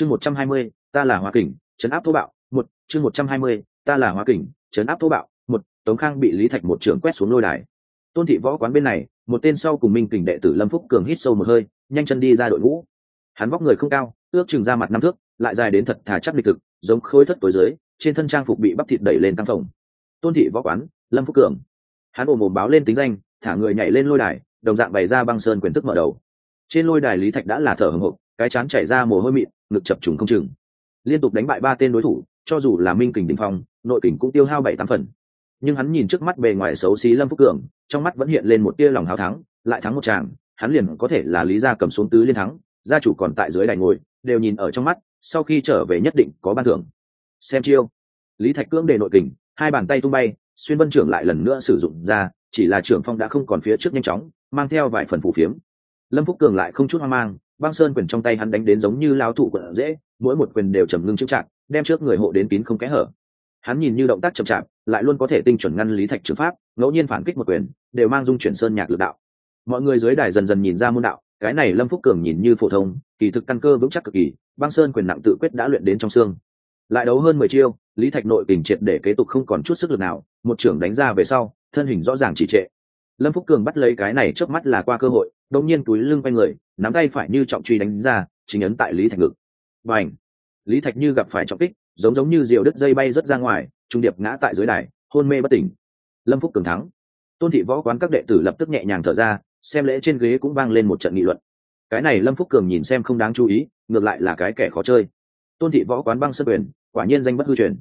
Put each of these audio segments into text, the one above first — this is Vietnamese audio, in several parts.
chương một trăm hai mươi, ta là hoa kình chấn áp thô bạo, một, chương một trăm hai mươi, ta là hoa kình chấn áp thô bạo, một, tống khang bị lý thạch một trưởng quét xuống lôi đài. Tôn thị võ quán bên này, một tên sau cùng minh kình đệ tử lâm phúc cường hít sâu một hơi, nhanh chân đi ra đội ngũ. Hắn vóc người không cao, ước chừng ra mặt năm thước, lại dài đến thật thà chắc lịch thực, giống khối thất tối dưới, trên thân trang phục bị bắp thịt đẩy lên tăng phồng. Tôn thị võ quán, lâm phúc cường. Hắn ôm ồm báo lên tính danh, thả người nhảy lên lôi đài, đồng dạng bày ra băng sơn quyền thức mở đầu. Trên lôi đài lý thạch đã là thở hồng hộc cái chán chảy ra mồ hôi mịn ngực chập trùng không chừng. Liên tục đánh bại ba tên đối thủ, cho dù là minh kình đình phong, nội kình cũng tiêu hao bảy tám phần. Nhưng hắn nhìn trước mắt bề ngoài xấu xí lâm phúc cường, trong mắt vẫn hiện lên một tia lòng hào thắng, lại thắng một tràng, hắn liền có thể là lý gia cầm xuống tứ liên thắng, gia chủ còn tại dưới đài ngồi, đều nhìn ở trong mắt, sau khi trở về nhất định có ban thưởng. Xem chiêu. Lý thạch cưỡng đề nội kình, hai bàn tay tung bay, xuyên vân trưởng lại lần nữa sử dụng ra, chỉ là trưởng phong đã không còn phía trước nhanh chóng, mang theo vài phần phù phiếm. Lâm phúc cường lại không chút hoang mang băng sơn quyền trong tay hắn đánh đến giống như lao thủ quận dễ, mỗi một quyền đều trầm ngưng chững chạc, đem trước người hộ đến kín không kẽ hở. Hắn nhìn như động tác chậm chạp, lại luôn có thể tinh chuẩn ngăn lý thạch trừng pháp, ngẫu nhiên phản kích một quyền, đều mang dung chuyển sơn nhạc lực đạo. Mọi người dưới đài dần dần nhìn ra môn đạo, cái này lâm phúc cường nhìn như phổ thông, kỳ thực căn cơ vững chắc cực kỳ, băng sơn quyền nặng tự quyết đã luyện đến trong xương. Lại đấu hơn mười chiêu, lý thạch nội kình triệt để kế tục không còn chút sức lực nào, một trưởng đánh ra về sau, thân hình rõ ràng chỉ trệ. Lâm phúc cường bắt lấy cái này trước mắt là qua cơ hội đông nhiên túi lưng quay người nắm tay phải như trọng truy đánh ra, chính ấn tại lý thạch ngực. Và ảnh lý thạch như gặp phải trọng kích, giống giống như diều đứt dây bay rớt ra ngoài, trung điệp ngã tại dưới đài, hôn mê bất tỉnh. Lâm phúc cường thắng. Tôn thị võ quán các đệ tử lập tức nhẹ nhàng thở ra, xem lễ trên ghế cũng vang lên một trận nghị luận. Cái này lâm phúc cường nhìn xem không đáng chú ý, ngược lại là cái kẻ khó chơi. Tôn thị võ quán băng sân quyền, quả nhiên danh bất hư truyền.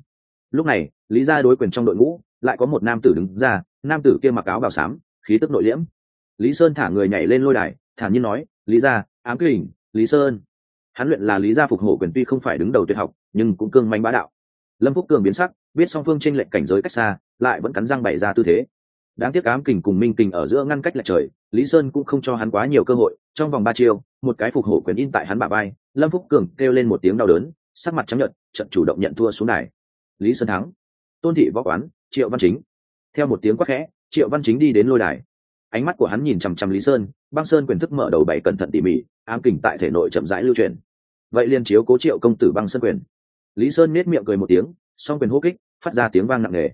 Lúc này, lý gia đối quyền trong đội ngũ, lại có một nam tử đứng ra, nam tử kia mặc áo bào xám, khí tức nội liễm. Lý sơn thả người nhảy lên lôi đài, thản nhiên nói lý gia, ám kình, lý sơn. Hắn luyện là lý gia phục hộ quyền tuy không phải đứng đầu tuyệt học, nhưng cũng cương manh bá đạo. Lâm phúc cường biến sắc, biết song phương tranh lệch cảnh giới cách xa, lại vẫn cắn răng bày ra tư thế. Đáng tiếc ám kình cùng minh kình ở giữa ngăn cách lệch trời, lý sơn cũng không cho hắn quá nhiều cơ hội. Trong vòng ba chiêu, một cái phục hộ quyền in tại hắn bả vai, lâm phúc cường kêu lên một tiếng đau đớn, sắc mặt chấp nhận trận chủ động nhận thua xuống đài. Lý sơn thắng. Tôn thị võ quán, triệu văn chính. Theo một tiếng quát khẽ, triệu văn chính đi đến lôi đài ánh mắt của hắn nhìn chằm chằm lý sơn, băng sơn quyền thức mở đầu bảy cẩn thận tỉ mỉ, ám kình tại thể nội chậm rãi lưu truyền vậy liên chiếu cố triệu công tử băng sơn quyền. Lý sơn nết miệng cười một tiếng, song quyền hô kích, phát ra tiếng vang nặng nề.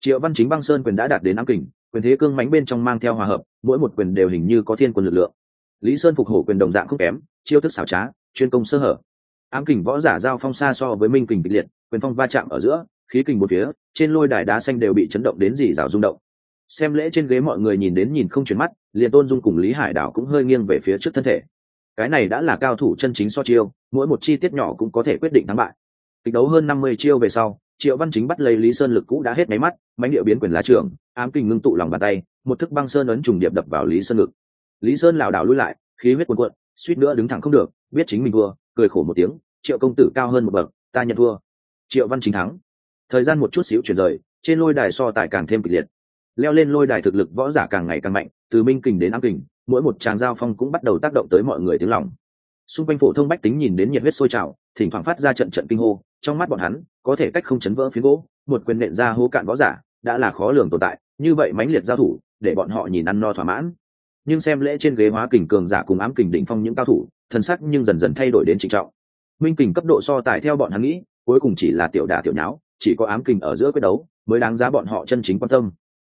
Triệu văn chính băng sơn quyền đã đạt đến ám kình, quyền thế cương mánh bên trong mang theo hòa hợp, mỗi một quyền đều hình như có thiên quân lực lượng. Lý sơn phục hổ quyền đồng dạng không kém, chiêu thức xảo trá, chuyên công sơ hở. Ám kình võ giả giao phong xa so với minh kình kịch liệt, quyền phong va chạm ở giữa, khí kình một phía, trên lôi đài đá xanh đều bị chấn động đến dì rào rung động xem lễ trên ghế mọi người nhìn đến nhìn không chuyển mắt, liền tôn dung cùng lý hải đảo cũng hơi nghiêng về phía trước thân thể. Cái này đã là cao thủ chân chính so chiêu, mỗi một chi tiết nhỏ cũng có thể quyết định thắng bại. Kịch đấu hơn năm mươi chiêu về sau, triệu văn chính bắt lấy lý sơn lực cũ đã hết máy mắt mánh điệu biến quyền lá trường ám kình ngưng tụ lòng bàn tay, một thức băng sơn ấn trùng điệp đập vào lý sơn ngực lý sơn lảo đảo lui lại, khí huyết cuồn cuộn, suýt nữa đứng thẳng không được, biết chính mình thua, cười khổ một tiếng, triệu công tử cao hơn một bậc, ta nhận thua. Triệu văn chính thắng. Thời gian một chút xíu chuyển rời, trên lôi đài so tài càng thêm kịch liệt leo lên lôi đài thực lực võ giả càng ngày càng mạnh, từ minh kình đến ám kình, mỗi một tràng giao phong cũng bắt đầu tác động tới mọi người tiếng lòng. Xung quanh phổ thông bách tính nhìn đến nhiệt huyết sôi trào, thỉnh thoảng phát ra trận trận kinh hô, trong mắt bọn hắn, có thể cách không chấn vỡ phiến gỗ, một quyền nện ra hố cạn võ giả, đã là khó lường tồn tại, như vậy mãnh liệt giao thủ, để bọn họ nhìn ăn no thỏa mãn. Nhưng xem lễ trên ghế hóa kình cường giả cùng ám kình đỉnh phong những cao thủ, thân sắc nhưng dần dần thay đổi đến trịnh trọng. Minh kình cấp độ so tài theo bọn hắn nghĩ, cuối cùng chỉ là tiểu đà tiểu nháo, chỉ có ám kình ở giữa quyết đấu, mới đáng giá bọn họ chân chính quan tâm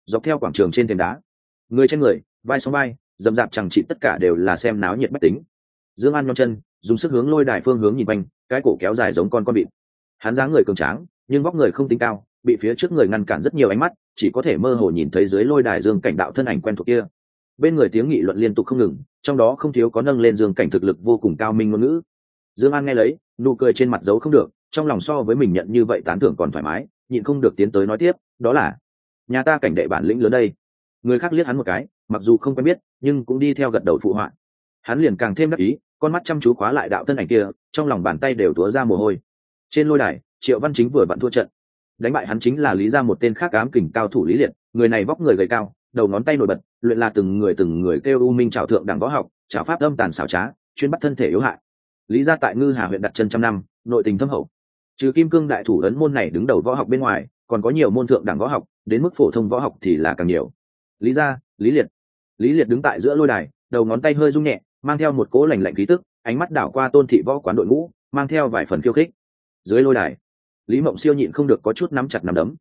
dọc theo quảng trường trên thềm đá. Người trên người, vai sóng vai, dầm dạp chẳng chị tất cả đều là xem náo nhiệt bách tính. Dương an nhon chân, dùng sức hướng lôi đài phương hướng nhìn quanh, cái cổ kéo dài giống con con vịt. Hắn dáng người cường tráng, nhưng vóc người không tính cao, bị phía trước người ngăn cản rất nhiều ánh mắt, chỉ có thể mơ hồ nhìn thấy dưới lôi đài dương cảnh đạo thân ảnh quen thuộc kia. Bên người tiếng nghị luận liên tục không ngừng, trong đó không thiếu có nâng lên dương cảnh thực lực vô cùng cao minh ngôn ngữ. Dương an nghe lấy, nụ cười trên mặt giấu không được, trong lòng so với mình nhận như vậy tán thưởng còn thoải mái, nhịn không được tiến tới nói tiếp, đó là nhà ta cảnh đệ bản lĩnh lớn đây. Người khác liếc hắn một cái, mặc dù không quen biết, nhưng cũng đi theo gật đầu phụ họa. Hắn liền càng thêm đắc ý, con mắt chăm chú khóa lại đạo thân ảnh kia, trong lòng bàn tay đều túa ra mồ hôi. Trên lôi đài, triệu văn chính vừa vặn thua trận. Đánh bại hắn chính là lý ra một tên khác ám kình cao thủ lý liệt, người này vóc người gầy cao, đầu ngón tay nổi bật, luyện là từng người từng người kêu u minh trào thượng đẳng võ học trào pháp âm tàn xảo trá, chuyên bắt thân thể yếu hại. Lý ra tại ngư hà huyện đặt chân trăm năm, nội tình thâm hậu. Trừ kim cương đại thủ ấn môn này đứng đầu võ học bên ngoài còn có nhiều môn thượng đẳng võ học, đến mức phổ thông võ học thì là càng nhiều. Lý gia, lý liệt. Lý liệt đứng tại giữa lôi đài, đầu ngón tay hơi rung nhẹ, mang theo một cố lành lạnh khí tức, ánh mắt đảo qua tôn thị võ quán đội ngũ, mang theo vài phần khiêu khích. Dưới lôi đài, lý mộng siêu nhịn không được có chút nắm chặt nắm đấm.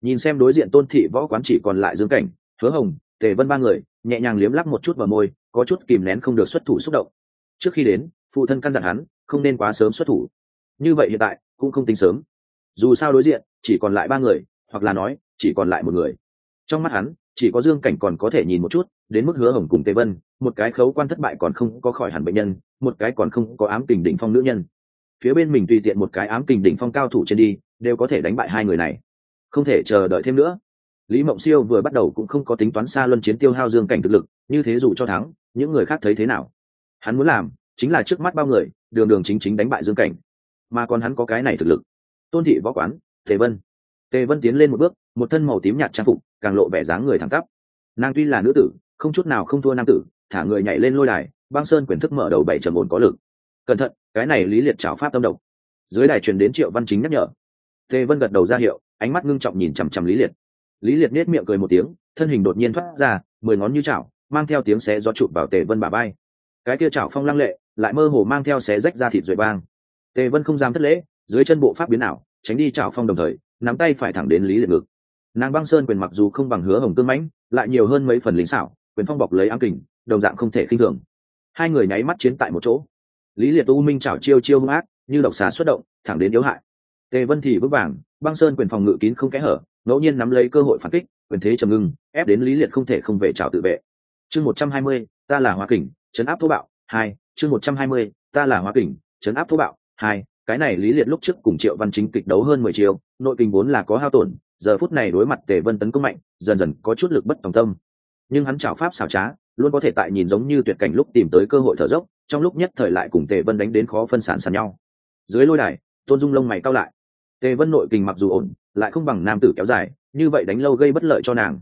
Nhìn xem đối diện tôn thị võ quán chỉ còn lại dương cảnh, hứa hồng, tề vân ba người, nhẹ nhàng liếm lắc một chút vào môi, có chút kìm nén không được xuất thủ xúc động. Trước khi đến, phụ thân căn dặn hắn, không nên quá sớm xuất thủ. Như vậy hiện tại, cũng không tính sớm dù sao đối diện, chỉ còn lại ba người, hoặc là nói, chỉ còn lại một người. Trong mắt hắn, chỉ có dương cảnh còn có thể nhìn một chút, đến mức hứa hồng cùng tề vân, một cái khấu quan thất bại còn không có khỏi hẳn bệnh nhân, một cái còn không có ám kình đỉnh phong nữ nhân. Phía bên mình tùy tiện một cái ám kình đỉnh phong cao thủ trên đi, đều có thể đánh bại hai người này. Không thể chờ đợi thêm nữa. Lý mộng siêu vừa bắt đầu cũng không có tính toán xa luân chiến tiêu hao dương cảnh thực lực, như thế dù cho thắng, những người khác thấy thế nào? Hắn muốn làm, chính là trước mắt bao người, đường đường chính chính đánh bại dương cảnh. Mà còn hắn có cái này thực lực tôn thị võ quán, tề vân. Tề vân tiến lên một bước, một thân màu tím nhạt trang phục, càng lộ vẻ dáng người thẳng tắp. Nàng tuy là nữ tử, không chút nào không thua nam tử, thả người nhảy lên lôi đài, băng sơn quyền thức mở đầu bảy trầm ổn có lực. Cẩn thận, cái này lý liệt trào pháp tâm độc. Dưới đài truyền đến triệu văn chính nhắc nhở. Tề vân gật đầu ra hiệu, ánh mắt ngưng trọng nhìn chằm chằm lý liệt. Lý liệt nết miệng cười một tiếng, thân hình đột nhiên thoát ra, mười ngón như chảo, mang theo tiếng xé gió chụp vào tề vân bà bay cái kia chảo phong lăng lệ, lại mơ hồ mang theo xé rách ra thịt rồi bang tề vân không dám thất lễ dưới chân bộ pháp biến ảo, tránh đi trào phong đồng thời, nắm tay phải thẳng đến lý liệt ngực. Nàng băng sơn quyền mặc dù không bằng hứa hồng tương mãnh, lại nhiều hơn mấy phần lính xảo, quyền phong bọc lấy ám kình, đồng dạng không thể khinh thường. Hai người nháy mắt chiến tại một chỗ. Lý liệt u minh chảo chiêu chiêu hung ác, như độc xà xuất động, thẳng đến yếu hại. Tề vân thì vững vàng, băng sơn quyền phòng ngự kín không kẽ hở, ngẫu nhiên nắm lấy cơ hội phản kích, quyền thế trầm ngưng, ép đến lý liệt không thể không về trào tự vệ. Chương một trăm hai mươi, ta là hoa kình, chấn áp thô bạo, hai, chương một trăm hai mươi, ta là hoa kình, chấn áp thô bạo, hai cái này lý liệt lúc trước cùng triệu văn chính kịch đấu hơn mười chiều nội kinh vốn là có hao tổn, giờ phút này đối mặt tề vân tấn công mạnh, dần dần có chút lực bất tòng tâm. Nhưng hắn chảo pháp xảo trá, luôn có thể tại nhìn giống như tuyệt cảnh lúc tìm tới cơ hội thở dốc, trong lúc nhất thời lại cùng tề vân đánh đến khó phân sản sàn nhau. Dưới lôi đài, tôn dung lông mày cao lại. Tề vân nội kình mặc dù ổn, lại không bằng nam tử kéo dài, như vậy đánh lâu gây bất lợi cho nàng.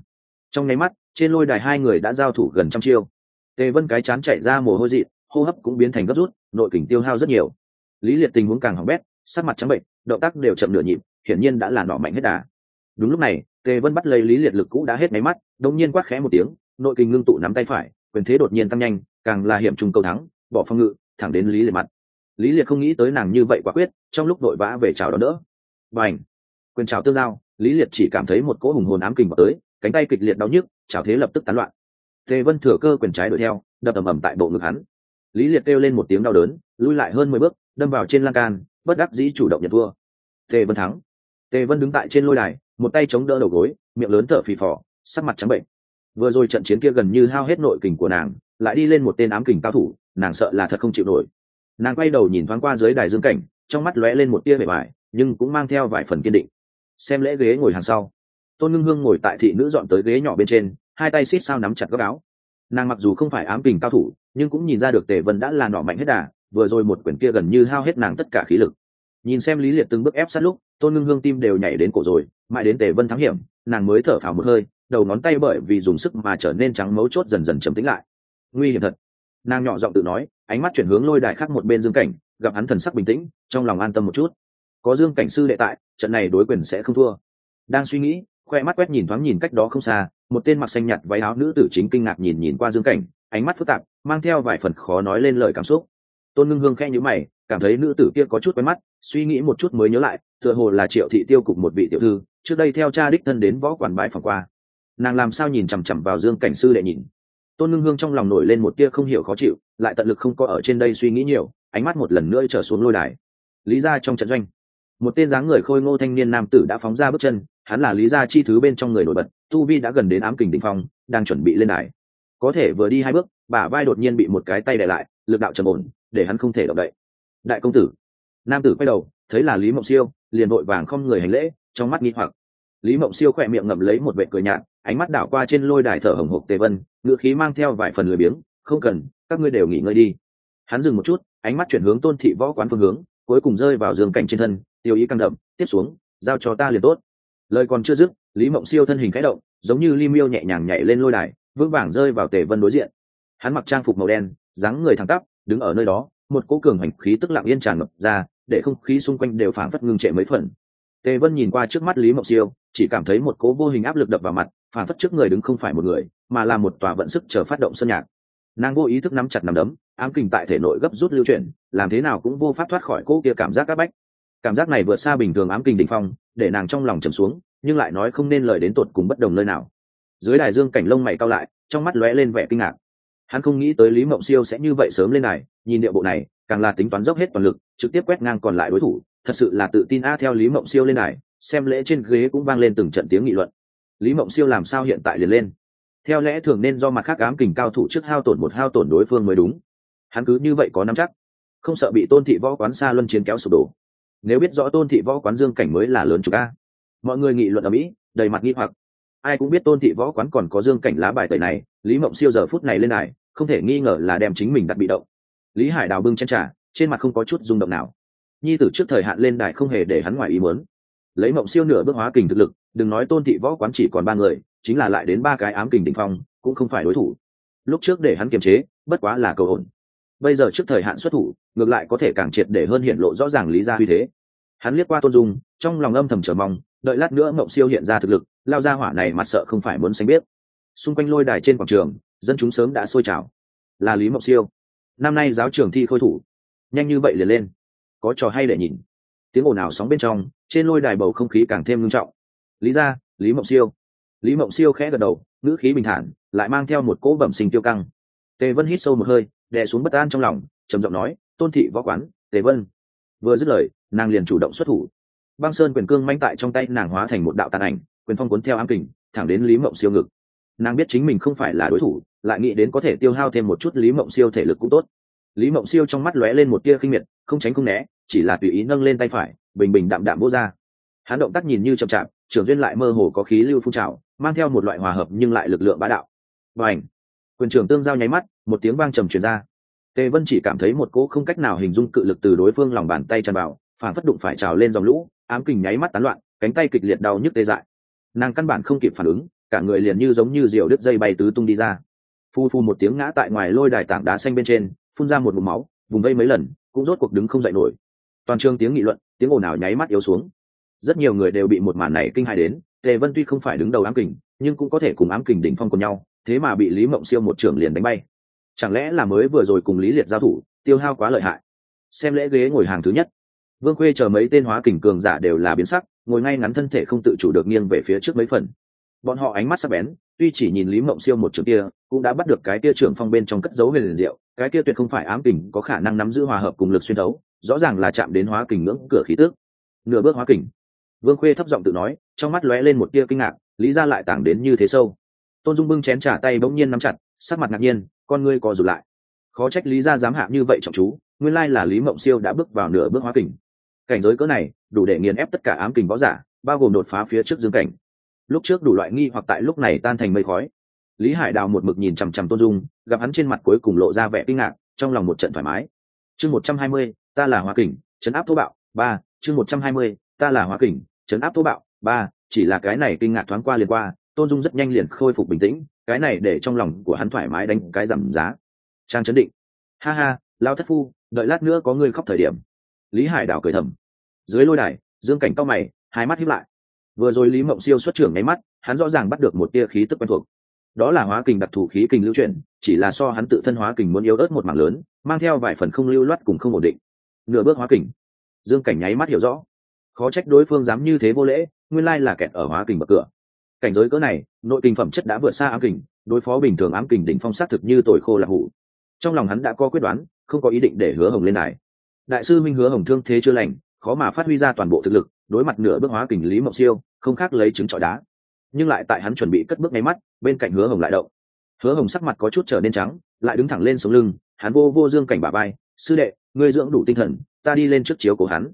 Trong nháy mắt, trên lôi đài hai người đã giao thủ gần trăm chiêu. Tề vân cái chán chạy ra mồ hôi dị hô hấp cũng biến thành gấp rút, nội kình tiêu hao rất nhiều lý liệt tình huống càng hỏng bét, sắc mặt trắng bệnh động tác đều chậm nửa nhịp, hiển nhiên đã là nọ mạnh hết đà. Đúng lúc này, tề vân bắt lấy lý liệt lực cũ đã hết máy mắt đông nhiên quát khẽ một tiếng, nội kinh ngưng tụ nắm tay phải, quyền thế đột nhiên tăng nhanh, càng là hiểm trùng cầu thắng, bỏ phong ngự, thẳng đến lý liệt mặt. Lý liệt không nghĩ tới nàng như vậy quả quyết, trong lúc vội vã về chào đón đỡ. Và ảnh quyền chào tương giao, lý liệt chỉ cảm thấy một cỗ hùng hồn ám kình vào tới, cánh tay kịch liệt đau nhức chào thế lập tức tán loạn. Tề vân thừa cơ quyền trái đuổi theo, đập ầm ầm tại bộ ngực hắn. Lý liệt kêu lên một tiếng đau đớn, lui lại hơn mười bước đâm vào trên lan can, bất đắc dĩ chủ động nhận thua. Tề vân thắng. Tề vân đứng tại trên lôi đài, một tay chống đỡ đầu gối, miệng lớn thở phì phò, sắc mặt trắng bệnh. Vừa rồi trận chiến kia gần như hao hết nội kình của nàng, lại đi lên một tên ám kình cao thủ, nàng sợ là thật không chịu nổi. Nàng quay đầu nhìn thoáng qua dưới đài dương cảnh, trong mắt lóe lên một tia bề bài nhưng cũng mang theo vài phần kiên định. Xem lễ ghế ngồi hàng sau. Tôn ngưng hương ngồi tại thị nữ dọn tới ghế nhỏ bên trên, hai tay xít sao nắm chặt góc áo. Nàng mặc dù không phải ám kình cao thủ, nhưng cũng nhìn ra được tề vân đã là nỏ mạnh hết đà vừa rồi một quyển kia gần như hao hết nàng tất cả khí lực. Nhìn xem lý liệt từng bước ép sát lúc, tôn ngưng hương tim đều nhảy đến cổ rồi, mãi đến tề vân thắng hiểm, nàng mới thở phào một hơi, đầu ngón tay bởi vì dùng sức mà trở nên trắng mấu chốt dần dần chấm tính lại. Nguy hiểm thật. Nàng nhỏ giọng tự nói, ánh mắt chuyển hướng lôi đài khác một bên dương cảnh, gặp hắn thần sắc bình tĩnh, trong lòng an tâm một chút. Có dương cảnh sư đệ tại, trận này đối quyền sẽ không thua. Đang suy nghĩ, khoe mắt quét nhìn thoáng nhìn cách đó không xa, một tên mặc xanh nhạt váy áo nữ tử chính kinh ngạc nhìn nhìn qua dương cảnh, ánh mắt phức tạp, mang theo vài phần khó nói lên lời cảm xúc tôn ngưng hương khe nhữ mày, cảm thấy nữ tử kia có chút quen mắt, suy nghĩ một chút mới nhớ lại, tựa hồ là triệu thị tiêu cục một vị tiểu thư, trước đây theo cha đích thân đến võ quản bãi phòng qua. Nàng làm sao nhìn chằm chằm vào dương cảnh sư đệ nhìn. Tôn ngưng hương trong lòng nổi lên một tia không hiểu khó chịu, lại tận lực không có ở trên đây suy nghĩ nhiều, ánh mắt một lần nữa trở xuống lôi đài. Lý ra trong trận doanh, một tên dáng người khôi ngô thanh niên nam tử đã phóng ra bước chân, hắn là lý gia chi thứ bên trong người nổi bật, tu vi đã gần đến ám kình định phong, đang chuẩn bị lên đài. Có thể vừa đi hai bước, bả vai đột nhiên bị một cái tay đè lại, lực đạo trầm ổn để hắn không thể động đậy. Đại công tử. Nam tử quay đầu, thấy là lý mộng siêu, liền vội vàng không người hành lễ, trong mắt nghi hoặc. Lý mộng siêu khỏe miệng ngậm lấy một vệ cười nhạt, ánh mắt đảo qua trên lôi đài thở hồng hộc tề vân ngựa khí mang theo vài phần lười biếng, không cần, các ngươi đều nghỉ ngơi đi. Hắn dừng một chút, ánh mắt chuyển hướng tôn thị võ quán phương hướng, cuối cùng rơi vào giường cảnh trên thân, tiêu ý căng đậm, tiếp xuống, giao cho ta liền tốt. Lời còn chưa dứt, lý mộng siêu thân hình khẽ động, giống như li miêu nhẹ nhàng nhảy lên lôi đài, vững vàng rơi vào tề vân đối diện. Hắn mặc trang phục màu đen, dáng người thẳng tắp đứng ở nơi đó, một cỗ cường hành khí tức lặng yên tràn ngập ra, để không khí xung quanh đều phảng phất ngưng trệ mấy phần. Tề vân nhìn qua trước mắt lý mộng siêu, chỉ cảm thấy một cỗ vô hình áp lực đập vào mặt, phảng phất trước người đứng không phải một người, mà là một tòa vận sức chờ phát động sân nhạc. Nàng vô ý thức nắm chặt nắm đấm, ám kình tại thể nội gấp rút lưu chuyển, làm thế nào cũng vô pháp thoát khỏi cô kia cảm giác áp bách. Cảm giác này vượt xa bình thường ám kình đ ỉ n h phong, để nàng trong lòng trầm xuống, nhưng lại nói không nên lời đến tột cùng bất đồng nơi nào. Dưới đài dương cảnh lông mày cao lại, trong mắt lóe lên vẻ kinh ngạc hắn không nghĩ tới lý mộng siêu sẽ như vậy sớm lên này nhìn địa bộ này, càng là tính toán dốc hết toàn lực, trực tiếp quét ngang còn lại đối thủ, thật sự là tự tin a theo lý mộng siêu lên này xem lễ trên ghế cũng vang lên từng trận tiếng nghị luận. Lý mộng siêu làm sao hiện tại liền lên? Theo lẽ thường nên do mặt khác ám kình cao thủ trước hao tổn một hao tổn đối phương mới đúng. Hắn cứ như vậy có nắm chắc. Không sợ bị tôn thị võ quán xa luân chiến kéo sụp đổ. Nếu biết rõ tôn thị võ quán dương cảnh mới là lớn chúng a. Mọi người nghị luận ở mỹ, đầy mặt nghi hoặc ai cũng biết tôn thị võ quán còn có dương cảnh lá bài tẩy này, lý mộng siêu giờ phút này lên này không thể nghi ngờ là đem chính mình đặt bị động. Lý hải đào bưng chen trả trên mặt không có chút rung động nào. Nhi tử trước thời hạn lên đài không hề để hắn ngoài ý muốn. Lấy mộng siêu nửa bước hóa kình thực lực, đừng nói tôn thị võ quán chỉ còn ba người, chính là lại đến ba cái ám kình đ ỉ n h phong, cũng không phải đối thủ. Lúc trước để hắn kiềm chế, bất quá là cầu ổn. Bây giờ trước thời hạn xuất thủ, ngược lại có thể càng triệt để hơn hiện lộ rõ ràng lý ra uy thế. Hắn liếc qua tôn dung, trong lòng âm thầm chờ mong, đợi lát nữa mộng siêu hiện ra thực lực lao ra hỏa này mặt sợ không phải muốn xanh biết. Xung quanh lôi đài trên quảng trường, dân chúng sớm đã sôi trào. Là lý mộng siêu. Năm nay giáo trường thi khôi thủ. Nhanh như vậy liền lên. Có trò hay để nhìn. Tiếng ồn ào sóng bên trong, trên lôi đài bầu không khí càng thêm ngưng trọng. Lý ra, lý mộng siêu. Lý mộng siêu khẽ gật đầu, ngữ khí bình thản, lại mang theo một cỗ bẩm sinh tiêu căng. Tề vân hít sâu một hơi, đè xuống bất an trong lòng, trầm giọng nói, tôn thị võ quán, tề vân. Vừa dứt lời, nàng liền chủ động xuất thủ. Băng sơn quyền cương manh tại trong tay nàng hóa thành một đạo tàn ảnh quyền phong cuốn theo ám kình, thẳng đến lý mộng siêu ngực. Nàng biết chính mình không phải là đối thủ, lại nghĩ đến có thể tiêu hao thêm một chút lý mộng siêu thể lực cũng tốt. Lý mộng siêu trong mắt lóe lên một tia khinh miệt, không tránh không né, chỉ là tùy ý nâng lên tay phải, bình bình đạm đạm vô ra. Hắn động tác nhìn như chậm chạp, trưởng duyên lại mơ hồ có khí lưu phun trào, mang theo một loại hòa hợp nhưng lại lực lượng bá đạo. Và ảnh quyền trưởng tương giao nháy mắt, một tiếng vang trầm truyền ra. Tề vân chỉ cảm thấy một cỗ không cách nào hình dung cự lực từ đối phương lòng bàn tay tràn vào, phản phất đụng phải trào lên dòng lũ, ám kình nháy mắt tán loạn, cánh tay kịch liệt đau nhức tê dại nàng căn bản không kịp phản ứng, cả người liền như giống như diều đứt dây bay tứ tung đi ra. Phu phu một tiếng ngã tại ngoài lôi đài tảng đá xanh bên trên, phun ra một vùng máu, vùng vây mấy lần, cũng rốt cuộc đứng không dậy nổi. Toàn trường tiếng nghị luận, tiếng ồn ào nháy mắt yếu xuống. Rất nhiều người đều bị một màn này kinh hài đến, tề vân tuy không phải đứng đầu ám kình, nhưng cũng có thể cùng ám kình đỉnh phong cùng nhau, thế mà bị lý mộng siêu một trưởng liền đánh bay. Chẳng lẽ là mới vừa rồi cùng lý liệt giao thủ, tiêu hao quá lợi hại? Xem lễ ghế ngồi hàng thứ nhất. Vương khuê chờ mấy tên hóa kình cường giả đều là biến sắc ngồi ngay ngắn thân thể không tự chủ được nghiêng về phía trước mấy phần. Bọn họ ánh mắt sắc bén, tuy chỉ nhìn lý mộng siêu một trường kia, cũng đã bắt được cái kia trưởng phong bên trong cất dấu huyền liền diệu, cái kia tuyệt không phải ám kình, có khả năng nắm giữ hòa hợp cùng lực xuyên đấu rõ ràng là chạm đến hóa kình ngưỡng cửa khí tước nửa bước hóa kình. Vương khuê thấp giọng tự nói, trong mắt lóe lên một tia kinh ngạc, lý ra lại tảng đến như thế sâu. Tôn dung bưng chén trả tay bỗng nhiên nắm chặt, sắc mặt ngạc nhiên, con ngươi co rụt lại. Khó trách lý ra dám hạ như vậy trọng chú, nguyên lai là lý mộng siêu đã bước vào nửa bước hóa kình cảnh giới cỡ này, đủ để nghiền ép tất cả ám kình võ giả, bao gồm đột phá phía trước dương cảnh. Lúc trước đủ loại nghi hoặc tại lúc này tan thành mây khói. Lý hải đào một mực nhìn chằm chằm tôn dung, gặp hắn trên mặt cuối cùng lộ ra vẻ kinh ngạc, trong lòng một trận thoải mái. Chương một trăm hai mươi, ta là hoa kình, chấn áp thô bạo, ba, chương một trăm hai mươi, ta là hoa kình, chấn áp thô bạo, ba, chỉ là cái này kinh ngạc thoáng qua liền qua, tôn dung rất nhanh liền khôi phục bình tĩnh, cái này để trong lòng của hắn thoải mái đánh cái giảm giá. Trang chấn định. Ha ha, lao thất phu, đợi lát nữa có người khóc thời điểm lý hải đảo cười thầm. Dưới lôi đài, dương cảnh cao mày, hai mắt hiếp lại. Vừa rồi lý mộng siêu xuất trưởng nháy mắt, hắn rõ ràng bắt được một tia khí tức quen thuộc. Đó là hóa kình đặc thù khí kình lưu chuyển, chỉ là so hắn tự thân hóa kình muốn yếu ớt một mảng lớn, mang theo vài phần không lưu loát cùng không ổn định. Nửa bước hóa kình. Dương cảnh nháy mắt hiểu rõ. Khó trách đối phương dám như thế vô lễ, nguyên lai là kẹt ở hóa kình bậc cửa. Cảnh giới cỡ này, nội kình phẩm chất đã vượt xa ám kình, đối phó bình thường ám kình đỉnh phong sát thực như tồi khô là hủ. Trong lòng hắn đã có quyết đoán, không có ý định để hứa hồng lên này đại sư minh hứa hồng thương thế chưa lành, khó mà phát huy ra toàn bộ thực lực, đối mặt nửa bước hóa kình lý mộng siêu, không khác lấy trứng trọi đá. Nhưng lại tại hắn chuẩn bị cất bước ngay mắt, bên cạnh hứa hồng lại động. Hứa hồng sắc mặt có chút trở nên trắng, lại đứng thẳng lên sống lưng, hắn vô vô dương cảnh bà bay sư đệ, ngươi dưỡng đủ tinh thần, ta đi lên trước chiếu của hắn.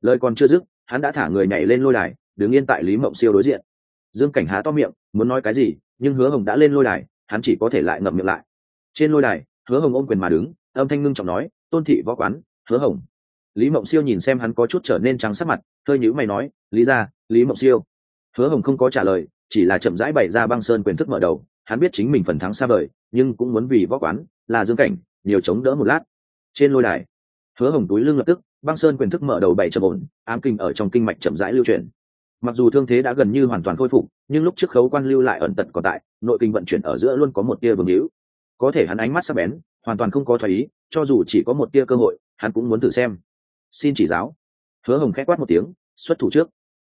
Lời còn chưa dứt, hắn đã thả người nhảy lên lôi đài, đứng yên tại lý mộng siêu đối diện. Dương cảnh há to miệng, muốn nói cái gì, nhưng hứa hồng đã lên lôi đài, hắn chỉ có thể lại ngậm miệng lại. Trên lôi đài, hứa hồng ôm quyền mà đứng, âm thanh ngưng trọng nói, tôn thị võ quán hứa hồng. Lý mộng siêu nhìn xem hắn có chút trở nên trắng sắc mặt, hơi nhữ mày nói, lý ra lý mộng siêu. Hứa hồng không có trả lời, chỉ là chậm rãi bày ra băng sơn quyền thức mở đầu. Hắn biết chính mình phần thắng xa vời, nhưng cũng muốn vì võ quán, là dương cảnh, nhiều chống đỡ một lát. Trên lôi đài, hứa hồng túi lưng lập tức, băng sơn quyền thức mở đầu bảy chậm ổn, ám kinh ở trong kinh mạch chậm rãi lưu chuyển. Mặc dù thương thế đã gần như hoàn toàn khôi phục, nhưng lúc trước khấu quan lưu lại ẩn tật còn tại, nội kinh vận chuyển ở giữa luôn có một tia vương hữu. Có thể hắn ánh mắt sắc bén, hoàn toàn không có thoái ý, cho dù chỉ có một tia cơ hội hắn cũng muốn thử xem. Xin chỉ giáo. Hứa hồng k h ẽ quát một tiếng, xuất thủ trước.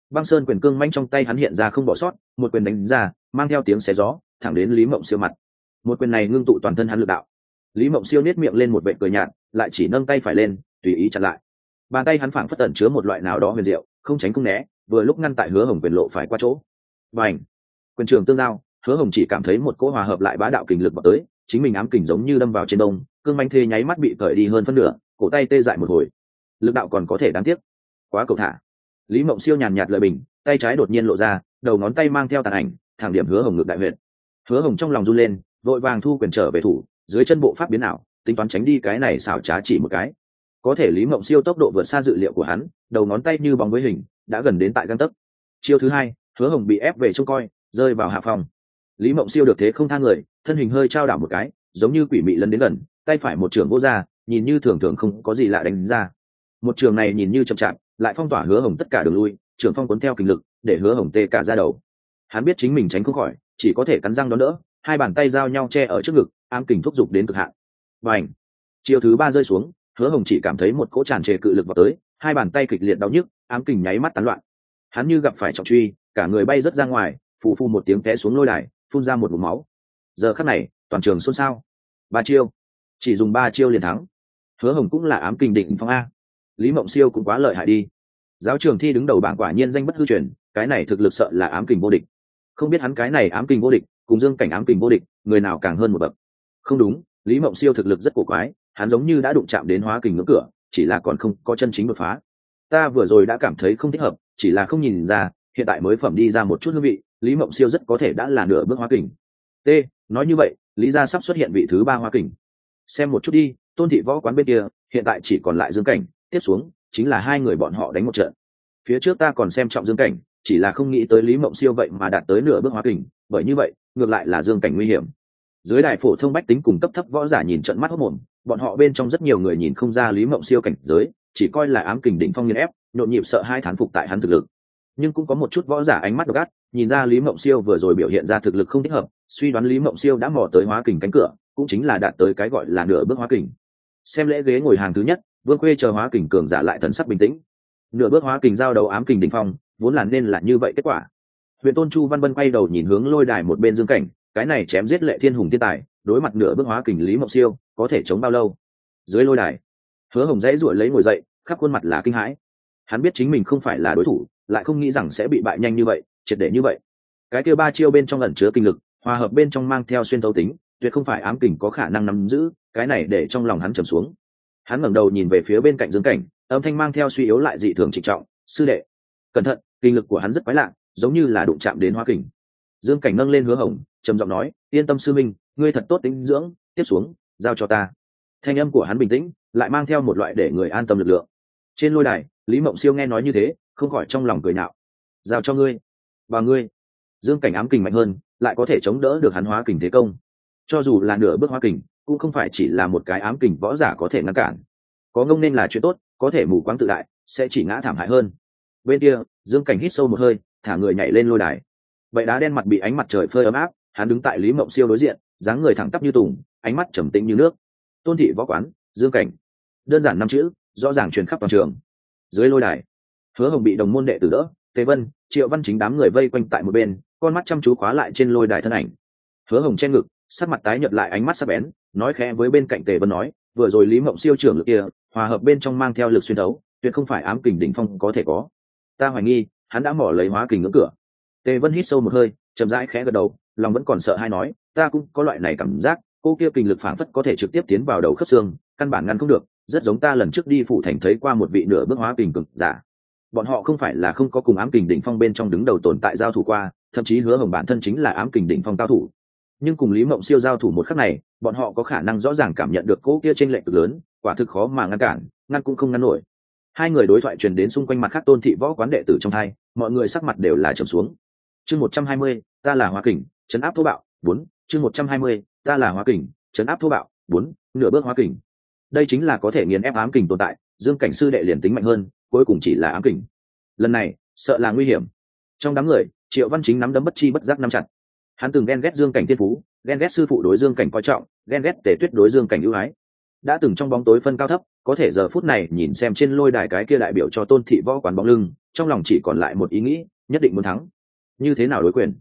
Băng sơn quyền cương manh trong tay hắn hiện ra không bỏ sót, một quyền đánh ra, mang theo tiếng xé gió, thẳng đến lý mộng siêu mặt. Một quyền này ngưng tụ toàn thân hắn lực đạo. Lý mộng siêu nết miệng lên một vệ cười nhạt, lại chỉ nâng tay phải lên, tùy ý chặn lại. Bàn tay hắn phảng phất tẩn chứa một loại nào đó huyền diệu, không tránh không né, vừa lúc ngăn tại hứa hồng quyền lộ phải qua chỗ. Và ảnh quyền trường tương giao, hứa hồng chỉ cảm thấy một cỗ hòa hợp lại bá đạo kình lực vào tới, chính mình ám kình giống như đâm vào trên đông cương manh thê nháy mắt bị cởi đi hơn phân nửa cổ tay tê dại một hồi. Lực đạo còn có thể đáng tiếc. Quá cầu thả. Lý mộng siêu nhàn nhạt lời bình, tay trái đột nhiên lộ ra, đầu ngón tay mang theo tàn ảnh, thẳng điểm hứa hồng ngực đại huyện hứa hồng trong lòng run lên, vội vàng thu quyền trở về thủ, dưới chân bộ pháp biến ảo, tính toán tránh đi cái này xảo trá chỉ một cái. Có thể lý mộng siêu tốc độ vượt xa dự liệu của hắn, đầu ngón tay như bóng với hình, đã gần đến tại găng tấc. Chiêu thứ hai, hứa hồng bị ép về trông coi, rơi vào hạ phòng. Lý mộng siêu được thế không thang người, thân hình hơi trao đảo một cái, giống như quỷ mị lấn đến gần, tay phải một trường vô r nhìn như thường thường không có gì lạ đánh ra. Một trường này nhìn như chậm chạp, lại phong tỏa hứa hồng tất cả đường lui trường phong cuốn theo kinh lực, để hứa hồng tê cả ra đầu. Hắn biết chính mình tránh không khỏi, chỉ có thể cắn răng đón đỡ, hai bàn tay giao nhau che ở trước ngực, ám kình thúc giục đến cực hạn. Và ảnh chiều thứ ba rơi xuống, hứa hồng chỉ cảm thấy một cỗ tràn trề cự lực vào tới, hai bàn tay kịch liệt đau nhức, ám kình nháy mắt tán loạn. Hắn như gặp phải trọng truy, cả người bay rớt ra ngoài, phù phu một tiếng té xuống lôi đài, phun ra một vùng máu. Giờ khắc này, toàn trường xôn xao. Ba chiêu. Chỉ dùng ba chiêu liền thắng hứa hồng cũng là ám kình định phong a. Lý mộng siêu cũng quá lợi hại đi. Giáo trường thi đứng đầu bảng quả nhiên danh bất hư truyền, cái này thực lực sợ là ám kình vô địch. Không biết hắn cái này ám kình vô địch, cùng dương cảnh ám kình vô địch, người nào càng hơn một bậc. Không đúng, lý mộng siêu thực lực rất cổ quái, hắn giống như đã đụng chạm đến hóa kình ngưỡng cửa, chỉ là còn không có chân chính đột phá. Ta vừa rồi đã cảm thấy không thích hợp, chỉ là không nhìn ra, hiện tại mới phẩm đi ra một chút hương vị, lý mộng siêu rất có thể đã là nửa bước hóa kình t, nói như vậy, lý gia sắp xuất hiện vị thứ ba hóa kình xem một chút đi, tôn thị võ quán bên kia, hiện tại chỉ còn lại dương cảnh, tiếp xuống, chính là hai người bọn họ đánh một trận. Phía trước ta còn xem trọng dương cảnh, chỉ là không nghĩ tới lý mộng siêu vậy mà đạt tới nửa bước hóa kình, bởi như vậy, ngược lại là dương cảnh nguy hiểm. Dưới đại phổ thông bách tính cùng cấp thấp võ giả nhìn trận mắt hốc mồm bọn họ bên trong rất nhiều người nhìn không ra lý mộng siêu cảnh giới, chỉ coi là ám kình đỉnh phong nghiên ép, nhộn nhịp sợ hai thán phục tại hắn thực lực nhưng cũng có một chút võ giả ánh mắt độc ác, nhìn ra lý mộng siêu vừa rồi biểu hiện ra thực lực không thích hợp, suy đoán lý mộng siêu đã mò tới hóa kình cánh cửa, cũng chính là đạt tới cái gọi là nửa bước hóa kình. Xem lễ ghế ngồi hàng thứ nhất, vương khuê chờ hóa kình cường giả lại thần sắc bình tĩnh. Nửa bước hóa kình giao đấu ám kình đỉnh phong, vốn là nên là như vậy kết quả. Huyện tôn chu văn vân quay đầu nhìn hướng lôi đài một bên dương cảnh, cái này chém giết lệ thiên hùng thiên tài, đối mặt nửa bước hóa kình lý mộng siêu, có thể chống bao lâu? Dưới lôi đài, hứa hồng dãy ruổi lấy ngồi dậy, khắp khuôn mặt là kinh hãi. Hắn biết chính mình không phải là đối thủ lại không nghĩ rằng sẽ bị bại nhanh như vậy, triệt để như vậy. Cái kia ba chiêu bên trong ẩn chứa kinh lực, hòa hợp bên trong mang theo xuyên thấu tính, tuyệt không phải ám kình có khả năng nắm giữ, cái này để trong lòng hắn trầm xuống. Hắn ngẩng đầu nhìn về phía bên cạnh dương cảnh, âm thanh mang theo suy yếu lại dị thường trịnh trọng, sư đệ, cẩn thận, kinh lực của hắn rất quái lạ, giống như là đụng chạm đến hoa kình. Dương cảnh nâng lên hứa hồng, trầm giọng nói, yên tâm sư minh, ngươi thật tốt tính dưỡng, tiếp xuống, giao cho ta. Thanh âm của hắn bình tĩnh, lại mang theo một loại để người an tâm lực lượng. Trên lôi đài, lý mộng siêu nghe nói như thế không khỏi trong lòng cười nạo giao cho ngươi. Và ngươi. Dương cảnh ám kình mạnh hơn, lại có thể chống đỡ được hắn hóa kình thế công. Cho dù là nửa bước hóa kình, cũng không phải chỉ là một cái ám kình võ giả có thể ngăn cản. Có ngông nên là chuyện tốt, có thể mù quáng tự đại, sẽ chỉ ngã thảm hại hơn. Bên kia, dương cảnh hít sâu một hơi, thả người nhảy lên lôi đài. Vậy đá đen mặt bị ánh mặt trời phơi ấm áp, hắn đứng tại lý mộng siêu đối diện, dáng người thẳng tắp như tùng, ánh mắt trầm tĩnh như nước. Tôn thị võ quán, dương cảnh. Đơn giản năm chữ, rõ ràng truyền khắp toàn trường. Dưới lôi đài hứa hồng bị đồng môn đệ tử đỡ, tề vân, triệu văn chính đám người vây quanh tại một bên, con mắt chăm chú khóa lại trên lôi đài thân ảnh. Hứa hồng che ngực, sắc mặt tái nhợt lại ánh mắt sắc bén, nói khẽ với bên cạnh tề vân nói, vừa rồi lý mộng siêu trưởng lực kia, hòa hợp bên trong mang theo lực xuyên đấu, tuyệt không phải ám kình đỉnh phong có thể có. Ta hoài nghi, hắn đã mỏ lấy hóa kình ngưỡng cửa. Tề vân hít sâu một hơi, chậm rãi khẽ gật đầu, lòng vẫn còn sợ hay nói, ta cũng có loại này cảm giác, cô kia kình lực phảng phất có thể trực tiếp tiến vào đầu khớp xương, căn bản ngăn không được, rất giống ta lần trước đi phủ thành thấy qua một vị nửa bước hóa kình cực giả bọn họ không phải là không có cùng ám kình đỉnh phong bên trong đứng đầu tồn tại giao thủ qua, thậm chí hứa hồng bản thân chính là ám kình đỉnh phong cao thủ. Nhưng cùng lý mộng siêu giao thủ một khắc này, bọn họ có khả năng rõ ràng cảm nhận được cỗ kia trên lệch cực lớn, quả thực khó mà ngăn cản, ngăn cũng không ngăn nổi. Hai người đối thoại truyền đến xung quanh mặt khác tôn thị võ quán đệ tử trong hai, mọi người sắc mặt đều là trầm xuống. Chương một trăm hai mươi, ta là hoa kình, chấn áp thô bạo, bốn, chương một trăm hai mươi, ta là hoa kình, chấn áp thô bạo, bốn, nửa bước hoa kình. Đây chính là có thể nghiền ép ám kình tồn tại, dương cảnh sư đệ liền tính mạnh hơn cuối cùng chỉ là ám kình. Lần này, sợ là nguy hiểm. Trong đám người, triệu văn chính nắm đấm bất chi bất giác nắm chặt. Hắn từng ghen ghét dương cảnh thiên phú, ghen ghét sư phụ đối dương cảnh coi trọng, ghen ghét tề tuyết đối dương cảnh ưu ái. Đã từng trong bóng tối phân cao thấp, có thể giờ phút này nhìn xem trên lôi đài cái kia đại biểu cho tôn thị võ quán bóng lưng, trong lòng chỉ còn lại một ý nghĩ, nhất định muốn thắng. Như thế nào đối quyền?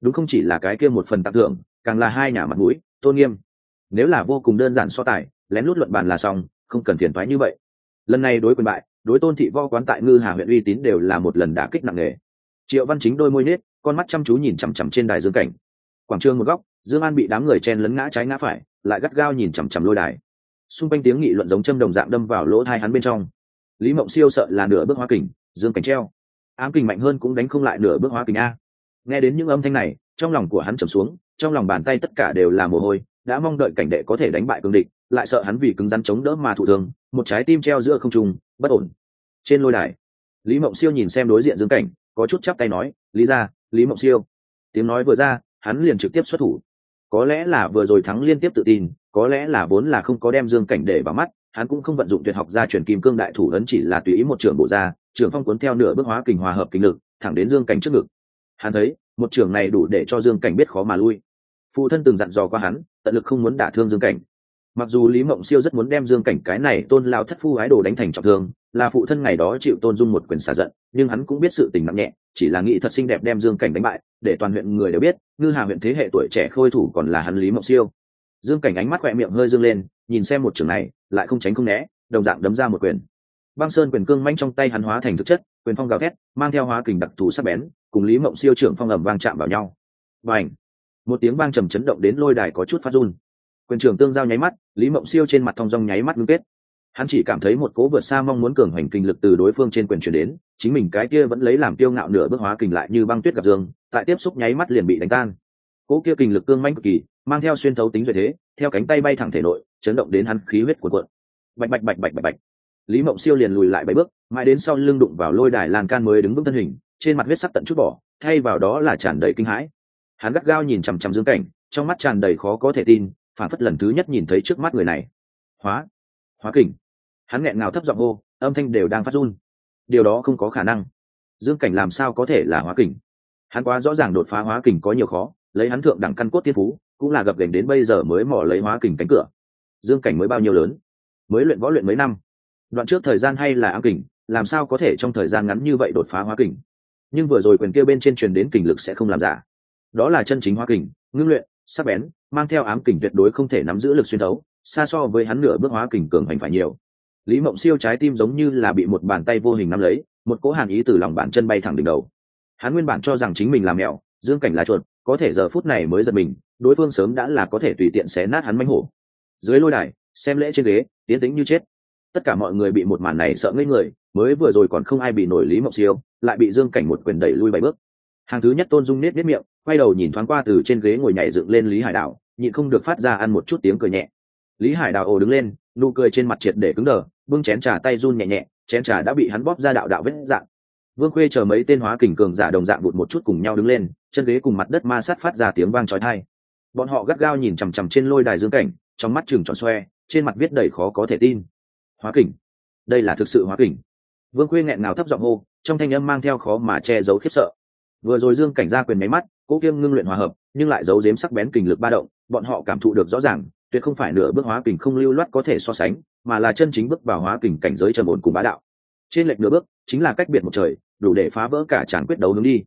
Đúng không chỉ là cái kia một phần tặng thưởng, càng là hai nhà mặt mũi, tôn nghiêm. Nếu là vô cùng đơn giản so tài, lén lút luận bàn là xong, không cần phiền thoái như vậy. Lần này đối quyền bại đối tôn thị võ quán tại ngư hà huyện uy tín đều là một lần đả kích nặng nề. Triệu văn chính đôi môi nết con mắt chăm chú nhìn chằm chằm trên đài dương cảnh. Quảng trường một góc, dương an bị đám người chen lấn ngã trái ngã phải, lại gắt gao nhìn chằm chằm lôi đài. Xung quanh tiếng nghị luận giống châm đồng dạng đâm vào lỗ hai hắn bên trong. Lý mộng siêu sợ là nửa bước hóa kình, dương cảnh treo. Ám kình mạnh hơn cũng đánh không lại nửa bước hóa kình a. Nghe đến những âm thanh này, trong lòng của hắn trầm xuống, trong lòng bàn tay tất cả đều là mồ hôi, đã mong đợi cảnh đệ có thể đánh bại cương địch, lại sợ hắn vì cứng rắn chống đỡ mà thụ thương một trái tim treo giữa không trung, bất ổn. Trên lôi đài, lý mộng siêu nhìn xem đối diện dương cảnh, có chút chắp tay nói, lý ra lý mộng siêu. Tiếng nói vừa ra, hắn liền trực tiếp xuất thủ. Có lẽ là vừa rồi thắng liên tiếp tự tin, có lẽ là vốn là không có đem dương cảnh để vào mắt, hắn cũng không vận dụng tuyệt học ra chuyển kim cương đại thủ ấn chỉ là tùy ý một trưởng bộ ra, trưởng phong cuốn theo nửa bước hóa kình hòa hợp kinh lực, thẳng đến dương cảnh trước ngực. Hắn thấy, một trưởng này đủ để cho dương cảnh biết khó mà lui. Phụ thân từng dặn dò qua hắn, tận lực không muốn đả thương dương cảnh mặc dù lý mộng siêu rất muốn đem dương cảnh cái này tôn lao thất phu ái đồ đánh thành trọng thương, là phụ thân ngày đó chịu tôn dung một quyền xả giận, nhưng hắn cũng biết sự tình nặng nhẹ, chỉ là nghĩ thật xinh đẹp đem dương cảnh đánh bại, để toàn huyện người đều biết, ngư hà huyện thế hệ tuổi trẻ khôi thủ còn là hắn lý mộng siêu. Dương cảnh ánh mắt khỏe miệng hơi dương lên, nhìn xem một trường này, lại không tránh không né, đồng dạng đấm ra một quyền. Băng sơn quyền cương manh trong tay hắn hóa thành thực chất, quyền phong gào thét, mang theo hóa kình đặc thù sắc bén, cùng lý mộng siêu trưởng phong ẩm vang chạm vào nhau. Và ảnh một tiếng vang trầm chấn động đến lôi đài có chút phát run quyền trưởng tương giao nháy mắt, lý mộng siêu trên mặt thong dong nháy mắt ngưng kết. Hắn chỉ cảm thấy một cố vượt xa mong muốn cường hoành kinh lực từ đối phương trên quyền chuyển đến, chính mình cái kia vẫn lấy làm tiêu ngạo nửa bước hóa kình lại như băng tuyết gặp dương, tại tiếp xúc nháy mắt liền bị đánh tan. Cố kia kình lực cương manh cực kỳ, mang theo xuyên thấu tính duy thế, theo cánh tay bay thẳng thể nội, chấn động đến hắn khí huyết cuộn cuộn. Bạch bạch bạch bạch bạch bạch. Lý mộng siêu liền lùi lại bảy bước, mãi đến sau lưng đụng vào lôi đài lan can mới đứng vững thân hình, trên mặt huyết sắc tận chút bỏ, thay vào đó là tràn đầy kinh hãi. Hắn gắt gao nhìn chằm chằm dương cảnh, trong mắt tràn đầy khó có thể tin phản phất lần thứ nhất nhìn thấy trước mắt người này. Hóa hóa kình. Hắn nghẹn ngào thấp giọng hô, âm thanh đều đang phát run. Điều đó không có khả năng. Dương cảnh làm sao có thể là hóa kình? Hắn quá rõ ràng đột phá hóa kình có nhiều khó, lấy hắn thượng đẳng căn cốt tiên phú, cũng là gập gành đến bây giờ mới mò lấy hóa kình cánh cửa. Dương cảnh mới bao nhiêu lớn? Mới luyện võ luyện mấy năm? Đoạn trước thời gian hay là ám kình, làm sao có thể trong thời gian ngắn như vậy đột phá hóa kình? Nhưng vừa rồi quyền kia bên trên truyền đến kình lực sẽ không làm giả. Đó là chân chính hóa kình, ngưng luyện sắc bén, mang theo ám kình tuyệt đối không thể nắm giữ lực xuyên thấu, xa so với hắn nửa bước hóa kình cường hành phải nhiều. Lý mộng siêu trái tim giống như là bị một bàn tay vô hình nắm lấy, một cỗ hàn ý từ lòng bàn chân bay thẳng đỉnh đầu. Hắn nguyên bản cho rằng chính mình làm mẹo dương cảnh là chuột, có thể giờ phút này mới giật mình, đối phương sớm đã là có thể tùy tiện xé nát hắn mánh hổ. Dưới lôi đài, xem lễ trên ghế, tiến tĩnh như chết. Tất cả mọi người bị một màn này sợ ngây người, mới vừa rồi còn không ai bị nổi lý mộng siêu, lại bị dương cảnh một quyền đẩy lui bảy bước hàng thứ nhất tôn dung nết nết miệng, quay đầu nhìn thoáng qua từ trên ghế ngồi nhảy dựng lên lý hải đảo nhịn không được phát ra ăn một chút tiếng cười nhẹ. Lý hải đào ồ đứng lên, nụ cười trên mặt triệt để cứng đờ, bưng chén trà tay run nhẹ nhẹ, chén trà đã bị hắn bóp ra đạo đạo vết dạng. Vương khuê chờ mấy tên hóa kình cường giả đồng dạng vụt một chút cùng nhau đứng lên, chân ghế cùng mặt đất ma sát phát ra tiếng vang trói thai bọn họ gắt gao nhìn chằm chằm trên lôi đài dương cảnh, trong mắt chừng tròn xoe, trên mặt viết đầy khó có thể tin. Hóa kình? Đây là thực sự hóa kình. Vương khuê nghẹn ngào thấp giọng hô, trong thanh âm mang theo khó mà che giấu khiếp sợ vừa rồi dương cảnh ra quyền máy mắt, cố kiêm ngưng luyện hòa hợp, nhưng lại giấu giếm sắc bén kình lực ba động, bọn họ cảm thụ được rõ ràng, tuyệt không phải nửa bước hóa kình không lưu loát có thể so sánh, mà là chân chính bước vào hóa kình cảnh giới trầm ổn cùng bá đạo. Trên lệch nửa bước, chính là cách biệt một trời, đủ để phá vỡ cả tràn quyết đấu hướng đi.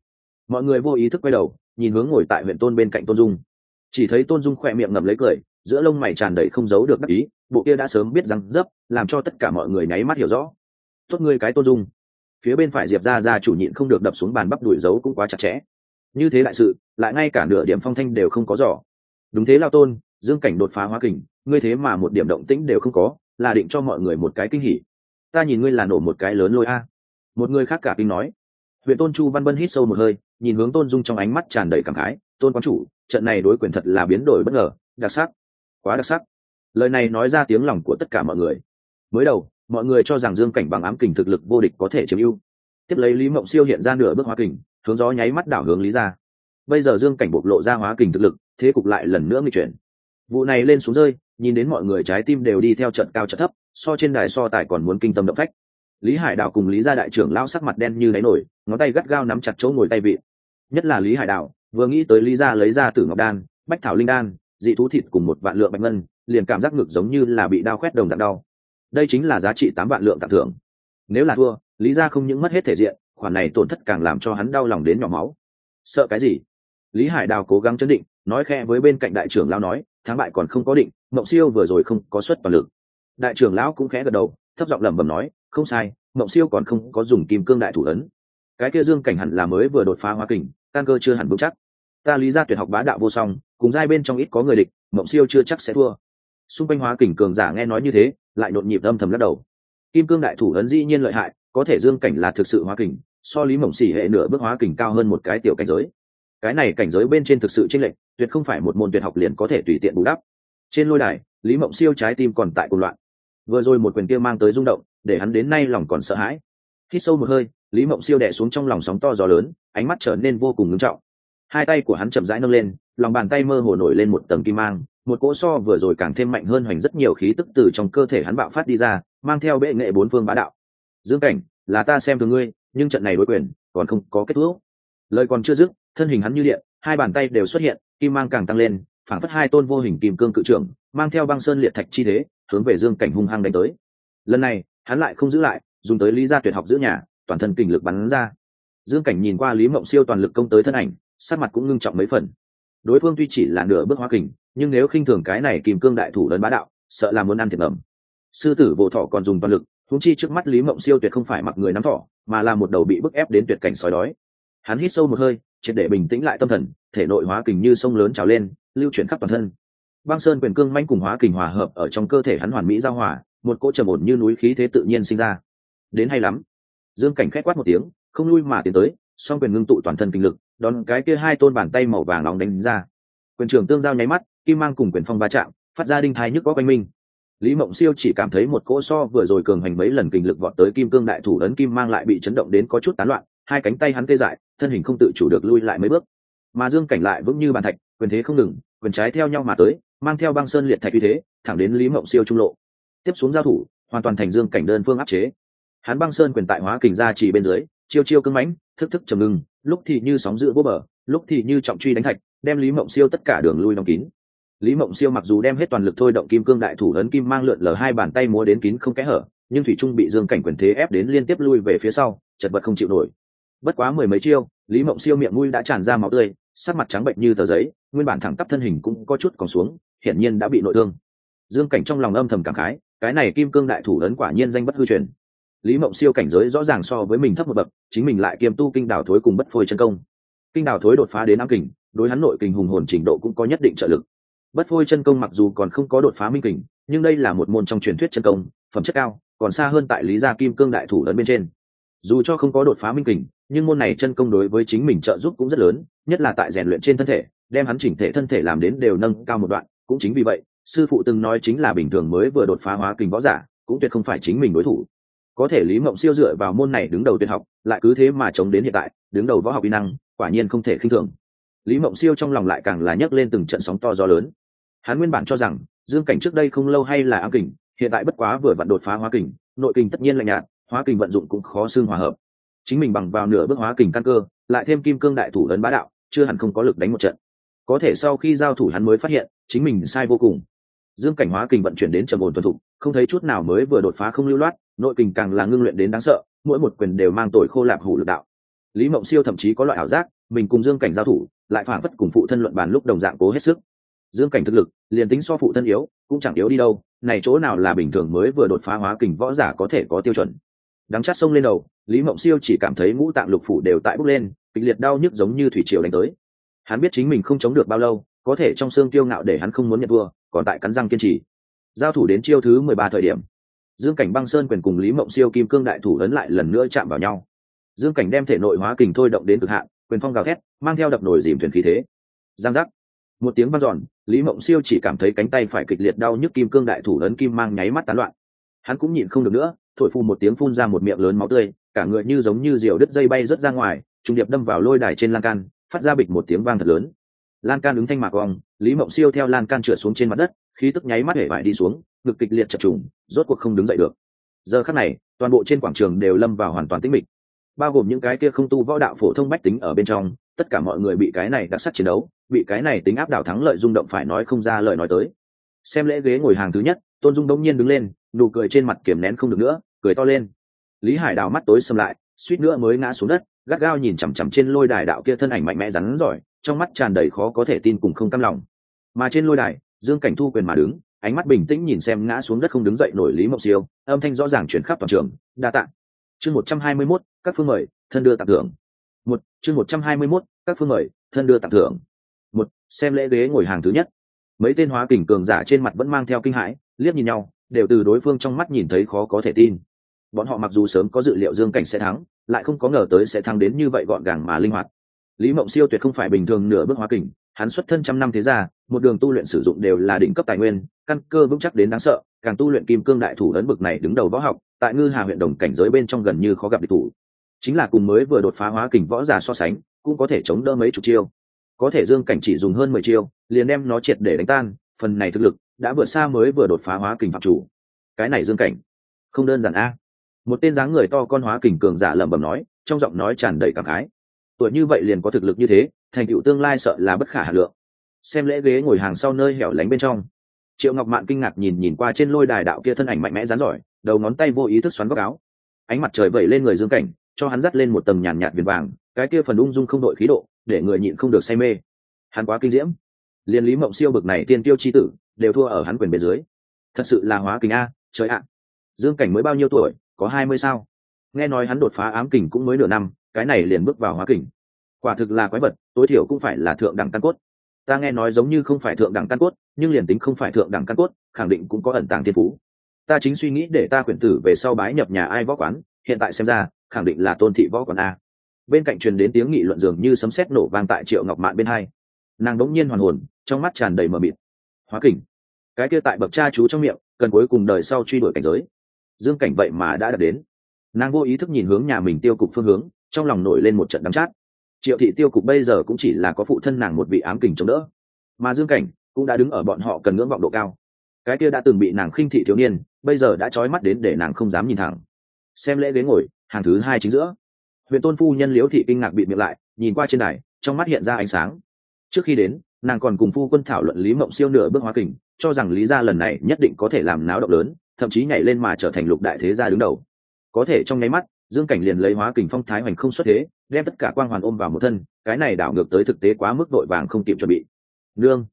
Mọi người vô ý thức quay đầu, nhìn hướng ngồi tại huyện tôn bên cạnh tôn dung. Chỉ thấy tôn dung khỏe miệng ngậm lấy cười, giữa lông mày tràn đầy không giấu được đắc ý, bộ kia đã sớm biết răng dấp, làm cho tất cả mọi người nháy mắt hiểu rõ. Tốt ngươi cái tôn dung phía bên phải diệp ra ra chủ nhịn không được đập xuống bàn bắp đuổi dấu cũng quá chặt chẽ. Như thế đại sự, lại ngay cả nửa điểm phong thanh đều không có giỏ đúng thế lao tôn, dương cảnh đột phá hóa kình, ngươi thế mà một điểm động tĩnh đều không có, là định cho mọi người một cái kinh hỉ. Ta nhìn ngươi là nổ một cái lớn lôi a. Một người khác cả kinh nói. Huyện tôn chu văn bân hít sâu một hơi, nhìn hướng tôn dung trong ánh mắt tràn đầy cảm khái, tôn quán chủ, trận này đối quyền thật là biến đổi bất ngờ, đặc sắc, quá đặc sắc. Lời này nói ra tiếng lòng của tất cả mọi người. Mới đầu mọi người cho rằng dương cảnh bằng ám kình thực lực vô địch có thể chiếm ưu. Tiếp lấy lý mộng siêu hiện ra nửa bước hóa kình, hướng gió nháy mắt đảo hướng lý ra bây giờ dương cảnh bộc lộ ra hóa kình thực lực, thế cục lại lần nữa nghi chuyển. Vụ này lên xuống rơi, nhìn đến mọi người trái tim đều đi theo trận cao trận thấp, so trên đài so tài còn muốn kinh tâm động phách. Lý hải đạo cùng lý gia đại trưởng lao sắc mặt đen như đáy nổi, ngón tay gắt gao nắm chặt chỗ ngồi tay vị. Nhất là lý hải đạo vừa nghĩ tới lý gia lấy ra tử ngọc đan, bách thảo linh đan, dị thú thịt cùng một vạn lượng bạch ngân, liền cảm giác ngực giống như là bị đao khoét đồng dạng đau đây chính là giá trị tám vạn lượng tặng thưởng. Nếu là thua, lý ra không những mất hết thể diện, khoản này tổn thất càng làm cho hắn đau lòng đến nhỏ máu. Sợ cái gì? Lý hải đào cố gắng chấn định, nói khe với bên cạnh đại trưởng lão nói, thắng bại còn không có định, mộng siêu vừa rồi không có suất toàn lực. Đại trưởng lão cũng khẽ gật đầu, thấp giọng lẩm bẩm nói, không sai, mộng siêu còn không có dùng kim cương đại thủ ấn. Cái kia dương cảnh hẳn là mới vừa đột phá hoa kình, căn cơ chưa hẳn vững chắc. Ta lý ra tuyệt học bá đạo vô song, cùng giai bên trong ít có người địch, mộng siêu chưa chắc sẽ thua. Xung quanh hóa kình cường giả nghe nói như thế lại nhộn nhịp âm thầm lắc đầu. Kim cương đại thủ ấn dĩ nhiên lợi hại, có thể dương cảnh là thực sự hóa kình, so lý mộng xỉ hệ nửa bước hóa kình cao hơn một cái tiểu cảnh giới. Cái này cảnh giới bên trên thực sự chênh lệch, tuyệt không phải một môn tuyệt học liền có thể tùy tiện bù đắp. Trên lôi đài, lý mộng siêu trái tim còn tại cuộc loạn. Vừa rồi một quyền kia mang tới rung động, để hắn đến nay lòng còn sợ hãi. Hít sâu một hơi, lý mộng siêu đẻ xuống trong lòng sóng to gió lớn, ánh mắt trở nên vô cùng ngưng trọng. Hai tay của hắn chậm rãi nâng lên, lòng bàn tay mơ hồ nổi lên một tầng kim mang một cỗ so vừa rồi càng thêm mạnh hơn hoành rất nhiều khí tức từ trong cơ thể hắn bạo phát đi ra, mang theo bệ nghệ bốn phương bá đạo. Dương cảnh, là ta xem thường ngươi, nhưng trận này đối quyền còn không có kết thúc. Lời còn chưa dứt, thân hình hắn như điện, hai bàn tay đều xuất hiện, kim mang càng tăng lên, phảng phất hai tôn vô hình kim cương cự trưởng, mang theo băng sơn liệt thạch chi thế, hướng về dương cảnh hung hăng đánh tới. Lần này, hắn lại không giữ lại, dùng tới lý gia tuyệt học giữ nhà, toàn thân kình lực bắn ra. Dương cảnh nhìn qua lý mộng siêu toàn lực công tới thân ảnh sát mặt cũng ngưng trọng mấy phần đối phương tuy chỉ là nửa bước hóa kình nhưng nếu khinh thường cái này kìm cương đại thủ lớn bá đạo sợ là muốn ăn thiệt ngầm. Sư tử bộ thọ còn dùng toàn lực húng chi trước mắt lý mộng siêu tuyệt không phải mặc người nắm thọ, mà là một đầu bị bức ép đến tuyệt cảnh sói đói. Hắn hít sâu một hơi triệt để bình tĩnh lại tâm thần thể nội hóa kình như sông lớn trào lên lưu chuyển khắp toàn thân. Băng sơn quyền cương manh cùng hóa kình hòa hợp ở trong cơ thể hắn hoàn mỹ giao hòa một cỗ trầm ổn như núi khí thế tự nhiên sinh ra. Đến hay lắm. Dương cảnh khét quát một tiếng không lui mà tiến tới song quyền ngưng tụ toàn thân kinh lực đón cái kia hai tôn bàn tay màu vàng nóng đánh ra. Quyền trưởng tương giao nháy mắt, kim mang cùng quyền phong va chạm, phát ra đinh thái nhức có quanh minh. Lý mộng siêu chỉ cảm thấy một cỗ so vừa rồi cường hành mấy lần kinh lực vọt tới kim cương đại thủ ấn kim mang lại bị chấn động đến có chút tán loạn, hai cánh tay hắn tê dại, thân hình không tự chủ được lui lại mấy bước. Mà dương cảnh lại vững như bàn thạch, quyền thế không ngừng, quyền trái theo nhau mà tới, mang theo băng sơn liệt thạch uy thế, thẳng đến lý mộng siêu trung lộ. Tiếp xuống giao thủ, hoàn toàn thành dương cảnh đơn phương áp chế. Hắn băng sơn quyền tại hóa kình ra chỉ bên dưới, chiêu chiêu cưng mãnh, thức thức trầm ngưng lúc thì như sóng giữ vô bờ, lúc thì như trọng truy đánh thạch, đem lý mộng siêu tất cả đường lui đóng kín. Lý mộng siêu mặc dù đem hết toàn lực thôi động kim cương đại thủ ấn kim mang lượn lờ hai bàn tay múa đến kín không kẽ hở, nhưng thủy trung bị dương cảnh quyền thế ép đến liên tiếp lui về phía sau, chật vật không chịu nổi. Bất quá mười mấy chiêu, lý mộng siêu miệng mũi đã tràn ra máu tươi, sắc mặt trắng bệnh như tờ giấy, nguyên bản thẳng tắp thân hình cũng có chút còn xuống, hiển nhiên đã bị nội thương. Dương cảnh trong lòng âm thầm cảm khái, cái này kim cương đại thủ ấn quả nhiên danh bất hư truyền lý mộng siêu cảnh giới rõ ràng so với mình thấp một bậc, chính mình lại kiêm tu kinh đào thối cùng bất phôi chân công. Kinh đào thối đột phá đến ám kình, đối hắn nội kình hùng hồn trình độ cũng có nhất định trợ lực. Bất phôi chân công mặc dù còn không có đột phá minh kình, nhưng đây là một môn trong truyền thuyết chân công, phẩm chất cao, còn xa hơn tại lý gia kim cương đại thủ lớn bên trên. Dù cho không có đột phá minh kình, nhưng môn này chân công đối với chính mình trợ giúp cũng rất lớn, nhất là tại rèn luyện trên thân thể, đem hắn chỉnh thể thân thể làm đến đều nâng cao một đoạn, cũng chính vì vậy, sư phụ từng nói chính là bình thường mới vừa đột phá hóa kình võ giả, cũng tuyệt không phải chính mình đối thủ có thể lý mộng siêu dựa vào môn này đứng đầu tuyệt học, lại cứ thế mà chống đến hiện tại, đứng đầu võ học kỹ năng, quả nhiên không thể khinh thường. Lý mộng siêu trong lòng lại càng là nhấc lên từng trận sóng to gió lớn. Hắn nguyên bản cho rằng, dương cảnh trước đây không lâu hay là ám kình, hiện tại bất quá vừa vặn đột phá hóa kình, nội kình tất nhiên lạnh nhạt, hóa kình vận dụng cũng khó xương hòa hợp. Chính mình bằng vào nửa bước hóa kình căn cơ, lại thêm kim cương đại thủ lớn bá đạo, chưa hẳn không có lực đánh một trận. Có thể sau khi giao thủ hắn mới phát hiện, chính mình sai vô cùng dương cảnh hóa kình vận chuyển đến trầm ổn thuần thục, không thấy chút nào mới vừa đột phá không lưu loát, nội kình càng là ngưng luyện đến đáng sợ, mỗi một quyền đều mang tội khô lạp hủ lực đạo. Lý mộng siêu thậm chí có loại ảo giác, mình cùng dương cảnh giao thủ, lại phản phất cùng phụ thân luận bàn lúc đồng dạng cố hết sức. Dương cảnh thực lực, liền tính so phụ thân yếu, cũng chẳng yếu đi đâu, này chỗ nào là bình thường mới vừa đột phá hóa kình võ giả có thể có tiêu chuẩn. Đắng chát sông lên đầu, lý mộng siêu chỉ cảm thấy ngũ tạng lục phủ đều tại bốc lên, kịch liệt đau nhức giống như thủy triều đánh tới. Hắn biết chính mình không chống được bao lâu, có thể trong xương tiêu ngạo để hắn không muốn nhận thua còn tại cắn răng kiên trì. Giao thủ đến chiêu thứ mười ba thời điểm, dương cảnh băng sơn quyền cùng lý mộng siêu kim cương đại thủ ấn lại lần nữa chạm vào nhau. Dương cảnh đem thể nội hóa kình thôi động đến cực hạn, quyền phong gào thét, mang theo đập nổi dìm thuyền khí thế. Giang giác. Một tiếng vang giòn lý mộng siêu chỉ cảm thấy cánh tay phải kịch liệt đau nhức kim cương đại thủ ấn kim mang nháy mắt tán loạn. Hắn cũng nhịn không được nữa, thổi phun một tiếng phun ra một miệng lớn máu tươi, cả người như giống như diều đứt dây bay rớt ra ngoài trùng điệp đâm vào lôi đài trên lan can, phát ra bịch một tiếng vang thật lớn. Lan can ứng thanh mạc vòng lý mộng siêu theo lan can trượt xuống trên mặt đất, khí tức nháy mắt hể vải đi xuống, ngực kịch liệt chập trùng, rốt cuộc không đứng dậy được. Giờ khắc này, toàn bộ trên quảng trường đều lâm vào hoàn toàn tĩnh mịch. Bao gồm những cái kia không tu võ đạo phổ thông bách tính ở bên trong, tất cả mọi người bị cái này đặc sắc chiến đấu, bị cái này tính áp đảo thắng lợi rung động phải nói không ra lời nói tới. Xem lễ ghế ngồi hàng thứ nhất, tôn dung đông nhiên đứng lên, nụ cười trên mặt kiềm nén không được nữa, cười to lên. Lý hải đào mắt tối xâm lại, suýt nữa mới ngã xuống đất gắt gao nhìn chằm chằm trên lôi đài đạo kia thân ảnh mạnh mẽ rắn giỏi, trong mắt tràn đầy khó có thể tin cùng không cam lòng. Mà trên lôi đài, dương cảnh thu quyền mà đứng, ánh mắt bình tĩnh nhìn xem ngã xuống đất không đứng dậy nổi lý mộng siêu, âm thanh rõ ràng chuyển khắp toàn trường, đa tạng chương một trăm hai mươi mốt, các phương mời, thân đưa tặng thưởng. Một, chương một trăm hai mươi mốt, các phương mời, thân đưa tặng thưởng. Một, xem lễ ghế ngồi hàng thứ nhất. Mấy tên hóa kình cường giả trên mặt vẫn mang theo kinh hãi, liếc nhìn nhau, đều từ đối phương trong mắt nhìn thấy khó có thể tin. Bọn họ mặc dù sớm có dự liệu dương cảnh sẽ thắng lại không có ngờ tới sẽ thăng đến như vậy gọn gàng mà linh hoạt. Lý mộng siêu tuyệt không phải bình thường nửa bước hóa kình, hắn xuất thân trăm năm thế gia, một đường tu luyện sử dụng đều là đỉnh cấp tài nguyên, căn cơ vững chắc đến đáng sợ, càng tu luyện kim cương đại thủ ấn bực này đứng đầu võ học, tại ngư hà huyện đồng cảnh giới bên trong gần như khó gặp địch thủ. Chính là cùng mới vừa đột phá hóa kình võ giả so sánh, cũng có thể chống đỡ mấy chục chiêu. Có thể dương cảnh chỉ dùng hơn mười chiêu, liền đem nó triệt để đánh tan, phần này thực lực đã vượt xa mới vừa đột phá hóa kình phạm chủ. Cái này dương cảnh, không đơn giản a một tên dáng người to con hóa kình cường giả lẩm bẩm nói, trong giọng nói tràn đầy cảm khái. Tuổi như vậy liền có thực lực như thế, thành tựu tương lai sợ là bất khả hà lượng. Xem lễ ghế ngồi hàng sau nơi hẻo lánh bên trong. Triệu ngọc mạn kinh ngạc nhìn nhìn qua trên lôi đài đạo kia thân ảnh mạnh mẽ rán giỏi, đầu ngón tay vô ý thức xoắn góc áo. Ánh mặt trời vẩy lên người dương cảnh, cho hắn dắt lên một tầng nhàn nhạt viền vàng, cái kia phần ung dung không đội khí độ, để người nhịn không được say mê. Hắn quá kinh diễm. Liên lý mộng siêu bực này tiên tiêu chi tử, đều thua ở hắn quyền bên dưới. Thật sự là hóa kình a, trời ạ. Dương cảnh mới bao nhiêu tuổi có hai mươi sao? Nghe nói hắn đột phá ám kình cũng mới nửa năm, cái này liền bước vào hóa kình. Quả thực là quái vật, tối thiểu cũng phải là thượng đẳng căn cốt. Ta nghe nói giống như không phải thượng đẳng căn cốt, nhưng liền tính không phải thượng đẳng căn cốt, khẳng định cũng có ẩn tàng thiên phú. Ta chính suy nghĩ để ta quyển tử về sau bái nhập nhà ai võ quán, hiện tại xem ra, khẳng định là tôn thị võ quán a. Bên cạnh truyền đến tiếng nghị luận dường như sấm sét nổ vang tại triệu ngọc mạn bên hai. Nàng đống nhiên hoàn hồn, trong mắt tràn đầy mờ mịt. Hóa kình. Cái kia tại bậc cha chú trong miệng, cần cuối cùng đời sau truy đuổi cảnh giới dương cảnh vậy mà đã đạt đến. Nàng vô ý thức nhìn hướng nhà mình tiêu cục phương hướng, trong lòng nổi lên một trận đắm chát. Triệu thị tiêu cục bây giờ cũng chỉ là có phụ thân nàng một vị ám kình chống đỡ. Mà dương cảnh cũng đã đứng ở bọn họ cần ngưỡng vọng độ cao. Cái kia đã từng bị nàng khinh thị thiếu niên, bây giờ đã trói mắt đến để nàng không dám nhìn thẳng. Xem lễ ghế ngồi, hàng thứ hai chính giữa. Huyện tôn phu nhân liễu thị kinh ngạc bị miệng lại, nhìn qua trên đài, trong mắt hiện ra ánh sáng. Trước khi đến, nàng còn cùng phu quân thảo luận lý mộng siêu nửa bước hóa kình, cho rằng lý gia lần này nhất định có thể làm náo động lớn thậm chí nhảy lên mà trở thành lục đại thế gia đứng đầu. Có thể trong nháy mắt, dương cảnh liền lấy hóa kình phong thái hoành không xuất thế, đem tất cả quang hoàn ôm vào một thân, cái này đảo ngược tới thực tế quá mức đội vàng không kịp chuẩn bị. Nương!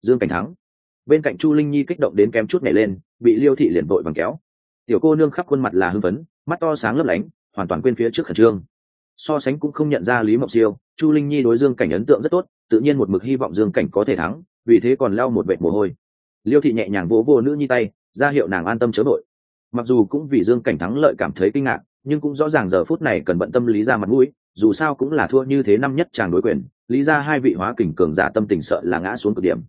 Dương cảnh thắng. Bên cạnh chu linh nhi kích động đến kém chút nhảy lên, bị liêu thị liền vội vàng kéo. Tiểu cô nương khắp khuôn mặt là hưng phấn, mắt to sáng lấp lánh, hoàn toàn quên phía trước khẩn trương. So sánh cũng không nhận ra lý mộng siêu, chu linh nhi đối dương cảnh ấn tượng rất tốt, tự nhiên một mực hy vọng dương cảnh có thể thắng, vì thế còn lao một vệt mồ hôi. Liêu thị nhẹ nhàng vỗ vô nữ nhi tay ra hiệu nàng an tâm chớ đội mặc dù cũng vì dương cảnh thắng lợi cảm thấy kinh ngạc, nhưng cũng rõ ràng giờ phút này cần bận tâm lý ra mặt mũi, dù sao cũng là thua như thế năm nhất chàng đối quyền, lý ra hai vị hóa kình cường giả tâm tình sợ là ngã xuống cực điểm.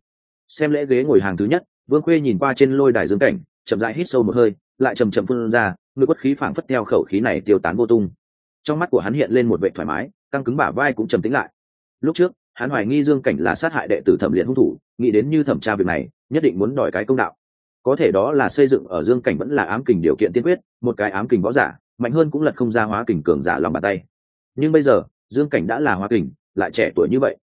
Xem lễ ghế ngồi hàng thứ nhất, vương khuê nhìn qua trên lôi đài dương cảnh, chậm rãi hít sâu một hơi, lại chầm chậm phun ra ngực quất khí phảng phất theo khẩu khí này tiêu tán vô tung. Trong mắt của hắn hiện lên một vệ thoải mái, căng cứng bả vai cũng trầm tính lại. Lúc trước, hắn hoài nghi dương cảnh là sát hại đệ tử thẩm liệt hung thủ, nghĩ đến như thẩm tra việc này, nhất định muốn đòi cái công đạo có thể đó là xây dựng ở dương cảnh vẫn là ám kình điều kiện tiên quyết, một cái ám kình võ giả, mạnh hơn cũng lật không ra hóa kình cường giả lòng bàn tay. Nhưng bây giờ, dương cảnh đã là hóa kình, lại trẻ tuổi như vậy.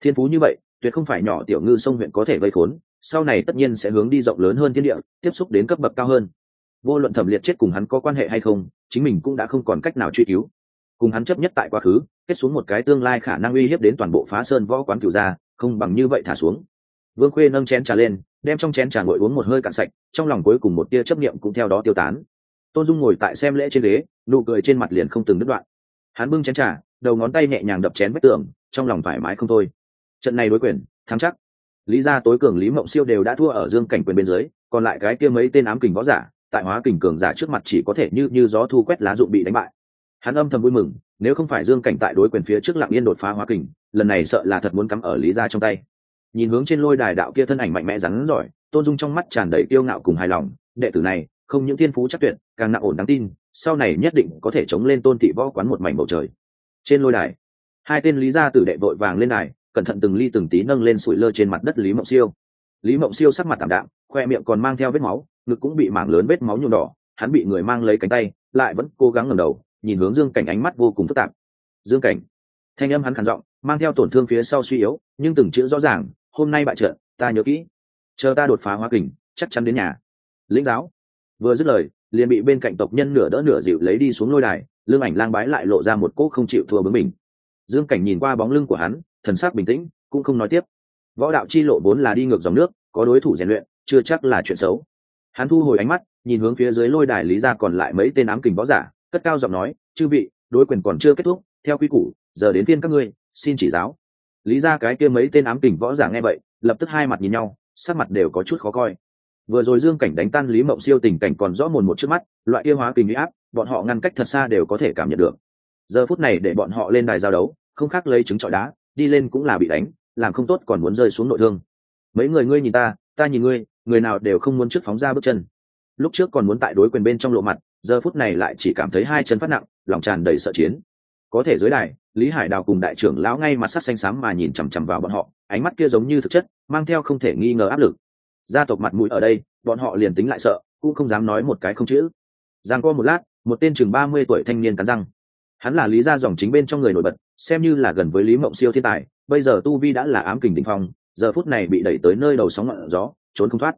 Thiên phú như vậy, tuyệt không phải nhỏ tiểu ngư sông huyện có thể vây khốn, sau này tất nhiên sẽ hướng đi rộng lớn hơn thiên địa, tiếp xúc đến cấp bậc cao hơn. Vô luận thẩm liệt chết cùng hắn có quan hệ hay không, chính mình cũng đã không còn cách nào truy cứu. Cùng hắn chấp nhất tại quá khứ, kết xuống một cái tương lai khả năng uy hiếp đến toàn bộ phá sơn võ quán cửu gia, không bằng như vậy thả xuống. Vương khuê nâng chén trà lên đem trong chén trà ngồi uống một hơi cạn sạch, trong lòng cuối cùng một tia chấp niệm cũng theo đó tiêu tán. Tôn dung ngồi tại xem lễ trên ghế, nụ cười trên mặt liền không từng đứt đoạn. Hắn bưng chén trà, đầu ngón tay nhẹ nhàng đập chén vách tường, trong lòng thoải mái không thôi. Trận này đối quyền, thắng chắc. Lý gia tối cường lý mộng siêu đều đã thua ở dương cảnh quyền bên dưới, còn lại cái kia mấy tên ám kình võ giả, tại hóa kình cường giả trước mặt chỉ có thể như như gió thu quét lá dụng bị đánh bại. Hắn âm thầm vui mừng, nếu không phải dương cảnh tại đối quyền phía trước lặng yên đột phá hóa kình, lần này sợ là thật muốn cắm ở lý gia trong tay nhìn hướng trên lôi đài đạo kia thân ảnh mạnh mẽ rắn giỏi, tôn dung trong mắt tràn đầy kiêu ngạo cùng hài lòng, đệ tử này, không những thiên phú chắc tuyệt, càng nặng ổn đáng tin, sau này nhất định có thể chống lên tôn thị võ quán một mảnh bầu trời. Trên lôi đài, hai tên lý gia tử đệ vội vàng lên đài, cẩn thận từng ly từng tí nâng lên sủi lơ trên mặt đất lý mộng siêu. Lý mộng siêu sắc mặt tảm đạm, khoe miệng còn mang theo vết máu, ngực cũng bị mảng lớn vết máu nhuộm đỏ, hắn bị người mang lấy cánh tay, lại vẫn cố gắng ngẩng đầu, nhìn hướng dương cảnh ánh mắt vô cùng phức tạp. Dương cảnh. Thanh âm hắn khản giọng, mang theo tổn thương phía sau suy yếu, nhưng từng chữ rõ ràng hôm nay bại trận, ta nhớ kỹ. Chờ ta đột phá hoa kình, chắc chắn đến nhà. Lĩnh giáo. Vừa dứt lời, liền bị bên cạnh tộc nhân nửa đỡ nửa dịu lấy đi xuống lôi đài lương ảnh lang bái lại lộ ra một cỗ không chịu thua bướng mình. Dương cảnh nhìn qua bóng lưng của hắn, thần sắc bình tĩnh, cũng không nói tiếp. Võ đạo chi lộ vốn là đi ngược dòng nước, có đối thủ rèn luyện, chưa chắc là chuyện xấu. Hắn thu hồi ánh mắt, nhìn hướng phía dưới lôi đài lý ra còn lại mấy tên ám kình võ giả, cất cao giọng nói, chư vị, đối quyền còn chưa kết thúc, theo quy củ, giờ đến phiên các ngươi, xin chỉ giáo lý ra cái kia mấy tên ám kình võ giả nghe vậy, lập tức hai mặt nhìn nhau, sắc mặt đều có chút khó coi. Vừa rồi dương cảnh đánh tan lý mộng siêu tình cảnh còn rõ mồn một trước mắt, loại kia hóa kình huy áp, bọn họ ngăn cách thật xa đều có thể cảm nhận được. Giờ phút này để bọn họ lên đài giao đấu, không khác lấy trứng trọi đá, đi lên cũng là bị đánh, làm không tốt còn muốn rơi xuống nội thương. Mấy người ngươi nhìn ta ta nhìn ngươi, người nào đều không muốn trước phóng ra bước chân. Lúc trước còn muốn tại đối quyền bên trong lộ mặt, giờ phút này lại chỉ cảm thấy hai chân phát nặng, lòng tràn đầy sợ chiến. Có thể dưới đài lý hải đào cùng đại trưởng lão ngay mặt sắc xanh xám mà nhìn chằm chằm vào bọn họ, ánh mắt kia giống như thực chất, mang theo không thể nghi ngờ áp lực. Gia tộc mặt mũi ở đây, bọn họ liền tính lại sợ, cũng không dám nói một cái không chữ. Giang qua một lát, một tên chừng ba mươi tuổi thanh niên cắn răng. Hắn là lý gia dòng chính bên trong người nổi bật, xem như là gần với lý mộng siêu thiên tài, bây giờ tu vi đã là ám kình đình phong, giờ phút này bị đẩy tới nơi đầu sóng ngọn gió, trốn không thoát.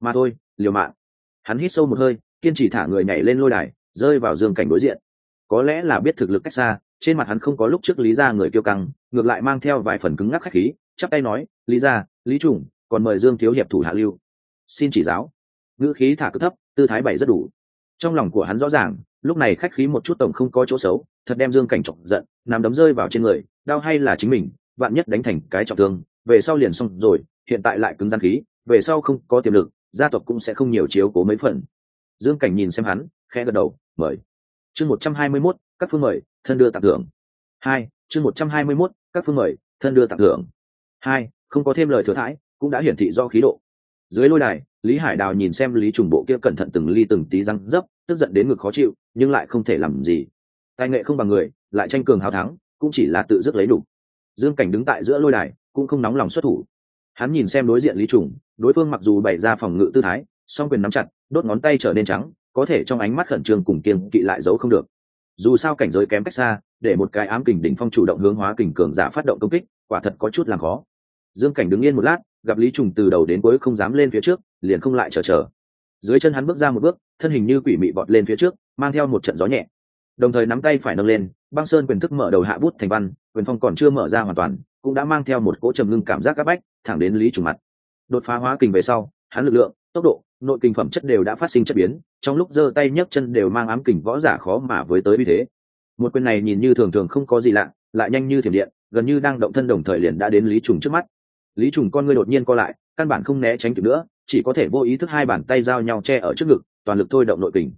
Mà thôi, liều mạng. Hắn hít sâu một hơi, kiên trì thả người nhảy lên lôi đài, rơi vào dương cảnh đối diện. Có lẽ là biết thực lực cách xa trên mặt hắn không có lúc trước lý gia người kiêu căng, ngược lại mang theo vài phần cứng ngắc khách khí, chắp tay nói, lý gia, lý trùng còn mời dương thiếu hiệp thủ hạ lưu. Xin chỉ giáo. Ngữ khí thả cứ thấp, tư thái bảy rất đủ. Trong lòng của hắn rõ ràng, lúc này khách khí một chút tổng không có chỗ xấu, thật đem dương cảnh trọng giận nằm đấm rơi vào trên người, đau hay là chính mình, vạn nhất đánh thành cái trọng thương, về sau liền xong rồi, hiện tại lại cứng gian khí, về sau không có tiềm lực, gia tộc cũng sẽ không nhiều chiếu cố mấy phần. Dương cảnh nhìn xem hắn, khẽ gật đầu, mời. Chương một trăm hai mươi mốt, các phương mời thân đưa tặng thưởng. Hai, chương một trăm hai mươi mốt, các phương mời, thân đưa tặng thưởng. Hai, không có thêm lời thừa thãi, cũng đã hiển thị do khí độ. Dưới lôi đài, lý hải đào nhìn xem lý trùng bộ kia cẩn thận từng ly từng tí răng dấp, tức giận đến ngực khó chịu, nhưng lại không thể làm gì. Tài nghệ không bằng người, lại tranh cường hào thắng, cũng chỉ là tự dứt lấy đủ. Dương cảnh đứng tại giữa lôi đài, cũng không nóng lòng xuất thủ. Hắn nhìn xem đối diện lý trùng, đối phương mặc dù bày ra phòng ngự tư thái, song quyền nắm chặt, đốt ngón tay trở nên trắng, có thể trong ánh mắt khẩn trương cùng kiên kỵ lại giấu không được dù sao cảnh giới kém cách xa, để một cái ám kình đỉnh phong chủ động hướng hóa kình cường giả phát động công kích, quả thật có chút làm khó. Dương cảnh đứng yên một lát, gặp lý trùng từ đầu đến cuối không dám lên phía trước, liền không lại chờ chờ. Dưới chân hắn bước ra một bước, thân hình như quỷ mị vọt lên phía trước, mang theo một trận gió nhẹ. Đồng thời nắm tay phải nâng lên, băng sơn quyền thức mở đầu hạ bút thành văn, quyền phong còn chưa mở ra hoàn toàn, cũng đã mang theo một cỗ trầm ngưng cảm giác áp bách, thẳng đến lý trùng mặt. Đột phá hóa kình về sau hắn lực lượng, tốc độ, nội kinh phẩm chất đều đã phát sinh chất biến, trong lúc giơ tay nhấc chân đều mang ám kình võ giả khó mà với tới vì thế. Một quyền này nhìn như thường thường không có gì lạ, lại nhanh như thiểm điện, gần như đang động thân đồng thời liền đã đến lý trùng trước mắt. Lý trùng con ngươi đột nhiên co lại, căn bản không né tránh kịp nữa, chỉ có thể vô ý thức hai bàn tay giao nhau che ở trước ngực, toàn lực thôi động nội kình.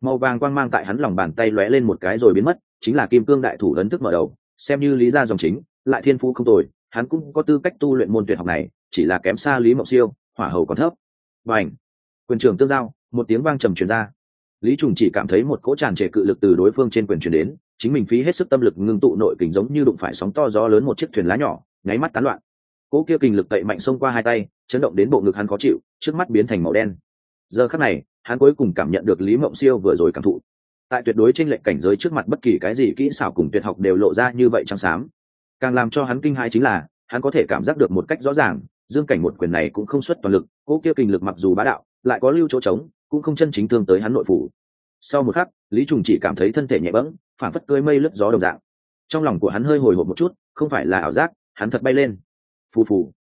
Màu vàng quang mang tại hắn lòng bàn tay lóe lên một cái rồi biến mất, chính là kim cương đại thủ ấn thức mở đầu, xem như lý ra dòng chính, lại thiên phú không tồi, hắn cũng có tư cách tu luyện môn tuyệt học này, chỉ là kém xa lý mộng siêu hỏa hầu còn thấp. Và ảnh quyền trưởng tương giao, một tiếng vang trầm truyền ra. Lý trùng chỉ cảm thấy một cỗ tràn trề cự lực từ đối phương trên quyền truyền đến, chính mình phí hết sức tâm lực ngưng tụ nội kình giống như đụng phải sóng to gió lớn một chiếc thuyền lá nhỏ, nháy mắt tán loạn. Cỗ kia kình lực tậy mạnh xông qua hai tay, chấn động đến bộ ngực hắn khó chịu, trước mắt biến thành màu đen. Giờ khắc này, hắn cuối cùng cảm nhận được lý mộng siêu vừa rồi cảm thụ. Tại tuyệt đối trên lệnh cảnh giới trước mặt bất kỳ cái gì kỹ xảo cùng tuyệt học đều lộ ra như vậy trắng xám. Càng làm cho hắn kinh hãi chính là, hắn có thể cảm giác được một cách rõ ràng dương cảnh một quyền này cũng không xuất toàn lực, cỗ kia kinh lực mặc dù bá đạo, lại có lưu chỗ trống, cũng không chân chính thương tới hắn nội phủ. Sau một khắc, lý trùng chỉ cảm thấy thân thể nhẹ bẫng phản phất cơi mây lướt gió đồng dạng. Trong lòng của hắn hơi hồi hộp một chút, không phải là ảo giác, hắn thật bay lên. Phù phù.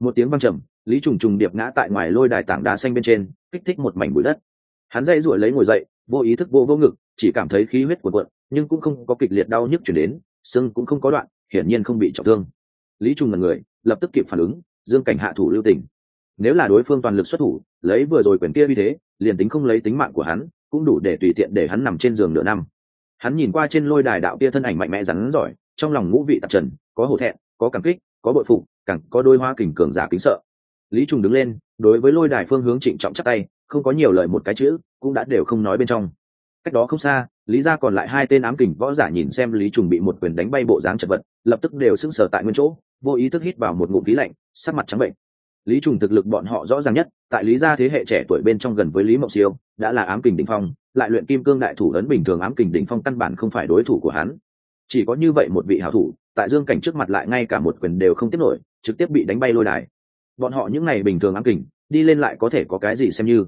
Một tiếng văng trầm, lý trùng trùng điệp ngã tại ngoài lôi đài tảng đá xanh bên trên, kích thích một mảnh bụi đất. Hắn dây ruổi lấy ngồi dậy, vô ý thức vô vô ngực, chỉ cảm thấy khí huyết cuộn cuộn, nhưng cũng không có kịch liệt đau nhức chuyển đến sưng cũng không có đoạn, hiển nhiên không bị trọng thương. Lý trùng là người, lập tức kịp phản ứng dương cảnh hạ thủ lưu tình. Nếu là đối phương toàn lực xuất thủ, lấy vừa rồi quyền kia như thế, liền tính không lấy tính mạng của hắn, cũng đủ để tùy tiện để hắn nằm trên giường nửa năm. Hắn nhìn qua trên lôi đài đạo kia thân ảnh mạnh mẽ rắn giỏi, trong lòng ngũ vị tạp trần, có hổ thẹn, có cảm kích, có bội phụ càng có đôi hoa kình cường giả kính sợ. Lý trùng đứng lên, đối với lôi đài phương hướng trịnh trọng chắc tay, không có nhiều lời một cái chữ, cũng đã đều không nói bên trong. Cách đó không xa, lý ra còn lại hai tên ám kình võ giả nhìn xem lý trùng bị một quyền đánh bay bộ dáng chật vật, lập tức đều sững sờ tại nguyên chỗ vô ý thức hít vào một ngụm khí lạnh, sắc mặt trắng bệnh. Lý trùng thực lực bọn họ rõ ràng nhất, tại lý gia thế hệ trẻ tuổi bên trong gần với lý mộng siêu, đã là ám kình đ ỉ n h phong, lại luyện kim cương đại thủ lớn bình thường ám kình đ ỉ n h phong căn bản không phải đối thủ của hắn. Chỉ có như vậy một vị hảo thủ, tại dương cảnh trước mặt lại ngay cả một quyền đều không tiếp nổi, trực tiếp bị đánh bay lôi đài. Bọn họ những này bình thường ám kình, đi lên lại có thể có cái gì xem như.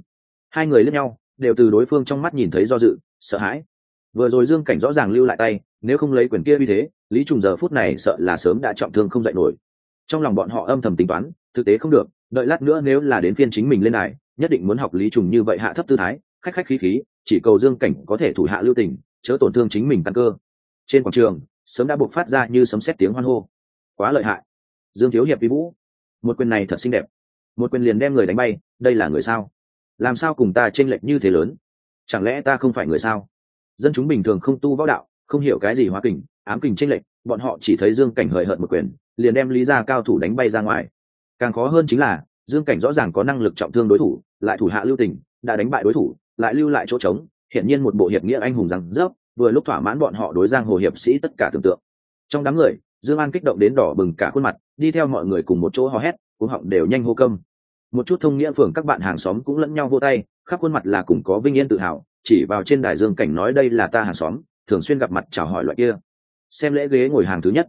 Hai người lẫn nhau, đều từ đối phương trong mắt nhìn thấy do dự, sợ hãi vừa rồi dương cảnh rõ ràng lưu lại tay, nếu không lấy quyền kia uy thế, lý trùng giờ phút này sợ là sớm đã trọng thương không dạy nổi. Trong lòng bọn họ âm thầm tính toán, thực tế không được, đợi lát nữa nếu là đến phiên chính mình lên này, nhất định muốn học lý trùng như vậy hạ thấp tư thái, khách khách khí khí, chỉ cầu dương cảnh có thể thủ hạ lưu tình, chớ tổn thương chính mình tăng cơ. Trên quảng trường, sớm đã buộc phát ra như sấm xét tiếng hoan hô. Quá lợi hại. Dương thiếu hiệp vi vũ. Một quyền này thật xinh đẹp. Một quyền liền đem người đánh bay, đây là người sao? Làm sao cùng ta chênh lệch như thế lớn? Chẳng lẽ ta không phải người sao? Dân chúng bình thường không tu võ đạo, không hiểu cái gì hóa kình, ám kình tranh lệch, bọn họ chỉ thấy dương cảnh hời hợt một quyền, liền đem lý gia cao thủ đánh bay ra ngoài càng khó hơn chính là, dương cảnh rõ ràng có năng lực trọng thương đối thủ, lại thủ hạ lưu tình, đã đánh bại đối thủ, lại lưu lại chỗ trống, hiện nhiên một bộ hiệp nghĩa anh hùng rằng rớp. vừa lúc thỏa mãn bọn họ đối giang hồ hiệp sĩ tất cả tưởng tượng trong đám người, dương an kích động đến đỏ bừng cả khuôn mặt, đi theo mọi người cùng một chỗ hò hét, cuống họng đều nhanh hô câm một chút thông nghĩa phường các bạn hàng xóm cũng lẫn nhau vô tay, khắp khuôn mặt là cùng có vinh yên tự hào chỉ vào trên đài dương cảnh nói đây là ta hàng xóm, thường xuyên gặp mặt chào hỏi loại kia. Xem lễ ghế ngồi hàng thứ nhất.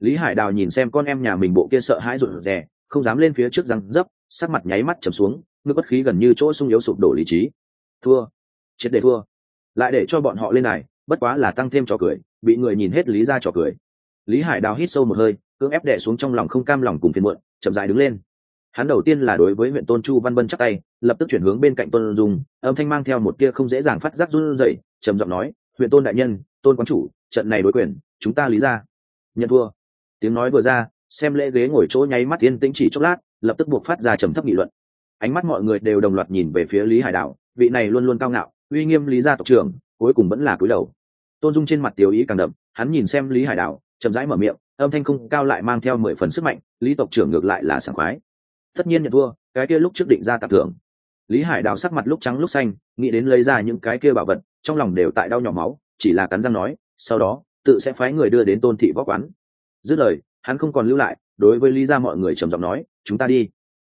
Lý hải đào nhìn xem con em nhà mình bộ kia sợ hãi rụt rè, không dám lên phía trước răng dấp, sắc mặt nháy mắt chầm xuống nước bất khí gần như chỗ sung yếu sụp đổ lý trí. Thua. Triệt để thua. Lại để cho bọn họ lên này bất quá là tăng thêm trò cười, bị người nhìn hết lý ra trò cười. Lý hải đào hít sâu một hơi, cưỡng ép đẻ xuống trong lòng không cam lòng cùng phiền muộn, chậm dài đứng lên. Hắn đầu tiên là đối với huyện tôn chu văn bân chắc tay lập tức chuyển hướng bên cạnh tôn dung, âm thanh mang theo một tia không dễ dàng phát giác run rẩy, trầm giọng nói huyện tôn đại nhân, tôn quán chủ, trận này đối quyền, chúng ta lý ra. Nhận thua. Tiếng nói vừa ra, xem lễ ghế ngồi chỗ nháy mắt yên tĩnh chỉ chốc lát, lập tức buộc phát ra trầm thấp nghị luận. Ánh mắt mọi người đều đồng loạt nhìn về phía lý hải đạo vị này luôn luôn cao ngạo, uy nghiêm lý gia tộc trưởng, cuối cùng vẫn là cúi đầu. Tôn dung trên mặt tiểu ý càng đậm, hắn nhìn xem lý hải đạo chậm rãi mở miệng, âm thanh không cao lại mang theo mười phần sức mạnh, lý tộc trưởng ngược lại là sảng khoái. Tất nhiên nhận thua, cái kia lúc trước định ra tặng thưởng lý hải đào sắc mặt lúc trắng lúc xanh, nghĩ đến lấy ra những cái kia bảo vật, trong lòng đều tại đau nhỏ máu, chỉ là cắn răng nói, sau đó, tự sẽ phái người đưa đến tôn thị võ quán. Dứt lời, hắn không còn lưu lại, đối với lý gia mọi người trầm giọng nói, chúng ta đi.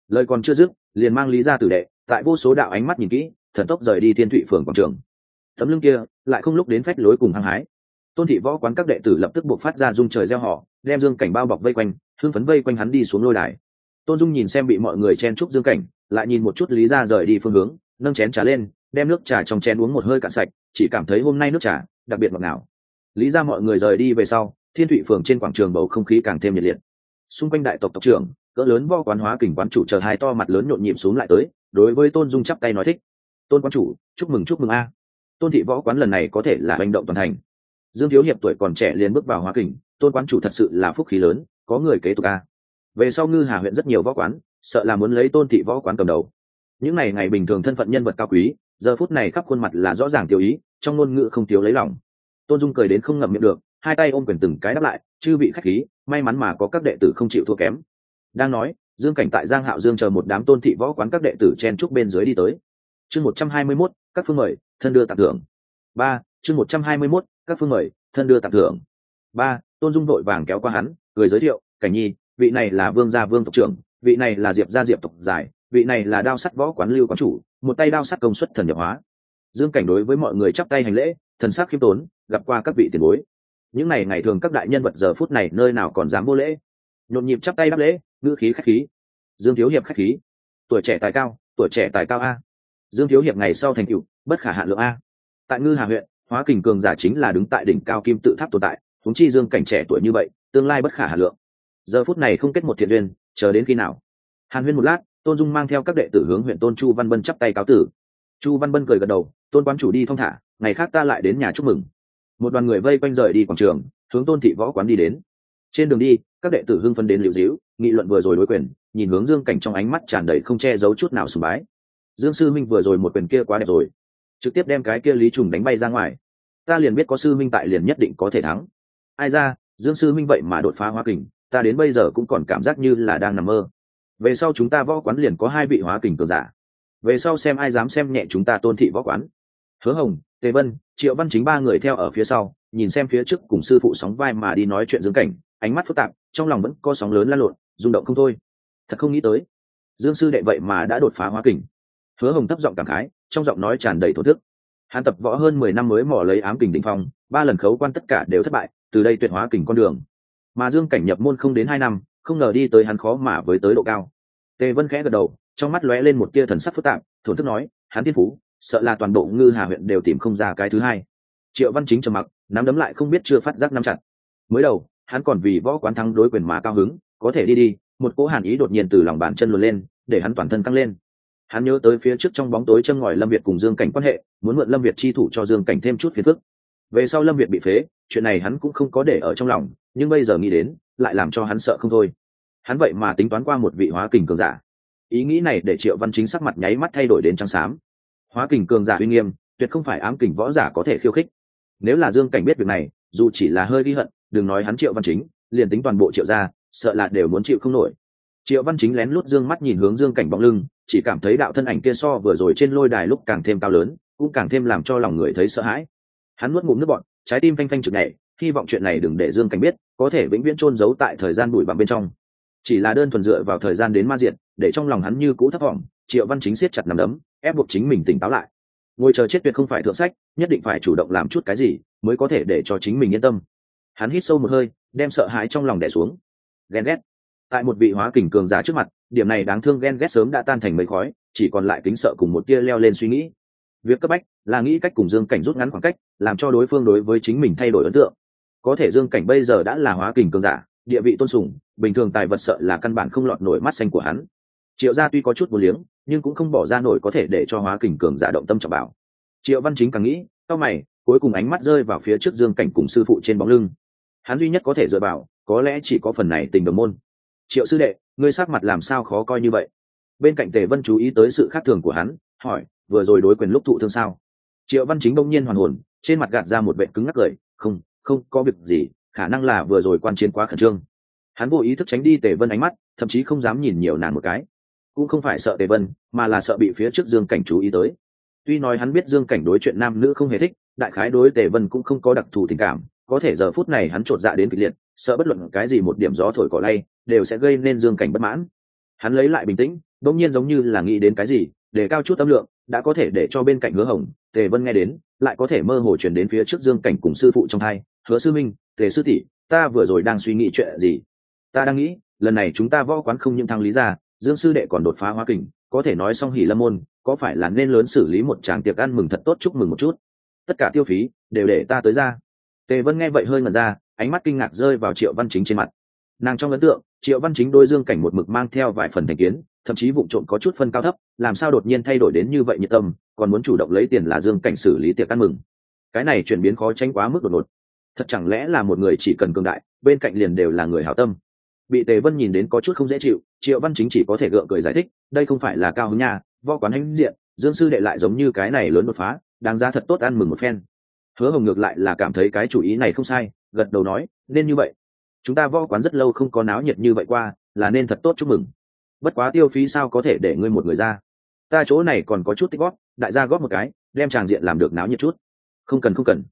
Lời còn chưa dứt, liền mang lý gia tử đệ, tại vô số đạo ánh mắt nhìn kỹ, thần tốc rời đi thiên thụy phường quảng trường. Tấm lưng kia, lại không lúc đến phách lối cùng hăng hái. Tôn thị võ quán các đệ tử lập tức buộc phát ra dung trời gieo họ, đem dương cảnh bao bọc vây quanh hương phấn vây quanh hắn đi xuống lôi đài tôn dung nhìn xem bị mọi người chen trúc dương cảnh, lại nhìn một chút lý ra rời đi phương hướng, nâng chén trà lên, đem nước trà trong chén uống một hơi cạn sạch, chỉ cảm thấy hôm nay nước trà đặc biệt ngọt ngào. Lý ra mọi người rời đi về sau, thiên thụy phường trên quảng trường bầu không khí càng thêm nhiệt liệt. Xung quanh đại tộc tộc trưởng, cỡ lớn vo quán hóa kình quán chủ chờ hai to mặt lớn nhộn nhịp xuống lại tới, đối với tôn dung chắp tay nói thích. Tôn quán chủ, chúc mừng chúc mừng a. Tôn thị võ quán lần này có thể là hành động toàn thành. Dương thiếu hiệp tuổi còn trẻ liền bước vào hóa kình, tôn quán chủ thật sự là phúc khí lớn, có người kế tục a về sau ngư hà huyện rất nhiều võ quán, sợ là muốn lấy tôn thị võ quán cầm đầu. Những ngày ngày bình thường thân phận nhân vật cao quý, giờ phút này khắp khuôn mặt là rõ ràng tiêu ý, trong ngôn ngữ không thiếu lấy lòng. Tôn dung cười đến không ngậm miệng được, hai tay ôm quyền từng cái đáp lại, chư vị khách khí, may mắn mà có các đệ tử không chịu thua kém. Đang nói, dương cảnh tại giang hạo dương chờ một đám tôn thị võ quán các đệ tử chen trúc bên dưới đi tới. Chương một trăm hai mươi mốt, các phương mời, thân đưa tặng thưởng. Ba, chương một trăm hai mươi mốt, các phương mời, thân đưa tặng thưởng. Ba, tôn dung vội vàng kéo qua hắn người giới thiệu, cảnh nhi vị này là vương gia vương tộc trưởng, vị này là diệp gia diệp tộc giải, vị này là đao sắt võ quán lưu quán chủ, một tay đao sắt công suất thần nhập hóa. Dương cảnh đối với mọi người chắp tay hành lễ, thần sắc khiêm tốn, gặp qua các vị tiền bối. Những ngày ngày thường các đại nhân vật giờ phút này nơi nào còn dám vô lễ? Nhộn nhịp chắp tay đáp lễ, ngữ khí khách khí. Dương thiếu hiệp khách khí. Tuổi trẻ tài cao, tuổi trẻ tài cao a. Dương thiếu hiệp ngày sau thành cựu bất khả hạ lượng a. Tại ngư hà huyện, hóa kình cường giả chính là đứng tại đỉnh cao kim tự tháp tồn tại thống chi dương cảnh trẻ tuổi như vậy, tương lai bất khả hà lượng giờ phút này không kết một thiện duyên, chờ đến khi nào? Hàn huyên một lát, tôn dung mang theo các đệ tử hướng huyện tôn chu văn bân chắp tay cáo tử. Chu văn bân cười gật đầu, tôn quán chủ đi thong thả, ngày khác ta lại đến nhà chúc mừng. Một đoàn người vây quanh rời đi quảng trường, hướng tôn thị võ quán đi đến. Trên đường đi, các đệ tử hưng phân đến liệu dĩu nghị luận vừa rồi đối quyền, nhìn hướng dương cảnh trong ánh mắt tràn đầy không che giấu chút nào sùng bái. Dương sư minh vừa rồi một quyền kia quá đẹp rồi, trực tiếp đem cái kia lý trùng đánh bay ra ngoài. Ta liền biết có sư minh tại liền nhất định có thể thắng. Ai ra, dương sư minh vậy mà đột phá hoa kình ta đến bây giờ cũng còn cảm giác như là đang nằm mơ. Về sau chúng ta võ quán liền có hai vị hóa kình cường giả. Về sau xem ai dám xem nhẹ chúng ta tôn thị võ quán. Hứa hồng, tề vân, triệu văn chính ba người theo ở phía sau, nhìn xem phía trước cùng sư phụ sóng vai mà đi nói chuyện dương cảnh, ánh mắt phức tạp, trong lòng vẫn có sóng lớn lan lộn, rung động không thôi. Thật không nghĩ tới, dương sư đệ vậy mà đã đột phá hóa kình. Hứa hồng thấp giọng cảm khái, trong giọng nói tràn đầy thổ thức. Hắn tập võ hơn mười năm mới mò lấy ám kình đ ỉ n h phong, ba lần khấu quan tất cả đều thất bại, từ đây tuyệt hóa kình con đường mà dương cảnh nhập môn không đến hai năm, không ngờ đi tới hắn khó mà với tới độ cao. Tề vân khẽ gật đầu, trong mắt lóe lên một tia thần sắc phức tạp, thổn thức nói, hắn tiên phú, sợ là toàn bộ ngư hà huyện đều tìm không ra cái thứ hai. Triệu văn chính trầm mặc, nắm đấm lại không biết chưa phát giác nắm chặt. Mới đầu, hắn còn vì võ quán thắng đối quyền mà cao hứng, có thể đi đi, một cỗ hàn ý đột nhiên từ lòng bàn chân luồn lên, để hắn toàn thân căng lên. Hắn nhớ tới phía trước trong bóng tối chân ngòi lâm việt cùng dương cảnh quan hệ, muốn mượn lâm việt chi thủ cho dương cảnh thêm chút phiền phức. Về sau lâm việt bị phế, chuyện này hắn cũng không có để ở trong lòng nhưng bây giờ nghĩ đến, lại làm cho hắn sợ không thôi. Hắn vậy mà tính toán qua một vị hóa kình cường giả. Ý nghĩ này để triệu văn chính sắc mặt nháy mắt thay đổi đến trắng xám. Hóa kình cường giả uy nghiêm, tuyệt không phải ám kình võ giả có thể khiêu khích. Nếu là dương cảnh biết việc này, dù chỉ là hơi ghi hận, đừng nói hắn triệu văn chính, liền tính toàn bộ triệu ra sợ là đều muốn chịu không nổi. Triệu văn chính lén lút dương mắt nhìn hướng dương cảnh bóng lưng, chỉ cảm thấy đạo thân ảnh kia so vừa rồi trên lôi đài lúc càng thêm cao lớn, cũng càng thêm làm cho lòng người thấy sợ hãi. Hắn nuốt ngụm nước bọn trái tim phanh phanh chực nhảy hy vọng chuyện này đừng để dương cảnh biết có thể vĩnh viễn chôn giấu tại thời gian bụi bặm bên trong. Chỉ là đơn thuần dựa vào thời gian đến ma diện để trong lòng hắn như cũ thấp vọng triệu văn chính siết chặt nằm đấm, ép buộc chính mình tỉnh táo lại. Ngồi chờ chết tuyệt không phải thượng sách, nhất định phải chủ động làm chút cái gì mới có thể để cho chính mình yên tâm. Hắn hít sâu một hơi, đem sợ hãi trong lòng đẻ xuống. Ghen ghét. Tại một vị hóa kình cường giả trước mặt, điểm này đáng thương ghen ghét sớm đã tan thành mấy khói, chỉ còn lại kính sợ cùng một tia leo lên suy nghĩ. Việc cấp bách là nghĩ cách cùng dương cảnh rút ngắn khoảng cách, làm cho đối phương đối với chính mình thay đổi ấn tượng có thể dương cảnh bây giờ đã là hóa kình cường giả, địa vị tôn sùng, bình thường tài vật sợ là căn bản không lọt nổi mắt xanh của hắn. Triệu gia tuy có chút vô liếng, nhưng cũng không bỏ ra nổi có thể để cho hóa kình cường giả động tâm trọng bảo. Triệu văn chính càng nghĩ sau mày, cuối cùng ánh mắt rơi vào phía trước dương cảnh cùng sư phụ trên bóng lưng. Hắn duy nhất có thể dựa vào, có lẽ chỉ có phần này tình đồng môn. Triệu sư đệ, ngươi sắc mặt làm sao khó coi như vậy? Bên cạnh tề vân chú ý tới sự khác thường của hắn, hỏi, vừa rồi đối quyền lúc thụ thương sao? Triệu văn chính bỗng nhiên hoàn hồn, trên mặt gạt ra một vệ cứng ngắc cười, không không có việc gì, khả năng là vừa rồi quan chiến quá khẩn trương. Hắn vô ý thức tránh đi tề vân ánh mắt, thậm chí không dám nhìn nhiều nàng một cái. Cũng không phải sợ tề vân, mà là sợ bị phía trước dương cảnh chú ý tới. Tuy nói hắn biết dương cảnh đối chuyện nam nữ không hề thích, đại khái đối tề vân cũng không có đặc thù tình cảm, có thể giờ phút này hắn t dạ đến kịch liệt, sợ bất luận cái gì một điểm gió thổi cỏ lay, đều sẽ gây nên dương cảnh bất mãn. Hắn lấy lại bình tĩnh đ ỗ n g nhiên giống như là nghĩ đến cái gì, để cao chút tâm lượng, đã có thể để cho bên cạnh hứa hồng tề vân nghe đến, lại có thể mơ hồ chuyển đến phía trước dương cảnh cùng sư phụ trong hai hứa sư minh, tề sư tỷ, ta vừa rồi đang suy nghĩ chuyện gì? Ta đang nghĩ, lần này chúng ta võ quán không những thăng lý ra dương sư đệ còn đột phá hóa kình, có thể nói xong hỉ lâm môn, có phải là nên lớn xử lý một tràng tiệc ăn mừng thật tốt chúc mừng một chút? Tất cả tiêu phí đều để ta tới ra. Tề vân nghe vậy hơi ngần ra, ánh mắt kinh ngạc rơi vào triệu văn chính trên mặt. Nàng trong ấn tượng, triệu văn chính đôi dương cảnh một mực mang theo vài phần thành kiến, thậm chí vụ trộm có chút phân cao thấp, làm sao đột nhiên thay đổi đến như vậy nhiệt tâm còn muốn chủ động lấy tiền là dương cảnh xử lý tiệc ăn mừng. Cái này chuyển biến khó tránh quá mức đột ngột. Thật chẳng lẽ là một người chỉ cần cường đại, bên cạnh liền đều là người hảo tâm. Bị tề vân nhìn đến có chút không dễ chịu, triệu văn chính chỉ có thể gượng cười giải thích, đây không phải là cao hứng nha, võ quán hãnh diện, dương sư đệ lại giống như cái này lớn đột phá, đáng ra thật tốt ăn mừng một phen. Hứa hồng ngược lại là cảm thấy cái chủ ý này không sai, gật đầu nói, nên như vậy. Chúng ta võ quán rất lâu không có náo nhiệt như vậy qua, là nên thật tốt chúc mừng. Bất quá tiêu phí sao có thể để ngươi một người ra? Ta chỗ này còn có chút tích góp, đại gia góp một cái, đem tràng diện làm được náo nhiệt chút. Không cần không cần.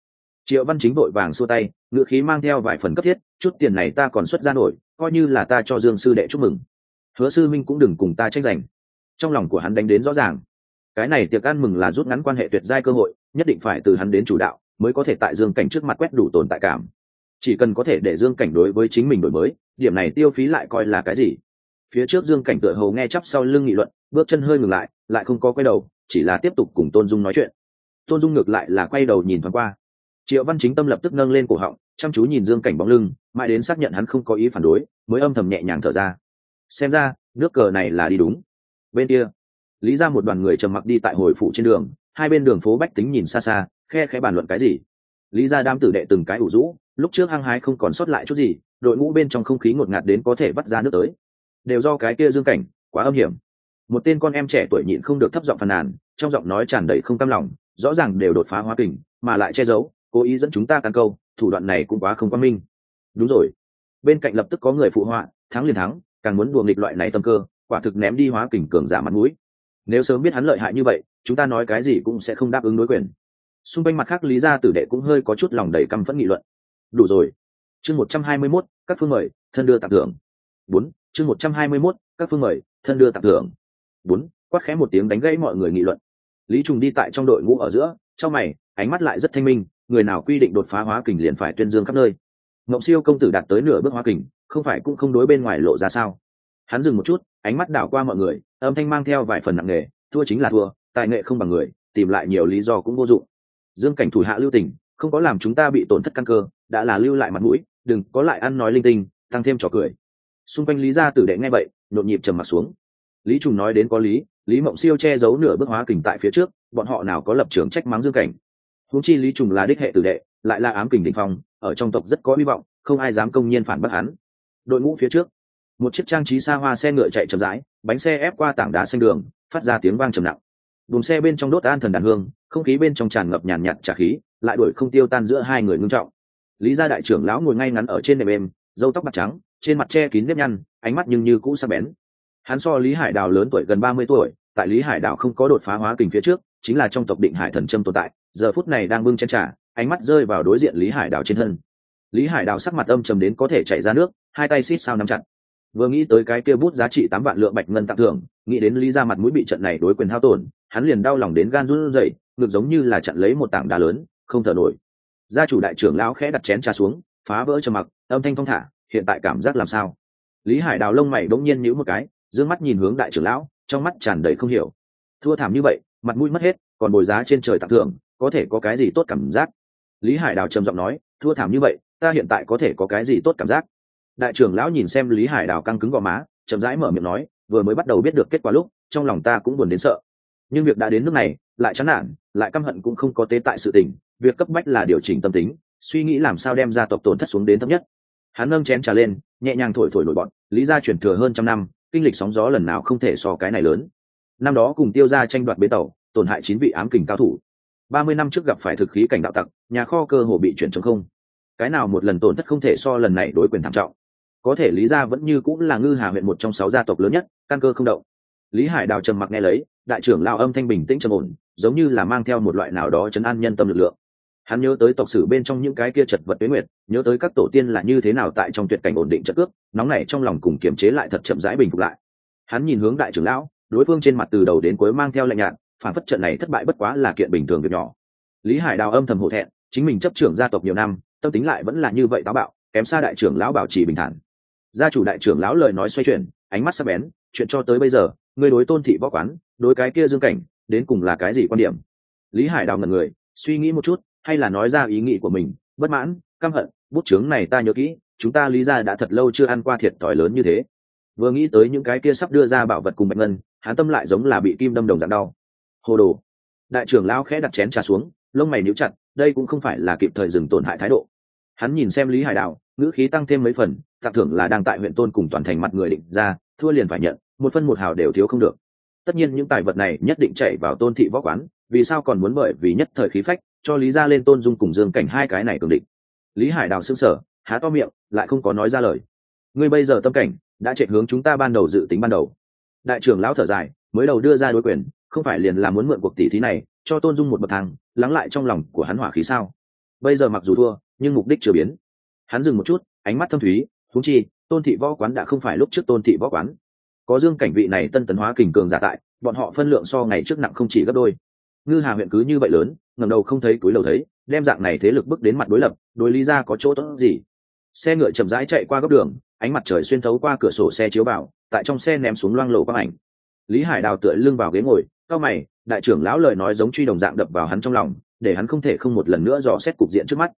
Triệu văn chính vội vàng xua tay, ngựa khí mang theo vài phần cấp thiết, chút tiền này ta còn xuất ra nổi, coi như là ta cho dương sư đệ chúc mừng. Hứa sư minh cũng đừng cùng ta tranh giành. Trong lòng của hắn đánh đến rõ ràng. Cái này tiệc ăn mừng là rút ngắn quan hệ tuyệt giai cơ hội, nhất định phải từ hắn đến chủ đạo, mới có thể tại dương cảnh trước mặt quét đủ tồn tại cảm. Chỉ cần có thể để dương cảnh đối với chính mình đổi mới, điểm này tiêu phí lại coi là cái gì? Phía trước dương cảnh tựa hầu nghe chắp sau lưng nghị luận, bước chân hơi ngừng lại lại không có quay đầu, chỉ là tiếp tục cùng tôn dung nói chuyện. Tôn dung ngược lại là quay đầu nhìn thoáng qua. Triệu văn chính tâm lập tức nâng lên cổ họng, chăm chú nhìn dương cảnh bóng lưng, mãi đến xác nhận hắn không có ý phản đối, mới âm thầm nhẹ nhàng thở ra. Xem ra, nước cờ này là đi đúng. Bên kia, lý ra một đoàn người trầm mặc đi tại hồi phụ trên đường, hai bên đường phố bách tính nhìn xa xa, khe khẽ bàn luận cái gì. Lý ra đám tử đệ từng cái ủ rũ, lúc trước hăng hái không còn sót lại chút gì, đội ngũ bên trong không khí ngột ngạt đến có thể vắt ra nước tới. Đều do cái kia dương cảnh, quá âm hiểm một tên con em trẻ tuổi nhịn không được thấp giọng phàn nàn, trong giọng nói tràn đầy không cam lòng, rõ ràng đều đột phá hóa kình, mà lại che giấu, cố ý dẫn chúng ta căn câu, thủ đoạn này cũng quá không quan minh. Đúng rồi. Bên cạnh lập tức có người phụ họa, thắng liền thắng, càng muốn đùa nghịch loại này tâm cơ, quả thực ném đi hóa kình cường giả mặt mũi. Nếu sớm biết hắn lợi hại như vậy, chúng ta nói cái gì cũng sẽ không đáp ứng đối quyền. Xung quanh mặt khác lý gia tử đệ cũng hơi có chút lòng đầy căm phẫn nghị luận. Đủ rồi. Chương một trăm hai mươi mốt, các phương mời, thân đưa tặng thưởng. Bốn, chương một trăm hai mươi mốt, các phương mời, thân đưa tặng thưởng bốn, quát khẽ một tiếng đánh gãy mọi người nghị luận. Lý trùng đi tại trong đội ngũ ở giữa, trong mày, ánh mắt lại rất thanh minh, người nào quy định đột phá hóa kình liền phải tuyên dương khắp nơi. Ngộng siêu công tử đạt tới nửa bước hóa kình, không phải cũng không đối bên ngoài lộ ra sao? Hắn dừng một chút, ánh mắt đảo qua mọi người, âm thanh mang theo vài phần nặng nề, thua chính là thua, tài nghệ không bằng người, tìm lại nhiều lý do cũng vô dụng. Dương cảnh thủ hạ lưu tình, không có làm chúng ta bị tổn thất căn cơ, đã là lưu lại mặt mũi, đừng có lại ăn nói linh tinh, tăng thêm trò cười. Xung quanh lý gia tử đệ nghe vậy, nhộn nhịp trầm mặt xuống lý trùng nói đến có lý lý mộng siêu che giấu nửa bước hóa kình tại phía trước, bọn họ nào có lập trường trách mắng dương cảnh. Húng chi lý trùng là đích hệ tử đệ, lại là ám kình đình phong, ở trong tộc rất có hy vọng, không ai dám công nhiên phản bác hắn. Đội ngũ phía trước. Một chiếc trang trí xa hoa xe ngựa chạy chậm rãi, bánh xe ép qua tảng đá xanh đường, phát ra tiếng vang trầm nặng. Buồng xe bên trong đốt an thần đàn hương, không khí bên trong tràn ngập nhàn nhạt trả khí, lại đuổi không tiêu tan giữa hai người ngưng trọng. Lý gia đại trưởng lão ngồi ngay ngắn ở trên nệm êm dâu tóc bạc trắng, trên mặt che kín nếp nhăn, ánh mắt nhưng như cũ sắc bén hắn so lý hải đào lớn tuổi gần ba mươi tuổi, tại lý hải đào không có đột phá hóa kình phía trước, chính là trong tộc định hải thần trâm tồn tại, giờ phút này đang bưng chen trà, ánh mắt rơi vào đối diện lý hải đào trên thân. Lý hải đào sắc mặt âm trầm đến có thể chảy ra nước, hai tay xít sao nắm chặt. Vừa nghĩ tới cái kia bút giá trị tám vạn lượng bạch ngân tặng thưởng, nghĩ đến lý ra mặt mũi bị trận này đối quyền hao tổn, hắn liền đau lòng đến gan run rẩy ngược giống như là chặn lấy một tảng đá lớn, không thở nổi. Gia chủ đại trưởng lão khẽ đặt chén trà xuống, phá vỡ trầm mặc, âm thanh phong thả, hiện tại cảm giác làm sao? Lý hải đào lông mày bỗng nhiên nhíu một cái d mắt nhìn hướng đại trưởng lão, trong mắt tràn đầy không hiểu. Thua thảm như vậy, mặt mũi mất hết, còn bồi giá trên trời tặng thưởng, có thể có cái gì tốt cảm giác? Lý hải đào trầm giọng nói, thua thảm như vậy, ta hiện tại có thể có cái gì tốt cảm giác? Đại trưởng lão nhìn xem lý hải đào căng cứng gò má, chậm rãi mở miệng nói, vừa mới bắt đầu biết được kết quả lúc, trong lòng ta cũng buồn đến sợ. Nhưng việc đã đến nước này, lại chán nản, lại căm hận cũng không có tế tại sự tình, việc cấp bách là điều chỉnh tâm tính, suy nghĩ làm sao đem gia tộc tổn thất xuống đến thấp nhất. Hắn nâng chén trà lên, nhẹ nhàng thổi thổi nổi bọn lý gia chuyển thừa hơn trăm năm kinh lịch sóng gió lần nào không thể so cái này lớn. Năm đó cùng tiêu ra tranh đoạt bến tàu, tổn hại chín vị ám kình cao thủ. Ba mươi năm trước gặp phải thực khí cảnh đạo tặc, nhà kho cơ hồ bị chuyển chống không. Cái nào một lần tổn thất không thể so lần này đối quyền thảm trọng. Có thể lý gia vẫn như cũng là ngư hà huyện một trong sáu gia tộc lớn nhất, căn cơ không động. Lý hải đào trầm mặc nghe lấy, đại trưởng lao âm thanh bình tĩnh trầm ổn, giống như là mang theo một loại nào đó chấn an nhân tâm lực lượng hắn nhớ tới tộc sử bên trong những cái kia chật vật tuế nguyệt, nhớ tới các tổ tiên là như thế nào tại trong tuyệt cảnh ổn định chất cước, nóng này trong lòng cùng kiềm chế lại thật chậm rãi bình phục lại. Hắn nhìn hướng đại trưởng lão, đối phương trên mặt từ đầu đến cuối mang theo lạnh nhạt, phản phất trận này thất bại bất quá là kiện bình thường việc nhỏ. Lý hải đào âm thầm hổ thẹn, chính mình chấp trưởng gia tộc nhiều năm, tâm tính lại vẫn là như vậy táo bạo, kém xa đại trưởng lão bảo trì bình thản. Gia chủ đại trưởng lão lời nói xoay chuyển, ánh mắt sắc bén, chuyện cho tới bây giờ ngươi đối tôn thị võ quán, đối cái kia dương cảnh, đến cùng là cái gì quan điểm? Lý hải đào ngần người, suy nghĩ một chút hay là nói ra ý nghĩ của mình, bất mãn, căm hận, bút chướng này ta nhớ kỹ, chúng ta lý ra đã thật lâu chưa ăn qua thiệt thòi lớn như thế. Vừa nghĩ tới những cái kia sắp đưa ra bảo vật cùng bạch ngân, hắn tâm lại giống là bị kim đâm đồng dạng đau. Hồ đồ. Đại trưởng lão khẽ đặt chén trà xuống, lông mày níu chặt, đây cũng không phải là kịp thời dừng tổn hại thái độ. Hắn nhìn xem lý hải đạo, ngữ khí tăng thêm mấy phần, tặng thưởng là đang tại huyện tôn cùng toàn thành mặt người định ra, thua liền phải nhận, một phân một hào đều thiếu không được. Tất nhiên những tài vật này nhất định chạy vào tôn thị võ quán, vì sao còn muốn bởi vì nhất thời khí phách cho lý ra lên tôn dung cùng dương cảnh hai cái này cường định lý hải đào xương sở há to miệng, lại không có nói ra lời. Ngươi bây giờ tâm cảnh, đã chạy hướng chúng ta ban đầu dự tính ban đầu. Đại trưởng lão thở dài, mới đầu đưa ra đối quyền, không phải liền là muốn mượn cuộc tỷ thí này, cho tôn dung một bậc thang, lắng lại trong lòng của hắn hỏa khí sao? Bây giờ mặc dù thua, nhưng mục đích chưa biến. Hắn dừng một chút, ánh mắt thâm thúy thú chi, tôn thị võ quán đã không phải lúc trước tôn thị võ quán. Có dương cảnh vị này tân tấn hóa kình cường giả tại, bọn họ phân lượng so ngày trước nặng không chỉ gấp đôi ngư hà huyện cứ như vậy lớn ngầm đầu không thấy túi lầu thấy, đem dạng này thế lực bước đến mặt đối lập, đối lý ra có chỗ tốt gì? Xe ngựa chậm rãi chạy qua góc đường, ánh mặt trời xuyên thấu qua cửa sổ xe chiếu vào, tại trong xe ném xuống loang lổ quang ảnh. Lý hải đào tựa lưng vào ghế ngồi, cao mày, đại trưởng lão lời nói giống truy đồng dạng đập vào hắn trong lòng, để hắn không thể không một lần nữa dò xét cục diện trước mắt.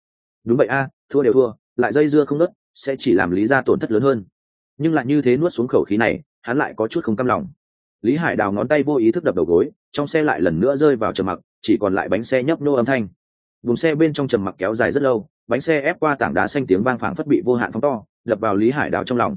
Đúng vậy a, thua đều thua, lại dây dưa không nớt sẽ chỉ làm lý ra tổn thất lớn hơn. Nhưng lại như thế nuốt xuống khẩu khí này, hắn lại có chút không căm lòng. Lý hải đào ngón tay vô ý thức đập đầu gối trong xe lại lần nữa rơi vào trầm mặc, chỉ còn lại bánh xe nhấp nô âm thanh. Vùng xe bên trong trầm mặc kéo dài rất lâu, bánh xe ép qua tảng đá xanh tiếng vang phảng phất bị vô hạn phóng to, đập vào lý hải đào trong lòng.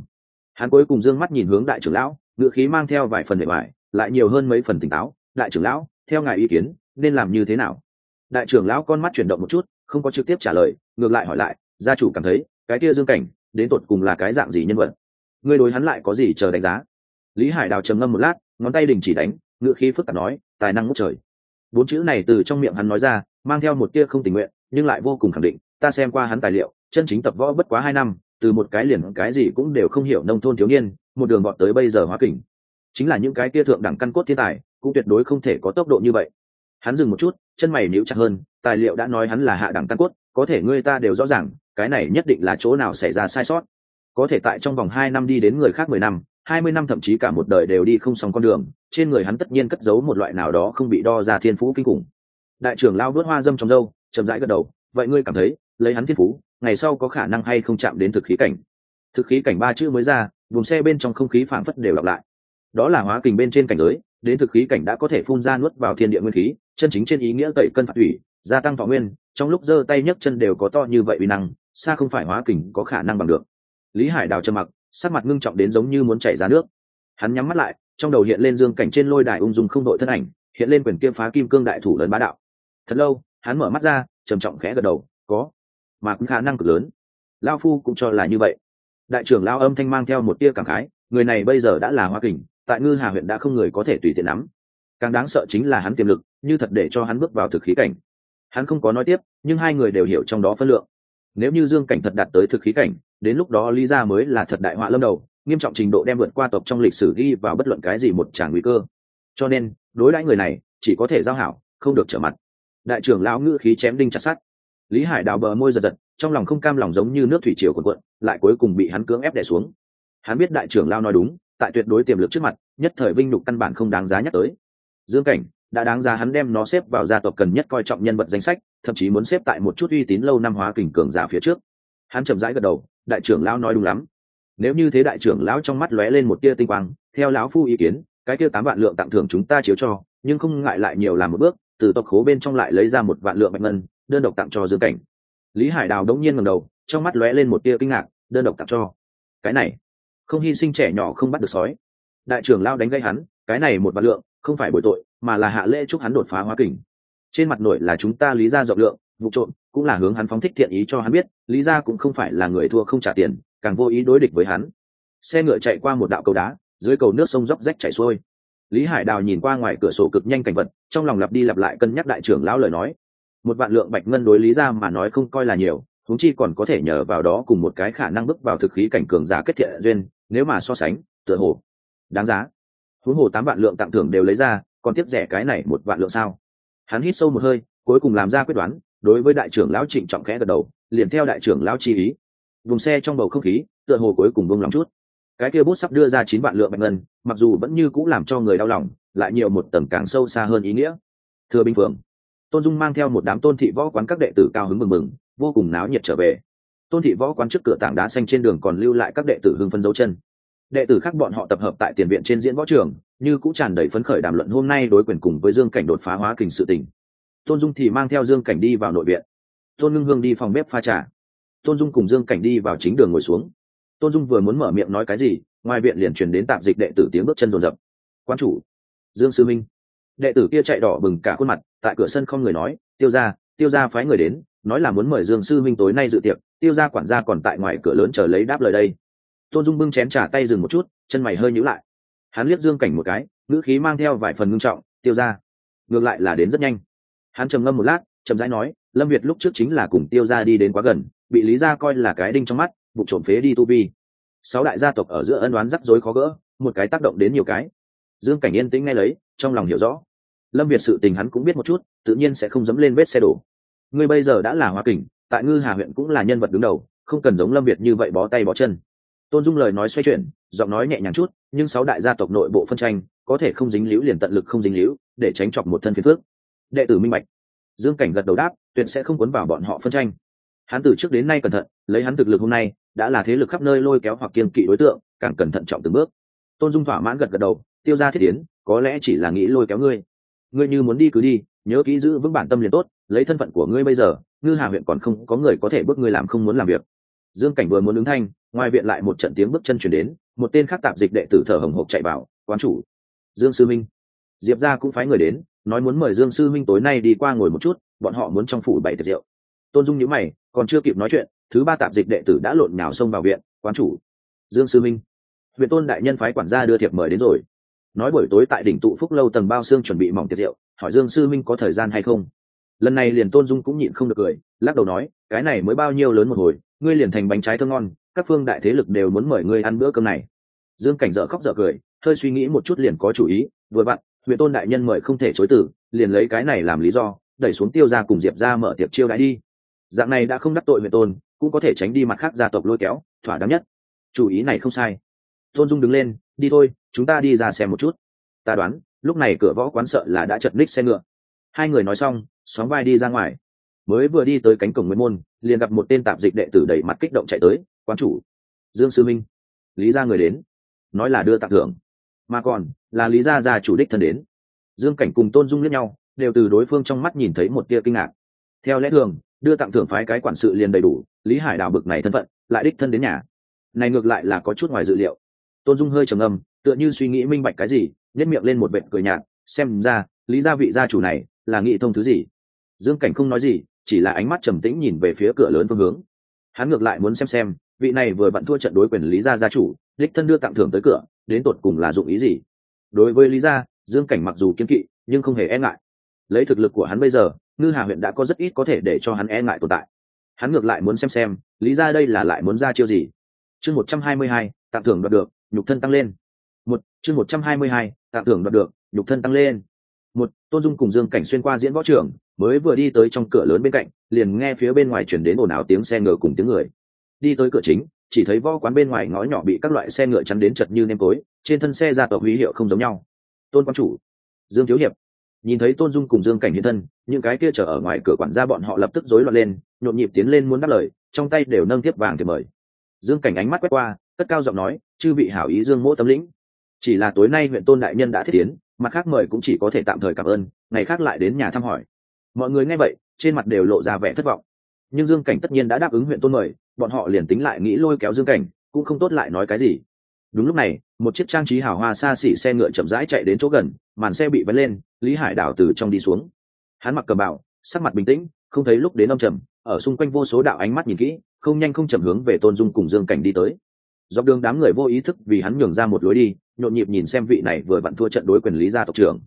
Hắn cuối cùng d ư ơ n g mắt nhìn hướng đại trưởng lão, ngựa khí mang theo vài phần bề ngoài lại nhiều hơn mấy phần tỉnh táo. Đại trưởng lão, theo ngài ý kiến, nên làm như thế nào? Đại trưởng lão con mắt chuyển động một chút, không có trực tiếp trả lời, ngược lại hỏi lại, gia chủ cảm thấy, cái kia dương cảnh, đến tột cùng là cái dạng gì nhân vật? Ngươi đối hắn lại có gì chờ đánh giá? Lý hải đào trầm ngâm một lát, ngón tay đình chỉ đánh ngựa khí phức tạp nói, tài năng ngút trời. Bốn chữ này từ trong miệng hắn nói ra, mang theo một tia không tình nguyện, nhưng lại vô cùng khẳng định, ta xem qua hắn tài liệu, chân chính tập võ bất quá hai năm, từ một cái liền cái gì cũng đều không hiểu nông thôn thiếu niên, một đường bọn tới bây giờ hóa kỉnh chính là những cái kia thượng đẳng căn cốt thiên tài, cũng tuyệt đối không thể có tốc độ như vậy. Hắn dừng một chút, chân mày níu chặt hơn, tài liệu đã nói hắn là hạ đẳng căn cốt, có thể ngươi ta đều rõ ràng, cái này nhất định là chỗ nào xảy ra sai sót. Có thể tại trong vòng hai năm đi đến người khác mười năm hai mươi năm thậm chí cả một đời đều đi không xong con đường, trên người hắn tất nhiên cất giấu một loại nào đó không bị đo ra thiên phú kinh khủng. Đại trưởng lao vớt hoa dâm trong dâu chậm rãi gật đầu, vậy ngươi cảm thấy, lấy hắn thiên phú, ngày sau có khả năng hay không chạm đến thực khí cảnh? Thực khí cảnh ba chữ mới ra vùng xe bên trong không khí phảng phất đều lặp lại. Đó là hóa kình bên trên cảnh giới, đến thực khí cảnh đã có thể phun ra nuốt vào thiên địa nguyên khí, chân chính trên ý nghĩa tẩy cân phạt thủy gia tăng thọ nguyên, trong lúc giơ tay nhấc chân đều có to như vậy uy năng, xa không phải hóa kình có khả năng bằng được. Lý hải đào trầm mặc sắc mặt ngưng trọng đến giống như muốn chảy ra nước. Hắn nhắm mắt lại, trong đầu hiện lên dương cảnh trên lôi đài ung dung không đội thân ảnh, hiện lên quyền kia phá kim cương đại thủ lớn bá đạo. Thật lâu, hắn mở mắt ra, trầm trọng khẽ gật đầu, có, mà cũng khả năng cực lớn. Lao phu cũng cho là như vậy. Đại trưởng lao âm thanh mang theo một tia cảm khái, người này bây giờ đã là hoa kình, tại ngư hà huyện đã không người có thể tùy tiện nắm. Càng đáng sợ chính là hắn tiềm lực, như thật để cho hắn bước vào thực khí cảnh. Hắn không có nói tiếp, nhưng hai người đều hiểu trong đó phân lượng. Nếu như dương cảnh thật đạt tới thực khí cảnh đến lúc đó lý ra mới là thật đại họa lâm đầu, nghiêm trọng trình độ đem vượt qua tộc trong lịch sử ghi vào bất luận cái gì một tràng nguy cơ. Cho nên, đối đãi người này, chỉ có thể giao hảo, không được trở mặt. Đại trưởng lão ngữ khí chém đinh chặt sắt. lý hải đào bờ môi giật giật, trong lòng không cam lòng giống như nước thủy triều cuộn cuộn, lại cuối cùng bị hắn cưỡng ép đè xuống. Hắn biết đại trưởng lao nói đúng, tại tuyệt đối tiềm lực trước mặt, nhất thời vinh nhục căn bản không đáng giá nhắc tới. Dương cảnh, đã đáng giá hắn đem nó xếp vào gia tộc cần nhất coi trọng nhân vật danh sách, thậm chí muốn xếp tại một chút uy tín lâu năm hóa kình cường giả phía trước. Hắn chậm rãi gật đầu đại trưởng lão nói đúng lắm. Nếu như thế đại trưởng lão trong mắt lóe lên một tia tinh quang, theo lão phu ý kiến, cái kia tám vạn lượng tặng thưởng chúng ta chiếu cho, nhưng không ngại lại nhiều làm một bước, từ tộc khố bên trong lại lấy ra một vạn lượng bạch ngân, đơn độc tặng cho dương cảnh. Lý hải đào đống nhiên ngầm đầu, trong mắt lóe lên một tia kinh ngạc, đơn độc tặng cho. Cái này, không hy sinh trẻ nhỏ không bắt được sói. Đại trưởng lao đánh gây hắn, cái này một vạn lượng, không phải bội tội, mà là hạ lễ chúc hắn đột phá hóa kình. Trên mặt nội là chúng ta lý ra rộng lượng, vụ trộm cũng là hướng hắn phóng thích thiện ý cho hắn biết, lý ra cũng không phải là người thua không trả tiền, càng vô ý đối địch với hắn. Xe ngựa chạy qua một đạo cầu đá, dưới cầu nước sông dốc rách chảy xuôi. Lý hải đào nhìn qua ngoài cửa sổ cực nhanh cảnh vật, trong lòng lặp đi lặp lại cân nhắc đại trưởng lão lời nói. Một vạn lượng bạch ngân đối lý ra mà nói không coi là nhiều thúng chi còn có thể nhờ vào đó cùng một cái khả năng bước vào thực khí cảnh cường giả kết thiện duyên, nếu mà so sánh, tựa hồ. Đáng giá. Huống hồ tám vạn lượng tặng thưởng đều lấy ra, còn tiếp rẻ cái này một vạn lượng sao? Hắn hít sâu một hơi, cuối cùng làm ra quyết đoán đối với đại trưởng lão trịnh trọng khẽ gật đầu, liền theo đại trưởng lão chi ý. Vùng xe trong bầu không khí, tựa hồ cuối cùng vung lòng chút. Cái kia bút sắp đưa ra chín vạn lượng bạch ngân, mặc dù vẫn như cũng làm cho người đau lòng, lại nhiều một tầng càng sâu xa hơn ý nghĩa. Thưa binh phượng, tôn dung mang theo một đám tôn thị võ quán các đệ tử cao hứng mừng mừng, vô cùng náo nhiệt trở về. Tôn thị võ quán trước cửa tảng đá xanh trên đường còn lưu lại các đệ tử hưng phân dấu chân. Đệ tử khác bọn họ tập hợp tại tiền viện trên diễn võ trường, như cũng tràn đầy phấn khởi đàm luận hôm nay đối quyền cùng với dương cảnh đột phá hóa kình sự tình tôn dung thì mang theo dương cảnh đi vào nội viện. Tôn ngưng hương đi phòng bếp pha trà. Tôn dung cùng dương cảnh đi vào chính đường ngồi xuống. Tôn dung vừa muốn mở miệng nói cái gì, ngoài viện liền truyền đến tạm dịch đệ tử tiếng bước chân rồn rập. Quan chủ, dương sư minh. Đệ tử kia chạy đỏ bừng cả khuôn mặt, tại cửa sân không người nói, tiêu ra tiêu ra phái người đến, nói là muốn mời dương sư minh tối nay dự tiệc, tiêu ra quản gia còn tại ngoài cửa lớn chờ lấy đáp lời đây. Tôn dung bưng chén trả tay dừng một chút, chân mày hơi nhữ lại. Hắn liếc dương cảnh một cái, ngữ khí mang theo vài phần ngưng trọng, tiêu ra ngược lại là đến rất nhanh hắn trầm ngâm một lát, chậm rãi nói, lâm việt lúc trước chính là cùng tiêu ra đi đến quá gần, bị lý ra coi là cái đinh trong mắt, vụ trộm phế đi tu vi. Sáu đại gia tộc ở giữa ân đoán rắc rối khó gỡ, một cái tác động đến nhiều cái. Dương cảnh yên tĩnh ngay lấy, trong lòng hiểu rõ. Lâm việt sự tình hắn cũng biết một chút, tự nhiên sẽ không dẫm lên vết xe đổ. Ngươi bây giờ đã là hoa kình, tại ngư hà huyện cũng là nhân vật đứng đầu, không cần giống lâm việt như vậy bó tay bó chân. Tôn dung lời nói xoay chuyển, giọng nói nhẹ nhàng chút, nhưng sáu đại gia tộc nội bộ phân tranh, có thể không dính líu liền tận lực không dính líu, để tránh chọc một thân phiền phước đệ tử minh bạch. Dương cảnh gật đầu đáp, tuyệt sẽ không cuốn vào bọn họ phân tranh. Hắn từ trước đến nay cẩn thận, lấy hắn thực lực hôm nay, đã là thế lực khắp nơi lôi kéo hoặc kiên kỵ đối tượng, càng cẩn thận trọng từng bước. Tôn dung thỏa mãn gật gật đầu, tiêu ra thiết tiến có lẽ chỉ là nghĩ lôi kéo ngươi. Ngươi như muốn đi cứ đi, nhớ kỹ giữ vững bản tâm liền tốt, lấy thân phận của ngươi bây giờ, ngư hà huyện còn không có người có thể bước ngươi làm không muốn làm việc. Dương cảnh vừa muốn ứng thanh, ngoài viện lại một trận tiếng bước chân chuyển đến, một tên khác tạp dịch đệ tử thở hồng hộc chạy vào, quán chủ. Dương sư minh. Diệp ra cũng phái người đến nói muốn mời dương sư minh tối nay đi qua ngồi một chút, bọn họ muốn trong phủ bảy tiệc rượu. Tôn dung nhữ mày, còn chưa kịp nói chuyện, thứ ba tạp dịch đệ tử đã lộn nhào xông vào viện, quán chủ. Dương sư minh. Huyện tôn đại nhân phái quản gia đưa thiệp mời đến rồi. Nói buổi tối tại đỉnh tụ phúc lâu tầng bao xương chuẩn bị mỏng tiệc rượu, hỏi dương sư minh có thời gian hay không? Lần này liền tôn dung cũng nhịn không được cười, lắc đầu nói, cái này mới bao nhiêu lớn một hồi, ngươi liền thành bánh trái thơm ngon, các phương đại thế lực đều muốn mời ngươi ăn bữa cơm này. Dương cảnh dợ khóc dợ cười, hơi suy nghĩ một chút liền có chủ ý, vừa vặn huyện tôn đại nhân mời không thể chối từ, liền lấy cái này làm lý do, đẩy xuống tiêu ra cùng diệp ra mở tiệc chiêu đãi đi. Dạng này đã không đắc tội huyện tôn, cũng có thể tránh đi mặt khác gia tộc lôi kéo, thỏa đáng nhất. Chủ ý này không sai. Tôn dung đứng lên, đi thôi, chúng ta đi ra xem một chút. Ta đoán, lúc này cửa võ quán sợ là đã chật ních xe ngựa. Hai người nói xong xóm vai đi ra ngoài. Mới vừa đi tới cánh cổng nguyên môn, liền gặp một tên tạp dịch đệ tử đẩy mặt kích động chạy tới, quán chủ, dương sư minh. Lý ra người đến. Nói là đưa tặng thưởng mà còn là lý gia Gia chủ đích thân đến. Dương cảnh cùng tôn dung lẫn nhau, đều từ đối phương trong mắt nhìn thấy một tia kinh ngạc. Theo lẽ thường, đưa tặng thưởng phái cái quản sự liền đầy đủ, lý hải đào bực này thân phận, lại đích thân đến nhà. Này ngược lại là có chút ngoài dự liệu. Tôn dung hơi trầm âm tựa như suy nghĩ minh bạch cái gì nhét miệng lên một vệt cười nhạt, xem ra, lý gia vị gia chủ này, là nghĩ thông thứ gì? Dương cảnh không nói gì, chỉ là ánh mắt trầm tĩnh nhìn về phía cửa lớn phương hướng. Hắn ngược lại muốn xem xem, vị này vừa bận thua trận đối quyền lý gia gia chủ, đích thân đưa tặng thưởng tới cửa đến tột cùng là dụng ý gì? Đối với lý gia dương cảnh mặc dù kiếm kỵ nhưng không hề e ngại. Lấy thực lực của hắn bây giờ ngư hà huyện đã có rất ít có thể để cho hắn e ngại tồn tại. Hắn ngược lại muốn xem xem lý ra đây là lại muốn ra chiêu gì? Chương một trăm hai mươi hai tạm thưởng đoạt được nhục thân tăng lên. Một chương một trăm hai mươi hai tạm thưởng đoạt được nhục thân tăng lên. Một tôn dung cùng dương cảnh xuyên qua diễn võ trưởng, mới vừa đi tới trong cửa lớn bên cạnh liền nghe phía bên ngoài chuyển đến ồn ào tiếng xe ngựa cùng tiếng người đi tới cửa chính, chỉ thấy võ quán bên ngoài ngõ nhỏ bị các loại xe ngựa chắn đến chật như nêm tối trên thân xe ra tộc huy hiệu không giống nhau. Tôn quan chủ, dương thiếu hiệp. Nhìn thấy tôn dung cùng dương cảnh hiện thân, những cái kia chở ở ngoài cửa quản gia bọn họ lập tức rối loạn lên, nhộn nhịp tiến lên muốn đáp lời, trong tay đều nâng tiếp vàng thì mời. Dương cảnh ánh mắt quét qua, cất cao giọng nói, chư vị hảo ý dương mỗ tâm lĩnh. Chỉ là tối nay huyện tôn đại nhân đã thiết tiến, mặt khác mời cũng chỉ có thể tạm thời cảm ơn, ngày khác lại đến nhà thăm hỏi. Mọi người nghe vậy, trên mặt đều lộ ra vẻ thất vọng nhưng dương cảnh tất nhiên đã đáp ứng huyện tôn mời, bọn họ liền tính lại nghĩ lôi kéo dương cảnh, cũng không tốt lại nói cái gì. Đúng lúc này, một chiếc trang trí hào hoa xa xỉ xe ngựa chậm rãi chạy đến chỗ gần, màn xe bị vấn lên, lý hải đảo từ trong đi xuống. Hắn mặc cầm bạo sắc mặt bình tĩnh, không thấy lúc đến ông trầm, ở xung quanh vô số đạo ánh mắt nhìn kỹ, không nhanh không chậm hướng về tôn dung cùng dương cảnh đi tới. Dọc đường đám người vô ý thức vì hắn nhường ra một lối đi, nhộn nhịp nhìn xem vị này vừa vặn thua trận đối quyền lý gia tộc trưởng.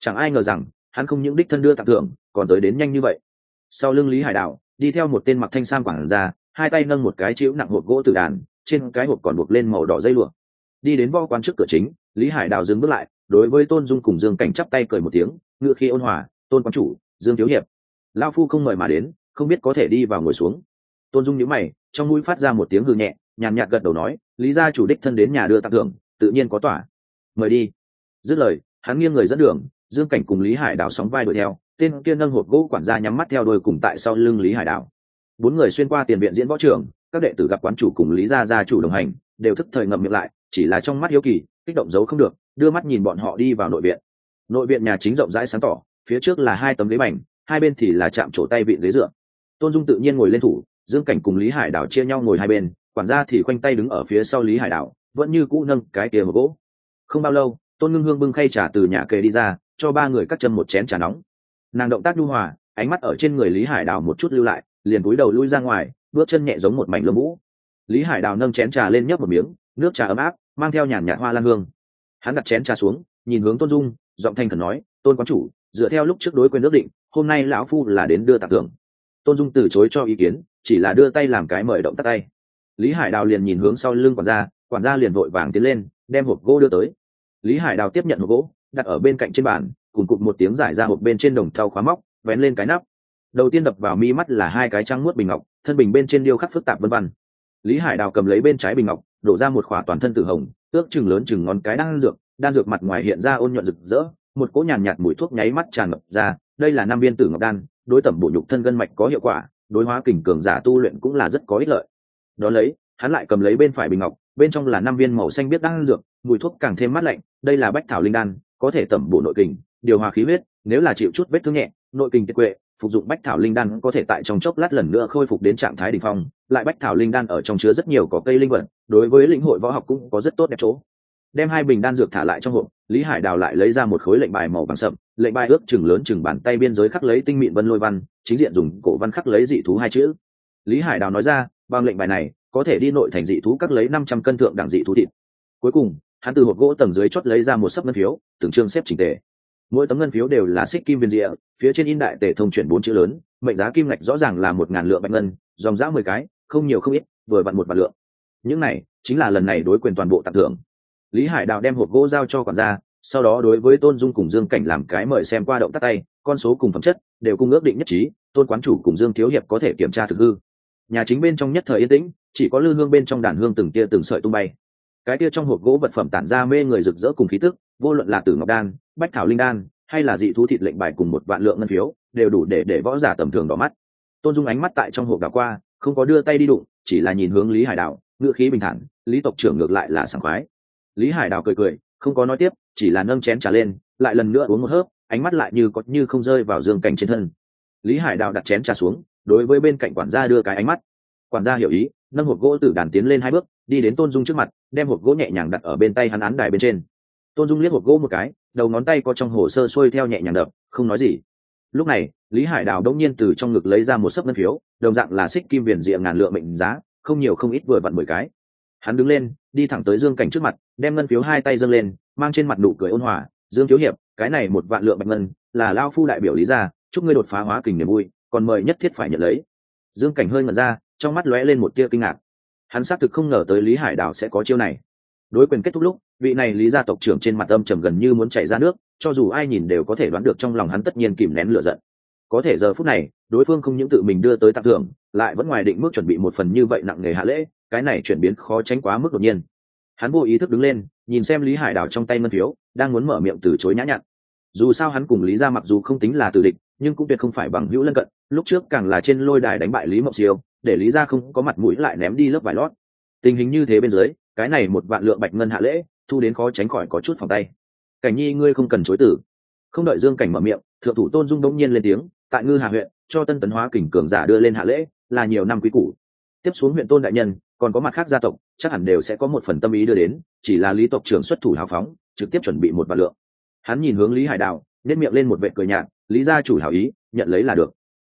Chẳng ai ngờ rằng, hắn không những đích thân đưa tặng thưởng, còn tới đến nhanh như vậy. Sau lưng lý hải đảo đi theo một tên mặc thanh sam quảng ra, hai tay nâng một cái chịu nặng hộp gỗ từ đàn, trên cái hộp còn buộc lên màu đỏ dây lụa. Đi đến võ quán trước cửa chính, lý hải đào dừng bước lại, đối với tôn dung cùng dương cảnh chắp tay cười một tiếng, ngựa khi ôn hòa, tôn quán chủ, dương thiếu hiệp. Lao phu không mời mà đến, không biết có thể đi vào ngồi xuống. Tôn dung nhíu mày, trong mũi phát ra một tiếng hư nhẹ, nhàn nhạt gật đầu nói, lý gia chủ đích thân đến nhà đưa tặng thưởng, tự nhiên có tỏa. Mời đi. Dứt lời, hắn nghiêng người dẫn đường, dương cảnh cùng lý hải đào sóng vai đuổi theo tên kia nâng hộp gỗ quản gia nhắm mắt theo đôi cùng tại sau lưng lý hải đảo. Bốn người xuyên qua tiền viện diễn võ trường, các đệ tử gặp quán chủ cùng lý gia gia chủ đồng hành, đều thức thời ngậm miệng lại, chỉ là trong mắt hiếu kỳ, kích động giấu không được, đưa mắt nhìn bọn họ đi vào nội viện. Nội viện nhà chính rộng rãi sáng tỏ, phía trước là hai tấm ghế bành, hai bên thì là chạm trổ tay vịn ghế dựa. Tôn dung tự nhiên ngồi lên thủ, dương cảnh cùng lý hải đảo chia nhau ngồi hai bên, quản gia thì khoanh tay đứng ở phía sau lý hải đảo, vẫn như cũ nâng cái kia một gỗ. Không bao lâu, tôn ngưng hương bưng khay trà từ nhà kề đi ra, cho ba người cắt chân một chén trà nóng nàng động tác nhu hòa, ánh mắt ở trên người lý hải Đào một chút lưu lại, liền cúi đầu lui ra ngoài, bước chân nhẹ giống một mảnh lông vũ. Lý hải đào nâng chén trà lên nhấp một miếng, nước trà ấm áp, mang theo nhàn nhạt hoa lan hương. Hắn đặt chén trà xuống, nhìn hướng tôn dung, giọng thanh khẩn nói, tôn quán chủ, dựa theo lúc trước đối quyền ước định, hôm nay lão phu là đến đưa tặng thưởng. Tôn dung từ chối cho ý kiến, chỉ là đưa tay làm cái mời động tắt tay. Lý hải đào liền nhìn hướng sau lưng quản gia quản gia liền vội vàng tiến lên, đem hộp gỗ đưa tới. Lý hải đào tiếp nhận hộp gỗ, đặt ở bên cạnh trên bàn cùng cụt một tiếng giải ra hộp bên trên đồng thau khóa móc vén lên cái nắp. Đầu tiên đập vào mi mắt là hai cái trăng muốt bình ngọc thân bình bên trên điêu khắc phức tạp vân văn lý hải đào cầm lấy bên trái bình ngọc đổ ra một khỏa toàn thân tử hồng ước chừng lớn chừng ngón cái đan dược đan dược mặt ngoài hiện ra ôn nhuận rực rỡ một cỗ nhàn nhạt, mùi thuốc nháy mắt tràn ngập ra đây là năm viên tử ngọc đan đối tẩm bổ nhục thân gân mạch có hiệu quả đối hóa kình cường giả tu luyện cũng là rất có ích lợi. Đó lấy hắn lại cầm lấy bên phải bình ngọc bên trong là năm viên màu xanh biết đan dược mùi thuốc càng thêm mát lạnh đây là bách thảo linh đan có thể tẩm bổ nội kình điều hòa khí huyết, nếu là chịu chút vết thương nhẹ, nội kinh kiệt quệ, phục dụng bách thảo linh đan có thể tại trong chốc lát lần nữa khôi phục đến trạng thái đỉnh phong. Lại bách thảo linh đan ở trong chứa rất nhiều có cây linh vật, đối với lĩnh hội võ học cũng có rất tốt đẹp chỗ. Đem hai bình đan dược thả lại trong hộp, lý hải đào lại lấy ra một khối lệnh bài màu vàng sậm, lệnh bài ước chừng lớn chừng bàn tay biên giới khắc lấy tinh mịn vân lôi văn, chính diện dùng cổ văn khắc lấy dị thú hai chữ. Lý hải đào nói ra, bằng lệnh bài này, có thể đi nội thành dị thú các lấy năm trăm cân thượng đẳng dị thú thịt. Cuối cùng, hắn từ hộp gỗ tầng dưới chót lấy ra một sấp ngân phiếu, từng trương xếp chỉnh tề mỗi tấm ngân phiếu đều là xích kim viên rịa phía trên in đại tề thông chuyển bốn chữ lớn, mệnh giá kim ngạch rõ ràng là một ngàn lượng bạch ngân, dòng giá mười cái, không nhiều không ít, vừa vặn một vạn lượng. Những này chính là lần này đối quyền toàn bộ tặng thưởng. Lý hải đào đem hộp gỗ giao cho quản gia, sau đó đối với tôn dung cùng dương cảnh làm cái mời xem qua động tắt tay, con số cùng phẩm chất đều cung ước định nhất trí, tôn quán chủ cùng dương thiếu hiệp có thể kiểm tra thực hư. Nhà chính bên trong nhất thời yên tĩnh, chỉ có lư hương bên trong đàn hương từng tia từng sợi tung bay. Cái tia trong hộp gỗ vật phẩm tản ra mê người rực rỡ cùng khí tức vô luận là tử ngọc đan bách thảo linh đan hay là dị thú thịt lệnh bài cùng một vạn lượng ngân phiếu đều đủ để để võ giả tầm thường đỏ mắt. Tôn dung ánh mắt tại trong hộp đảo qua không có đưa tay đi đụng chỉ là nhìn hướng lý hải đảo, ngựa khí bình thản lý tộc trưởng ngược lại là sảng khoái. Lý hải đảo cười cười không có nói tiếp chỉ là nâng chén trả lên lại lần nữa uống một hớp ánh mắt lại như có như không rơi vào dương cảnh trên thân. Lý hải đảo đặt chén trà xuống đối với bên cạnh quản gia đưa cái ánh mắt. Quản gia hiểu ý nâng hộp gỗ từ đàn tiến lên hai bước đi đến tôn dung trước mặt đem hộp gỗ nhẹ nhàng đặt ở bên tay hắn án đài bên trên tôn dung liếc hộp gỗ một cái, đầu ngón tay có trong hồ sơ xuôi theo nhẹ nhàng đập, không nói gì. Lúc này, lý hải đào đông nhiên từ trong ngực lấy ra một sấp ngân phiếu, đồng dạng là xích kim viền diện ngàn lượng mệnh giá, không nhiều không ít vừa vặn mười cái. Hắn đứng lên, đi thẳng tới dương cảnh trước mặt, đem ngân phiếu hai tay dâng lên, mang trên mặt nụ cười ôn hòa, dương thiếu hiệp, cái này một vạn lượng bạch ngân, là lao phu đại biểu lý ra chúc ngươi đột phá hóa kình niềm vui, còn mời nhất thiết phải nhận lấy. Dương cảnh hơi ngẩn ra, trong mắt lóe lên một tia kinh ngạc. Hắn xác thực không ngờ tới lý hải đảo sẽ có chiêu này đối quyền kết thúc lúc, vị này lý gia tộc trưởng trên mặt âm trầm gần như muốn chảy ra nước, cho dù ai nhìn đều có thể đoán được trong lòng hắn tất nhiên kìm nén lửa giận. Có thể giờ phút này, đối phương không những tự mình đưa tới tặng thưởng, lại vẫn ngoài định mức chuẩn bị một phần như vậy nặng nề hạ lễ, cái này chuyển biến khó tránh quá mức đột nhiên. Hắn vô ý thức đứng lên, nhìn xem lý hải đảo trong tay ngân phiếu, đang muốn mở miệng từ chối nhã nhặn. Dù sao hắn cùng lý ra mặc dù không tính là từ địch, nhưng cũng tuyệt không phải bằng hữu lân cận, lúc trước càng là trên lôi đài đánh bại lý mộng siêu, để lý ra không có mặt mũi lại ném đi lớp vải lót. Tình hình như thế bên dưới cái này một vạn lượng bạch ngân hạ lễ, thu đến khó tránh khỏi có chút phòng tay. Cảnh nhi, ngươi không cần chối tử không đợi dương cảnh mở miệng, thượng thủ tôn dung đông nhiên lên tiếng, tại ngư hà huyện, cho tân tấn hóa kình cường giả đưa lên hạ lễ, là nhiều năm quý củ. Tiếp xuống huyện tôn đại nhân, còn có mặt khác gia tộc, chắc hẳn đều sẽ có một phần tâm ý đưa đến, chỉ là lý tộc trưởng xuất thủ hào phóng, trực tiếp chuẩn bị một vạn lượng. Hắn nhìn hướng lý hải đạo nếp miệng lên một vệ cười nhạt, lý gia chủ hảo ý, nhận lấy là được.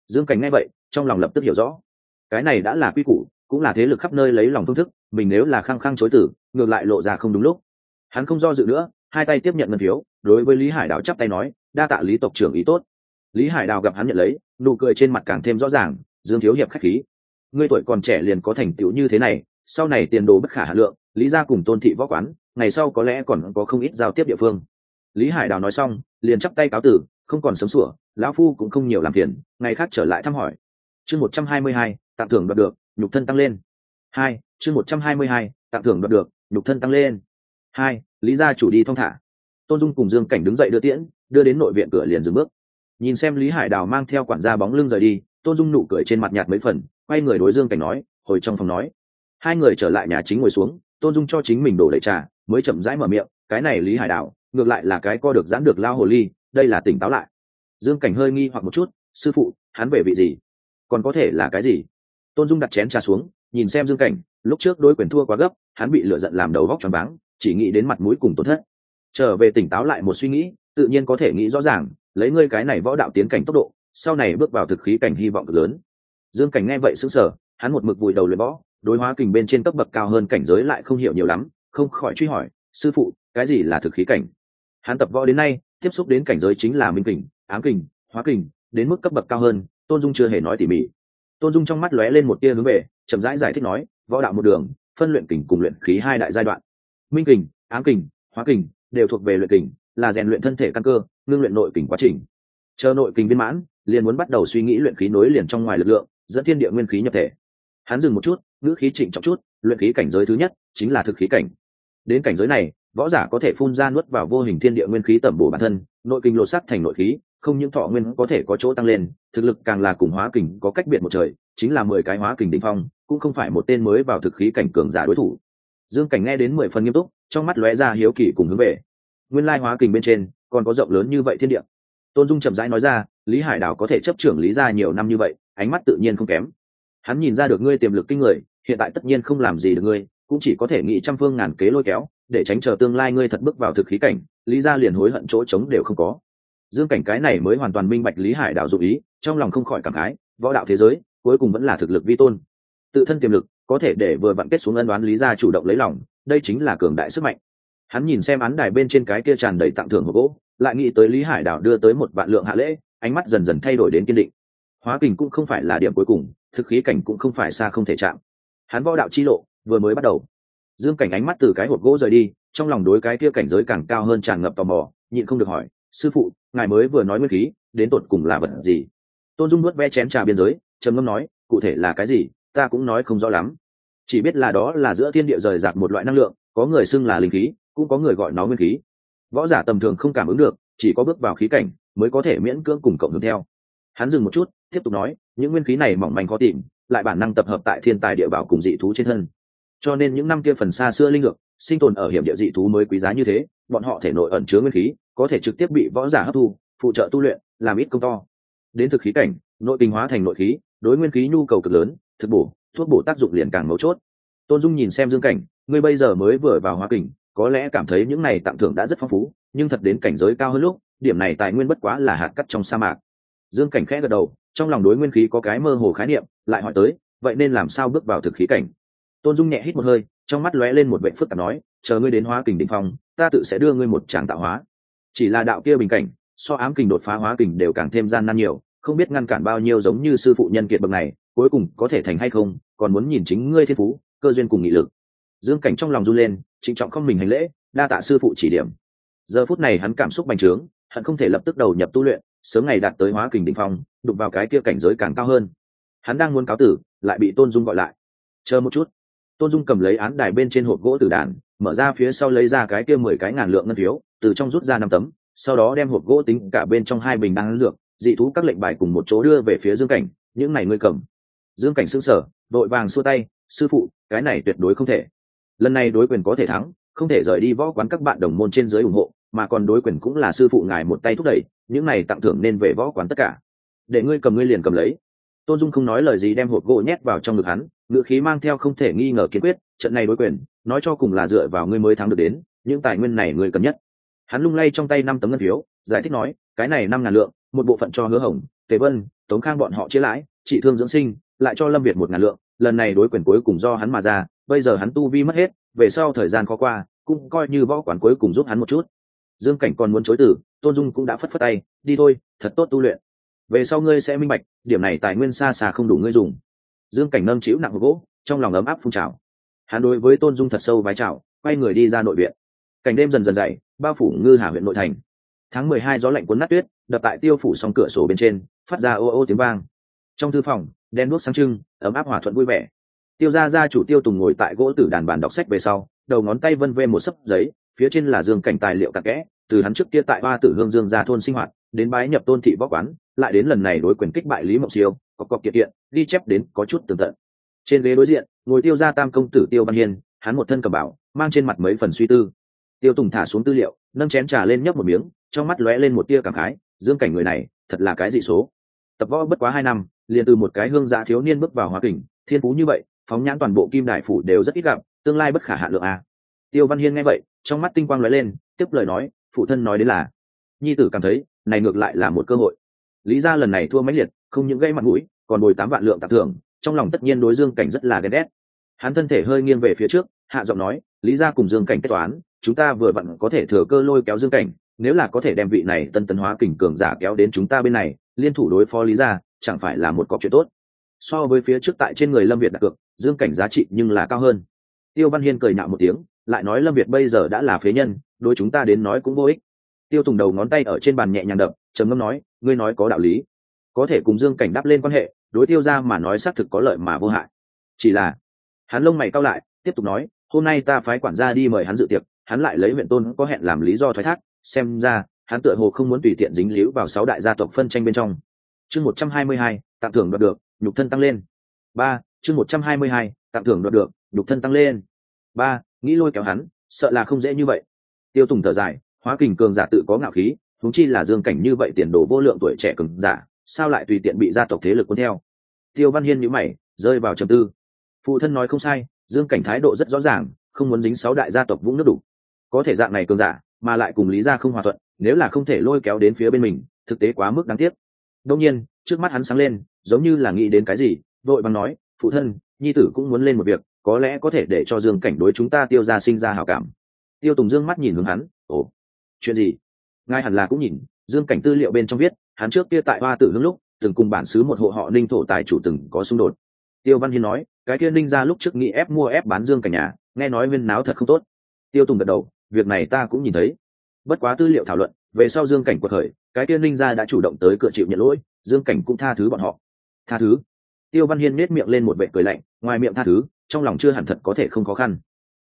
Dương cảnh nghe vậy, trong lòng lập tức hiểu rõ. Cái này đã là quy củ cũng là thế lực khắp nơi lấy lòng phương thức, mình nếu là khăng khăng chối tử ngược lại lộ ra không đúng lúc. Hắn không do dự nữa, hai tay tiếp nhận ngân phiếu, đối với lý hải đào chắp tay nói, đa tạ lý tộc trưởng ý tốt. Lý hải đào gặp hắn nhận lấy, nụ cười trên mặt càng thêm rõ ràng, dương thiếu hiệp khách khí. Ngươi tuổi còn trẻ liền có thành tựu như thế này, sau này tiền đồ bất khả hà lượng, lý gia cùng tôn thị võ quán, ngày sau có lẽ còn có không ít giao tiếp địa phương. Lý hải đào nói xong, liền chắp tay cáo tử, không còn sớm sủa, lão phu cũng không nhiều làm phiền, ngày khác trở lại thăm hỏi. Chương một trăm hai mươi hai, tặng thưởng đoạt được nhục thân tăng lên. Hai, chương một trăm hai mươi hai, tặng thưởng đoạt được, nhục thân tăng lên. Hai, lý gia chủ đi thong thả. Tôn dung cùng dương cảnh đứng dậy đưa tiễn, đưa đến nội viện cửa liền dừng bước. Nhìn xem lý hải đào mang theo quản gia bóng lưng rời đi, tôn dung nụ cười trên mặt nhạt mấy phần, quay người đối dương cảnh nói, hồi trong phòng nói. Hai người trở lại nhà chính ngồi xuống, tôn dung cho chính mình đổ đầy trà, mới chậm rãi mở miệng, cái này lý hải đào, ngược lại là cái co được giãn được lao hồ ly, đây là tỉnh táo lại. Dương cảnh hơi nghi hoặc một chút, sư phụ, hắn về vị gì? Còn có thể là cái gì? Tôn dung đặt chén trà xuống, nhìn xem dương cảnh, lúc trước đối quyền thua quá gấp, hắn bị lựa giận làm đầu vóc tròn váng, chỉ nghĩ đến mặt mũi cùng tổn thất. Trở về tỉnh táo lại một suy nghĩ, tự nhiên có thể nghĩ rõ ràng, lấy ngươi cái này võ đạo tiến cảnh tốc độ, sau này bước vào thực khí cảnh hy vọng cực lớn. Dương cảnh nghe vậy sững sờ, hắn một mực vùi đầu luyện võ, đối hóa kình bên trên cấp bậc cao hơn cảnh giới lại không hiểu nhiều lắm, không khỏi truy hỏi, sư phụ, cái gì là thực khí cảnh? Hắn tập võ đến nay, tiếp xúc đến cảnh giới chính là minh kình, ám kình, hóa kình, đến mức cấp bậc cao hơn, tôn dung chưa hề nói tỉ mỉ tôn dung trong mắt lóe lên một tia hướng về chậm rãi giải, giải thích nói võ đạo một đường phân luyện kình cùng luyện khí hai đại giai đoạn. Minh kình ám kình hóa kình đều thuộc về luyện kình là rèn luyện thân thể căn cơ ngưng luyện nội kình quá trình. Chờ nội kình viên mãn liền muốn bắt đầu suy nghĩ luyện khí nối liền trong ngoài lực lượng dẫn thiên địa nguyên khí nhập thể. Hắn dừng một chút ngữ khí trịnh trọng chút luyện khí cảnh giới thứ nhất chính là thực khí cảnh. Đến cảnh giới này võ giả có thể phun ra nuốt vào vô hình thiên địa nguyên khí tẩm bổ bản thân nội kinh lột sắc thành nội khí không những thọ nguyên có thể có chỗ tăng lên, thực lực càng là cùng hóa kình có cách biệt một trời, chính là mười cái hóa kình đ phong, cũng không phải một tên mới vào thực khí cảnh cường giả đối thủ. Dương cảnh nghe đến mười phần nghiêm túc, trong mắt lóe ra hiếu kỳ cùng hướng về. Nguyên lai hóa kình bên trên, còn có rộng lớn như vậy thiên địa. Tôn dung chậm rãi nói ra, lý hải đảo có thể chấp trưởng lý ra nhiều năm như vậy, ánh mắt tự nhiên không kém. Hắn nhìn ra được ngươi tiềm lực kinh người, hiện tại tất nhiên không làm gì được ngươi, cũng chỉ có thể nghĩ trăm phương ngàn kế lôi kéo, để tránh chờ tương lai ngươi thật bước vào thực khí cảnh, lý ra liền hối hận chỗ trống đều không có dương cảnh cái này mới hoàn toàn minh bạch lý hải đạo dụ ý, trong lòng không khỏi cảm khái, võ đạo thế giới, cuối cùng vẫn là thực lực vi tôn. Tự thân tiềm lực, có thể để vừa vặn kết xuống ân đoán lý ra chủ động lấy lòng, đây chính là cường đại sức mạnh. Hắn nhìn xem án đài bên trên cái kia tràn đầy tặng thưởng hộp gỗ, lại nghĩ tới lý hải đảo đưa tới một vạn lượng hạ lễ, ánh mắt dần dần thay đổi đến kiên định. Hóa kình cũng không phải là điểm cuối cùng, thực khí cảnh cũng không phải xa không thể chạm. Hắn võ đạo chi lộ, vừa mới bắt đầu. Dương cảnh ánh mắt từ cái hộp gỗ rời đi, trong lòng đối cái kia cảnh giới càng cao hơn tràn ngập tò mò, nhịn không được hỏi, sư phụ ngài mới vừa nói nguyên khí, đến tột cùng là vật gì? Tôn dung nuốt ve chén trà biên giới, trầm ngâm nói, cụ thể là cái gì, ta cũng nói không rõ lắm. Chỉ biết là đó là giữa thiên địa rời rạc một loại năng lượng, có người xưng là linh khí, cũng có người gọi nó nguyên khí. Võ giả tầm thường không cảm ứng được, chỉ có bước vào khí cảnh mới có thể miễn cưỡng cùng cộng hưởng theo. Hắn dừng một chút, tiếp tục nói, những nguyên khí này mỏng manh khó tìm, lại bản năng tập hợp tại thiên tài địa bảo cùng dị thú trên thân. Cho nên những năm kia phần xa xưa linh lực sinh tồn ở hiểm địa dị thú mới quý giá như thế, bọn họ thể nội ẩn chứa nguyên khí có thể trực tiếp bị võ giả hấp thu, phụ trợ tu luyện, làm ít công to. Đến thực khí cảnh, nội tình hóa thành nội khí, đối nguyên khí nhu cầu cực lớn, thực bổ, thuốc bổ tác dụng liền càng mấu chốt. Tôn dung nhìn xem dương cảnh, ngươi bây giờ mới vừa vào hoa kình, có lẽ cảm thấy những này tặng thưởng đã rất phong phú, nhưng thật đến cảnh giới cao hơn lúc, điểm này tài nguyên bất quá là hạt cắt trong sa mạc. Dương cảnh khẽ gật đầu, trong lòng đối nguyên khí có cái mơ hồ khái niệm, lại hỏi tới, vậy nên làm sao bước vào thực khí cảnh? Tôn dung nhẹ hít một hơi, trong mắt lóe lên một vệ phức tạp nói, chờ ngươi đến hóa kình định phong, ta tự sẽ đưa ngươi một tràng tạo hóa chỉ là đạo kia bình cảnh, so ám kình đột phá hóa kình đều càng thêm gian nan nhiều, không biết ngăn cản bao nhiêu giống như sư phụ nhân kiệt bậc này, cuối cùng có thể thành hay không, còn muốn nhìn chính ngươi thiên phú, cơ duyên cùng nghị lực. Dương cảnh trong lòng run lên, trịnh trọng không mình hành lễ, đa tạ sư phụ chỉ điểm. Giờ phút này hắn cảm xúc bành trướng, hắn không thể lập tức đầu nhập tu luyện, sớm ngày đạt tới hóa kình đỉnh phong, đụng vào cái kia cảnh giới càng cao hơn. Hắn đang muốn cáo tử, lại bị tôn dung gọi lại. Chờ một chút. Tôn dung cầm lấy án đài bên trên hộp gỗ tử đàn, mở ra phía sau lấy ra cái kia mười cái ngàn lượng ngân phiếu từ trong rút ra năm tấm, sau đó đem hộp gỗ tính cả bên trong hai bình đan dược, dị thú các lệnh bài cùng một chỗ đưa về phía dương cảnh, những này ngươi cầm. Dương cảnh xưng sở vội vàng xua tay, sư phụ, cái này tuyệt đối không thể. Lần này đối quyền có thể thắng, không thể rời đi võ quán các bạn đồng môn trên giới ủng hộ, mà còn đối quyền cũng là sư phụ ngài một tay thúc đẩy, những này tặng thưởng nên về võ quán tất cả. Để ngươi cầm ngươi liền cầm lấy. Tôn dung không nói lời gì đem hộp gỗ nhét vào trong ngực hắn ngựa khí mang theo không thể nghi ngờ kiên quyết, trận này đối quyền, nói cho cùng là dựa vào ngươi mới thắng được đến, những tài nguyên này ngươi cần nhất hắn lung lay trong tay năm tấm ngân phiếu, giải thích nói, cái này năm ngàn lượng, một bộ phận cho hứa hồng, tề vân, tống khang bọn họ chia lãi trị thương dưỡng sinh, lại cho lâm việt một ngàn lượng. Lần này đối quyền cuối cùng do hắn mà ra, bây giờ hắn tu vi mất hết, về sau thời gian khó qua, cũng coi như võ quán cuối cùng giúp hắn một chút. Dương cảnh còn muốn chối từ, tôn dung cũng đã phất phất tay, đi thôi, thật tốt tu luyện. Về sau ngươi sẽ minh bạch, điểm này tài nguyên xa xa không đủ ngươi dùng. Dương cảnh nâng chịu nặng gỗ, trong lòng ấm áp phun trào. Hắn đối với tôn dung thật sâu vái trào, quay người đi ra nội viện. Cảnh đêm dần dần dày bao phủ ngư hà huyện nội thành. Tháng mười hai gió lạnh cuốn nát tuyết, đập tại tiêu phủ song cửa sổ bên trên, phát ra ô ô tiếng vang. Trong thư phòng, đen đuốc sáng trưng, ấm áp hòa thuận vui vẻ. Tiêu gia gia chủ tiêu tùng ngồi tại gỗ tử đàn bàn đọc sách về sau, đầu ngón tay vân vê một sấp giấy, phía trên là dương cảnh tài liệu tạc kẽ, từ hắn trước kia tại ba tử hương dương gia thôn sinh hoạt, đến bái nhập tôn thị võ quán, lại đến lần này đối quyền kích bại lý mộng siêu có cọc kiện kiện, ghi chép đến có chút tường tận. Trên ghế đối diện, ngồi tiêu gia tam công tử tiêu văn hiên, hắn một thân cầm bảo, mang trên mặt mấy phần suy tư tiêu tùng thả xuống tư liệu, nâng chén trà lên nhấp một miếng, trong mắt lóe lên một tia cảm khái, dương cảnh người này, thật là cái dị số. Tập võ bất quá hai năm, liền từ một cái hương giã thiếu niên bước vào hóa kình, thiên phú như vậy, phóng nhãn toàn bộ kim đại phủ đều rất ít gặp, tương lai bất khả hạ lượng a. Tiêu văn hiên nghe vậy, trong mắt tinh quang lóe lên, tiếp lời nói, phụ thân nói đến là, nhi tử cảm thấy, này ngược lại là một cơ hội. Lý ra lần này thua mãnh liệt, không những gây mặt mũi, còn bồi tám vạn lượng tặng thưởng, trong lòng tất nhiên đối dương cảnh rất là ghen ghét. Hắn thân thể hơi nghiêng về phía trước, hạ giọng nói, lý ra cùng dương cảnh kết toán chúng ta vừa vặn có thể thừa cơ lôi kéo dương cảnh, nếu là có thể đem vị này tân tân hóa kình cường giả kéo đến chúng ta bên này, liên thủ đối phó lý ra chẳng phải là một cọc chuyện tốt. So với phía trước tại trên người lâm việt đặt cược, dương cảnh giá trị nhưng là cao hơn. Tiêu văn hiên cười nạo một tiếng, lại nói lâm việt bây giờ đã là phế nhân, đối chúng ta đến nói cũng vô ích. Tiêu tùng đầu ngón tay ở trên bàn nhẹ nhàng đập, trầm ngâm nói, ngươi nói có đạo lý. Có thể cùng dương cảnh đáp lên quan hệ, đối tiêu ra mà nói xác thực có lợi mà vô hại. Chỉ là, hắn lông mày cao lại, tiếp tục nói, hôm nay ta phái quản gia đi mời hắn dự tiệc hắn lại lấy huyện tôn có hẹn làm lý do thoái thác, xem ra, hắn tựa hồ không muốn tùy tiện dính líu vào sáu đại gia tộc phân tranh bên trong. Chương một trăm hai mươi hai tạm thưởng đoạt được, nhục thân tăng lên. Ba, chương một trăm hai mươi hai tạm thưởng đoạt được, nhục thân tăng lên. Ba, nghĩ lôi kéo hắn, sợ là không dễ như vậy. Tiêu tùng thở dài, hóa kình cường giả tự có ngạo khí thúng chi là dương cảnh như vậy tiền đồ vô lượng tuổi trẻ cường giả, sao lại tùy tiện bị gia tộc thế lực cuốn theo? Tiêu văn hiên nhíu mày, rơi vào trầm tư. Phụ thân nói không sai, dương cảnh thái độ rất rõ ràng, không muốn dính sáu đại gia tộc vũng nước đủ có thể dạng này cường giả, mà lại cùng lý gia không hòa thuận, nếu là không thể lôi kéo đến phía bên mình, thực tế quá mức đáng tiếc. Đông nhiên, trước mắt hắn sáng lên, giống như là nghĩ đến cái gì, vội bằng nói, phụ thân, nhi tử cũng muốn lên một việc, có lẽ có thể để cho dương cảnh đối chúng ta tiêu ra sinh ra hảo cảm. Tiêu tùng dương mắt nhìn hướng hắn, ồ, chuyện gì? Ngài hẳn là cũng nhìn, dương cảnh tư liệu bên trong viết, hắn trước kia tại hoa tử hương lúc, từng cùng bản xứ một hộ họ ninh thổ tài chủ từng có xung đột. Tiêu văn hiên nói, cái kia ninh ra lúc trước nghĩ ép mua ép bán dương cảnh nhà, nghe nói viên náo thật không tốt. Tiêu tùng gật đầu việc này ta cũng nhìn thấy. Bất quá tư liệu thảo luận, về sau dương cảnh quật khởi, cái kia ninh gia đã chủ động tới cửa chịu nhận lỗi, dương cảnh cũng tha thứ bọn họ. Tha thứ? Tiêu văn hiên nết miệng lên một vệ cười lạnh, ngoài miệng tha thứ, trong lòng chưa hẳn thật có thể không khó khăn.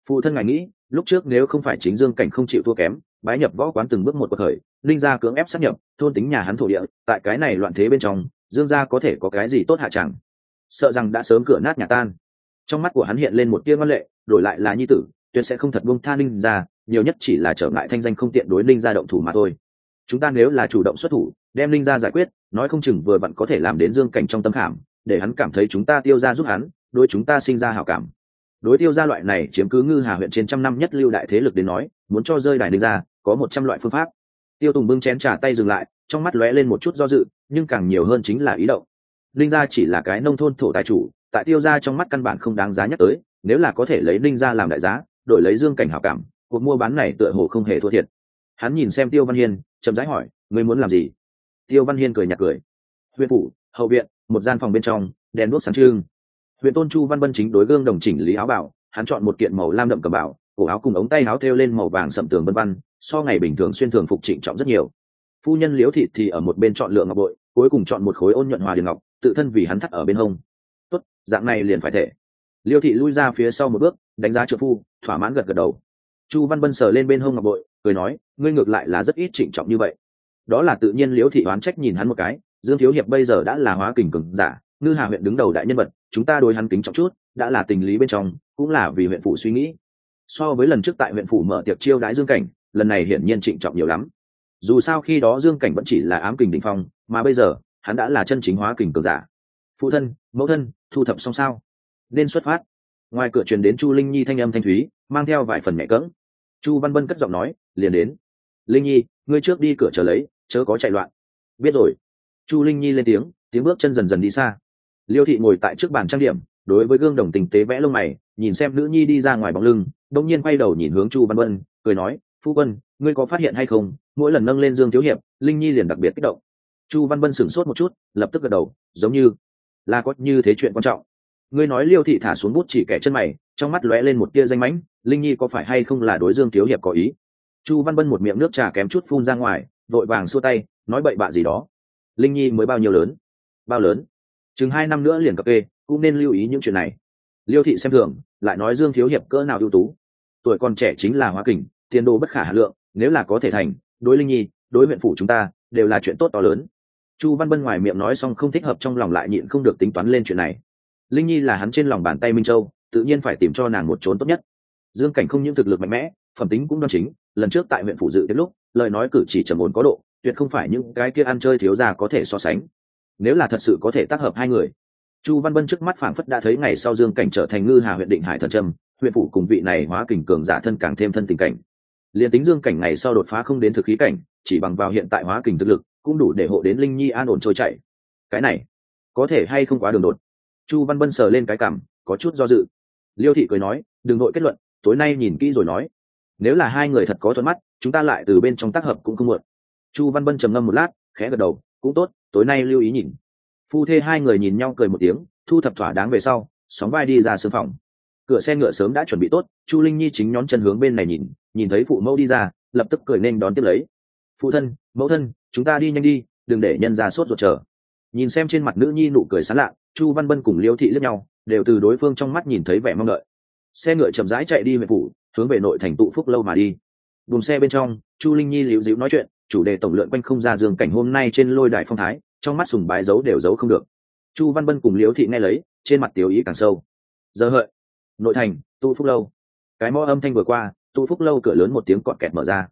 Phụ thân ngài nghĩ, lúc trước nếu không phải chính dương cảnh không chịu thua kém, bái nhập võ quán từng bước một cuộc khởi linh gia cưỡng ép sát nhập, thôn tính nhà hắn thổ địa, tại cái này loạn thế bên trong, dương gia có thể có cái gì tốt hạ chẳng? Sợ rằng đã sớm cửa nát nhà tan. Trong mắt của hắn hiện lên một tia ngân lệ, đổi lại là nhi tử, tuyệt sẽ không thật buông tha ninh gia nhiều nhất chỉ là trở ngại thanh danh không tiện đối linh gia động thủ mà thôi. Chúng ta nếu là chủ động xuất thủ, đem linh gia giải quyết, nói không chừng vừa vặn có thể làm đến dương cảnh trong tâm khảm, để hắn cảm thấy chúng ta tiêu ra giúp hắn, đối chúng ta sinh ra hảo cảm. Đối tiêu gia loại này chiếm cứ ngư hà huyện trên trăm năm nhất lưu đại thế lực đến nói, muốn cho rơi đài ninh gia, có một trăm loại phương pháp. Tiêu tùng bưng chén trà tay dừng lại, trong mắt lóe lên một chút do dự, nhưng càng nhiều hơn chính là ý động. Ninh gia chỉ là cái nông thôn thổ tài chủ, tại tiêu gia trong mắt căn bản không đáng giá nhắc tới, nếu là có thể lấy ninh gia làm đại giá, đổi lấy dương cảnh hảo cảm cuộc mua bán này tựa hồ không hề thua thiệt. Hắn nhìn xem tiêu văn hiên, chậm rãi hỏi, ngươi muốn làm gì? Tiêu văn hiên cười nhạt cười. Huyện phủ, hậu viện, một gian phòng bên trong, đèn đuốc sáng trưng. Huyện tôn chu văn vân chính đối gương đồng chỉnh lý áo bảo, hắn chọn một kiện màu lam đậm cầm bảo, cổ áo cùng ống tay áo thêu lên màu vàng sậm tường vân văn so ngày bình thường xuyên thường phục trịnh trọng rất nhiều. Phu nhân liễu thị thì ở một bên chọn lựa ngọc bội, cuối cùng chọn một khối ôn nhuận hòa điền ngọc, tự thân vì hắn thắt ở bên hông. Tốt, dạng này liền phải thể. Liêu thị lui ra phía sau một bước, đánh giá trợ phu, thỏa mãn gật gật đầu chu văn bân sờ lên bên hông ngọc bội, cười nói, ngươi ngược lại là rất ít trịnh trọng như vậy. Đó là tự nhiên liễu thị oán trách nhìn hắn một cái, dương thiếu hiệp bây giờ đã là hóa kình cường giả, ngư hà huyện đứng đầu đại nhân vật, chúng ta đối hắn kính trọng chút, đã là tình lý bên trong, cũng là vì huyện phủ suy nghĩ. So với lần trước tại huyện phủ mở tiệc chiêu đãi dương cảnh, lần này hiển nhiên trịnh trọng nhiều lắm. Dù sao khi đó dương cảnh vẫn chỉ là ám kình định phong, mà bây giờ, hắn đã là chân chính hóa kình cường giả. Phụ thân, mẫu thân, thu thập xong sao? Nên xuất phát. Ngoài cửa truyền đến chu linh nhi thanh âm thanh thúy, mang theo vài phần mẹ cỡng chu văn bân cất giọng nói, liền đến. Linh nhi, ngươi trước đi cửa chờ lấy, chớ có chạy loạn. Biết rồi. Chu linh nhi lên tiếng tiếng bước chân dần dần đi xa. Liêu thị ngồi tại trước bàn trang điểm, đối với gương đồng tình tế vẽ lông mày, nhìn xem nữ nhi đi ra ngoài bóng lưng đông nhiên quay đầu nhìn hướng chu văn bân cười nói, phu quân, ngươi có phát hiện hay không? Mỗi lần nâng lên dương thiếu hiệp, linh nhi liền đặc biệt kích động. Chu văn bân sửng sốt một chút, lập tức gật đầu, giống như là có như thế chuyện quan trọng ngươi nói liêu thị thả xuống bút chỉ kẻ chân mày, trong mắt lóe lên một tia danh mãnh, linh nhi có phải hay không là đối dương thiếu hiệp có ý? Chu văn bân một miệng nước trà kém chút phun ra ngoài, vội vàng xua tay, nói bậy bạ gì đó. Linh nhi mới bao nhiêu lớn? Bao lớn? Chừng hai năm nữa liền cập kê, cũng nên lưu ý những chuyện này. Liêu thị xem thường, lại nói dương thiếu hiệp cỡ nào ưu tú? Tuổi còn trẻ chính là hoa kình, tiền đồ bất khả hà lượng, nếu là có thể thành, đối linh nhi, đối huyện phủ chúng ta, đều là chuyện tốt to lớn. Chu văn bân ngoài miệng nói xong không thích hợp trong lòng lại nhịn không được tính toán lên chuyện này linh nhi là hắn trên lòng bàn tay minh châu, tự nhiên phải tìm cho nàng một trốn tốt nhất. Dương cảnh không những thực lực mạnh mẽ, phẩm tính cũng đoan chính, lần trước tại huyện phủ dự đến lúc, lời nói cử chỉ trầm ổn có độ, tuyệt không phải những cái kia ăn chơi thiếu ra có thể so sánh. Nếu là thật sự có thể tác hợp hai người, chu văn bân trước mắt phảng phất đã thấy ngày sau dương cảnh trở thành ngư hà huyện định hải thần trâm, huyện phủ cùng vị này hóa kình cường giả thân càng thêm thân tình cảnh. Liền tính dương cảnh ngày sau đột phá không đến thực khí cảnh, chỉ bằng vào hiện tại hóa kình thực lực, cũng đủ để hộ đến linh nhi an ổn trôi chảy. Cái này, có thể hay không quá đường đột? Chu văn bân sờ lên cái cảm, có chút do dự. Liêu thị cười nói, đừng nội kết luận, tối nay nhìn kỹ rồi nói. Nếu là hai người thật có thuận mắt, chúng ta lại từ bên trong tác hợp cũng không muộn. Chu văn bân trầm ngâm một lát, khẽ gật đầu, cũng tốt, tối nay lưu ý nhìn. Phu thê hai người nhìn nhau cười một tiếng, thu thập thỏa đáng về sau, sóng vai đi ra sương phòng. Cửa xe ngựa sớm đã chuẩn bị tốt, chu linh nhi chính nhón chân hướng bên này nhìn nhìn thấy phụ mẫu đi ra, lập tức cười nên đón tiếp lấy. Phụ thân, mẫu thân, chúng ta đi nhanh đi, đừng để nhân ra sốt ruột chờ. Nhìn xem trên mặt nữ nhi nụ cười sán lạ chu văn bân cùng liêu thị lướt nhau, đều từ đối phương trong mắt nhìn thấy vẻ mong đợi. Xe ngựa chậm rãi chạy đi về phủ, hướng về nội thành tụ phúc lâu mà đi. Buồng xe bên trong, chu linh nhi liễu dịu nói chuyện, chủ đề tổng lượn quanh không ra dương cảnh hôm nay trên lôi đài phong thái, trong mắt sùng bái giấu đều giấu không được. Chu văn bân cùng liễu thị nghe lấy, trên mặt tiểu ý càng sâu. Giờ hợi, nội thành, tụ phúc lâu. Cái mõ âm thanh vừa qua, tụ phúc lâu cửa lớn một tiếng cọt kẹt mở ra.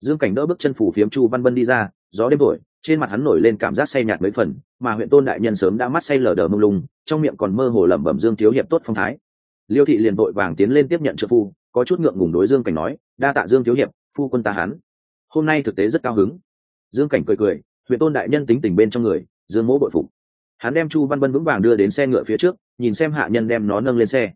Dương cảnh đỡ bước chân phủ phiếm chu văn bân đi ra, gió đêm thổi trên mặt hắn nổi lên cảm giác say nhạt mấy phần, mà huyện tôn đại nhân sớm đã mắt say lờ đờ mông lung, trong miệng còn mơ hồ lẩm bẩm dương thiếu hiệp tốt phong thái. Liêu thị liền vội vàng tiến lên tiếp nhận trợ phu, có chút ngượng ngùng đối dương cảnh nói, đa tạ dương thiếu hiệp, phu quân ta hắn. Hôm nay thực tế rất cao hứng. Dương cảnh cười cười, huyện tôn đại nhân tính tình bên trong người, dương mỗ bội phục. Hắn đem chu văn vân vững vàng đưa đến xe ngựa phía trước, nhìn xem hạ nhân đem nó nâng lên xe.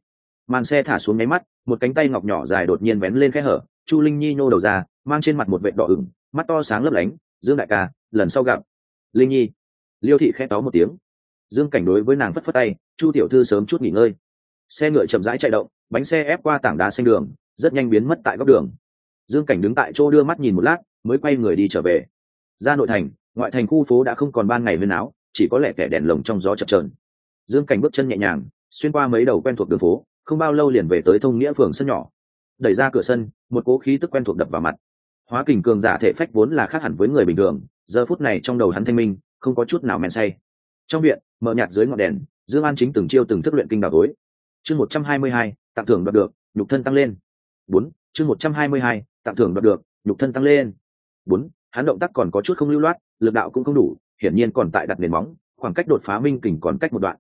Màn xe thả xuống nháy mắt, một cánh tay ngọc nhỏ dài đột nhiên vén lên khe hở, chu linh nhi nhô đầu ra, mang trên mặt một vệ đỏ ửng, mắt to sáng lấp lánh, dương đại ca lần sau gặp. Linh nhi. Liêu thị khẽ táo một tiếng. Dương cảnh đối với nàng phất phất tay, chu tiểu thư sớm chút nghỉ ngơi. Xe ngựa chậm rãi chạy động, bánh xe ép qua tảng đá xanh đường, rất nhanh biến mất tại góc đường. Dương cảnh đứng tại chỗ đưa mắt nhìn một lát, mới quay người đi trở về. Ra nội thành, ngoại thành khu phố đã không còn ban ngày huyên áo, chỉ có lẻ kẻ đèn lồng trong gió chập trờn dương cảnh bước chân nhẹ nhàng, xuyên qua mấy đầu quen thuộc đường phố, không bao lâu liền về tới thông nghĩa phường sân nhỏ. Đẩy ra cửa sân, một cố khí tức quen thuộc đập vào mặt. Hóa kình cường giả thể phách vốn là khác hẳn với người bình thường giờ phút này trong đầu hắn thanh minh, không có chút nào men say. Trong viện, mở nhạt dưới ngọn đèn, dương an chính từng chiêu từng thức luyện kinh đào gối chương một trăm hai mươi hai, tặng thưởng đoạt được, nhục thân tăng lên. Bốn, chương một trăm hai mươi hai, tặng thưởng đoạt được, nhục thân tăng lên. Bốn, hắn động tác còn có chút không lưu loát, lực đạo cũng không đủ, hiển nhiên còn tại đặt nền móng, khoảng cách đột phá minh kình còn cách một đoạn.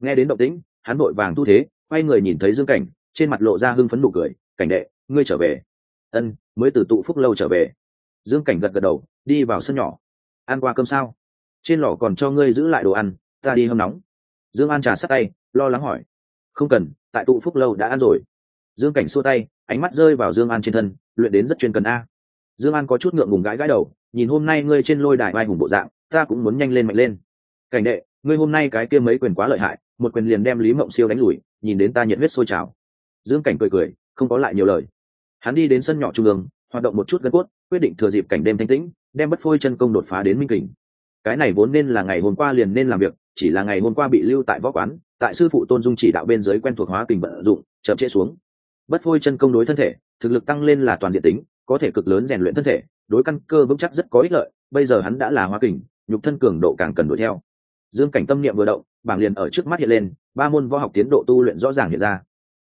Nghe đến động tĩnh, hắn vội vàng tu thế, quay người nhìn thấy dương cảnh, trên mặt lộ ra hưng phấn nụ cười, cảnh đệ, ngươi trở về. Ân, mới từ tụ phúc lâu trở về. Dương cảnh gật gật đầu, đi vào sân nhỏ ăn qua cơm sao? Trên lò còn cho ngươi giữ lại đồ ăn, ta đi hâm nóng. Dương an trà sát tay, lo lắng hỏi. Không cần, tại tụ phúc lâu đã ăn rồi. Dương cảnh xua tay, ánh mắt rơi vào dương an trên thân, luyện đến rất chuyên cần a. Dương an có chút ngượng ngùng gãi gãi đầu, nhìn hôm nay ngươi trên lôi đài vai hùng bộ dạng, ta cũng muốn nhanh lên mạnh lên. Cảnh đệ, ngươi hôm nay cái kia mấy quyền quá lợi hại, một quyền liền đem lý mộng siêu đánh lùi, nhìn đến ta nhiệt huyết sôi trào. Dương cảnh cười cười, không có lại nhiều lời. Hắn đi đến sân nhỏ trung ương, hoạt động một chút gân cốt, quyết định thừa dịp cảnh đêm thanh tĩnh đem bất phôi chân công đột phá đến minh kình. Cái này vốn nên là ngày hôm qua liền nên làm việc, chỉ là ngày hôm qua bị lưu tại võ quán, tại sư phụ tôn dung chỉ đạo bên dưới quen thuộc hóa kình vận dụng, chậm trễ xuống. Bất phôi chân công đối thân thể, thực lực tăng lên là toàn diện tính, có thể cực lớn rèn luyện thân thể, đối căn cơ vững chắc rất có ích lợi, bây giờ hắn đã là hóa kình, nhục thân cường độ càng cần đuổi theo. Dương cảnh tâm niệm vừa động, bảng liền ở trước mắt hiện lên, ba môn võ học tiến độ tu luyện rõ ràng hiện ra.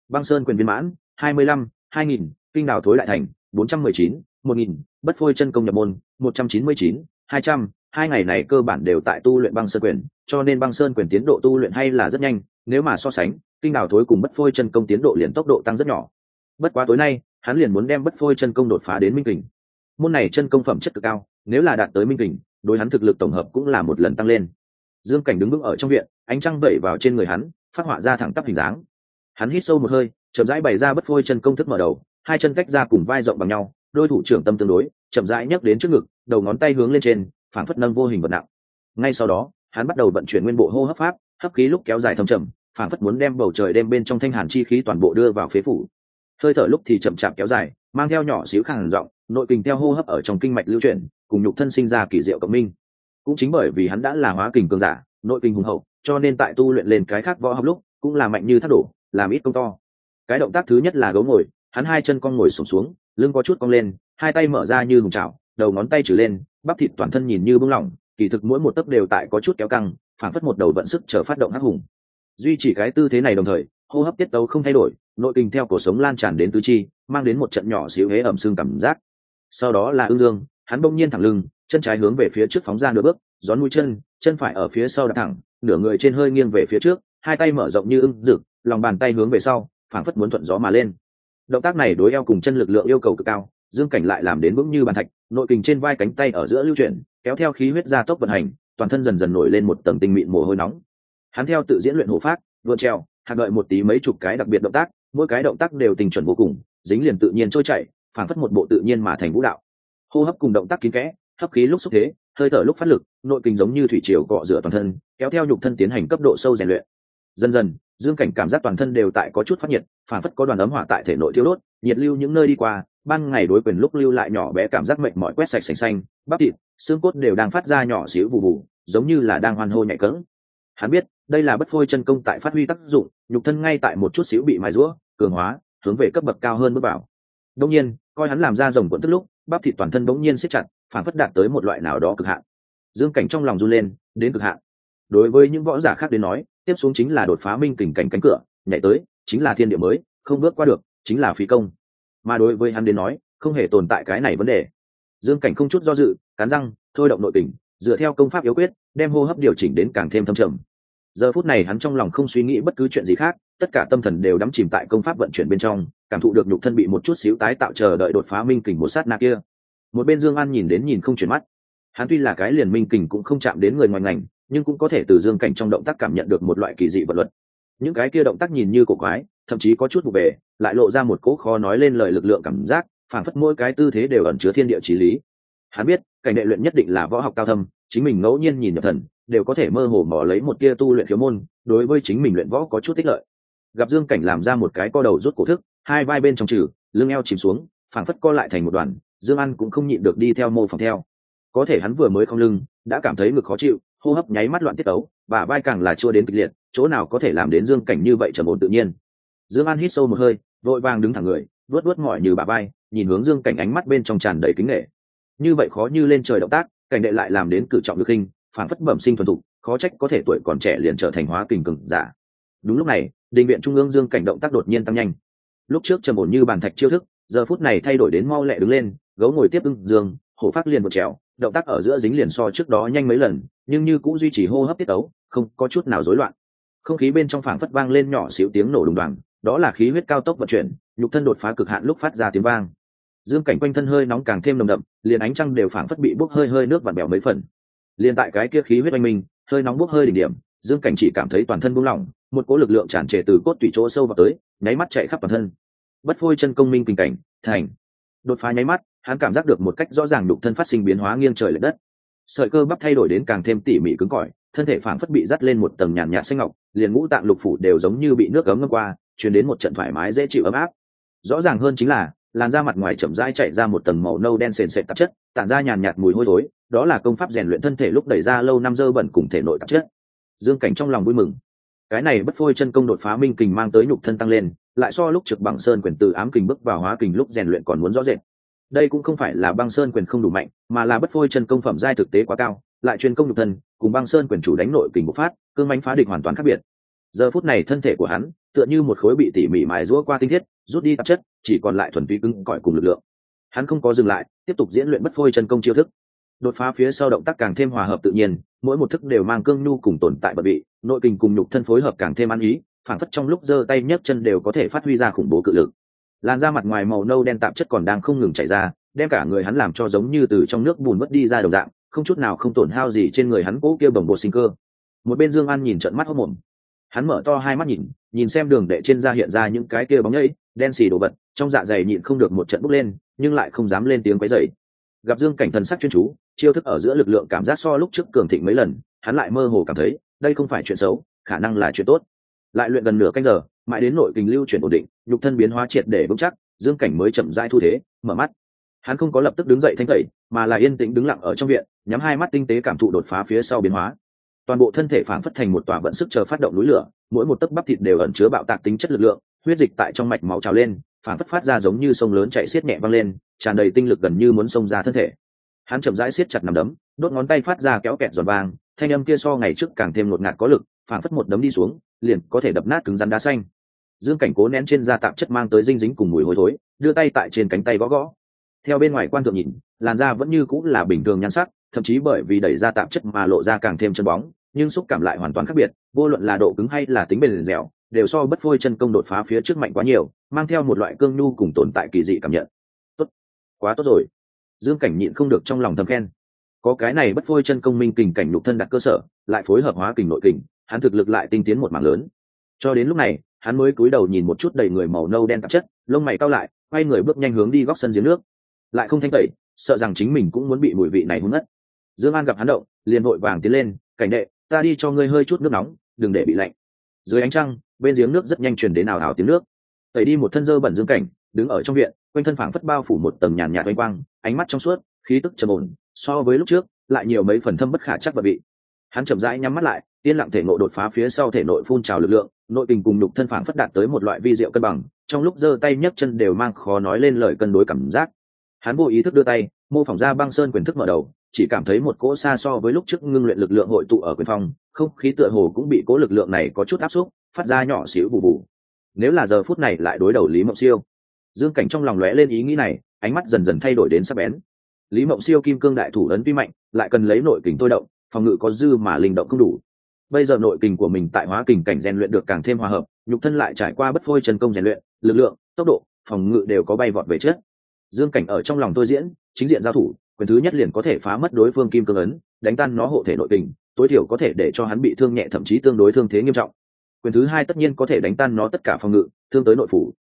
Băng sơn quyền viên mãn, hai mươi lăm, hai nghìn, kinh đào thối đại thành, bốn trăm mười chín, một nghìn bất phôi chân công nhập môn, một trăm chín mươi chín, hai trăm, hai ngày này cơ bản đều tại tu luyện băng sơn quyền, cho nên băng sơn quyền tiến độ tu luyện hay là rất nhanh, nếu mà so sánh, kinh đào thối cùng bất phôi chân công tiến độ liền tốc độ tăng rất nhỏ. Bất quá tối nay, hắn liền muốn đem bất phôi chân công đột phá đến minh kình. Môn này chân công phẩm chất cực cao, nếu là đạt tới minh kình, đối hắn thực lực tổng hợp cũng là một lần tăng lên. Dương cảnh đứng vững ở trong viện, ánh trăng vẩy vào trên người hắn, phát họa ra thẳng tắp hình dáng. Hắn hít sâu một hơi, chậm rãi bày ra bất phôi chân công thức mở đầu, hai chân cách ra cùng vai rộng bằng nhau đôi thủ trưởng tâm tương đối chậm rãi nhấc đến trước ngực đầu ngón tay hướng lên trên phản phất nâng vô hình vật nặng. Ngay sau đó hắn bắt đầu vận chuyển nguyên bộ hô hấp pháp hấp khí lúc kéo dài thâm trầm phản phất muốn đem bầu trời đem bên trong thanh hàn chi khí toàn bộ đưa vào phế phủ. Hơi thở lúc thì chậm chạp kéo dài mang theo nhỏ xíu khàn giọng nội kình theo hô hấp ở trong kinh mạch lưu chuyển cùng nhục thân sinh ra kỳ diệu cộng minh. Cũng chính bởi vì hắn đã là hóa kình cường giả nội kình hùng hậu cho nên tại tu luyện lên cái khác võ học lúc cũng là mạnh như thác đổ làm ít công to. Cái động tác thứ nhất là gấu ngồi hắn hai chân con ngồi sụp xuống, xuống lưng có chút cong lên, hai tay mở ra như hùng trào đầu ngón tay trừ lên, bắp thịt toàn thân nhìn như bưng lỏng, kỳ thực mỗi một tấc đều tại có chút kéo căng phản phất một đầu vận sức chờ phát động hắc hùng. Duy chỉ cái tư thế này đồng thời, hô hấp tiết tấu không thay đổi, nội tình theo cổ sống lan tràn đến tứ chi, mang đến một trận nhỏ xíu hế ẩm xương cảm giác. Sau đó là ương dương, hắn bỗng nhiên thẳng lưng, chân trái hướng về phía trước phóng ra nửa bước, gión mũi chân chân phải ở phía sau đặt thẳng, nửa người trên hơi nghiêng về phía trước, hai tay mở rộng như ưng rực lòng bàn tay hướng về sau, phảng phất muốn thuận gió mà lên động tác này đối eo cùng chân lực lượng yêu cầu cực cao, dương cảnh lại làm đến vững như bàn thạch, nội kình trên vai cánh tay ở giữa lưu chuyển, kéo theo khí huyết gia tốc vận hành, toàn thân dần dần nổi lên một tầng tinh mịn mồ hôi nóng. Hắn theo tự diễn luyện hộ pháp vượt treo hạt đợi một tí mấy chục cái đặc biệt động tác, mỗi cái động tác đều tình chuẩn vô cùng, dính liền tự nhiên trôi chảy phản phất một bộ tự nhiên mà thành vũ đạo. Hô hấp cùng động tác kín kẽ, hấp khí lúc xúc thế, hơi thở lúc phát lực, nội kinh giống như thủy triều cọ rửa toàn thân, kéo theo nhục thân tiến hành cấp độ sâu rèn luyện dần dần, dương cảnh cảm giác toàn thân đều tại có chút phát nhiệt phản phất có đoàn ấm hỏa tại thể nội thiêu đốt, nhiệt lưu những nơi đi qua, ban ngày đối quyền lúc lưu lại nhỏ bé cảm giác mệt mỏi quét sạch sành xanh, bắp thịt, xương cốt đều đang phát ra nhỏ xíu bù bù, giống như là đang hoan hô nhạy cỡng. Hắn biết, đây là bất phôi chân công tại phát huy tác dụng, nhục thân ngay tại một chút xíu bị mài rũa, cường hóa, hướng về cấp bậc cao hơn bước vào. Đông nhiên, coi hắn làm ra rồng quẫn tức lúc, bắp thịt toàn thân bỗng nhiên siết chặt phản phất đạt tới một loại nào đó cực hạn. Dương cảnh trong lòng run lên, đến cực hạn đối với những võ giả khác đến nói, tiếp xuống chính là đột phá minh kình cảnh cánh cửa, nhảy tới, chính là thiên địa mới, không bước qua được, chính là phí công. Mà đối với hắn đến nói, không hề tồn tại cái này vấn đề. Dương cảnh không chút do dự, cắn răng, thôi động nội tình dựa theo công pháp yếu quyết, đem hô hấp điều chỉnh đến càng thêm thâm trầm. Giờ phút này hắn trong lòng không suy nghĩ bất cứ chuyện gì khác, tất cả tâm thần đều đắm chìm tại công pháp vận chuyển bên trong, cảm thụ được nhục thân bị một chút xíu tái tạo chờ đợi đột phá minh kình một sát na kia. Một bên dương an nhìn đến nhìn không chuyển mắt. Hắn tuy là cái liền minh kình cũng không chạm đến người ngoài ngành nhưng cũng có thể từ dương cảnh trong động tác cảm nhận được một loại kỳ dị vật luật. Những cái kia động tác nhìn như cổ quái, thậm chí có chút vụ bề, lại lộ ra một cỗ khó nói lên lời lực lượng cảm giác phản phất mỗi cái tư thế đều ẩn chứa thiên địa trí lý. Hắn biết, cảnh đệ luyện nhất định là võ học cao thâm, chính mình ngẫu nhiên nhìn nhập thần, đều có thể mơ hồ mò lấy một tia tu luyện thiếu môn, đối với chính mình luyện võ có chút tích lợi. Gặp dương cảnh làm ra một cái co đầu rút cổ thức, hai vai bên trong trừ, lưng eo chìm xuống, phảng phất co lại thành một đoàn, dương ăn cũng không nhịn được đi theo mô phỏng theo. Có thể hắn vừa mới không lưng, đã cảm thấy ngực khó chịu hô hấp nháy mắt loạn tiết tấu và vai càng là chua đến kịch liệt chỗ nào có thể làm đến dương cảnh như vậy trầm ổn tự nhiên. Dương an hít sâu một hơi vội vàng đứng thẳng người vớt vớt mỏi như bà vai, nhìn hướng dương cảnh ánh mắt bên trong tràn đầy kính nghệ. Như vậy khó như lên trời động tác cảnh đệ lại làm đến cử trọng được hình phản phất bẩm sinh thuần thục khó trách có thể tuổi còn trẻ liền trở thành hóa kình cường giả. Đúng lúc này định viện trung ương dương cảnh động tác đột nhiên tăng nhanh. Lúc trước trầm ổn như bàn thạch chiêu thức giờ phút này thay đổi đến mau lẹ đứng lên gấu ngồi tiếp ưng dương hổ phát liền một trèo động tác ở giữa dính liền so trước đó nhanh mấy lần nhưng như cũng duy trì hô hấp tiết tấu không có chút nào rối loạn. Không khí bên trong phảng phất vang lên nhỏ xíu tiếng nổ đùng đoàn, đó là khí huyết cao tốc vận chuyển nhục thân đột phá cực hạn lúc phát ra tiếng vang. Dương cảnh quanh thân hơi nóng càng thêm nồng đậm liền ánh trăng đều phảng phất bị bốc hơi hơi nước vặn bèo mấy phần. Liền tại cái kia khí huyết oanh minh hơi nóng bốc hơi đỉnh điểm dương cảnh chỉ cảm thấy toàn thân buông lỏng một cỗ lực lượng tràn trề từ cốt tủy chỗ sâu vào tới nháy mắt chạy khắp toàn thân. Bất phôi chân công minh tình cảnh thành. Đột phá nháy mắt hắn cảm giác được một cách rõ ràng đục thân phát sinh biến hóa nghiêng trời lệch đất sợi cơ bắp thay đổi đến càng thêm tỉ mỉ cứng cỏi, thân thể phảng phất bị dắt lên một tầng nhàn nhạt xanh ngọc, liền ngũ tạng lục phủ đều giống như bị nước ấm ngâm qua chuyển đến một trận thoải mái dễ chịu ấm áp. Rõ ràng hơn chính là, làn da mặt ngoài chậm rãi chạy ra một tầng màu nâu đen sền sệt tạp chất, tản ra nhàn nhạt mùi hôi thối, đó là công pháp rèn luyện thân thể lúc đẩy ra lâu năm dơ bẩn cùng thể nội tạp chất. Dương cảnh trong lòng vui mừng. Cái này bất phôi chân công đột phá minh kình mang tới nhục thân tăng lên, lại so lúc trực bằng sơn quyền từ ám kình bước vào hóa kình lúc rèn luyện còn muốn rõ rệt đây cũng không phải là băng sơn quyền không đủ mạnh, mà là bất phôi chân công phẩm giai thực tế quá cao, lại chuyên công nhục thân, cùng băng sơn quyền chủ đánh nội kình bộc phát, cương mánh phá địch hoàn toàn khác biệt. Giờ phút này thân thể của hắn, tựa như một khối bị tỉ mỉ mài rũa qua tinh thiết, rút đi tạp chất, chỉ còn lại thuần túy cứng cỏi cùng lực lượng. Hắn không có dừng lại, tiếp tục diễn luyện bất phôi chân công chiêu thức. Đột phá phía sau động tác càng thêm hòa hợp tự nhiên, mỗi một thức đều mang cương nhu cùng tồn tại bật bị nội kình cùng nhục thân phối hợp càng thêm ăn ý phản phất trong lúc giơ tay nhấc chân đều có thể phát huy ra khủng bố cự lực làn da mặt ngoài màu nâu đen tạp chất còn đang không ngừng chảy ra, đem cả người hắn làm cho giống như từ trong nước bùn mất đi ra đồng dạng, không chút nào không tổn hao gì trên người hắn cố kia bồng bột sinh cơ. Một bên dương an nhìn trận mắt hốc mồm hắn mở to hai mắt nhìn nhìn xem đường đệ trên da hiện ra những cái kia bóng nhẫy, đen xì đồ vật, trong dạ dày nhịn không được một trận bốc lên, nhưng lại không dám lên tiếng quấy dậy gặp dương cảnh thần sắc chuyên chú, chiêu thức ở giữa lực lượng cảm giác so lúc trước cường thịnh mấy lần, hắn lại mơ hồ cảm thấy, đây không phải chuyện xấu, khả năng là chuyện tốt. Lại luyện gần nửa canh giờ mãi đến nội kình lưu chuyển ổn định, nhục thân biến hóa triệt để vững chắc, dương cảnh mới chậm rãi thu thế, mở mắt. Hắn không có lập tức đứng dậy thanh tẩy, mà là yên tĩnh đứng lặng ở trong viện, nhắm hai mắt tinh tế cảm thụ đột phá phía sau biến hóa. Toàn bộ thân thể phản phất thành một tòa vận sức chờ phát động núi lửa, mỗi một tấc bắp thịt đều ẩn chứa bạo tạc tính chất lực lượng, huyết dịch tại trong mạch máu trào lên phản phất phát ra giống như sông lớn chạy xiết nhẹ văng lên, tràn đầy tinh lực gần như muốn xông ra thân thể. Hắn chậm rãi siết chặt nằm đấm, đốt ngón tay phát ra kéo kẹt giòn vàng thanh âm kia so ngày trước càng thêm ngột ngạt có lực phản phất một đấm đi xuống, liền có thể đập nát cứng rắn đá xanh dương cảnh cố nén trên da tạp chất mang tới dinh dính cùng mùi hôi thối, đưa tay tại trên cánh tay gõ gõ. Theo bên ngoài quan thượng nhìn, làn da vẫn như cũng là bình thường nhan sắc, thậm chí bởi vì đẩy ra tạp chất mà lộ ra càng thêm chân bóng, nhưng xúc cảm lại hoàn toàn khác biệt, vô luận là độ cứng hay là tính bền dẻo, đều so bất phôi chân công đột phá phía trước mạnh quá nhiều, mang theo một loại cương nhu cùng tồn tại kỳ dị cảm nhận. Tốt, quá tốt rồi. Dương cảnh nhịn không được trong lòng thầm khen. Có cái này bất phôi chân công minh kình cảnh nhục thân đặt cơ sở, lại phối hợp hóa kình nội kình, hắn thực lực lại tinh tiến một mảng lớn. Cho đến lúc này hắn mới cúi đầu nhìn một chút đầy người màu nâu đen tạp chất, lông mày cao lại, quay người bước nhanh hướng đi góc sân giếng nước. Lại không thanh tẩy, sợ rằng chính mình cũng muốn bị mùi vị này hung ngất dương an gặp hắn động, liền vội vàng tiến lên, cảnh đệ, ta đi cho ngươi hơi chút nước nóng, đừng để bị lạnh. Dưới ánh trăng, bên giếng nước rất nhanh truyền đến ảo ảo tiếng nước. Tẩy đi một thân dơ bẩn dương cảnh, đứng ở trong viện, quanh thân phảng phất bao phủ một tầng nhàn nhạt oanh quang, ánh mắt trong suốt, khí tức trầm ổn, so với lúc trước, lại nhiều mấy phần thâm bất khả chắc và bị. Hắn chậm rãi nhắm mắt lại, yên lặng thể nội đột phá phía sau thể nội phun trào lực lượng nội tình cùng nhục thân phảng phất đạt tới một loại vi diệu cân bằng, trong lúc giơ tay nhấc chân đều mang khó nói lên lời cân đối cảm giác. Hắn vô ý thức đưa tay, mô phỏng ra băng sơn quyền thức mở đầu, chỉ cảm thấy một cỗ xa so với lúc trước ngưng luyện lực lượng hội tụ ở quyền phong, không khí tựa hồ cũng bị cỗ lực lượng này có chút áp xúc, phát ra nhỏ xíu bù bù. Nếu là giờ phút này lại đối đầu lý mộng siêu, dương cảnh trong lòng lóe lên ý nghĩ này, ánh mắt dần dần thay đổi đến sắc bén. Lý mộng siêu kim cương đại thủ ấn vi mạnh, lại cần lấy nội kình thôi động, phòng ngự có dư mà linh động không đủ bây giờ nội kình của mình tại hóa kình cảnh rèn luyện được càng thêm hòa hợp, nhục thân lại trải qua bất phôi chân công rèn luyện, lực lượng, tốc độ, phòng ngự đều có bay vọt về trước. Dương cảnh ở trong lòng tôi diễn, chính diện giao thủ, quyền thứ nhất liền có thể phá mất đối phương kim cương ấn, đánh tan nó hộ thể nội kình, tối thiểu có thể để cho hắn bị thương nhẹ thậm chí tương đối thương thế nghiêm trọng. Quyền thứ hai tất nhiên có thể đánh tan nó tất cả phòng ngự, thương tới nội phủ.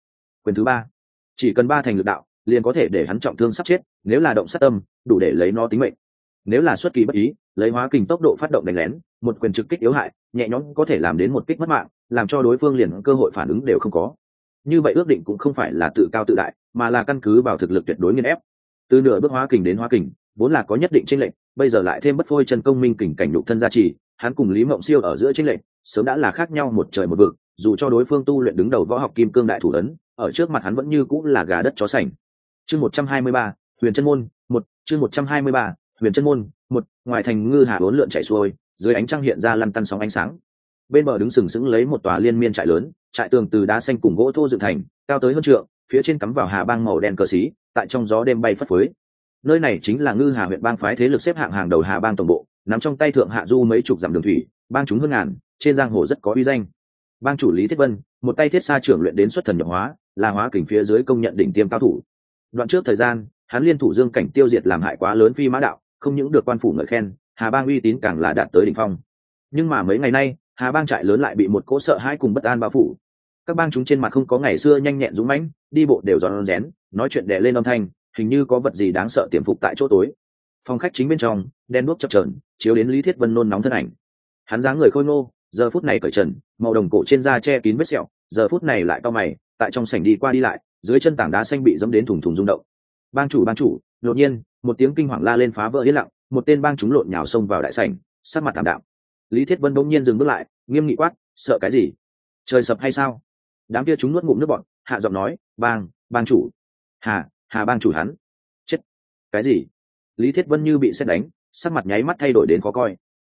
Quyền thứ ba, chỉ cần ba thành lực đạo, liền có thể để hắn trọng thương sắp chết, nếu là động sát tâm, đủ để lấy nó tính mệnh. Nếu là xuất kỳ bất ý lấy hóa kình tốc độ phát động đánh lén, một quyền trực kích yếu hại, nhẹ nhõm có thể làm đến một kích mất mạng, làm cho đối phương liền cơ hội phản ứng đều không có. Như vậy ước định cũng không phải là tự cao tự đại, mà là căn cứ vào thực lực tuyệt đối nghiên ép. Từ nửa bước hóa kình đến hóa kình, vốn là có nhất định tranh lệch, bây giờ lại thêm bất phôi chân công minh kình cảnh nhục thân gia trì, hắn cùng lý mộng siêu ở giữa tranh lệch, sớm đã là khác nhau một trời một vực, dù cho đối phương tu luyện đứng đầu võ học kim cương đại thủ ấn, ở trước mặt hắn vẫn như cũng là gà đất chó sành. Chương một trăm hai mươi ba, huyền chân môn, một, chương một trăm hai mươi ba huyền chân môn, một, ngoài thành ngư hà bốn lượn chảy xuôi, dưới ánh trăng hiện ra lăn tăn sóng ánh sáng. Bên bờ đứng sừng sững lấy một tòa liên miên trại lớn, trại tường từ đá xanh cùng gỗ thô dựng thành, cao tới hơn trượng, phía trên cắm vào hà bang màu đen cờ xí, tại trong gió đêm bay phất phới. Nơi này chính là ngư hà huyện bang phái thế lực xếp hạng hàng đầu hà bang tổng bộ nắm trong tay thượng hạ du mấy chục dặm đường thủy, bang chúng hơn ngàn, trên giang hồ rất có uy danh. Bang chủ lý thiết vân, một tay thiết xa trưởng luyện đến xuất thần nhập hóa, là hóa kình phía dưới công nhận đỉnh tiêm cao thủ. Đoạn trước thời gian, hắn liên thủ dương cảnh tiêu diệt làm hại quá lớn phi mã đạo không những được quan phủ ngợi khen, hà bang uy tín càng là đạt tới đỉnh phong. Nhưng mà mấy ngày nay, hà bang trại lớn lại bị một cỗ sợ hãi cùng bất an bao phủ. Các bang chúng trên mặt không có ngày xưa nhanh nhẹn dũng mãnh, đi bộ đều giòn rén, nói chuyện đè lên âm thanh, hình như có vật gì đáng sợ tiềm phục tại chỗ tối. Phòng khách chính bên trong, đen đuốc chập trờn chiếu đến lý thiết vân nôn nóng thân ảnh. Hắn dáng người khôi ngô, giờ phút này cởi trần, màu đồng cổ trên da che kín vết sẹo, giờ phút này lại to mày, tại trong sảnh đi qua đi lại, dưới chân tảng đá xanh bị dẫm đến thùng thùng rung động. Bang chủ bang chủ, đột nhiên một tiếng kinh hoàng la lên phá vỡ yên lặng, một tên bang chúng lộn nhào xông vào đại sảnh, sắc mặt thảm đạm. Lý thiết vân bỗng nhiên dừng bước lại, nghiêm nghị quát, sợ cái gì? Trời sập hay sao? Đám kia chúng nuốt ngụm nước bọn hạ giọng nói, bang bang chủ. Hà hà bang chủ hắn. Chết. Cái gì? Lý thiết vân như bị xét đánh, sắc mặt nháy mắt thay đổi đến khó coi.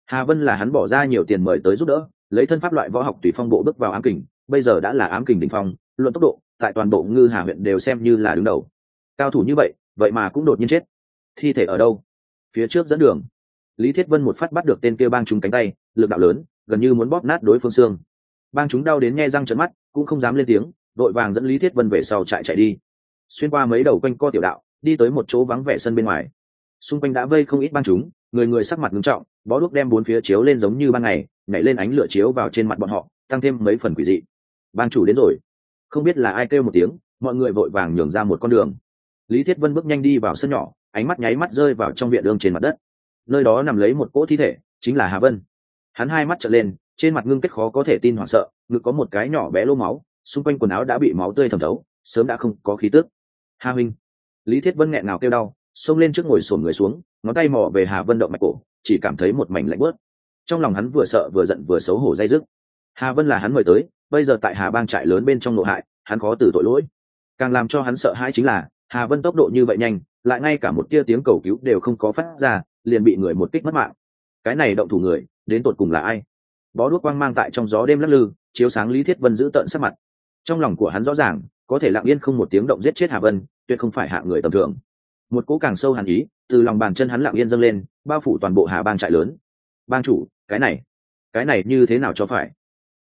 Hà vân là hắn bỏ ra nhiều tiền mời tới giúp đỡ, lấy thân pháp loại võ học tùy phong bộ bước vào ám kình, bây giờ đã là ám kình đỉnh phong, luận tốc độ, tại toàn bộ ngư hà huyện đều xem như là đứng đầu. Cao thủ như vậy vậy mà cũng đột nhiên chết thi thể ở đâu? Phía trước dẫn đường. Lý thiết vân một phát bắt được tên kia bang chúng cánh tay, lực đạo lớn, gần như muốn bóp nát đối phương xương. Bang chúng đau đến nghe răng trận mắt, cũng không dám lên tiếng, đội vàng dẫn lý thiết vân về sau chạy chạy đi. Xuyên qua mấy đầu quanh co tiểu đạo, đi tới một chỗ vắng vẻ sân bên ngoài. Xung quanh đã vây không ít bang chúng, người người sắc mặt ngưng trọng, bó đuốc đem bốn phía chiếu lên giống như ban ngày, nhảy lên ánh lửa chiếu vào trên mặt bọn họ, tăng thêm mấy phần quỷ dị. Bang chủ đến rồi. Không biết là ai kêu một tiếng, mọi người vội vàng nhường ra một con đường. Lý thiết vân bước nhanh đi vào sân nhỏ ánh mắt nháy mắt rơi vào trong viện đường trên mặt đất. Nơi đó nằm lấy một cỗ thi thể, chính là hà vân. Hắn hai mắt trợn lên, trên mặt ngưng kết khó có thể tin hoảng sợ, ngực có một cái nhỏ bé lô máu, xung quanh quần áo đã bị máu tươi thẩm thấu, sớm đã không có khí tước hà huynh. Lý thiết vân nghẹn nào kêu đau, xông lên trước ngồi sổn người xuống, ngón tay mò về hà vân động mạch cổ, chỉ cảm thấy một mảnh lạnh bớt trong lòng hắn vừa sợ vừa giận vừa xấu hổ dây dứt. Hà vân là hắn mời tới, bây giờ tại hà bang trại lớn bên trong nội hại, hắn khó từ tội lỗi. Càng làm cho hắn sợ hãi chính là, hà vân tốc độ như vậy nhanh lại ngay cả một tia tiếng cầu cứu đều không có phát ra, liền bị người một kích mất mạng. Cái này động thủ người, đến tột cùng là ai? Bó đuốc quang mang tại trong gió đêm lắc lư, chiếu sáng lý thiết vân giữ tợn sắc mặt. Trong lòng của hắn rõ ràng, có thể lặng yên không một tiếng động giết chết hà vân, tuyệt không phải hạ người tầm thường. Một cỗ càng sâu hàn ý, từ lòng bàn chân hắn lặng yên dâng lên, bao phủ toàn bộ hà bang trại lớn. Bang chủ, cái này cái này như thế nào cho phải?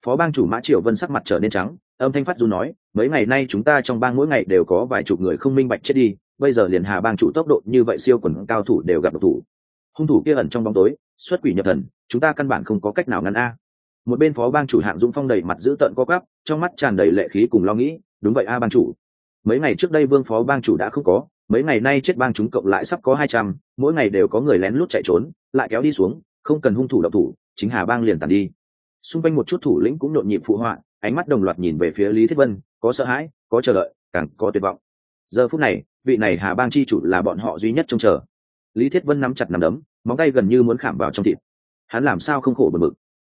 Phó bang chủ mã triều vân sắc mặt trở nên trắng, âm thanh phát dù nói, mấy ngày nay chúng ta trong bang mỗi ngày đều có vài chục người không minh bạch chết đi bây giờ liền hà bang chủ tốc độ như vậy siêu quần cao thủ đều gặp độc thủ. Hung thủ kia ẩn trong bóng tối, xuất quỷ nhập thần, chúng ta căn bản không có cách nào ngăn a. Một bên phó bang chủ hạng dũng phong đầy mặt dữ tợn co gắp trong mắt tràn đầy lệ khí cùng lo nghĩ, đúng vậy a bang chủ. Mấy ngày trước đây vương phó bang chủ đã không có, mấy ngày nay chết bang chúng cộng lại sắp có hai trăm, mỗi ngày đều có người lén lút chạy trốn, lại kéo đi xuống, không cần hung thủ độc thủ, chính hà bang liền tàn đi. Xung quanh một chút thủ lĩnh cũng nhộn nhịp phụ họa, ánh mắt đồng loạt nhìn về phía lý thiết vân, có sợ hãi, có chờ đợi, càng có tuyệt vọng. Giờ phút này vị này hà bang chi chủ là bọn họ duy nhất trông chờ. Lý thiết vân nắm chặt nắm đấm, móng tay gần như muốn khảm vào trong thịt. Hắn làm sao không khổ bật mực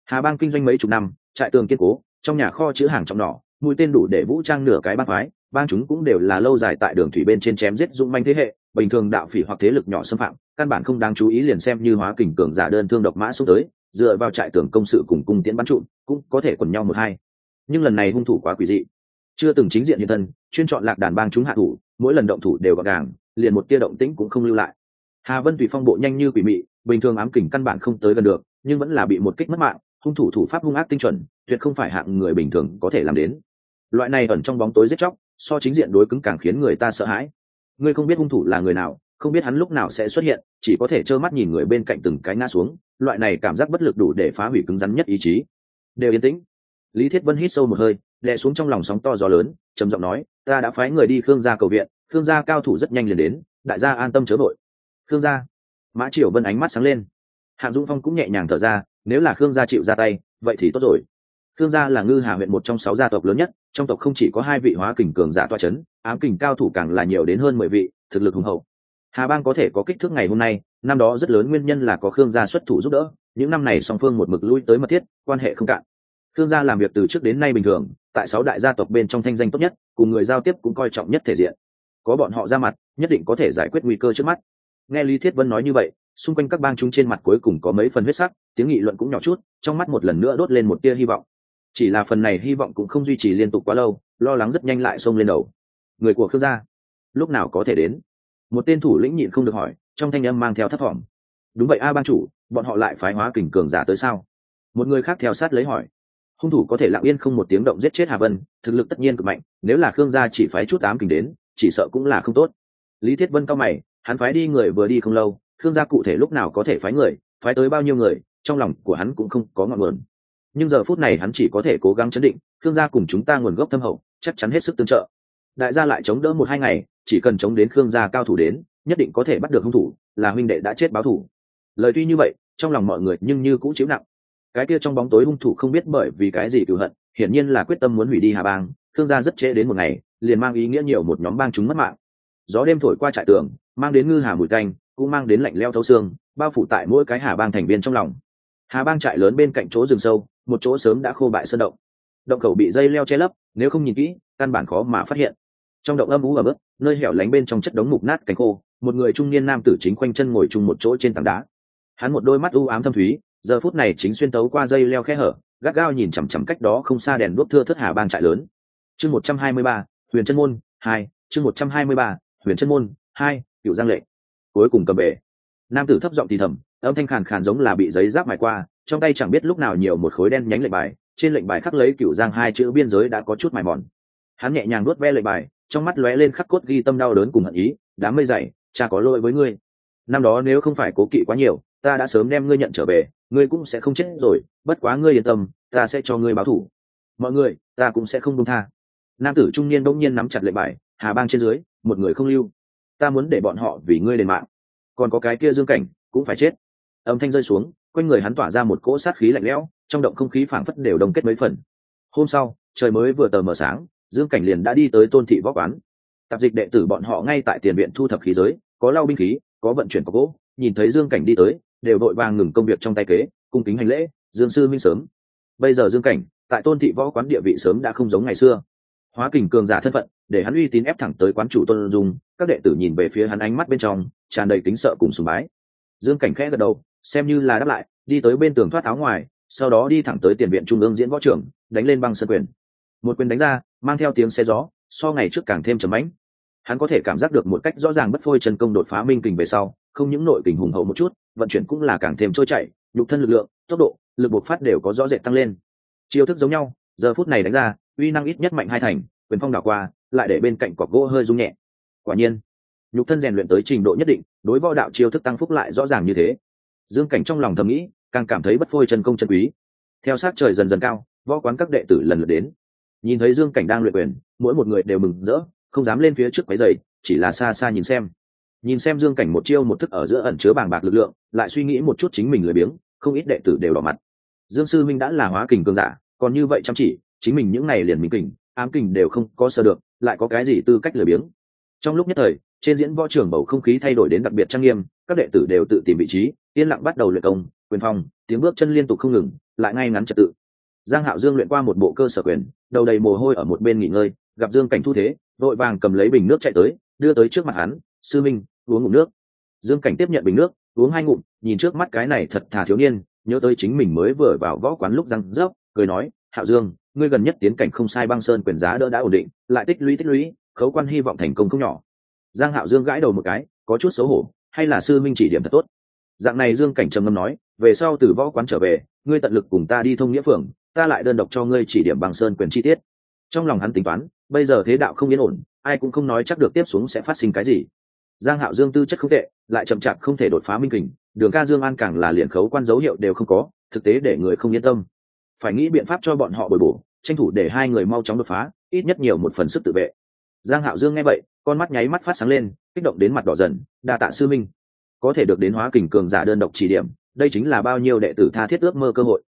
hà bang kinh doanh mấy chục năm, trại tường kiên cố, trong nhà kho chứa hàng trong nỏ, mũi tên đủ để vũ trang nửa cái bác phái, bang chúng cũng đều là lâu dài tại đường thủy bên trên chém giết dũng manh thế hệ, bình thường đạo phỉ hoặc thế lực nhỏ xâm phạm, căn bản không đáng chú ý liền xem như hóa kình cường giả đơn thương độc mã xuống tới, dựa vào trại tường công sự cùng cung tiễn bắn trụm, cũng có thể quần nhau một hai. Nhưng lần này hung thủ quá quỷ dị. Chưa từng chính diện hiện thân, chuyên chọn lạc đàn bang chúng hạ thủ mỗi lần động thủ đều gọn gàng, liền một tia động tĩnh cũng không lưu lại. Hà vân tùy phong bộ nhanh như quỷ mị, bình thường ám kình căn bản không tới gần được, nhưng vẫn là bị một kích mất mạng, hung thủ thủ pháp hung ác tinh chuẩn, tuyệt không phải hạng người bình thường có thể làm đến. Loại này ẩn trong bóng tối giết chóc, so chính diện đối cứng càng khiến người ta sợ hãi. Ngươi không biết hung thủ là người nào, không biết hắn lúc nào sẽ xuất hiện, chỉ có thể trơ mắt nhìn người bên cạnh từng cái ngã xuống, loại này cảm giác bất lực đủ để phá hủy cứng rắn nhất ý chí. Đều yên tĩnh. Lý thiết vân hít sâu một hơi, đè xuống trong lòng sóng to gió lớn, trầm giọng nói ta đã phái người đi khương gia cầu viện, khương gia cao thủ rất nhanh liền đến, đại gia an tâm chớ vội. Khương gia? Mã triều vân ánh mắt sáng lên. Hạng dũng phong cũng nhẹ nhàng thở ra, nếu là khương gia chịu ra tay, vậy thì tốt rồi. Khương gia là ngư hà huyện một trong sáu gia tộc lớn nhất, trong tộc không chỉ có hai vị hóa kình cường giả toa c h ấ n ám kình cao thủ càng là nhiều đến hơn mười vị, thực lực hùng hậu. Hà bang có thể có kích thước ngày hôm nay, năm đó rất lớn nguyên nhân là có khương gia xuất thủ giúp đỡ, những năm này song phương một mực lui tới mật thiết, quan hệ không cạn thương gia làm việc từ trước đến nay bình thường, tại sáu đại gia tộc bên trong thanh danh tốt nhất, cùng người giao tiếp cũng coi trọng nhất thể diện. Có bọn họ ra mặt, nhất định có thể giải quyết nguy cơ trước mắt. Nghe lý thiết vân nói như vậy, xung quanh các bang chúng trên mặt cuối cùng có mấy phần huyết sắc, tiếng nghị luận cũng nhỏ chút, trong mắt một lần nữa đốt lên một tia hy vọng. Chỉ là phần này hy vọng cũng không duy trì liên tục quá lâu, lo lắng rất nhanh lại xông lên đầu. Người của khương gia, lúc nào có thể đến? Một tên thủ lĩnh nhịn không được hỏi, trong thanh âm mang theo thất vọng đúng vậy a ban chủ, bọn họ lại phái hóa kình cường giả tới sao? Một người khác theo sát lấy hỏi hung thủ có thể lặng yên không một tiếng động giết chết hà vân, thực lực tất nhiên cực mạnh, nếu là khương gia chỉ phái chút ám kình đến, chỉ sợ cũng là không tốt. Lý thiết vân cao mày, hắn phái đi người vừa đi không lâu, khương gia cụ thể lúc nào có thể phái người, phái tới bao nhiêu người, trong lòng của hắn cũng không có ngọn nguồn. Nhưng giờ phút này hắn chỉ có thể cố gắng chấn định, khương gia cùng chúng ta nguồn gốc thâm hậu, chắc chắn hết sức tương trợ. Đại gia lại chống đỡ một hai ngày, chỉ cần chống đến khương gia cao thủ đến, nhất định có thể bắt được hung thủ, là huynh đệ đã chết báo thủ. Lời tuy như vậy, trong lòng mọi người nhưng như cũng chịu nặng cái kia trong bóng tối hung thủ không biết bởi vì cái gì cựu hận, hiển nhiên là quyết tâm muốn hủy đi hà bang, Thương gia rất trễ đến một ngày, liền mang ý nghĩa nhiều một nhóm bang chúng mất mạng. Gió đêm thổi qua trại tường, mang đến ngư hà mùi canh cũng mang đến lạnh leo thấu xương, bao phủ tại mỗi cái hà bang thành viên trong lòng. Hà bang trại lớn bên cạnh chỗ rừng sâu, một chỗ sớm đã khô bại sơn động. Động khẩu bị dây leo che lấp, nếu không nhìn kỹ, căn bản khó mà phát hiện. Trong động âm ú ở bước nơi hẻo lánh bên trong chất đống mục nát cánh khô, một người trung niên nam tử chính quanh chân ngồi chung một chỗ trên tảng đá. Hắn một đôi mắt u ám thâm thúy giờ phút này chính xuyên tấu qua dây leo khe hở, gắt gao nhìn chằm chằm cách đó không xa đèn đuốc thưa thất hà bang trại lớn. Chương một trăm hai mươi ba, huyền chân môn hai, chương một trăm hai mươi ba, huyền chân môn hai, cựu giang lệ. Cuối cùng cầm bể. Nam tử thấp giọng thì thầm, âm thanh khàn khàn giống là bị giấy giáp mài qua, trong tay chẳng biết lúc nào nhiều một khối đen nhánh lệnh bài, trên lệnh bài khắc lấy cựu giang hai chữ biên giới đã có chút mài mòn. Hắn nhẹ nhàng nuốt ve lệnh bài, trong mắt lóe lên khắc cốt ghi tâm đau đớn cùng hận ý, đám mây dày, cha có lỗi với ngươi. Năm đó nếu không phải cố kỵ quá nhiều, ta đã sớm đem ngươi nhận trở về ngươi cũng sẽ không chết rồi, bất quá ngươi yên tâm, ta sẽ cho ngươi báo thủ. Mọi người, ta cũng sẽ không đông tha. Nam tử trung niên bỗng nhiên nắm chặt lệnh bài, hà bang trên dưới, một người không lưu. Ta muốn để bọn họ vì ngươi đền mạng. Còn có cái kia dương cảnh, cũng phải chết. Âm thanh rơi xuống, quanh người hắn tỏa ra một cỗ sát khí lạnh lẽo, trong động không khí phảng phất đều đồng kết mấy phần. Hôm sau, trời mới vừa tờ mờ sáng, dương cảnh liền đã đi tới tôn thị võ quán. Tạp dịch đệ tử bọn họ ngay tại tiền viện thu thập khí giới, có lau binh khí, có vận chuyển có gỗ, nhìn thấy dương cảnh đi tới đều đội vàng ngừng công việc trong tay kế, cung kính hành lễ, dương sư minh sớm. Bây giờ dương cảnh, tại tôn thị võ quán địa vị sớm đã không giống ngày xưa. Hóa kình cường giả thân phận, để hắn uy tín ép thẳng tới quán chủ tôn dung, các đệ tử nhìn về phía hắn ánh mắt bên trong, tràn đầy kính sợ cùng sùng bái. Dương cảnh khẽ gật đầu, xem như là đáp lại, đi tới bên tường thoát áo ngoài, sau đó đi thẳng tới tiền viện trung ương diễn võ trưởng, đánh lên băng sân quyền. Một quyền đánh ra, mang theo tiếng xe gió, so ngày trước càng thêm trầm mãnh. Hắn có thể cảm giác được một cách rõ ràng bất phôi chân công đột phá minh kình về sau không những nội kình hùng hậu một chút vận chuyển cũng là càng thêm trôi chảy nhục thân lực lượng tốc độ lực bộc phát đều có rõ rệt tăng lên. Chiêu thức giống nhau giờ phút này đánh ra uy năng ít nhất mạnh hai thành quyền phong đảo qua lại để bên cạnh cọc gỗ hơi rung nhẹ. Quả nhiên nhục thân rèn luyện tới trình độ nhất định đối võ đạo chiêu thức tăng phúc lại rõ ràng như thế. Dương cảnh trong lòng thầm nghĩ càng cảm thấy bất phôi chân công chân quý. Theo sát trời dần dần cao võ quán các đệ tử lần lượt đến. Nhìn thấy dương cảnh đang luyện quyền mỗi một người đều mừng rỡ không dám lên phía trước quấy giày, chỉ là xa xa nhìn xem nhìn xem dương cảnh một chiêu một thức ở giữa ẩn chứa bàng bạc lực lượng, lại suy nghĩ một chút chính mình lười biếng, không ít đệ tử đều đỏ mặt. Dương sư minh đã là hóa kình cường giả, còn như vậy chăm chỉ, chính mình những ngày liền minh kình, ám kình đều không có sơ được, lại có cái gì tư cách lười biếng? Trong lúc nhất thời, trên diễn võ trường bầu không khí thay đổi đến đặc biệt trang nghiêm, các đệ tử đều tự tìm vị trí, yên lặng bắt đầu luyện công, quyền phong, tiếng bước chân liên tục không ngừng, lại ngay ngắn trật tự. Giang hạo dương luyện qua một bộ cơ sở quyền, đầu đầy mồ hôi ở một bên nghỉ ngơi, gặp dương cảnh thu thế, vội vàng cầm lấy bình nước chạy tới, đưa tới trước mặt hắn sư minh, uống ngụm nước. Dương cảnh tiếp nhận bình nước, uống hai ngụm, nhìn trước mắt cái này thật thà thiếu niên, nhớ tới chính mình mới vừa vào võ quán lúc răng rớp, cười nói, hạo dương, ngươi gần nhất tiến cảnh không sai băng sơn quyền giá đỡ đã ổn định, lại tích lũy tích lũy, khấu quan hy vọng thành công không nhỏ. Giang hạo dương gãi đầu một cái, có chút xấu hổ, hay là sư minh chỉ điểm thật tốt? Dạng này dương cảnh trầm ngâm nói, về sau từ võ quán trở về, ngươi tận lực cùng ta đi thông nghĩa phường, ta lại đơn độc cho ngươi chỉ điểm bằng sơn quyền chi tiết. Trong lòng hắn tính toán, bây giờ thế đạo không yên ổn, ai cũng không nói chắc được tiếp xuống sẽ phát sinh cái gì giang hạo dương tư chất không tệ, lại chậm chạp không thể đột phá minh kình, đường ca dương an càng là liền khấu quan dấu hiệu đều không có, thực tế để người không yên tâm. Phải nghĩ biện pháp cho bọn họ bồi bổ, tranh thủ để hai người mau chóng đột phá, ít nhất nhiều một phần sức tự vệ. Giang hạo dương nghe vậy, con mắt nháy mắt phát sáng lên, kích động đến mặt đỏ dần, đa tạ sư minh, có thể được đến hóa kình cường giả đơn độc chỉ điểm, đây chính là bao nhiêu đệ tử tha thiết ước mơ cơ hội.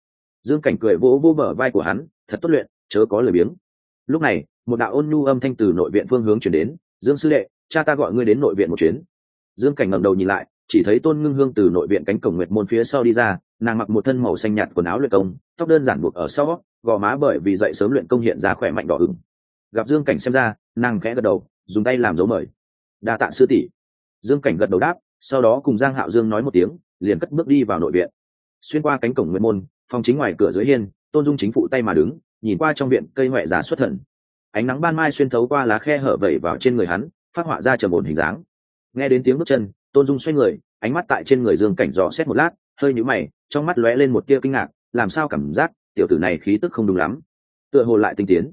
Dương cảnh cười vỗ vỗ bờ vai của hắn, thật tốt luyện, chớ có lời biếng. Lúc này, một đạo ôn nhu âm thanh từ nội viện phương hướng chuyển đến, dương sư đệ cha ta gọi ngươi đến nội viện một chuyến. Dương cảnh ngẩng đầu nhìn lại, chỉ thấy tôn ngưng hương từ nội viện cánh cổng nguyệt môn phía sau đi ra, nàng mặc một thân màu xanh nhạt quần áo luyện công, tóc đơn giản buộc ở sau, gò má bởi vì dậy sớm luyện công hiện ra khỏe mạnh đỏ ửng. Gặp dương cảnh xem ra, nàng khẽ gật đầu, dùng tay làm dấu mời. Đa tạ sư tỷ. Dương cảnh gật đầu đáp, sau đó cùng giang hạo dương nói một tiếng, liền cất bước đi vào nội viện. Xuyên qua cánh cổng Nguyệt môn, phòng chính ngoài cửa dưới hiên, tôn dung chính phụ tay mà đứng, nhìn qua trong viện cây ngoại giả xuất thần. Ánh nắng ban mai xuyên thấu qua lá khe hở vẩy vào trên người hắn phát họa ra trầm ổn hình dáng. Nghe đến tiếng bước chân, tôn dung xoay người, ánh mắt tại trên người dương cảnh dò xét một lát, hơi nhũ mày, trong mắt lóe lên một tia kinh ngạc, làm sao cảm giác tiểu tử này khí tức không đúng lắm. Tựa hồ lại tinh tiến.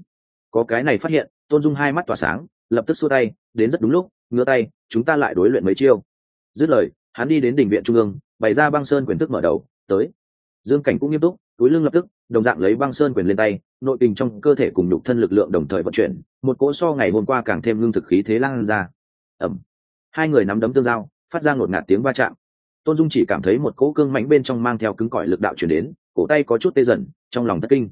Có cái này phát hiện, tôn dung hai mắt tỏa sáng, lập tức xua tay, đến rất đúng lúc ngứa tay, chúng ta lại đối luyện mấy chiêu. Dứt lời, hắn đi đến đỉnh viện trung ương, bày ra băng sơn quyền thức mở đầu, tới. Dương cảnh cũng nghiêm túc, túi lưng lập tức đồng dạng lấy băng sơn quyền lên tay, nội tình trong cơ thể cùng nhục thân lực lượng đồng thời vận chuyển, một cỗ so ngày hôm qua càng thêm lương thực khí thế lan ra. Ẩm hai người nắm đấm tương giao, phát ra ngột ngạt tiếng va chạm. Tôn dung chỉ cảm thấy một cỗ cương mãnh bên trong mang theo cứng cỏi lực đạo chuyển đến, cổ tay có chút tê dần, trong lòng thất kinh.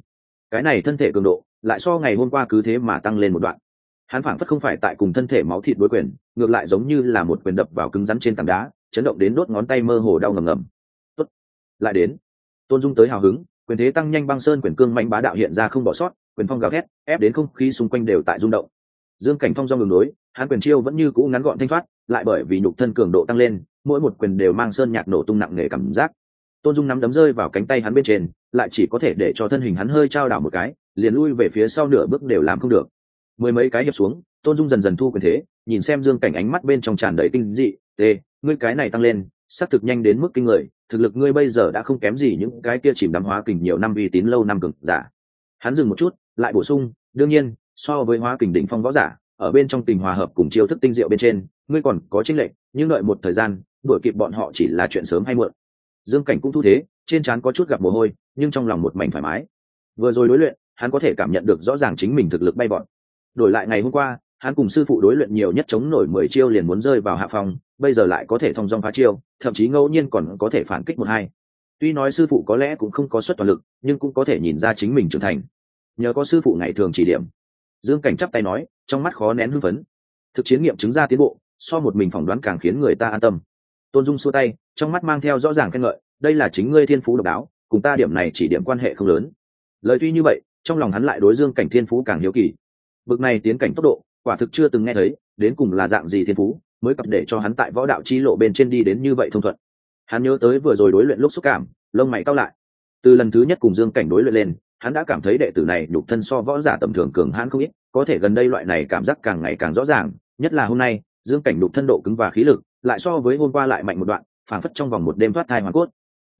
Cái này thân thể cường độ, lại so ngày hôm qua cứ thế mà tăng lên một đoạn. Hắn phảng phất không phải tại cùng thân thể máu thịt đối quyền, ngược lại giống như là một quyền đập vào cứng rắn trên tảng đá, chấn động đến đốt ngón tay mơ hồ đau ngầm ngầm. Tốt. lại đến. Tôn dung tới hào hứng quyền thế tăng nhanh băng sơn quyền cương mạnh bá đạo hiện ra không bỏ sót, quyền phong gào thét, ép đến không khí xung quanh đều tại rung động. Dương cảnh phong do ngừng đối hắn quyền chiêu vẫn như cũ ngắn gọn thanh thoát, lại bởi vì nhục thân cường độ tăng lên, mỗi một quyền đều mang sơn nhạc nổ tung nặng nề cảm giác. Tôn dung nắm đấm rơi vào cánh tay hắn bên trên, lại chỉ có thể để cho thân hình hắn hơi trao đảo một cái, liền lui về phía sau nửa bước đều làm không được. Mười mấy cái hiệp xuống, tôn dung dần dần thu quyền thế, nhìn xem dương cảnh ánh mắt bên trong tràn đầy kinh dị tê ngươi cái này tăng lên, xác thực nhanh đến mức kinh người thực lực ngươi bây giờ đã không kém gì những cái kia chìm đắm hóa kình nhiều năm uy tín lâu năm cực giả. Hắn dừng một chút, lại bổ sung, đương nhiên, so với hóa kình đỉnh phong võ giả, ở bên trong tình hòa hợp cùng chiêu thức tinh diệu bên trên, ngươi còn có tranh lệch, nhưng đợi một thời gian, đuổi kịp bọn họ chỉ là chuyện sớm hay muộn. Dương cảnh cũng thu thế, trên trán có chút gặp mồ hôi, nhưng trong lòng một mảnh thoải mái. Vừa rồi đối luyện, hắn có thể cảm nhận được rõ ràng chính mình thực lực bay bọn đổi lại ngày hôm qua hắn cùng sư phụ đối luyện nhiều nhất chống nổi mười chiêu liền muốn rơi vào hạ phòng bây giờ lại có thể thông dong phá chiêu, thậm chí ngẫu nhiên còn có thể phản kích một hai. Tuy nói sư phụ có lẽ cũng không có suất toàn lực, nhưng cũng có thể nhìn ra chính mình trưởng thành. Nhờ có sư phụ ngày thường chỉ điểm. Dương cảnh chắp tay nói, trong mắt khó nén hưng phấn. Thực chiến nghiệm chứng ra tiến bộ, so một mình phỏng đoán càng khiến người ta an tâm. Tôn dung xua tay, trong mắt mang theo rõ ràng khen ngợi, đây là chính ngươi thiên phú độc đáo, cùng ta điểm này chỉ điểm quan hệ không lớn. Lời tuy như vậy, trong lòng hắn lại đối dương cảnh thiên phú càng hiếu kỳ. Bực này tiến cảnh tốc độ quả thực chưa từng nghe thấy, đến cùng là dạng gì thiên phú, mới cập để cho hắn tại võ đạo chi lộ bên trên đi đến như vậy thông thuận. Hắn nhớ tới vừa rồi đối luyện lúc xúc cảm, lông mày cao lại. Từ lần thứ nhất cùng dương cảnh đối luyện lên, hắn đã cảm thấy đệ tử này nhục thân so võ giả tầm thường cường hãn không ít, có thể gần đây loại này cảm giác càng ngày càng rõ ràng, nhất là hôm nay, dương cảnh nhục thân độ cứng và khí lực, lại so với hôm qua lại mạnh một đoạn, phảng phất trong vòng một đêm thoát thai hoàn cốt.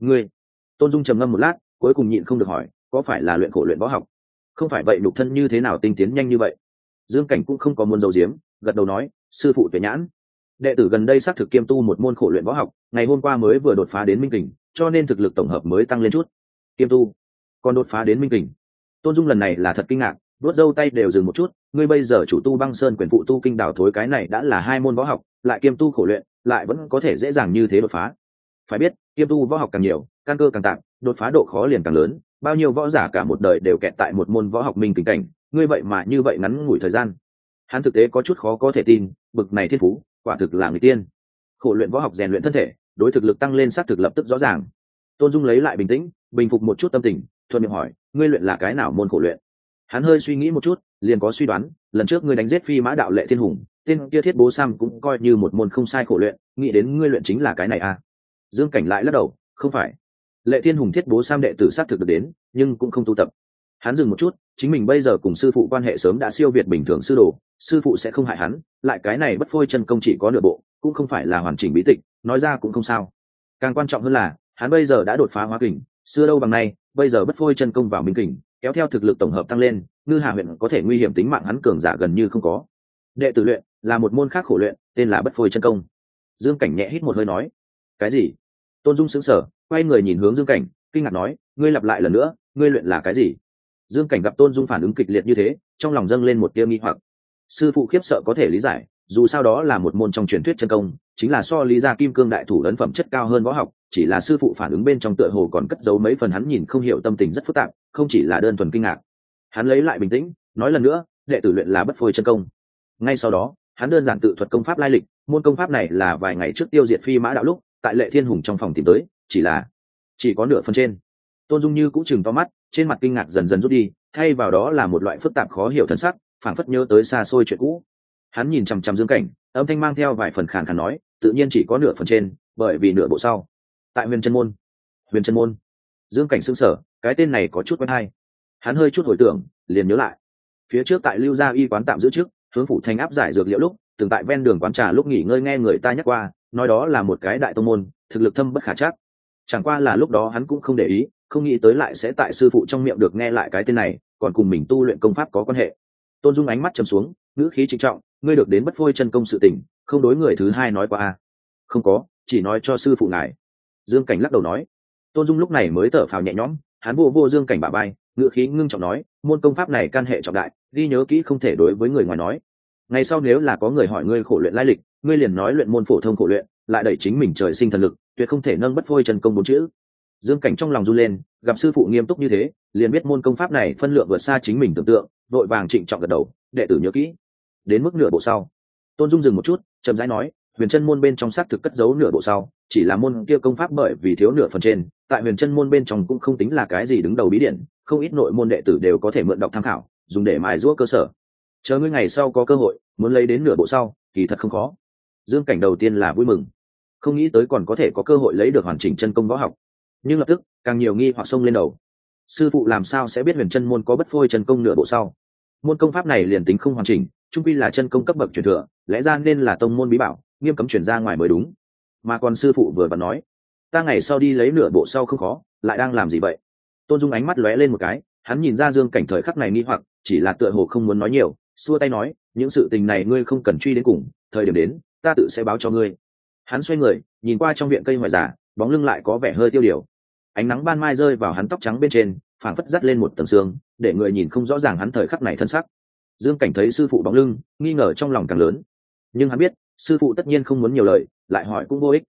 Ngươi, tôn dung trầm ngâm một lát, cuối cùng nhịn không được hỏi, có phải là luyện khổ luyện võ học? Không phải vậy nhục thân như thế nào tinh tiến nhanh như vậy? Dương cảnh cũng không có muốn dầu diếm gật đầu nói, sư phụ tuệ nhãn. Đệ tử gần đây xác thực kiêm tu một môn khổ luyện võ học, ngày hôm qua mới vừa đột phá đến minh kình, cho nên thực lực tổng hợp mới tăng lên chút. Kiêm tu, còn đột phá đến minh kình. Tôn dung lần này là thật kinh ngạc đốt dâu tay đều dừng một chút, ngươi bây giờ chủ tu băng sơn quyền phụ tu kinh đảo thối cái này đã là hai môn võ học, lại kiêm tu khổ luyện, lại vẫn có thể dễ dàng như thế đột phá. Phải biết, kiêm tu võ học càng nhiều, căn cơ càng tạm, đột phá độ khó liền càng lớn, bao nhiêu võ giả cả một đời đều kẹt tại một môn võ học minh kình cảnh ngươi vậy mà như vậy ngắn ngủi thời gian. Hắn thực tế có chút khó có thể tin, bực này thiên phú, quả thực là người tiên. Khổ luyện võ học rèn luyện thân thể, đối thực lực tăng lên sát thực lập tức rõ ràng. Tôn dung lấy lại bình tĩnh, bình phục một chút tâm tình, thuận miệng hỏi, ngươi luyện là cái nào môn khổ luyện? Hắn hơi suy nghĩ một chút, liền có suy đoán, lần trước ngươi đánh giết phi mã đạo lệ thiên hùng, tên kia thiết bố sam cũng coi như một môn không sai khổ luyện, nghĩ đến ngươi luyện chính là cái này à? Dương cảnh lại lắc đầu, không phải. Lệ thiên hùng thiết bố sam đệ tử xác thực được đến, nhưng cũng không tu tập hắn dừng một chút, chính mình bây giờ cùng sư phụ quan hệ sớm đã siêu việt bình thường sư đồ, sư phụ sẽ không hại hắn, lại cái này bất phôi chân công chỉ có nửa bộ, cũng không phải là hoàn chỉnh bí tịch, nói ra cũng không sao. Càng quan trọng hơn là, hắn bây giờ đã đột phá hóa kình, xưa đâu bằng nay, bây giờ bất phôi chân công vào minh kình, kéo theo thực lực tổng hợp tăng lên, ngư hà huyện có thể nguy hiểm tính mạng hắn cường giả gần như không có. Đệ tử luyện là một môn khác khổ luyện, tên là bất phôi chân công. Dương cảnh nhẹ hít một hơi nói, cái gì? Tôn dung sững sờ, quay người nhìn hướng dương cảnh, kinh ngạc nói, ngươi lặp lại lần nữa, ngươi luyện là cái gì? Dương cảnh gặp tôn dung phản ứng kịch liệt như thế, trong lòng dâng lên một tia nghi hoặc. Sư phụ khiếp sợ có thể lý giải, dù sao đó là một môn trong truyền thuyết chân công, chính là so lý ra kim cương đại thủ ấn phẩm chất cao hơn võ học, chỉ là sư phụ phản ứng bên trong tựa hồ còn cất giấu mấy phần hắn nhìn không hiểu tâm tình rất phức tạp, không chỉ là đơn thuần kinh ngạc. Hắn lấy lại bình tĩnh, nói lần nữa, đệ tử luyện là bất phôi chân công. Ngay sau đó, hắn đơn giản tự thuật công pháp lai lịch, môn công pháp này là vài ngày trước tiêu diệt phi mã đạo lúc, tại lệ thiên hùng trong phòng tìm tới, chỉ là chỉ có nửa phần trên tôn dung như cũng chừng to mắt, trên mặt kinh ngạc dần dần rút đi, thay vào đó là một loại phức tạp khó hiểu thân sắc, phảng phất nhớ tới xa xôi chuyện cũ. Hắn nhìn chằm chằm dương cảnh, âm thanh mang theo vài phần khàn khàn nói, tự nhiên chỉ có nửa phần trên, bởi vì nửa bộ sau. Tại huyền Trân môn. Huyền Trân môn. Dương cảnh xưng sở cái tên này có chút quen hay. Hắn hơi chút hồi tưởng, liền nhớ lại. Phía trước tại lưu gia y quán tạm giữ trước, hướng phủ thành áp giải dược liệu lúc, từng tại ven đường quán trà lúc nghỉ ngơi nghe người ta nhắc qua, nói đó là một cái đại tông môn, thực lực thâm bất khả chắc. Chẳng qua là lúc đó hắn cũng không để ý không nghĩ tới lại sẽ tại sư phụ trong miệng được nghe lại cái tên này, còn cùng mình tu luyện công pháp có quan hệ. Tôn dung ánh mắt chầm xuống, ngữ khí trịnh trọng, ngươi được đến bất phôi chân công sự tình, không đối người thứ hai nói qua a không có, chỉ nói cho sư phụ ngài. Dương cảnh lắc đầu nói. Tôn dung lúc này mới thở phào nhẹ nhõm, hắn vô vô dương cảnh bà bay ngữ khí ngưng trọng nói, môn công pháp này can hệ trọng đại, ghi nhớ kỹ không thể đối với người ngoài nói. Ngày sau nếu là có người hỏi ngươi khổ luyện lai lịch, ngươi liền nói luyện môn phổ thông khổ luyện, lại đẩy chính mình trời sinh thần lực, tuyệt không thể nâng bất phôi chân công bốn chữ dương cảnh trong lòng run lên, gặp sư phụ nghiêm túc như thế, liền biết môn công pháp này phân lượng vượt xa chính mình tưởng tượng, vội vàng trịnh trọng gật đầu, đệ tử nhớ kỹ. Đến mức nửa bộ sau, tôn dung dừng một chút, chậm rãi nói, huyền chân môn bên trong xác thực cất giấu nửa bộ sau, chỉ là môn kia công pháp bởi vì thiếu nửa phần trên, tại huyền chân môn bên trong cũng không tính là cái gì đứng đầu bí điển, không ít nội môn đệ tử đều có thể mượn đọc tham khảo, dùng để mài giũa cơ sở. Chờ ngươi ngày sau có cơ hội, muốn lấy đến nửa bộ sau, kỳ thật không khó. Dương cảnh đầu tiên là vui mừng, không nghĩ tới còn có thể có cơ hội lấy được hoàn chỉnh chân công võ học nhưng lập tức, càng nhiều nghi hoặc sông lên đầu. Sư phụ làm sao sẽ biết huyền chân môn có bất phôi chân công nửa bộ sau? Môn công pháp này liền tính không hoàn chỉnh, trung quy là chân công cấp bậc truyền thừa, lẽ ra nên là tông môn bí bảo, nghiêm cấm chuyển ra ngoài mới đúng. Mà còn sư phụ vừa và nói, ta ngày sau đi lấy nửa bộ sau không khó, lại đang làm gì vậy? Tôn dung ánh mắt lóe lên một cái, hắn nhìn ra dương cảnh thời khắc này nghi hoặc, chỉ là tựa hồ không muốn nói nhiều, xua tay nói, những sự tình này ngươi không cần truy đến cùng, thời điểm đến, ta tự sẽ báo cho ngươi. Hắn xoay người, nhìn qua trong viện cây ngoài giả bóng lưng lại có vẻ hơi tiêu điều ánh nắng ban mai rơi vào hắn tóc trắng bên trên, phảng phất dắt lên một tầng xương, để người nhìn không rõ ràng hắn thời khắc này thân sắc. Dương cảnh thấy sư phụ bóng lưng, nghi ngờ trong lòng càng lớn. Nhưng hắn biết, sư phụ tất nhiên không muốn nhiều lời, lại hỏi cũng vô ích.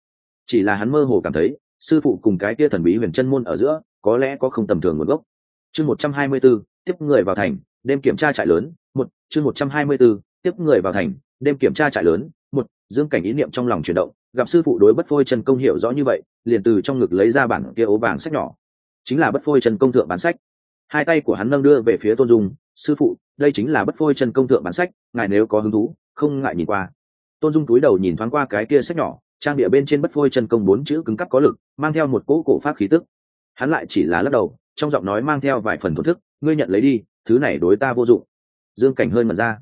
Chỉ là hắn mơ hồ cảm thấy, sư phụ cùng cái kia thần bí huyền chân môn ở giữa, có lẽ có không tầm thường nguồn gốc. Chương một trăm hai mươi b ố tiếp người vào thành, đêm kiểm tra trại lớn, một, chương một trăm hai mươi b ố tiếp người vào thành, đêm kiểm tra trại lớn một, dương cảnh ý niệm trong lòng chuyển động, gặp sư phụ đối bất phôi chân công hiểu rõ như vậy, liền từ trong ngực lấy ra bản kia ố vàng sách nhỏ. Chính là bất phôi chân công thượng bán sách. Hai tay của hắn nâng đưa về phía tôn dung, sư phụ, đây chính là bất phôi chân công thượng bán sách, ngài nếu có hứng thú, không ngại nhìn qua. Tôn dung túi đầu nhìn thoáng qua cái kia sách nhỏ, trang địa bên trên bất phôi chân công bốn chữ cứng cắp có lực, mang theo một cỗ cổ pháp khí tức. Hắn lại chỉ là lắc đầu, trong giọng nói mang theo vài phần thổ thức, ngươi nhận lấy đi, thứ này đối ta vô dụng. Dương cảnh hơi mật ra.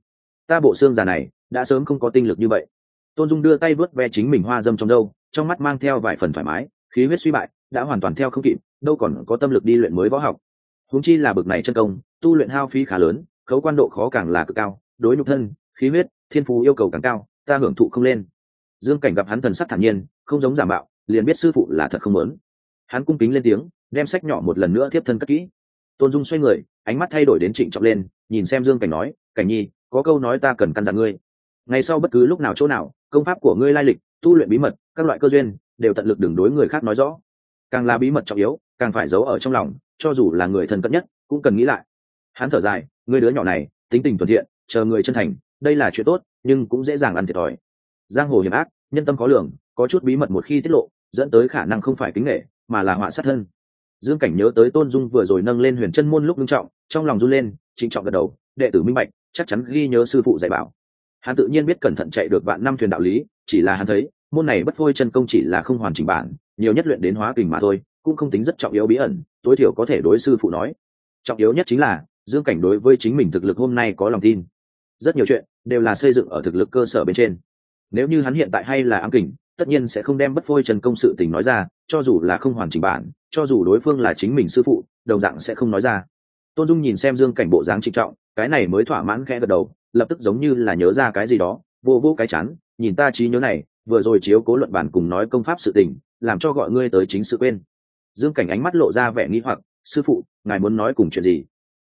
Ta bộ xương già này, đã sớm không có tinh lực như vậy tôn dung đưa tay vớt ve chính mình hoa dâm trong đâu, trong mắt mang theo vài phần thoải mái, khí huyết suy bại, đã hoàn toàn theo không kịp, đâu còn có tâm lực đi luyện mới võ học. Húng chi là bực này chân công, tu luyện hao phí khá lớn, khấu quan độ khó càng là cực cao, đối nhục thân, khí huyết, thiên phú yêu cầu càng cao, ta hưởng thụ không lên. Dương cảnh gặp hắn thần sắc thản nhiên, không giống giả mạo, liền biết sư phụ là thật không lớn hắn cung kính lên tiếng, đem sách nhỏ một lần nữa tiếp thân cất kỹ. Tôn dung xoay người, ánh mắt thay đổi đến trịnh trọng lên, nhìn xem dương cảnh nói, cảnh nhi, có câu nói ta cần căn dặn ngươi ngày sau bất cứ lúc nào chỗ nào, công pháp của ngươi lai lịch, tu luyện bí mật, các loại cơ duyên, đều tận lực đường đối người khác nói rõ. Càng là bí mật trọng yếu, càng phải giấu ở trong lòng, cho dù là người thân cận nhất, cũng cần nghĩ lại. Hắn thở dài người đứa nhỏ này, tính tình thuận thiện, chờ người chân thành, đây là chuyện tốt, nhưng cũng dễ dàng ăn thiệt thòi. Giang hồ hiểm ác, nhân tâm có lường, có chút bí mật một khi tiết lộ, dẫn tới khả năng không phải kính nghệ mà là họa sát thân. Dương cảnh nhớ tới tôn dung vừa rồi nâng lên huyền chân môn lúc nghiêm trọng, trong lòng run lên, trịnh trọng gật đầu, đệ tử minh bạch, chắc chắn ghi nhớ sư phụ dạy bảo hắn tự nhiên biết cẩn thận chạy được vạn năm thuyền đạo lý, chỉ là hắn thấy, môn này bất phôi chân công chỉ là không hoàn chỉnh bản, nhiều nhất luyện đến hóa kình mà thôi, cũng không tính rất trọng yếu bí ẩn, tối thiểu có thể đối sư phụ nói. Trọng yếu nhất chính là, dương cảnh đối với chính mình thực lực hôm nay có lòng tin. Rất nhiều chuyện, đều là xây dựng ở thực lực cơ sở bên trên. Nếu như hắn hiện tại hay là ám kình, tất nhiên sẽ không đem bất phôi trần công sự tình nói ra, cho dù là không hoàn chỉnh bản, cho dù đối phương là chính mình sư phụ, đồng dạng sẽ không nói ra. Tôn dung nhìn xem dương cảnh bộ dáng trịnh trọng, cái này mới thỏa mãn khẽ gật đầu lập tức giống như là nhớ ra cái gì đó, vô vô cái chán, nhìn ta trí nhớ này, vừa rồi chiếu cố luận bản cùng nói công pháp sự tình, làm cho gọi ngươi tới chính sự quên. Dương cảnh ánh mắt lộ ra vẻ nghi hoặc, sư phụ, ngài muốn nói cùng chuyện gì?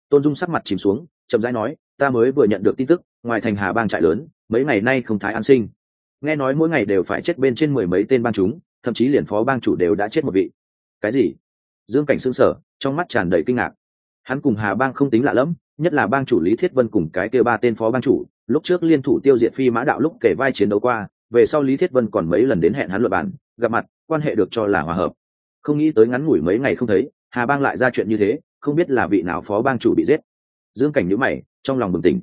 Tôn dung sắc mặt chìm xuống, chậm rãi nói, ta mới vừa nhận được tin tức, ngoài thành hà bang trại lớn, mấy ngày nay không thái an sinh. Nghe nói mỗi ngày đều phải chết bên trên mười mấy tên bang chúng, thậm chí liền phó bang chủ đều đã chết một vị. Cái gì? Dương cảnh xương sở trong mắt tràn đầy kinh ngạc. Hắn cùng hà bang không tính lạ lẫm nhất là bang chủ lý thiết vân cùng cái kêu ba tên phó bang chủ, lúc trước liên thủ tiêu diệt phi mã đạo lúc kể vai chiến đấu qua, về sau lý thiết vân còn mấy lần đến hẹn hắn luật bản gặp mặt, quan hệ được cho là hòa hợp. Không nghĩ tới ngắn ngủi mấy ngày không thấy, hà bang lại ra chuyện như thế, không biết là vị nào phó bang chủ bị giết. Dương cảnh nhữ mày, trong lòng bừng tỉnh.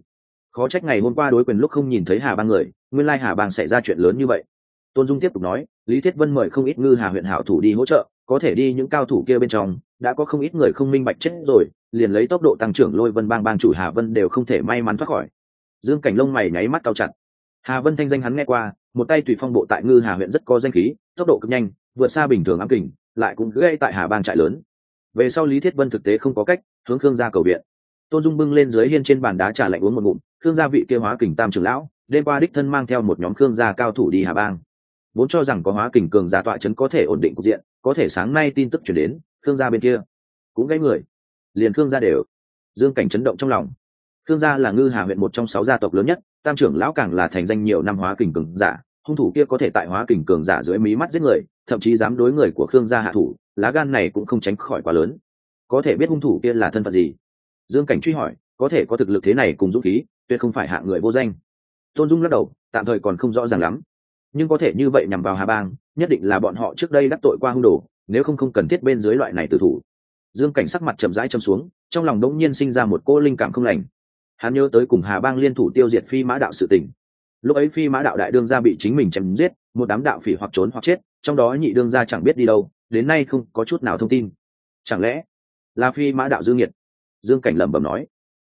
Khó trách ngày hôm qua đối quyền lúc không nhìn thấy hà bang người, nguyên lai hà bang xảy ra chuyện lớn như vậy. Tôn dung tiếp tục nói, lý thiết vân mời không ít ngư hà huyện hảo thủ đi hỗ trợ có thể đi những cao thủ kia bên trong, đã có không ít người không minh bạch chết rồi, liền lấy tốc độ tăng trưởng lôi vân bang bang chủ hà vân đều không thể may mắn thoát khỏi. Dương cảnh lông mày nháy mắt cao chặt. Hà vân thanh danh hắn nghe qua, một tay tùy phong bộ tại ngư hà huyện rất có danh khí, tốc độ cực nhanh, vượt xa bình thường ám kình, lại cũng gây tại hà bang trại lớn. Về sau lý thiết vân thực tế không có cách, hướng khương gia cầu viện. Tôn dung bưng lên dưới hiên trên bàn đá trà lạnh uống một ngụm, khương gia vị kia hóa kình tam trưởng lão, đêm qua đích thân mang theo một nhóm khương gia cao thủ đi hà bang. Vốn cho rằng có hóa kình cường giả tọa chấn có thể ổn định cục diện có thể sáng nay tin tức chuyển đến thương gia bên kia. Cũng gãy người. Liền thương gia đều. Dương cảnh chấn động trong lòng. Thương gia là ngư hà huyện một trong sáu gia tộc lớn nhất, tam trưởng lão càng là thành danh nhiều năm hóa kình cường giả, hung thủ kia có thể tại hóa kình cường giả dưới mí mắt giết người, thậm chí dám đối người của khương gia hạ thủ, lá gan này cũng không tránh khỏi quá lớn. Có thể biết hung thủ kia là thân phận gì? Dương cảnh truy hỏi, có thể có thực lực thế này cùng dũng khí, tuyệt không phải hạ người vô danh. Tôn dung lắc đầu, tạm thời còn không rõ ràng lắm nhưng có thể như vậy nhằm vào hà bang, nhất định là bọn họ trước đây đắc tội qua hung đồ, nếu không không cần thiết bên dưới loại này tử thủ. Dương cảnh sắc mặt chậm rãi châm xuống, trong lòng đống nhiên sinh ra một cô linh cảm không lành. Hắn nhớ tới cùng hà bang liên thủ tiêu diệt phi mã đạo sự tình. Lúc ấy phi mã đạo đại đương gia bị chính mình chém giết, một đám đạo phỉ hoặc trốn hoặc chết, trong đó nhị đương gia chẳng biết đi đâu, đến nay không có chút nào thông tin. Chẳng lẽ là phi mã đạo dương nhiệt? Dương cảnh lẩm bẩm nói.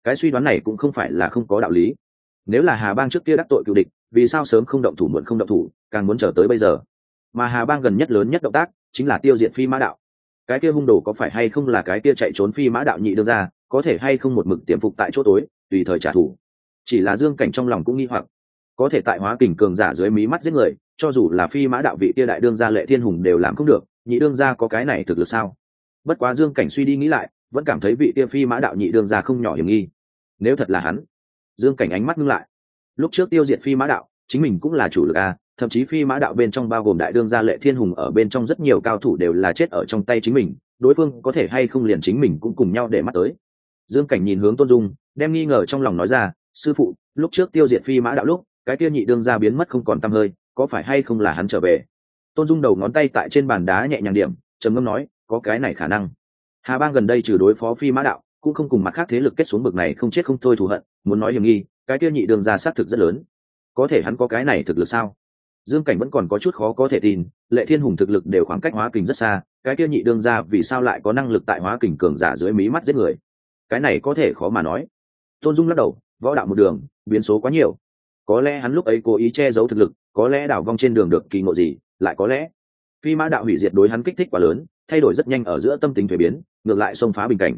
Cái suy đoán này cũng không phải là không có đạo lý. Nếu là hà bang trước kia đắc tội cựu địch vì sao sớm không động thủ muộn không động thủ, càng muốn chờ tới bây giờ? Mà hà bang gần nhất lớn nhất động tác chính là tiêu diệt phi mã đạo. Cái kia hung đồ có phải hay không là cái kia chạy trốn phi mã đạo nhị đương ra có thể hay không một mực tiềm phục tại chỗ tối, tùy thời trả thù? Chỉ là dương cảnh trong lòng cũng nghi hoặc. Có thể tại hóa kình cường giả dưới mí mắt giết người, cho dù là phi mã đạo vị kia đại đương gia lệ thiên hùng đều làm không được, nhị đương gia có cái này thực lực sao? Bất quá dương cảnh suy đi nghĩ lại, vẫn cảm thấy vị kia phi mã đạo nhị đương gia không nhỏ hiểm nghi. Nếu thật là hắn, dương cảnh ánh mắt ngưng lại lúc trước tiêu diệt phi mã đạo, chính mình cũng là chủ lực a, thậm chí phi mã đạo bên trong bao gồm đại đương gia lệ thiên hùng ở bên trong rất nhiều cao thủ đều là chết ở trong tay chính mình, đối phương có thể hay không liền chính mình cũng cùng nhau để mắt tới. Dương cảnh nhìn hướng tôn dung, đem nghi ngờ trong lòng nói ra, sư phụ, lúc trước tiêu diệt phi mã đạo lúc, cái kia nhị đương gia biến mất không còn t hơi, có phải hay không là hắn trở về? Tôn dung đầu ngón tay tại trên bàn đá nhẹ nhàng điểm, trầm ngâm nói, có cái này khả năng. Hà bang gần đây trừ đối phó phi mã đạo, cũng không cùng mặt khác thế lực kết xuống bực này không chết không thôi thù hận, muốn nói hiểm nghi cái kia nhị đường gia xác thực rất lớn. Có thể hắn có cái này thực lực sao? Dương cảnh vẫn còn có chút khó có thể tin, lệ thiên hùng thực lực đều khoảng cách hóa kình rất xa, cái kia nhị đương ra vì sao lại có năng lực tại hóa kình cường giả dưới mí mắt giết người? Cái này có thể khó mà nói. Tôn dung lắc đầu, võ đạo một đường, biến số quá nhiều. Có lẽ hắn lúc ấy cố ý che giấu thực lực, có lẽ đảo vong trên đường được kỳ ngộ gì, lại có lẽ phi mã đạo hủy diệt đối hắn kích thích quá lớn, thay đổi rất nhanh ở giữa tâm tính thuế biến, ngược lại xông phá bình cảnh.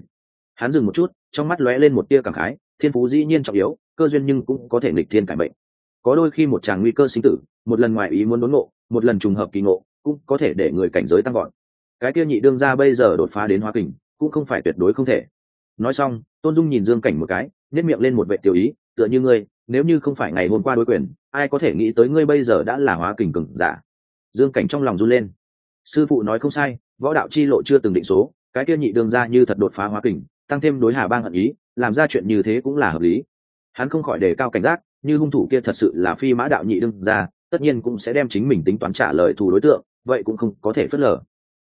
Hắn dừng một chút, trong mắt lóe lên một tia cảm khái thiên phú dĩ nhiên trọng yếu, cơ duyên nhưng cũng có thể nghịch thiên cải bệnh có đôi khi một tràng nguy cơ sinh tử, một lần ngoài ý muốn đốn ngộ, một lần trùng hợp kỳ ngộ, cũng có thể để người cảnh giới tăng gọn cái kia nhị đương ra bây giờ đột phá đến hoa kình, cũng không phải tuyệt đối không thể. Nói xong, tôn dung nhìn dương cảnh một cái nếp miệng lên một vệ tiểu ý, tựa như ngươi, nếu như không phải ngày hôm qua đối quyền, ai có thể nghĩ tới ngươi bây giờ đã là hóa kình cừng giả? Dương cảnh trong lòng run lên. Sư phụ nói không sai, võ đạo chi lộ chưa từng định số, cái kia nhị đương ra như thật đột phá hóa kình, tăng thêm đối hà bang hận ý làm ra chuyện như thế cũng là hợp lý. Hắn không khỏi đề cao cảnh giác như hung thủ kia thật sự là phi mã đạo nhị đương ra tất nhiên cũng sẽ đem chính mình tính toán trả lời thù đối tượng vậy cũng không có thể phớt lờ.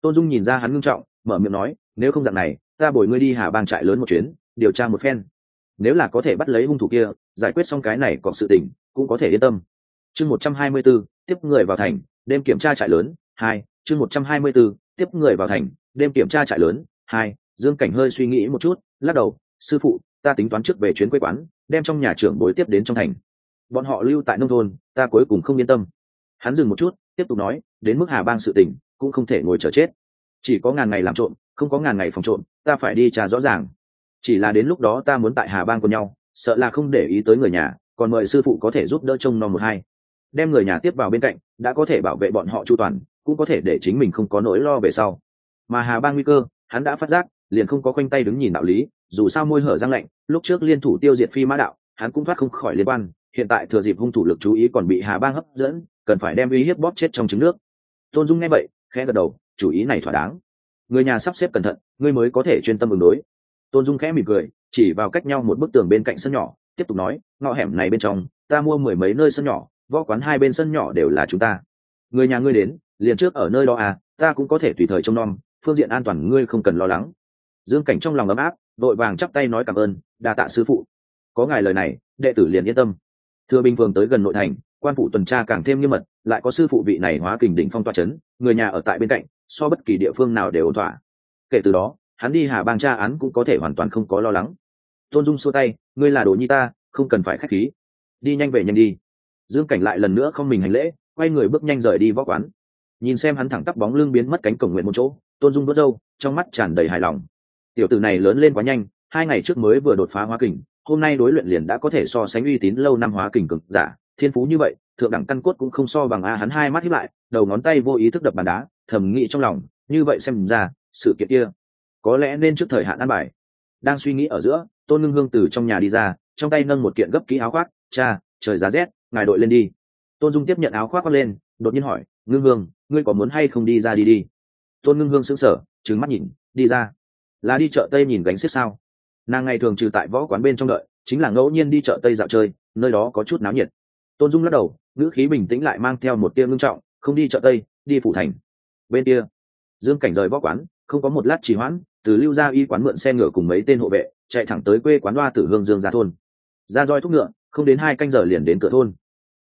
Tôn dung nhìn ra hắn ngưng trọng mở miệng nói nếu không dạng này ta bồi ngươi đi hà bang trại lớn một chuyến điều tra một phen. Nếu là có thể bắt lấy hung thủ kia giải quyết xong cái này còn sự tình cũng có thể yên tâm. Chương một trăm hai mươi 124, tiếp người vào thành đêm kiểm tra trại lớn hai chương một trăm hai mươi 124, tiếp người vào thành đêm kiểm tra trại lớn hai dương cảnh hơi suy nghĩ một chút lắc đầu sư phụ, ta tính toán trước về chuyến quê quán, đem trong nhà trưởng bối tiếp đến trong thành. Bọn họ lưu tại nông thôn, ta cuối cùng không yên tâm. Hắn dừng một chút, tiếp tục nói, đến mức hà bang sự tình, cũng không thể ngồi chờ chết. Chỉ có ngàn ngày làm trộm, không có ngàn ngày phòng trộm, ta phải đi trà rõ ràng. Chỉ là đến lúc đó ta muốn tại hà bang cùng nhau, sợ là không để ý tới người nhà, còn mời sư phụ có thể giúp đỡ trông nom một hai. Đem người nhà tiếp vào bên cạnh, đã có thể bảo vệ bọn họ chu toàn, cũng có thể để chính mình không có nỗi lo về sau. Mà hà bang nguy cơ, hắn đã phát giác liền không có khoanh tay đứng nhìn đạo lý, dù sao môi hở răng lạnh, lúc trước liên thủ tiêu diệt phi mã đạo, hắn cũng thoát không khỏi liên quan, hiện tại thừa dịp hung thủ lực chú ý còn bị hà bang hấp dẫn, cần phải đem uy hiếp bóp chết trong trứng nước. Tôn dung nghe vậy, khẽ gật đầu, chủ ý này thỏa đáng. Người nhà sắp xếp cẩn thận, ngươi mới có thể chuyên tâm ứng đối. Tôn dung khẽ mỉm cười, chỉ vào cách nhau một bức tường bên cạnh sân nhỏ, tiếp tục nói, ngõ hẻm này bên trong, ta mua mười mấy nơi sân nhỏ võ quán hai bên sân nhỏ đều là chúng ta. Người nhà ngươi đến, liền trước ở nơi đó à ta cũng có thể tùy thời trông nom, phương diện an toàn ngươi không cần lo lắng dương cảnh trong lòng ấm áp, vội vàng chắp tay nói cảm ơn, đa tạ sư phụ. Có ngài lời này, đệ tử liền yên tâm. Thừa bình phường tới gần nội thành, quan phụ tuần tra càng thêm nghiêm mật, lại có sư phụ vị này hóa kình đỉnh phong tỏa c người nhà ở tại bên cạnh, so bất kỳ địa phương nào đều ổn thỏa. Kể từ đó, hắn đi hà bang tra án cũng có thể hoàn toàn không có lo lắng. Tôn dung xua tay, ngươi là đồ nhi ta, không cần phải k h á c h khí. Đi nhanh về nhanh đi. Dương cảnh lại lần nữa không mình hành lễ, quay người bước nhanh rời đi võ quán. Nhìn xem hắn thẳng tắp bóng lưng biến mất cánh cổng nguyện một chỗ, tôn dung đốt râu, trong mắt tràn đầy hài lòng tiểu tử này lớn lên quá nhanh, hai ngày trước mới vừa đột phá hóa kình, hôm nay đối luyện liền đã có thể so sánh uy tín lâu năm hóa kình cực giả, thiên phú như vậy, thượng đẳng căn cốt cũng không so bằng a hắn hai mắt hiếp lại, đầu ngón tay vô ý thức đập bàn đá, thầm nghĩ trong lòng, như vậy xem ra, sự kiện kia có lẽ nên trước thời hạn ăn bài. Đang suy nghĩ ở giữa, tôn ngưng hương từ trong nhà đi ra, trong tay nâng một kiện gấp kỹ áo khoác, cha, trời giá rét, ngài đội lên đi. Tôn dung tiếp nhận áo khoác lên, đột nhiên hỏi, ngưng hương, ngươi có muốn hay không đi ra đi đi? Tôn ngưng hương sững sờ trứng mắt nhìn, đi ra là đi chợ tây nhìn gánh xiết sao? Nàng ngày thường trừ tại võ quán bên trong đợi, chính là ngẫu nhiên đi chợ tây dạo chơi, nơi đó có chút náo nhiệt. Tôn dung lắc đầu, ngữ khí bình tĩnh lại mang theo một tia ngưng trọng, không đi chợ tây, đi phủ thành. Bên kia, dương cảnh rời võ quán, không có một lát trì hoãn, từ lưu ra y quán mượn xe ngựa cùng mấy tên hộ vệ, chạy thẳng tới quê quán đoa tử hương dương ra thôn. Ra roi thúc ngựa, không đến hai canh giờ liền đến cửa thôn.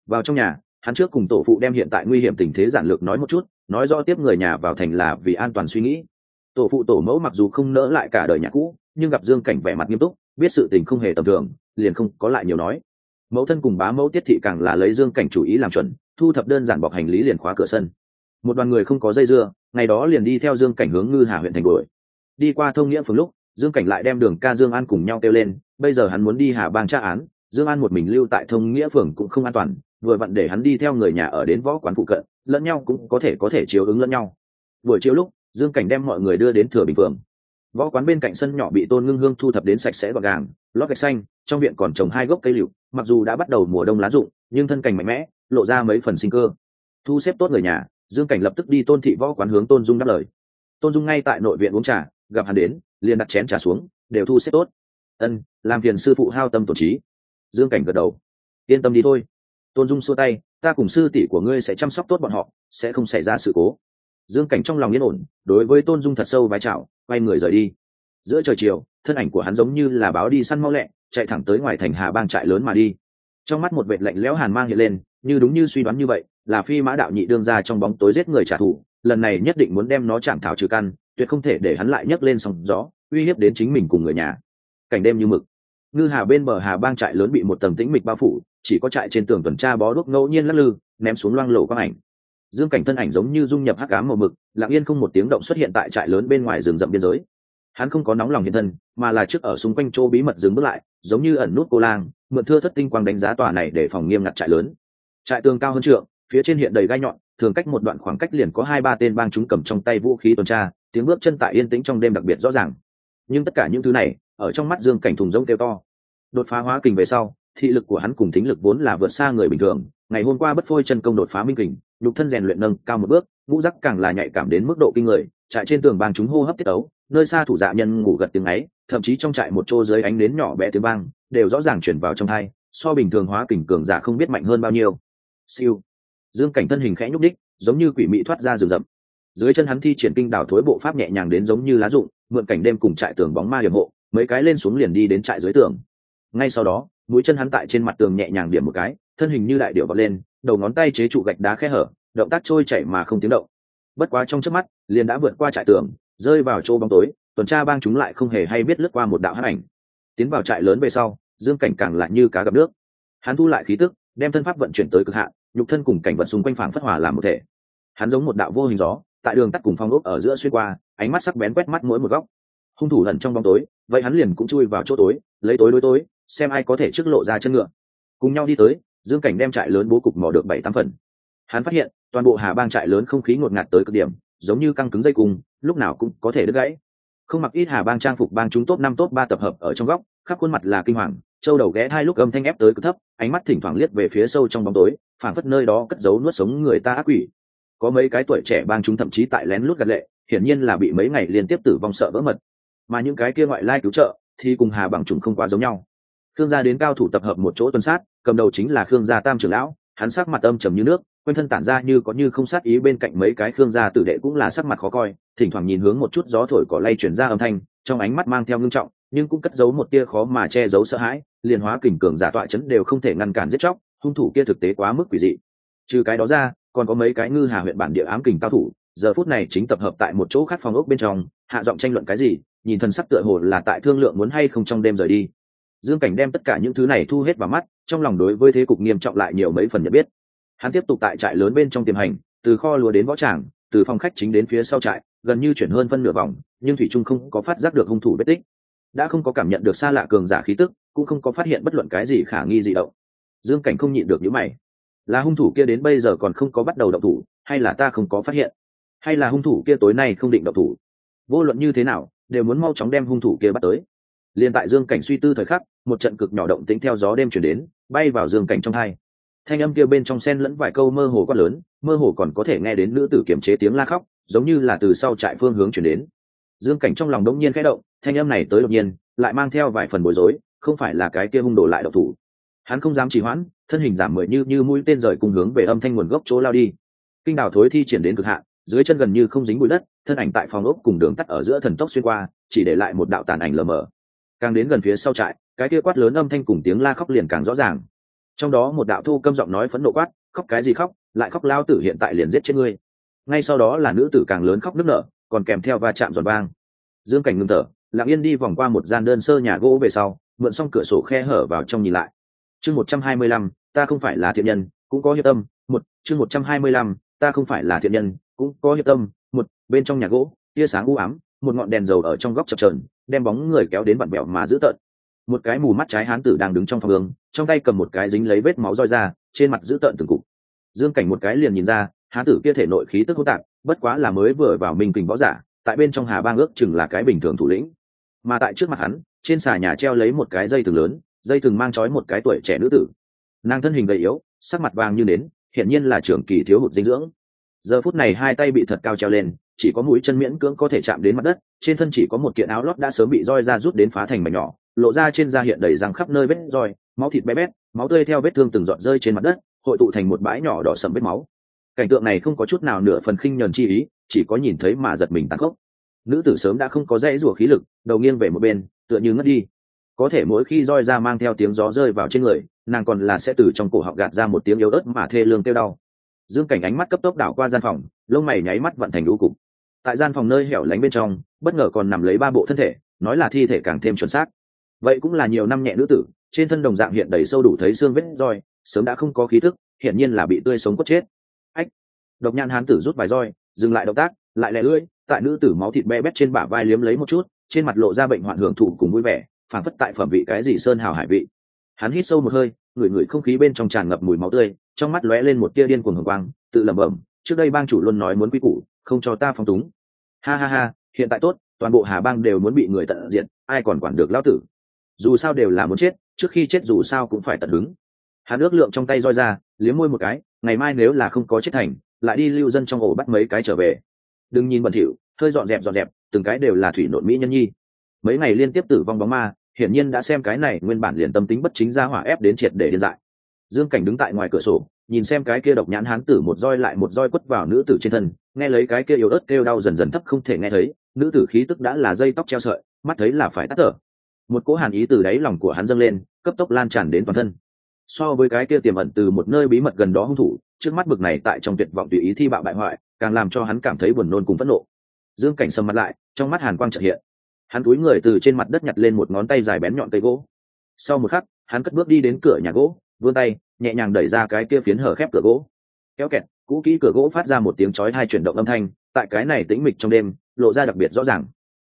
Vào trong nhà, hắn trước cùng tổ phụ đem hiện tại nguy hiểm tình thế giản lược nói một chút, nói rõ tiếp người nhà vào thành là vì an toàn suy nghĩ tổ phụ tổ mẫu mặc dù không nỡ lại cả đời nhà cũ, nhưng gặp dương cảnh vẻ mặt nghiêm túc, biết sự tình không hề tầm thường, liền không có lại nhiều nói. Mẫu thân cùng bá mẫu tiết thị càng là lấy dương cảnh chủ ý làm chuẩn, thu thập đơn giản bọc hành lý liền khóa cửa sân. Một đoàn người không có dây dưa, ngày đó liền đi theo dương cảnh hướng ngư hà huyện thành đuổi. Đi qua thông nghĩa phường lúc, dương cảnh lại đem đường ca dương an cùng nhau kêu lên, bây giờ hắn muốn đi hà bang tra án, dương an một mình lưu tại thông nghĩa phường cũng không an toàn, vừa vặn để hắn đi theo người nhà ở đến võ quán phụ cận, lẫn nhau cũng có thể có thể chiếu ứng lẫn nhau. Buổi chiều lúc dương cảnh đem mọi người đưa đến thừa bình phường. Võ quán bên cạnh sân nhỏ bị tôn ngưng hương thu thập đến sạch sẽ gọn gàng, lót gạch xanh, trong viện còn trồng hai gốc cây liệu mặc dù đã bắt đầu mùa đông lá rụng, nhưng thân cảnh mạnh mẽ, lộ ra mấy phần sinh cơ. Thu xếp tốt người nhà, dương cảnh lập tức đi tôn thị võ quán hướng tôn dung đáp lời. Tôn dung ngay tại nội viện uống trà, gặp hắn đến, liền đặt chén trà xuống, đều thu xếp tốt. Ân, làm phiền sư phụ hao tâm tổ trí. Dương cảnh gật đầu. Yên tâm đi thôi. Tôn dung xua tay, ta cùng sư tỷ của ngươi sẽ chăm sóc tốt bọn họ, sẽ không xảy ra sự cố dương cảnh trong lòng yên ổn, đối với tôn dung thật sâu vai chào, quay người rời đi. Giữa trời chiều, thân ảnh của hắn giống như là báo đi săn mau lẹ, chạy thẳng tới ngoài thành hà bang trại lớn mà đi. Trong mắt một vệ lạnh lẽo hàn mang hiện lên, như đúng như suy đoán như vậy, là phi mã đạo nhị đương ra trong bóng tối giết người trả thù, lần này nhất định muốn đem nó chạm thảo trừ căn, tuyệt không thể để hắn lại nhấc lên sóng gió, uy hiếp đến chính mình cùng người nhà. Cảnh đêm như mực. Ngư hà bên bờ hà bang trại lớn bị một tầng tĩnh mịch bao phủ, chỉ có trại trên tường tuần tra bó đuốc ngẫu nhiên lắc lư, ném xuống loang lổ quang ảnh dương cảnh thân ảnh giống như dung nhập hắc ám màu mực, lặng yên không một tiếng động xuất hiện tại trại lớn bên ngoài rừng rậm biên giới. Hắn không có nóng lòng hiện thân, mà là trước ở xung quanh chỗ bí mật dừng bước lại, giống như ẩn nút cô lang, mượn thưa thất tinh quang đánh giá tòa này để phòng nghiêm ngặt trại lớn. Trại tường cao hơn trượng, phía trên hiện đầy gai nhọn, thường cách một đoạn khoảng cách liền có hai ba tên bang chúng cầm trong tay vũ khí tuần tra, tiếng bước chân tại yên tĩnh trong đêm đặc biệt rõ ràng. Nhưng tất cả những thứ này, ở trong mắt dương cảnh thùng rông kêu to. Đột phá hóa kình về sau, thị lực của hắn cùng thính lực vốn là vượt xa người bình thường, ngày hôm qua bất phôi chân công đột phá minh kình nhục thân rèn luyện nâng cao một bước, ngũ giác càng là nhạy cảm đến mức độ kinh người, trại trên tường bang chúng hô hấp tiết ấu nơi xa thủ dạ nhân ngủ gật tiếng ấy, thậm chí trong trại một chỗ dưới ánh nến nhỏ bé tiếng vang, đều rõ ràng chuyển vào trong hai so bình thường hóa kình cường giả không biết mạnh hơn bao nhiêu. Siêu. Dương cảnh thân hình khẽ nhúc đích giống như quỷ mị thoát ra rừng rậm. Dưới chân hắn thi triển kinh đảo thối bộ pháp nhẹ nhàng đến giống như lá rụng, mượn cảnh đêm cùng trại tường bóng ma hiểm hộ, mấy cái lên xuống liền đi đến trại dưới tường. Ngay sau đó, mũi chân hắn tại trên mặt tường nhẹ nhàng điểm một cái, thân hình như đại điệu bật lên đầu ngón tay chế trụ gạch đá khe hở, động tác trôi chảy mà không tiếng động. Bất quá trong trước mắt, liền đã vượt qua trại tường, rơi vào chỗ bóng tối, tuần tra bang chúng lại không hề hay biết lướt qua một đạo hắc ảnh. Tiến vào trại lớn về sau, dương cảnh càng lại như cá gặp nước. Hắn thu lại khí tức, đem thân pháp vận chuyển tới cực hạn nhục thân cùng cảnh vật xung quanh phảng phất hòa làm một thể. Hắn giống một đạo vô hình gió, tại đường tắt cùng phong ốc ở giữa xuyên qua, ánh mắt sắc bén quét mắt mỗi một góc. Hung thủ lần trong bóng tối, vậy hắn liền cũng chui vào chỗ tối, lấy tối đối tối, xem ai có thể trước lộ ra chân ngựa. Cùng nhau đi tới dương cảnh đem trại lớn bố cục mỏ được bảy tám phần. Hắn phát hiện, toàn bộ hà bang trại lớn không khí ngột ngạt tới cực điểm, giống như căng cứng dây cung, lúc nào cũng có thể đứt gãy. Không mặc ít hà bang trang phục bang chúng tốt năm tốt ba tập hợp ở trong góc, khắp khuôn mặt là kinh hoàng, châu đầu ghé hai lúc âm thanh ép tới cực thấp, ánh mắt thỉnh thoảng liếc về phía sâu trong bóng tối, phảng phất nơi đó cất giấu nuốt sống người ta ác quỷ. Có mấy cái tuổi trẻ bang chúng thậm chí tại lén lút gật lệ, hiển nhiên là bị mấy ngày liên tiếp tử vong sợ vỡ mật. Mà những cái kia ngoại lai cứu trợ thì cùng hà bằng trùng không quá giống nhau. Thương gia đến cao thủ tập hợp một chỗ tuần sát cầm đầu chính là khương gia tam trưởng lão, hắn sắc mặt âm trầm như nước, quanh thân tản ra như có như không sát ý, bên cạnh mấy cái khương gia tử đệ cũng là sắc mặt khó coi, thỉnh thoảng nhìn hướng một chút gió thổi cỏ lay chuyển ra âm thanh, trong ánh mắt mang theo ngưng trọng, nhưng cũng cất giấu một tia khó mà che giấu sợ hãi, liền hóa kình cường giả tọa chấn đều không thể ngăn cản giết chóc, hung thủ kia thực tế quá mức quỷ dị. Trừ cái đó ra, còn có mấy cái ngư hà huyện bản địa ám kình cao thủ, giờ phút này chính tập hợp tại một chỗ khác phòng ốc bên trong, hạ giọng tranh luận cái gì, nhìn thân sắc tựa hồ là tại thương lượng muốn hay không trong đêm rời đi. Dương cảnh đem tất cả những thứ này thu hết vào mắt trong lòng đối với thế cục nghiêm trọng lại nhiều mấy phần nhận biết. Hắn tiếp tục tại trại lớn bên trong tiềm hành, từ kho lúa đến võ tràng, từ phòng khách chính đến phía sau trại, gần như chuyển hơn phân nửa vòng, nhưng thủy trung không có phát giác được hung thủ vết tích. Đã không có cảm nhận được xa lạ cường giả khí tức, cũng không có phát hiện bất luận cái gì khả nghi gì động. Dương cảnh không nhịn được những mày. Là hung thủ kia đến bây giờ còn không có bắt đầu động thủ, hay là ta không có phát hiện? Hay là hung thủ kia tối nay không định động thủ? Vô luận như thế nào, đều muốn mau chóng đem hung thủ kia bắt tới. Liền tại dương cảnh suy tư thời khắc, một trận cực nhỏ động tính theo gió đêm chuyển đến bay vào dương cảnh trong hai thanh âm kia bên trong sen lẫn vài câu mơ hồ quát lớn, mơ hồ còn có thể nghe đến nữ tử kiềm chế tiếng la khóc, giống như là từ sau trại phương hướng chuyển đến. Dương cảnh trong lòng đống nhiên khẽ động, thanh âm này tới đột nhiên, lại mang theo vài phần bối rối, không phải là cái kia hung đổ lại độc thủ. Hắn không dám trì hoãn, thân hình giảm mười như như mũi tên rời cùng hướng về âm thanh nguồn gốc chỗ lao đi. Kinh đào thối thi triển đến cực hạn, dưới chân gần như không dính bụi đất, thân ảnh tại phòng ốc cùng đường tắt ở giữa thần tốc xuyên qua, chỉ để lại một đạo tàn ảnh lờ mờ. Càng đến gần phía sau trại cái kia quát lớn âm thanh cùng tiếng la khóc liền càng rõ ràng. Trong đó một đạo thu câm giọng nói phẫn nộ quát, khóc cái gì khóc? Lại khóc lao tử hiện tại liền giết chết ngươi. Ngay sau đó là nữ tử càng lớn khóc nức nở, còn kèm theo va chạm giòn vang. Dương cảnh ngưng thở, lặng yên đi vòng qua một gian đơn sơ nhà gỗ về sau, mượn xong cửa sổ khe hở vào trong nhìn lại. Chương một trăm hai mươi lăm, ta không phải là thiện nhân, cũng có hiệp tâm, một, chương một trăm hai mươi lăm, ta không phải là thiện nhân, cũng có hiệp tâm, một, bên trong nhà gỗ, tia sáng u ám, một ngọn đèn dầu ở trong góc chập trờn đem bóng người kéo đến vặn bẹo mà giữ tợn một cái mù mắt trái hán tử đang đứng trong phòng ương, trong tay cầm một cái dính lấy vết máu roi ra, trên mặt giữ tợn từng cục. Dương cảnh một cái liền nhìn ra, hán tử kia thể nội khí tức hỗn tạp, bất quá là mới vừa vào minh kình võ giả, tại bên trong hà bang ước chừng là cái bình thường thủ lĩnh. Mà tại trước mặt hắn, trên xà nhà treo lấy một cái dây thừng lớn, dây thừng mang trói một cái tuổi trẻ nữ tử. Nàng thân hình gầy yếu, sắc mặt vàng như nến, hiển nhiên là trưởng kỳ thiếu hụt dinh dưỡng. Giờ phút này hai tay bị thật cao treo lên chỉ có mũi chân miễn cưỡng có thể chạm đến mặt đất, trên thân chỉ có một kiện áo lót đã sớm bị roi ra rút đến phá thành mảnh nhỏ, lộ ra trên da hiện đầy răng khắp nơi vết roi, máu thịt bé bét, máu tươi theo vết thương từng giọt rơi trên mặt đất, hội tụ thành một bãi nhỏ đỏ sầm vết máu. Cảnh tượng này không có chút nào nửa phần khinh nhờn chi ý, chỉ có nhìn thấy mà giật mình tàn khốc. Nữ tử sớm đã không có dãy rủa khí lực, đầu nghiêng về một bên, tựa như ngất đi. Có thể mỗi khi roi ra mang theo tiếng gió rơi vào trên người, nàng còn là sẽ từ trong cổ họng gạt ra một tiếng yếu ớt mà thê lương tiêu đau. Dương cảnh ánh mắt cấp tốc đảo qua gian phòng, lông mày nháy mắt vận thành lũ cục tại gian phòng nơi hẻo lánh bên trong, bất ngờ còn nằm lấy ba bộ thân thể, nói là thi thể càng thêm chuẩn xác. Vậy cũng là nhiều năm nhẹ nữ tử, trên thân đồng dạng hiện đầy sâu đủ thấy xương vết roi, sớm đã không có khí thức, hiển nhiên là bị tươi sống cốt chết. Ách! Độc nhãn hán tử rút vài roi, dừng lại động tác, lại lẻ lưỡi, tại nữ tử máu thịt be bét trên bả vai liếm lấy một chút, trên mặt lộ ra bệnh hoạn hưởng thụ cùng vui vẻ phản phất tại phẩm vị cái gì sơn hào hải vị. Hắn hít sâu một hơi, ngửi ngửi không khí bên trong tràn ngập mùi máu tươi, trong mắt lóe lên một tia điên cuồng hồng quang, tự lẩm bẩm, trước đây bang chủ luôn nói muốn quy củ không cho ta phong túng. Ha ha ha, hiện tại tốt, toàn bộ hà bang đều muốn bị người tận diện ai còn quản được lão tử? Dù sao đều là muốn chết, trước khi chết dù sao cũng phải tận hứng. Hắn ước lượng trong tay roi ra, liếm môi một cái, ngày mai nếu là không có chết thành, lại đi lưu dân trong ổ bắt mấy cái trở về. Đừng nhìn bẩn thỉu, hơi dọn dẹp dọn dẹp, từng cái đều là thủy nội mỹ nhân nhi. Mấy ngày liên tiếp tử vong bóng ma, hiển nhiên đã xem cái này nguyên bản liền tâm tính bất chính ra hỏa ép đến triệt để điên dại dương cảnh đứng tại ngoài cửa sổ, nhìn xem cái kia độc nhãn hán tử một roi lại một roi quất vào nữ tử trên thân, nghe lấy cái kia yếu ớt kêu đau dần dần thấp không thể nghe thấy, nữ tử khí tức đã là dây tóc treo sợi, mắt thấy là phải tắt thở. Một cỗ hàn ý từ đáy lòng của hắn dâng lên, cấp tốc lan tràn đến toàn thân. So với cái kia tiềm ẩn từ một nơi bí mật gần đó hung thủ, trước mắt bực này tại trong tuyệt vọng tùy ý thi bạo bại hoại, càng làm cho hắn cảm thấy buồn nôn cùng phẫn nộ. Dương cảnh sầm mặt lại, trong mắt hàn quang trợ hiện. Hắn túi người từ trên mặt đất nhặt lên một ngón tay dài bén nhọn cây gỗ. Sau một khắc, hắn cất bước đi đến cửa nhà gỗ vươn tay, nhẹ nhàng đẩy ra cái kia phiến hở khép cửa gỗ. Kéo kẹt, cũ kỹ cửa gỗ phát ra một tiếng chói hai chuyển động âm thanh, tại cái này tĩnh mịch trong đêm, lộ ra đặc biệt rõ ràng.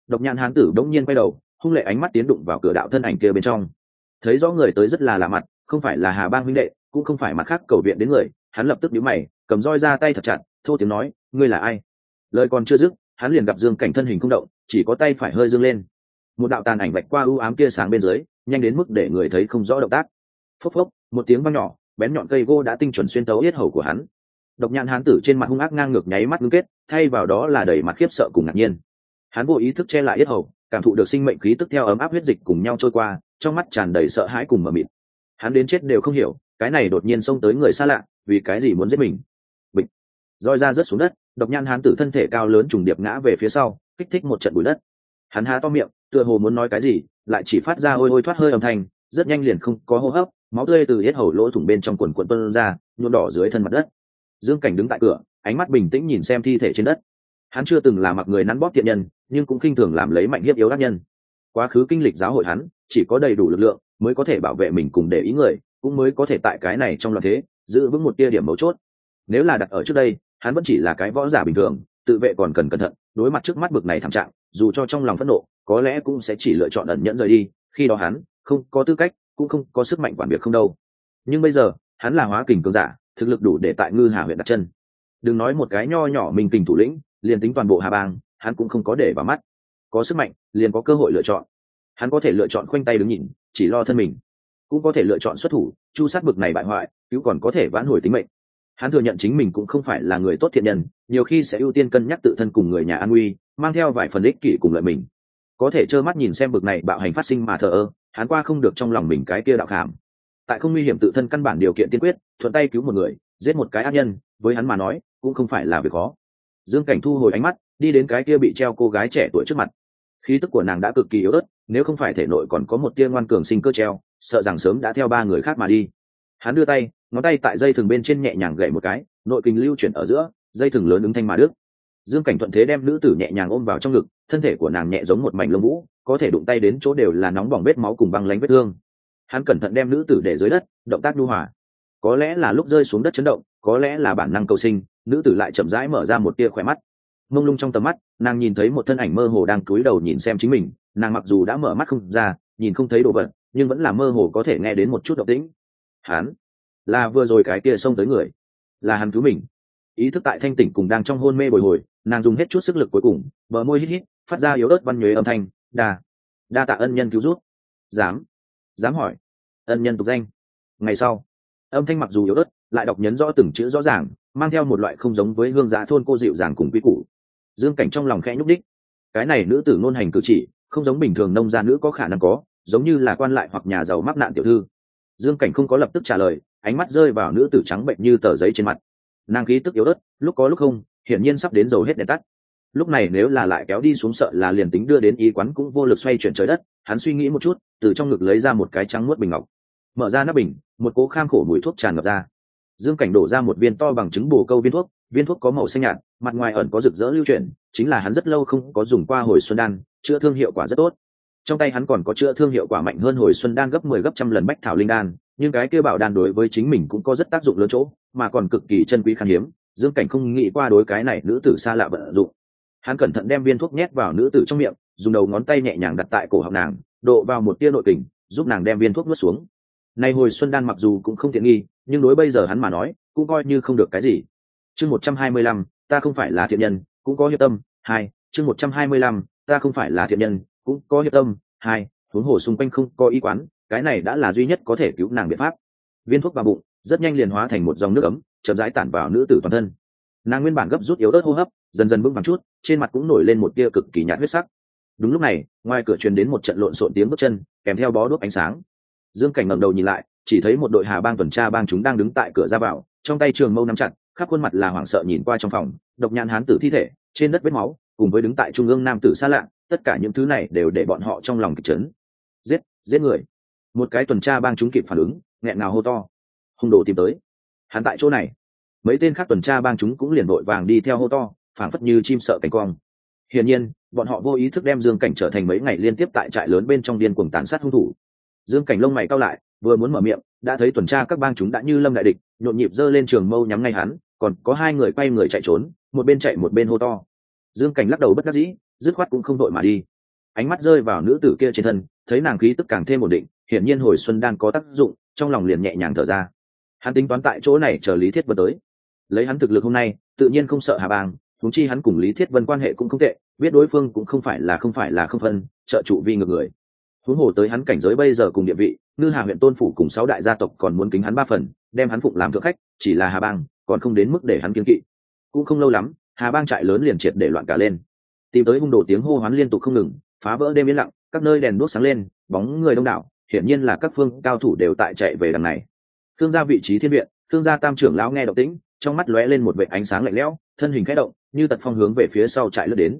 Độc nhãn hán tử đống nhiên quay đầu, hung lệ ánh mắt tiến đụng vào cửa đạo thân ảnh kia bên trong. Thấy rõ người tới rất là lạ mặt, không phải là hà bang huynh đệ, cũng không phải mặt khác cầu viện đến người, hắn lập tức nhíu mày, cầm roi ra tay thật chặt, thô tiếng nói, ngươi là ai? Lời còn chưa dứt, hắn liền gặp dương cảnh thân hình không động, chỉ có tay phải hơi dương lên. Một đạo tàn ảnh vạch qua ưu ám kia sáng bên dưới, nhanh đến mức để người thấy không rõ động tác. Phốc phốc một tiếng vang nhỏ, bén nhọn cây gỗ đã tinh chuẩn xuyên tấu yết hầu của hắn. Độc nhãn hán tử trên mặt hung ác ngang ngược nháy mắt ngưng kết, thay vào đó là đầy mặt khiếp sợ cùng ngạc nhiên. Hắn vô ý thức che lại yết hầu, cảm thụ được sinh mệnh khí tức theo ấm áp huyết dịch cùng nhau trôi qua, trong mắt tràn đầy sợ hãi cùng mờ mịt. Hắn đến chết đều không hiểu, cái này đột nhiên xông tới người xa lạ, vì cái gì muốn giết mình? Bịch. Roi ra rớt xuống đất, độc nhạn hán tử thân thể cao lớn trùng điệp ngã về phía sau, kích thích một trận bụi đất. Hắn há to miệng, tựa hồ muốn nói cái gì, lại chỉ phát ra ôi ôi thoát hơi âm thanh, rất nhanh liền không có hô hấp máu tươi từ hết hầu lỗ thủng bên trong quần quần tuân ra, nhuộm đỏ dưới thân mặt đất. Dương cảnh đứng tại cửa, ánh mắt bình tĩnh nhìn xem thi thể trên đất. Hắn chưa từng là mặc người nắn bóp thiện nhân, nhưng cũng khinh thường làm lấy mạnh hiếp yếu ác nhân. Quá khứ kinh lịch giáo hội hắn, chỉ có đầy đủ lực lượng mới có thể bảo vệ mình cùng để ý người, cũng mới có thể tại cái này trong loạt thế, giữ vững một tia điểm mấu chốt. Nếu là đặt ở trước đây, hắn vẫn chỉ là cái võ giả bình thường, tự vệ còn cần cẩn thận, đối mặt trước mắt bực này thảm trạng, dù cho trong lòng phẫn nộ, có lẽ cũng sẽ chỉ lựa chọn ẩn nhẫn rời đi, khi đó hắn không có tư cách cũng không có sức mạnh quản việc không đâu. Nhưng bây giờ, hắn là hóa kình cường giả, thực lực đủ để tại ngư hà huyện đặt chân. Đừng nói một cái nho nhỏ mình kình thủ lĩnh, liền tính toàn bộ hà bang, hắn cũng không có để vào mắt. Có sức mạnh, liền có cơ hội lựa chọn. Hắn có thể lựa chọn khoanh tay đứng nhìn, chỉ lo thân mình. Cũng có thể lựa chọn xuất thủ, chu sát bực này bại hoại, cứu còn có thể vãn hồi tính mệnh. Hắn thừa nhận chính mình cũng không phải là người tốt thiện nhân, nhiều khi sẽ ưu tiên cân nhắc tự thân cùng người nhà an nguy, mang theo vài phần ích kỷ cùng lợi mình. Có thể trơ mắt nhìn xem bực này bạo hành phát sinh mà thờ ơ hắn qua không được trong lòng mình cái kia đạo khảm. Tại không nguy hiểm tự thân căn bản điều kiện tiên quyết, thuận tay cứu một người, giết một cái ác nhân, với hắn mà nói, cũng không phải là việc khó. Dương cảnh thu hồi ánh mắt, đi đến cái kia bị treo cô gái trẻ tuổi trước mặt. Khí tức của nàng đã cực kỳ yếu ớt, nếu không phải thể nội còn có một tia ngoan cường sinh cơ treo, sợ rằng sớm đã theo ba người khác mà đi. Hắn đưa tay, ngón tay tại dây thừng bên trên nhẹ nhàng gậy một cái, nội kinh lưu chuyển ở giữa, dây thừng lớn ứng thanh mà đức dương cảnh thuận thế đem nữ tử nhẹ nhàng ôm vào trong ngực, thân thể của nàng nhẹ giống một mảnh lông vũ có thể đụng tay đến chỗ đều là nóng bỏng vết máu cùng băng lánh vết thương. Hắn cẩn thận đem nữ tử để dưới đất, động tác nhu hòa. Có lẽ là lúc rơi xuống đất chấn động, có lẽ là bản năng cầu sinh, nữ tử lại chậm rãi mở ra một tia khỏe mắt. Mông lung trong tầm mắt, nàng nhìn thấy một thân ảnh mơ hồ đang cúi đầu nhìn xem chính mình, nàng mặc dù đã mở mắt không ra, nhìn không thấy đồ vật, nhưng vẫn là mơ hồ có thể nghe đến một chút động tĩnh. Hắn là vừa rồi cái kia xông tới người, là hắn cứu mình. Ý thức tại thanh tỉnh cùng đang trong hôn mê bồi hồi, nàng dùng hết chút sức lực cuối cùng, bờ môi hít hít, phát ra yếu ớt văn nhuế âm thanh đa. Đa tạ ân nhân cứu rút dám dám hỏi. Ân nhân tục danh. Ngày sau, âm thanh mặc dù yếu ớt, lại đọc nhấn rõ từng chữ rõ ràng, mang theo một loại không giống với hương giá thôn cô dịu dàng cùng quy củ. Dương cảnh trong lòng khẽ nhúc đích cái này nữ tử ngôn hành cử chỉ, không giống bình thường nông gia nữ có khả năng có, giống như là quan lại hoặc nhà giàu mắc nạn tiểu thư. Dương cảnh không có lập tức trả lời, ánh mắt rơi vào nữ tử trắng bệnh như tờ giấy trên mặt. Nàng khí tức yếu ớt, lúc có lúc không, hiển nhiên sắp đến dầu hết đèn tắt lúc này nếu là lại kéo đi xuống sợ là liền tính đưa đến y quán cũng vô lực xoay chuyển trời đất, hắn suy nghĩ một chút, từ trong ngực lấy ra một cái trắng nuốt bình ngọc. Mở ra nắp bình, một cố kham khổ mùi thuốc tràn ngập ra. Dương cảnh đổ ra một viên to bằng trứng bồ câu viên thuốc viên thuốc có màu xanh nhạt, mặt ngoài ẩn có rực rỡ lưu chuyển, chính là hắn rất lâu không có dùng qua hồi xuân đan, chữa thương hiệu quả rất tốt. Trong tay hắn còn có chữa thương hiệu quả mạnh hơn hồi xuân đan gấp mười 10 gấp trăm lần bách thảo linh đan, nhưng cái kia bảo đan đối với chính mình cũng có rất tác dụng lớn chỗ, mà còn cực kỳ chân quý khan hiếm. Dương cảnh không nghĩ qua đối cái này nữ tử xa lạ vận dụng hắn cẩn thận đem viên thuốc nhét vào nữ tử trong miệng, dùng đầu ngón tay nhẹ nhàng đặt tại cổ họng nàng, độ vào một tia nội kình, giúp nàng đem viên thuốc nuốt xuống. Nay hồi xuân đan mặc dù cũng không tiện nghi, nhưng đối bây giờ hắn mà nói, cũng coi như không được cái gì. Chương một trăm hai mươi lăm, ta không phải là thiện nhân, cũng có hiệp tâm, hai, chương một trăm hai mươi lăm, ta không phải là thiện nhân, cũng có hiệp tâm, hai, huống hồ xung quanh không có ý quán, cái này đã là duy nhất có thể cứu nàng biện pháp. Viên thuốc vào bụng, rất nhanh liền hóa thành một dòng nước ấm, chậm rãi tản vào nữ tử toàn thân nàng nguyên bản gấp rút yếu ớt hô hấp, dần dần vững vàng chút, trên mặt cũng nổi lên một tia cực kỳ nhạt huyết sắc. Đúng lúc này, ngoài cửa truyền đến một trận lộn xộn tiếng bước chân, kèm theo bó đuốc ánh sáng. Dương cảnh ngẩng đầu nhìn lại, chỉ thấy một đội hà bang tuần tra bang chúng đang đứng tại cửa ra vào, trong tay trường mâu nắm chặt, khắp khuôn mặt là hoảng sợ nhìn qua trong phòng, độc nhãn hán tử thi thể, trên đất vết máu, cùng với đứng tại trung ương nam tử xa lạ, tất cả những thứ này đều để bọn họ trong lòng kịch trấn giết giết người. Một cái tuần tra bang chúng kịp phản ứng, nghẹn ngào hô to. Hung đồ tìm tới. Hắn tại chỗ này mấy tên khác tuần tra bang chúng cũng liền vội vàng đi theo hô to, phảng phất như chim sợ cánh quang. Hiển nhiên, bọn họ vô ý thức đem dương cảnh trở thành mấy ngày liên tiếp tại trại lớn bên trong điên cuồng tàn sát hung thủ. Dương cảnh lông mày cao lại, vừa muốn mở miệng, đã thấy tuần tra các bang chúng đã như lâm đại địch, nhộn nhịp giơ lên trường mâu nhắm ngay hắn, còn có hai người quay người chạy trốn, một bên chạy một bên hô to. Dương cảnh lắc đầu bất đắc dĩ, dứt khoát cũng không đội mà đi. Ánh mắt rơi vào nữ tử kia trên thân, thấy nàng khí tức càng thêm ổn định, hiển nhiên hồi xuân đang có tác dụng, trong lòng liền nhẹ nhàng thở ra. Hắn tính toán tại chỗ này chờ lý thiết vân tới lấy hắn thực lực hôm nay, tự nhiên không sợ hà bang thúng chi hắn cùng lý thiết vân quan hệ cũng không tệ, biết đối phương cũng không phải là không phải là không phân, trợ trụ vi ngược người. Huống hồ tới hắn cảnh giới bây giờ cùng địa vị, ngư hà huyện tôn phủ cùng sáu đại gia tộc còn muốn kính hắn ba phần, đem hắn phụng làm thượng khách, chỉ là hà bang còn không đến mức để hắn kiên kỵ. Cũng không lâu lắm, hà bang trại lớn liền triệt để loạn cả lên. Tìm tới hung đồ tiếng hô hoán liên tục không ngừng, phá vỡ đêm yên lặng, các nơi đèn đuốc sáng lên, bóng người đông đảo, hiển nhiên là các phương cao thủ đều tại chạy về đằng này. Thương gia vị trí thiên viện, thương gia tam trưởng lão nghe động tĩnh trong mắt lóe lên một vệ ánh sáng lạnh lẽo, thân hình khẽ động, như tật phong hướng về phía sau chạy lướt đến.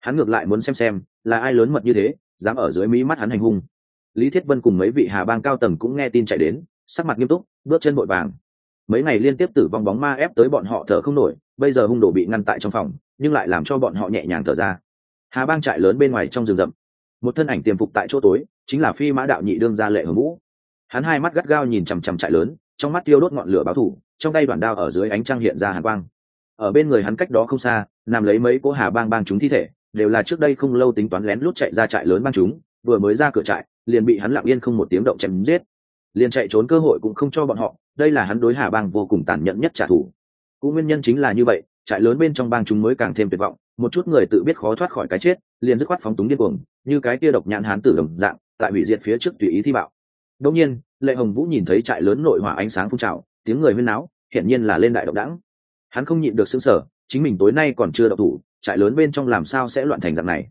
Hắn ngược lại muốn xem xem, là ai lớn mật như thế, dám ở dưới mí mắt hắn hành hung. Lý thiết vân cùng mấy vị hà bang cao tầng cũng nghe tin chạy đến, sắc mặt nghiêm túc, bước chân vội vàng. Mấy ngày liên tiếp tử vong bóng ma ép tới bọn họ thở không nổi, bây giờ hung đồ bị ngăn tại trong phòng, nhưng lại làm cho bọn họ nhẹ nhàng thở ra. Hà bang trại lớn bên ngoài trong rừng rậm. Một thân ảnh tiềm phục tại chỗ tối, chính là phi mã đạo nhị đương gia lệ hưởng vũ. Hắn hai mắt gắt gao nhìn chằm chằm trại lớn, trong mắt tiêu đốt ngọn lửa báo thủ trong tay đoàn đao ở dưới ánh trăng hiện ra hàn quang. Ở bên người hắn cách đó không xa, nằm lấy mấy cỗ hà bang bang chúng thi thể, đều là trước đây không lâu tính toán lén lút chạy ra trại lớn bang chúng, vừa mới ra cửa trại, liền bị hắn lặng yên không một tiếng động chém giết. Liền chạy trốn cơ hội cũng không cho bọn họ, đây là hắn đối hà bang vô cùng tàn nhẫn nhất trả thù. Cũng nguyên nhân chính là như vậy, trại lớn bên trong bang chúng mới càng thêm tuyệt vọng, một chút người tự biết khó thoát khỏi cái chết, liền dứt khoát phóng túng điên cuồng, như cái kia độc nhãn hán tử đồng dạng, tại hủy diệt phía trước tùy ý thi bạo. Đông nhiên, lệ hồng vũ nhìn thấy trại lớn nội hỏa ánh sáng phun trào tiếng người huyên náo, hiển nhiên là lên đại độc đảng hắn không nhịn được xứng sở chính mình tối nay còn chưa độc thủ, trại lớn bên trong làm sao sẽ loạn thành dạng này?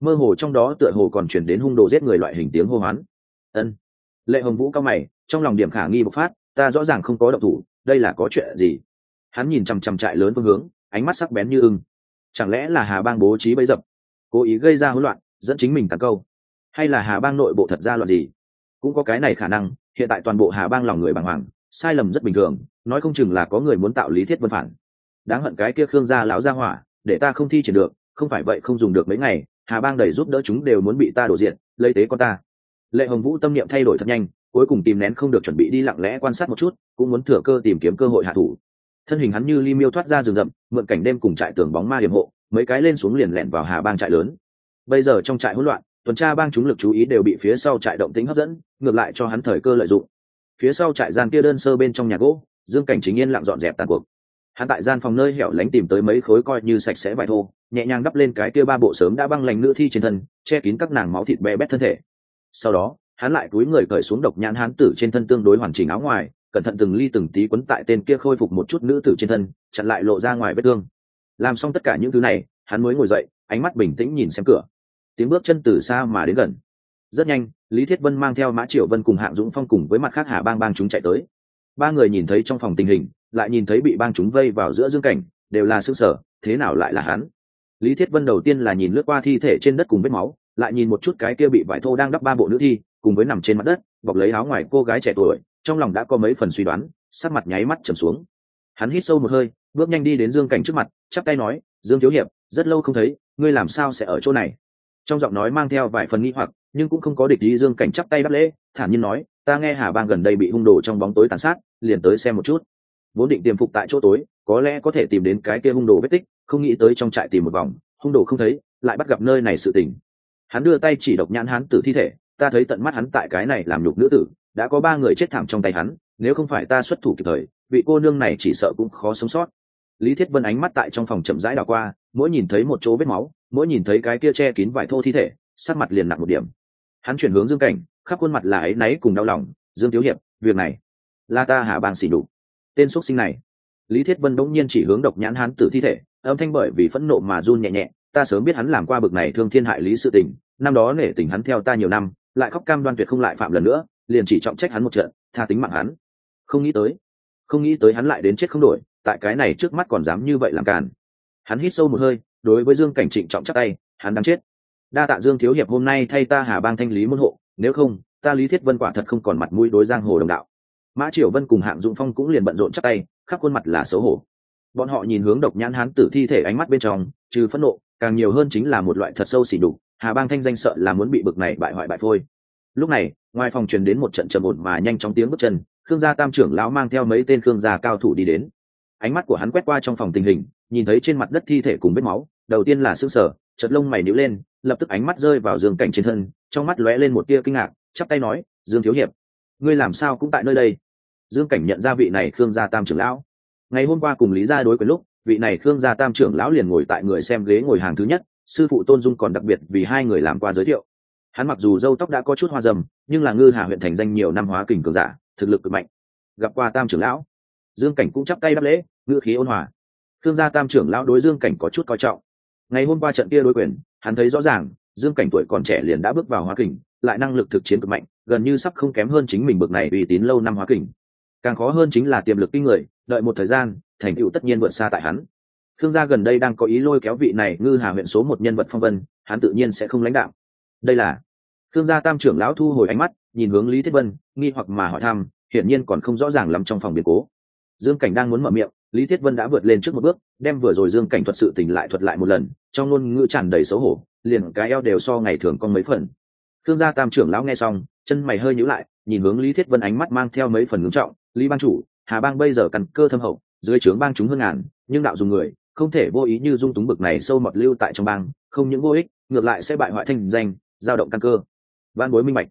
Mơ hồ trong đó tựa hồ còn chuyển đến hung đồ giết người loại hình tiếng hô hoán. Ân. Lệ hồng vũ cao mày, trong lòng điểm khả nghi bộc phát, ta rõ ràng không có độc thủ, đây là có chuyện gì? Hắn nhìn chằm chằm trại lớn phương hướng, ánh mắt sắc bén như ưng. Chẳng lẽ là hà bang bố trí bấy dập? Cố ý gây ra hỗn loạn, dẫn chính mình tàn câu. Hay là hà bang nội bộ thật ra loạn gì? Cũng có cái này khả năng, hiện tại toàn bộ hà bang lòng người bàng hoàng sai lầm rất bình thường, nói không chừng là có người muốn tạo lý thiết vân phản. Đáng hận cái kia khương gia lão gia hỏa, để ta không thi triển được, không phải vậy không dùng được mấy ngày, hà bang đầy giúp đỡ chúng đều muốn bị ta đổ diện, lấy tế con ta. Lệ hồng vũ tâm niệm thay đổi thật nhanh, cuối cùng tìm nén không được chuẩn bị đi lặng lẽ quan sát một chút, cũng muốn thừa cơ tìm kiếm cơ hội hạ thủ. Thân hình hắn như ly miêu thoát ra rừng rậm, mượn cảnh đêm cùng trại tường bóng ma hiểm hộ, mấy cái lên xuống liền lẹn vào hà bang trại lớn. Bây giờ trong trại hỗn loạn, tuần tra bang chúng lực chú ý đều bị phía sau trại động tính hấp dẫn, ngược lại cho hắn thời cơ lợi dụng phía sau trại gian kia đơn sơ bên trong nhà gỗ, dương cảnh chính yên lặng dọn dẹp tàn cuộc. Hắn tại gian phòng nơi hẻo lánh tìm tới mấy khối coi như sạch sẽ vải thô, nhẹ nhàng đắp lên cái kia ba bộ sớm đã băng lành nữ thi trên thân, che kín các nàng máu thịt bé bét thân thể. Sau đó, hắn lại cúi người cởi xuống độc nhãn hán tử trên thân tương đối hoàn chỉnh áo ngoài, cẩn thận từng ly từng tí quấn tại tên kia khôi phục một chút nữ tử trên thân, chặn lại lộ ra ngoài vết thương. Làm xong tất cả những thứ này, hắn mới ngồi dậy, ánh mắt bình tĩnh nhìn xem cửa. Tiếng bước chân từ xa mà đến gần. Rất nhanh lý thiết vân mang theo mã triệu vân cùng hạng dũng phong cùng với mặt khác hà bang bang chúng chạy tới. Ba người nhìn thấy trong phòng tình hình, lại nhìn thấy bị bang chúng vây vào giữa dương cảnh, đều là xương sở thế nào lại là hắn? Lý thiết vân đầu tiên là nhìn lướt qua thi thể trên đất cùng vết máu, lại nhìn một chút cái kia bị vải thô đang đắp ba bộ nữ thi, cùng với nằm trên mặt đất, bọc lấy áo ngoài cô gái trẻ tuổi, trong lòng đã có mấy phần suy đoán, sắc mặt nháy mắt trầm xuống. Hắn hít sâu một hơi, bước nhanh đi đến dương cảnh trước mặt, chắp tay nói, dương thiếu hiệp, rất lâu không thấy, ngươi làm sao sẽ ở chỗ này? Trong giọng nói mang theo vài phần nghi hoặc nhưng cũng không có địch ý dương cảnh chắp tay đáp lễ, thản nhiên nói, ta nghe hà bang gần đây bị hung đồ trong bóng tối tàn sát, liền tới xem một chút. Vốn định tiềm phục tại chỗ tối, có lẽ có thể tìm đến cái kia hung đồ vết tích, không nghĩ tới trong trại tìm một vòng, hung đồ không thấy, lại bắt gặp nơi này sự tình. Hắn đưa tay chỉ độc nhãn hắn tử thi thể, ta thấy tận mắt hắn tại cái này làm nhục nữ tử, đã có ba người chết thảm trong tay hắn, nếu không phải ta xuất thủ kịp thời, vị cô nương này chỉ sợ cũng khó sống sót. Lý thiết vân ánh mắt tại trong phòng chậm rãi đảo qua, mỗi nhìn thấy một chỗ vết máu, mỗi nhìn thấy cái kia che kín vải thô thi thể sắc mặt liền nặng một điểm. Hắn chuyển hướng dương cảnh, khắp khuôn mặt là ấy náy cùng đau lòng, dương thiếu hiệp, việc này là ta hạ bang xỉ đục tên x sinh này, lý thiết vân đống nhiên chỉ hướng độc nhãn hắn tử thi thể, âm thanh bởi vì phẫn nộ mà run nhẹ nhẹ, ta sớm biết hắn làm qua bực này thương thiên hại lý sự tình, năm đó nể tình hắn theo ta nhiều năm, lại khóc cam đoan tuyệt không lại phạm lần nữa, liền chỉ trọng trách hắn một trận, tha tính mạng hắn. Không nghĩ tới, không nghĩ tới hắn lại đến chết không đổi, tại cái này trước mắt còn dám như vậy làm càn. Hắn hít sâu một hơi, đối với dương cảnh trịnh trọng chắc tay, hắn đang chết đa tạ dương thiếu hiệp hôm nay thay ta hà bang thanh lý môn hộ, nếu không, ta lý thiết vân quả thật không còn mặt mũi đối giang hồ đồng đạo. Mã triều vân cùng hạng dụng phong cũng liền bận rộn chắc tay, khắp khuôn mặt là xấu hổ. Bọn họ nhìn hướng độc nhãn hán tử thi thể ánh mắt bên trong, trừ phẫn nộ, càng nhiều hơn chính là một loại thật sâu xỉ đục hà bang thanh danh sợ là muốn bị bực này bại hoại bại phôi. Lúc này, ngoài phòng truyền đến một trận trầm ổn mà nhanh chóng tiếng bước chân, khương gia tam trưởng lão mang theo mấy tên khương gia cao thủ đi đến. Ánh mắt của hắn quét qua trong phòng tình hình, nhìn thấy trên mặt đất thi thể cùng vết máu, đầu tiên là xương sở chật lông mày níu lên lập tức ánh mắt rơi vào dương cảnh trên thân, trong mắt lóe lên một tia kinh ngạc, chắp tay nói, dương thiếu hiệp, ngươi làm sao cũng tại nơi đây? Dương cảnh nhận ra vị này khương gia tam trưởng lão. Ngày hôm qua cùng lý gia đối quyền lúc, vị này khương gia tam trưởng lão liền ngồi tại người xem ghế ngồi hàng thứ nhất, sư phụ tôn dung còn đặc biệt vì hai người làm qua giới thiệu. Hắn mặc dù râu tóc đã có chút hoa rầm nhưng là ngư hà huyện thành danh nhiều năm hóa kình cường giả, thực lực cực mạnh. Gặp qua tam trưởng lão, dương cảnh cũng chắp tay đáp lễ, ngữ khí ôn hòa. Thương gia tam trưởng lão đối dương cảnh có chút coi trọng. Ngày hôm qua trận kia đối quyền hắn thấy rõ ràng, dương cảnh tuổi còn trẻ liền đã bước vào hóa kình, lại năng lực thực chiến cực mạnh, gần như sắp không kém hơn chính mình bực này uy tín lâu năm hóa kình. Càng khó hơn chính là tiềm lực kinh người, đợi một thời gian, thành tựu tất nhiên vượt xa tại hắn. Thương gia gần đây đang có ý lôi kéo vị này ngư hà huyện số một nhân vật phong vân, hắn tự nhiên sẽ không lãnh đạo. Đây là thương gia tam trưởng lão thu hồi ánh mắt, nhìn hướng lý thiết vân, nghi hoặc mà hỏi thăm, hiển nhiên còn không rõ ràng lắm trong phòng biến cố. Dương cảnh đang muốn mở miệng lý thiết vân đã vượt lên trước một bước, đem vừa rồi dương cảnh thuật sự tỉnh lại thuật lại một lần, trong ngôn ngữ tràn đầy xấu hổ, liền cái eo đều so ngày thường con mấy phần. Thương gia tam trưởng lão nghe xong, chân mày hơi nhíu lại, nhìn hướng lý thiết vân ánh mắt mang theo mấy phần ngưng trọng, lý ban chủ, hà bang bây giờ cằn cơ thâm hậu, dưới trướng bang chúng hơn ngàn, nhưng đạo dùng người, không thể vô ý như dung túng bực này sâu mọt lưu tại trong bang, không những vô ích, ngược lại sẽ bại hoại thanh danh, giao động căn cơ. Văn bối minh bạch.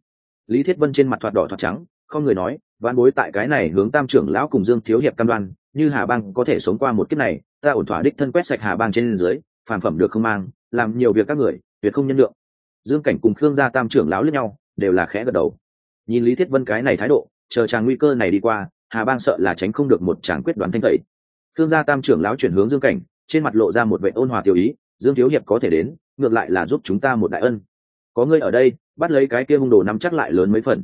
Lý thiết vân trên mặt thoạt đỏ thoạt trắng, không người nói văn bối tại cái này hướng tam trưởng lão cùng dương thiếu hiệp cam đoan như hà bang có thể sống qua một kiếp này, ta ổn thỏa đích thân quét sạch hà bang trên dưới phản phẩm được không mang, làm nhiều việc các người, tuyệt không nhân lượng. Dương cảnh cùng khương gia tam trưởng lão lẫn nhau, đều là khẽ gật đầu. Nhìn lý thiết vân cái này thái độ, chờ chàng nguy cơ này đi qua, hà bang sợ là tránh không được một chàng quyết đoán thanh tẩy. Khương gia tam trưởng lão chuyển hướng dương cảnh, trên mặt lộ ra một vệ ôn hòa tiêu ý, dương thiếu hiệp có thể đến, ngược lại là giúp chúng ta một đại ân. Có ngươi ở đây, bắt lấy cái kia hung đồ nắm chắc lại lớn mấy phần.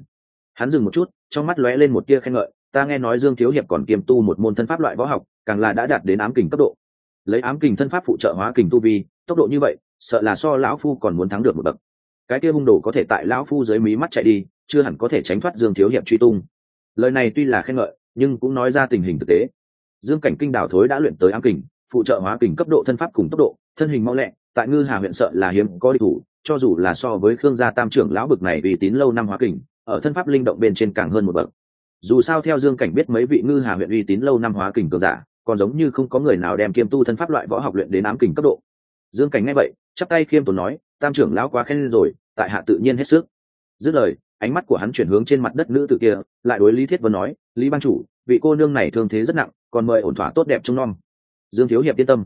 Hắn dừng một chút, trong mắt lóe lên một tia khen ngợi ta nghe nói dương thiếu hiệp còn kiêm tu một môn thân pháp loại võ học, càng là đã đạt đến ám kình cấp độ. Lấy ám kình thân pháp phụ trợ hóa kình tu vi, tốc độ như vậy, sợ là so lão phu còn muốn thắng được một bậc. Cái kia hung đồ có thể tại lão phu dưới mí mắt chạy đi, chưa hẳn có thể tránh thoát dương thiếu hiệp truy tung. Lời này tuy là khen ngợi, nhưng cũng nói ra tình hình thực tế. Dương cảnh kinh đảo thối đã luyện tới ám kình, phụ trợ hóa kình cấp độ thân pháp cùng tốc độ, thân hình mau lẹ, tại ngư hà huyện sợ là hiếm có địch thủ, cho dù là so với khương gia tam trưởng lão bực này uy tín lâu năm hóa kình, ở thân pháp linh động bên trên càng hơn một bậc dù sao theo dương cảnh biết mấy vị ngư hà huyện uy tín lâu năm hóa kình cường giả, còn giống như không có người nào đem kiêm tu thân pháp loại võ học luyện đến ám kình cấp độ. Dương cảnh nghe vậy, chắp tay khiêm tốn nói, tam trưởng lão quá khen rồi, tại hạ tự nhiên hết sức. Dứt lời, ánh mắt của hắn chuyển hướng trên mặt đất nữ tử kia, lại đối lý thiết vân nói, lý ban chủ, vị cô nương này thương thế rất nặng, còn mời ổn thỏa tốt đẹp trông nom. Dương thiếu hiệp yên tâm.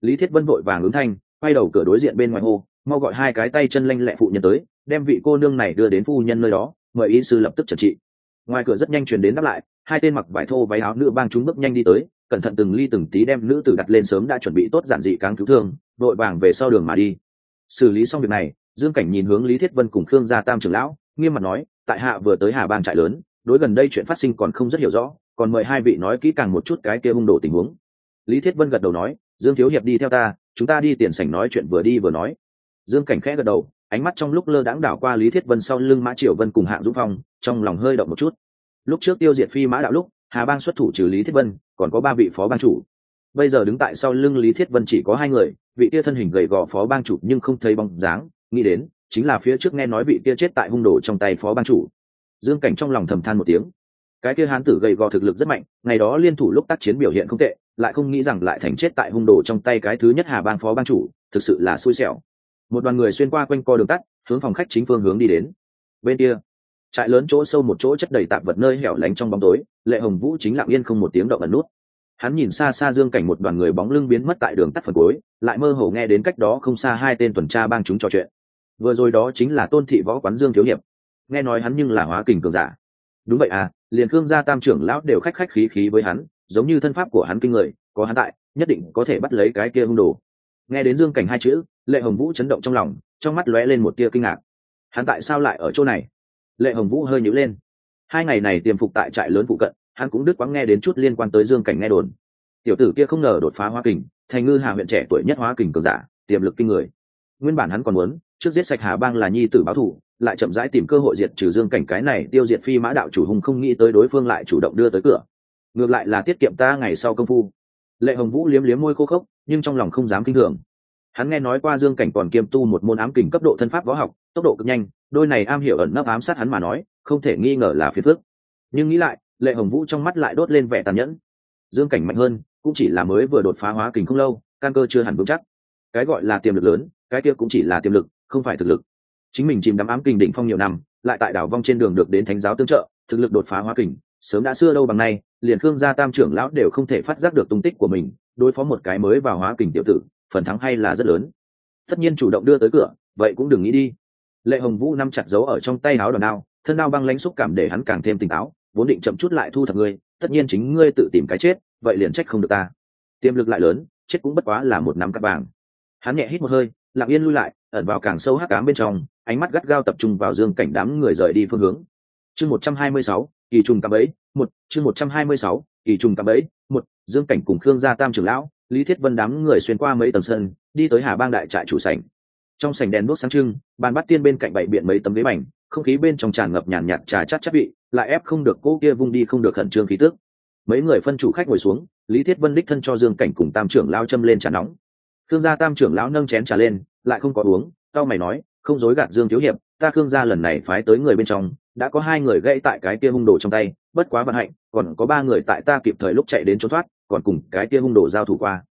Lý thiết vân vội vàng ứng thanh, quay đầu cửa đối diện bên ngoài hô, mau gọi hai cái tay chân lanh lẹ phụ nhân tới, đem vị cô nương này đưa đến phu nhân nơi đó, mời y sư lập tức trật trị ngoài cửa rất nhanh truyền đến đáp lại, hai tên mặc vải thô váy áo nữ bang chúng bước nhanh đi tới, cẩn thận từng ly từng tí đem nữ tử đặt lên sớm đã chuẩn bị tốt giản dị cáng cứu thương vội vàng về sau đường mà đi. Xử lý xong việc này, dương cảnh nhìn hướng lý thiết vân cùng khương gia tam trưởng lão, nghiêm mặt nói, tại hạ vừa tới hà bang trại lớn, đối gần đây chuyện phát sinh còn không rất hiểu rõ, còn mời hai vị nói kỹ càng một chút cái kia hung đồ tình huống. Lý thiết vân gật đầu nói, dương thiếu hiệp đi theo ta, chúng ta đi tiền sảnh nói chuyện vừa đi vừa nói. Dương cảnh khẽ gật đầu, ánh mắt trong lúc lơ đãng đảo qua lý thiết vân sau lưng mã triều vân cùng hạng dũng phong trong lòng hơi động một chút. Lúc trước tiêu diệt phi mã đạo lúc, hà bang xuất thủ trừ lý thiết vân, còn có ba vị phó bang chủ. Bây giờ đứng tại sau lưng lý thiết vân chỉ có hai người, vị kia thân hình gầy gò phó bang chủ nhưng không thấy bóng dáng, nghĩ đến, chính là phía trước nghe nói vị kia chết tại hung đồ trong tay phó bang chủ. Dương cảnh trong lòng thầm than một tiếng. Cái kia hán tử gầy gò thực lực rất mạnh, ngày đó liên thủ lúc tác chiến biểu hiện không tệ, lại không nghĩ rằng lại thành chết tại hung đồ trong tay cái thứ nhất hà bang phó bang chủ, thực sự là xui xẻo. Một đoàn người xuyên qua quanh co đường tắt, hướng phòng khách chính phương hướng đi đến. Bên kia trại lớn chỗ sâu một chỗ chất đầy tạp vật nơi hẻo lánh trong bóng tối, lệ hồng vũ chính lặng yên không một tiếng động ẩn nút. Hắn nhìn xa xa dương cảnh một đoàn người bóng lưng biến mất tại đường tắt phần cuối, lại mơ hồ nghe đến cách đó không xa hai tên tuần tra bang chúng trò chuyện. Vừa rồi đó chính là tôn thị võ quán dương thiếu hiệp. Nghe nói hắn nhưng là hóa kình cường giả. Đúng vậy à liền cương gia tam trưởng lão đều khách khách khí khí với hắn, giống như thân pháp của hắn kinh người, có hắn tại, nhất định có thể bắt lấy cái kia hung đồ. Nghe đến dương cảnh hai chữ, lệ hồng vũ chấn động trong lòng, trong mắt lóe lên một tia kinh ngạc. Hắn tại sao lại ở chỗ này? Lệ hồng vũ hơi nhữ lên. Hai ngày này tiềm phục tại trại lớn phụ cận, hắn cũng đứt quãng nghe đến chút liên quan tới dương cảnh nghe đồn. Tiểu tử kia không ngờ đột phá hóa kình, thành ngư hà huyện trẻ tuổi nhất hóa kình cường giả, tiềm lực kinh người. Nguyên bản hắn còn muốn, trước giết sạch hà bang là nhi tử báo thủ lại chậm rãi tìm cơ hội diệt trừ dương cảnh cái này tiêu diệt phi mã đạo chủ hùng không nghĩ tới đối phương lại chủ động đưa tới cửa. Ngược lại là tiết kiệm ta ngày sau công phu. Lệ hồng vũ liếm liếm môi khô khốc, nhưng trong lòng không dám kinh thường. Hắn nghe nói qua dương cảnh còn kiêm tu một môn ám kình cấp độ thân pháp võ học, tốc độ cực nhanh đôi này am hiểu ẩn nấp ám sát hắn mà nói, không thể nghi ngờ là phiền phước nhưng nghĩ lại, lệ hồng vũ trong mắt lại đốt lên vẻ tàn nhẫn. Dương cảnh mạnh hơn, cũng chỉ là mới vừa đột phá hóa kình không lâu, căn cơ chưa hẳn vững chắc. Cái gọi là tiềm lực lớn, cái kia cũng chỉ là tiềm lực, không phải thực lực. Chính mình chìm đắm ám kình đỉnh phong nhiều năm, lại tại đảo vong trên đường được đến thánh giáo tương trợ, thực lực đột phá hóa kình, sớm đã xưa đâu bằng nay, liền khương gia tam trưởng lão đều không thể phát giác được tung tích của mình, đối phó một cái mới vào hóa kình tiểu tử, phần thắng hay là rất lớn. Tất nhiên chủ động đưa tới cửa, vậy cũng đừng nghĩ đi lệ hồng vũ nắm chặt dấu ở trong tay áo đòn đao, thân đao băng lãnh xúc cảm để hắn càng thêm tỉnh táo, vốn định chậm chút lại thu thập ngươi, tất nhiên chính ngươi tự tìm cái chết, vậy liền trách không được ta. Tiềm lực lại lớn, chết cũng bất quá là một nắm cắt vàng. Hắn nhẹ hít một hơi, lặng yên lui lại, ẩn vào càng sâu hắc cám bên trong, ánh mắt gắt gao tập trung vào dương cảnh đám người rời đi phương hướng. Chương một trăm hai mươi sáu, kỳ trùng cạm ấy một, chương một trăm hai mươi sáu, kỳ trùng cạm ấy một, dương cảnh cùng khương gia tam trưởng lão, lý thiết vân đám người xuyên qua mấy tầng sân, đi tới hà bang đại trại chủ sảnh trong sảnh đèn đuốc sáng trưng, bàn bắt tiên bên cạnh bảy biện mấy tấm ghế bành, không khí bên trong tràn ngập nhàn nhạt trà chát chát vị, lại ép không được cô kia vung đi không được khẩn trương khí tước mấy người phân chủ khách ngồi xuống, lý thiết vân đích thân cho dương cảnh cùng tam trưởng lao châm lên trà nóng. Khương gia tam trưởng lão nâng chén trà lên, lại không có uống tao mày nói, không dối gạt dương thiếu hiệp, ta khương gia lần này phái tới người bên trong, đã có hai người gãy tại cái kia hung đồ trong tay, bất quá vận hạnh, còn có ba người tại ta kịp thời lúc chạy đến trốn thoát, còn cùng cái kia hung đồ giao thủ qua.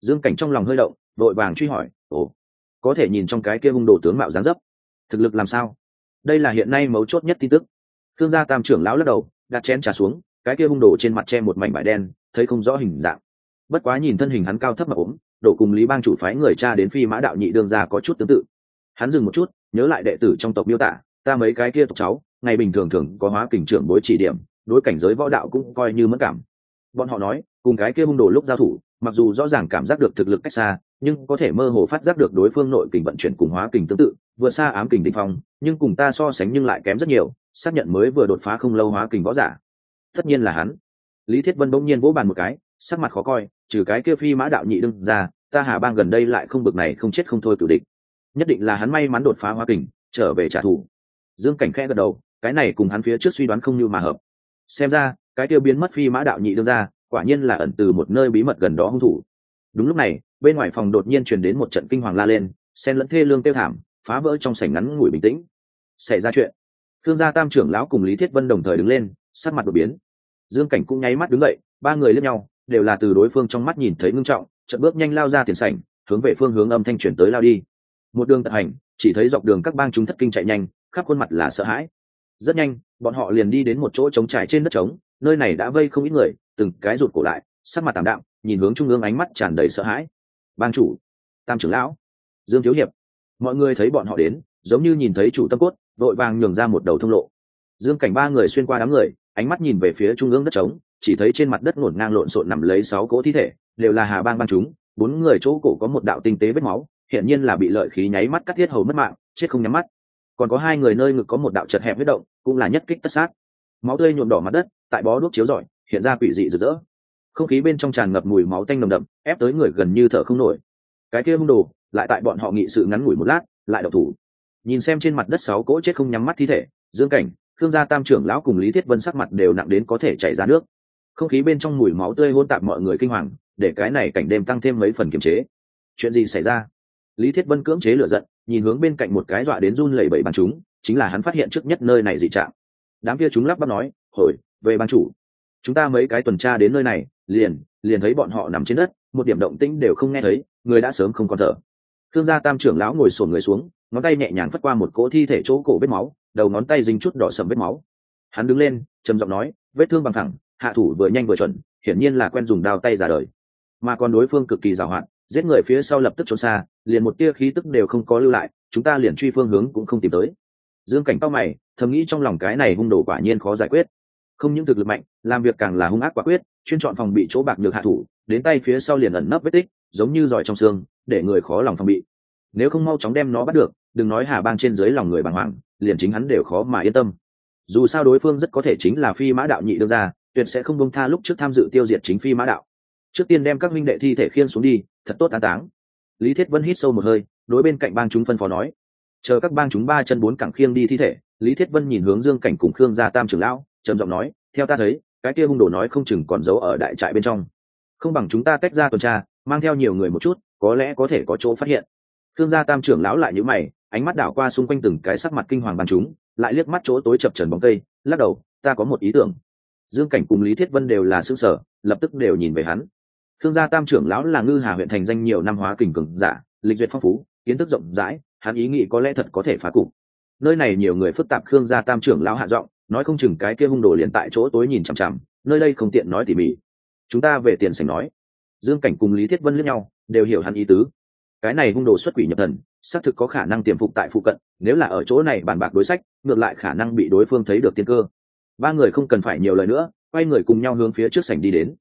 Dương cảnh trong lòng hơi động, vội vàng truy hỏi, ồ có thể nhìn trong cái kia hung đồ tướng mạo dáng dấp. Thực lực làm sao? Đây là hiện nay mấu chốt nhất tin tức. Thương gia tam trưởng lão lắc đầu, đặt chén trà xuống, cái kia hung đồ trên mặt che một mảnh vải đen, thấy không rõ hình dạng. Bất quá nhìn thân hình hắn cao thấp mà ốm đổ cùng lý bang chủ phái người cha đến phi mã đạo nhị đương gia có chút tương tự. Hắn dừng một chút, nhớ lại đệ tử trong tộc miêu tả, ta mấy cái kia tộc cháu, ngày bình thường thường có hóa kình trưởng bối chỉ điểm, đối cảnh giới võ đạo cũng coi như mất cảm. Bọn họ nói, cùng cái kia hung đồ lúc giao thủ, mặc dù rõ ràng cảm giác được thực lực cách xa nhưng có thể mơ hồ phát giác được đối phương nội kình vận chuyển cùng hóa kình tương tự, vượt xa ám kình định phong, nhưng cùng ta so sánh nhưng lại kém rất nhiều, xác nhận mới vừa đột phá không lâu hóa kình võ giả. Tất nhiên là hắn. Lý thiết vân bỗng nhiên vỗ bàn một cái, sắc mặt khó coi, trừ cái kia phi mã đạo nhị đương ra, ta hà bang gần đây lại không bực này không chết không thôi cử địch. Nhất định là hắn may mắn đột phá hóa kình, trở về trả thù. Dương cảnh khẽ gật đầu, cái này cùng hắn phía trước suy đoán không như mà hợp. Xem ra, cái tiêu biến mất phi mã đạo nhị đương ra, quả nhiên là ẩn từ một nơi bí mật gần đó hung thủ. Đúng lúc này bên ngoài phòng đột nhiên truyền đến một trận kinh hoàng la lên sen lẫn thê lương tiêu thảm, phá vỡ trong sảnh ngắn ngủi bình tĩnh. Xảy ra chuyện. Thương gia tam trưởng lão cùng lý thiết vân đồng thời đứng lên, sắc mặt đột biến. Dương cảnh cũng nháy mắt đứng dậy, ba người lướt nhau, đều là từ đối phương trong mắt nhìn thấy ngưng trọng chậm bước nhanh lao ra tiền sảnh, hướng về phương hướng âm thanh chuyển tới lao đi. Một đường tận hành, chỉ thấy dọc đường các bang chúng thất kinh chạy nhanh, khắp khuôn mặt là sợ hãi. Rất nhanh, bọn họ liền đi đến một chỗ trống trải trên đất trống, nơi này đã vây không ít người, từng cái rụt cổ lại, sắc mặt tảm đạm, nhìn hướng trung ương ánh mắt tràn đầy sợ hãi ban chủ, tam trưởng lão, dương thiếu hiệp. Mọi người thấy bọn họ đến, giống như nhìn thấy chủ tâm cốt, vội vàng nhường ra một đầu thông lộ. Dương cảnh ba người xuyên qua đám người, ánh mắt nhìn về phía trung ương đất trống, chỉ thấy trên mặt đất ngổn ngang lộn xộn nằm lấy sáu cỗ thi thể, đều là hà bang ban chúng, bốn người chỗ cổ có một đạo tinh tế vết máu hiện nhiên là bị lợi khí nháy mắt cắt thiết hầu mất mạng, chết không nhắm mắt. Còn có hai người nơi ngực có một đạo chật hẹp huyết động, cũng là nhất kích tất sát. Máu tươi nhuộm đỏ mặt đất, tại bó đuốc chiếu rọi, hiện ra quỷ dị rực rỡ không khí bên trong tràn ngập mùi máu tanh nồng đậm, ép tới người gần như thở không nổi. Cái kia hung đồ, lại tại bọn họ nghị sự ngắn ngủi một lát, lại độc thủ. Nhìn xem trên mặt đất sáu cỗ chết không nhắm mắt thi thể, dương cảnh thương gia tam trưởng lão cùng lý thiết vân sắc mặt đều nặng đến có thể chảy ra nước. Không khí bên trong mùi máu tươi hôn tạp mọi người kinh hoàng, để cái này cảnh đêm tăng thêm mấy phần kiềm chế. Chuyện gì xảy ra? Lý thiết vân cưỡng chế lửa giận, nhìn hướng bên cạnh một cái dọa đến run lẩy bẩy bằng chúng, chính là hắn phát hiện trước nhất nơi này dị trạng. Đám kia chúng lắp bắp nói, hồi, về ban chủ chúng ta mấy cái tuần tra đến nơi này, liền liền thấy bọn họ nằm trên đất, một điểm động tĩnh đều không nghe thấy, người đã sớm không còn thở. Thương gia tam trưởng lão ngồi sổn người xuống, ngón tay nhẹ nhàng phất qua một cỗ thi thể chỗ cổ vết máu, đầu ngón tay dính chút đỏ sầm vết máu. Hắn đứng lên, trầm giọng nói, vết thương bằng thẳng, hạ thủ vừa nhanh vừa chuẩn, hiển nhiên là quen dùng đao tay giả đời. Mà còn đối phương cực kỳ giàu hạn, giết người phía sau lập tức trốn xa, liền một tia khí tức đều không có lưu lại, chúng ta liền truy phương hướng cũng không tìm tới. Dương cảnh tao mày, thầm nghĩ trong lòng cái này hung đồ quả nhiên khó giải quyết không những thực lực mạnh, làm việc càng là hung ác quả quyết, chuyên chọn phòng bị chỗ bạc được hạ thủ, đến tay phía sau liền ẩn nấp vết tích, giống như giỏi trong xương, để người khó lòng phòng bị. Nếu không mau chóng đem nó bắt được, đừng nói hà bang trên dưới lòng người bàng hoàng, liền chính hắn đều khó mà yên tâm. Dù sao đối phương rất có thể chính là phi mã đạo nhị đương ra tuyệt sẽ không bông tha lúc trước tham dự tiêu diệt chính phi mã đạo. Trước tiên đem các minh đệ thi thể khiên xuống đi, thật tốt an táng. Lý thiết vân hít sâu một hơi, đối bên cạnh bang chúng phân phó nói. Chờ các bang chúng ba chân bốn cẳng khiêng đi thi thể, lý thiết vân nhìn hướng dương cảnh cùng khương gia tam trưởng lão trầm giọng nói, theo ta thấy, cái kia hung đồ nói không chừng còn giấu ở đại trại bên trong. Không bằng chúng ta tách ra tuần tra, mang theo nhiều người một chút, có lẽ có thể có chỗ phát hiện. Thương gia tam trưởng lão lại nhữ mày, ánh mắt đảo qua xung quanh từng cái sắc mặt kinh hoàng bàn chúng, lại liếc mắt chỗ tối chập trần bóng cây, lắc đầu, ta có một ý tưởng. Dương cảnh cùng lý thiết vân đều là xương sở lập tức đều nhìn về hắn. Thương gia tam trưởng lão là ngư hà huyện thành danh nhiều năm hóa kình cường giả, lịch duyệt phong phú, kiến thức rộng rãi, hắn ý nghĩ có lẽ thật có thể phá cục. Nơi này nhiều người phức tạp khương gia tam trưởng lão hạ giọng nói không chừng cái kia hung đồ liền tại chỗ tối nhìn chằm chằm, nơi đây không tiện nói tỉ mỉ. Chúng ta về tiền sảnh nói. Dương cảnh cùng lý thiết vân lẫn nhau, đều hiểu hắn ý tứ. Cái này hung đồ xuất quỷ nhập thần, xác thực có khả năng tiềm phục tại phụ cận, nếu là ở chỗ này bàn bạc đối sách, ngược lại khả năng bị đối phương thấy được tiên cơ. Ba người không cần phải nhiều lời nữa, quay người cùng nhau hướng phía trước sảnh đi đến.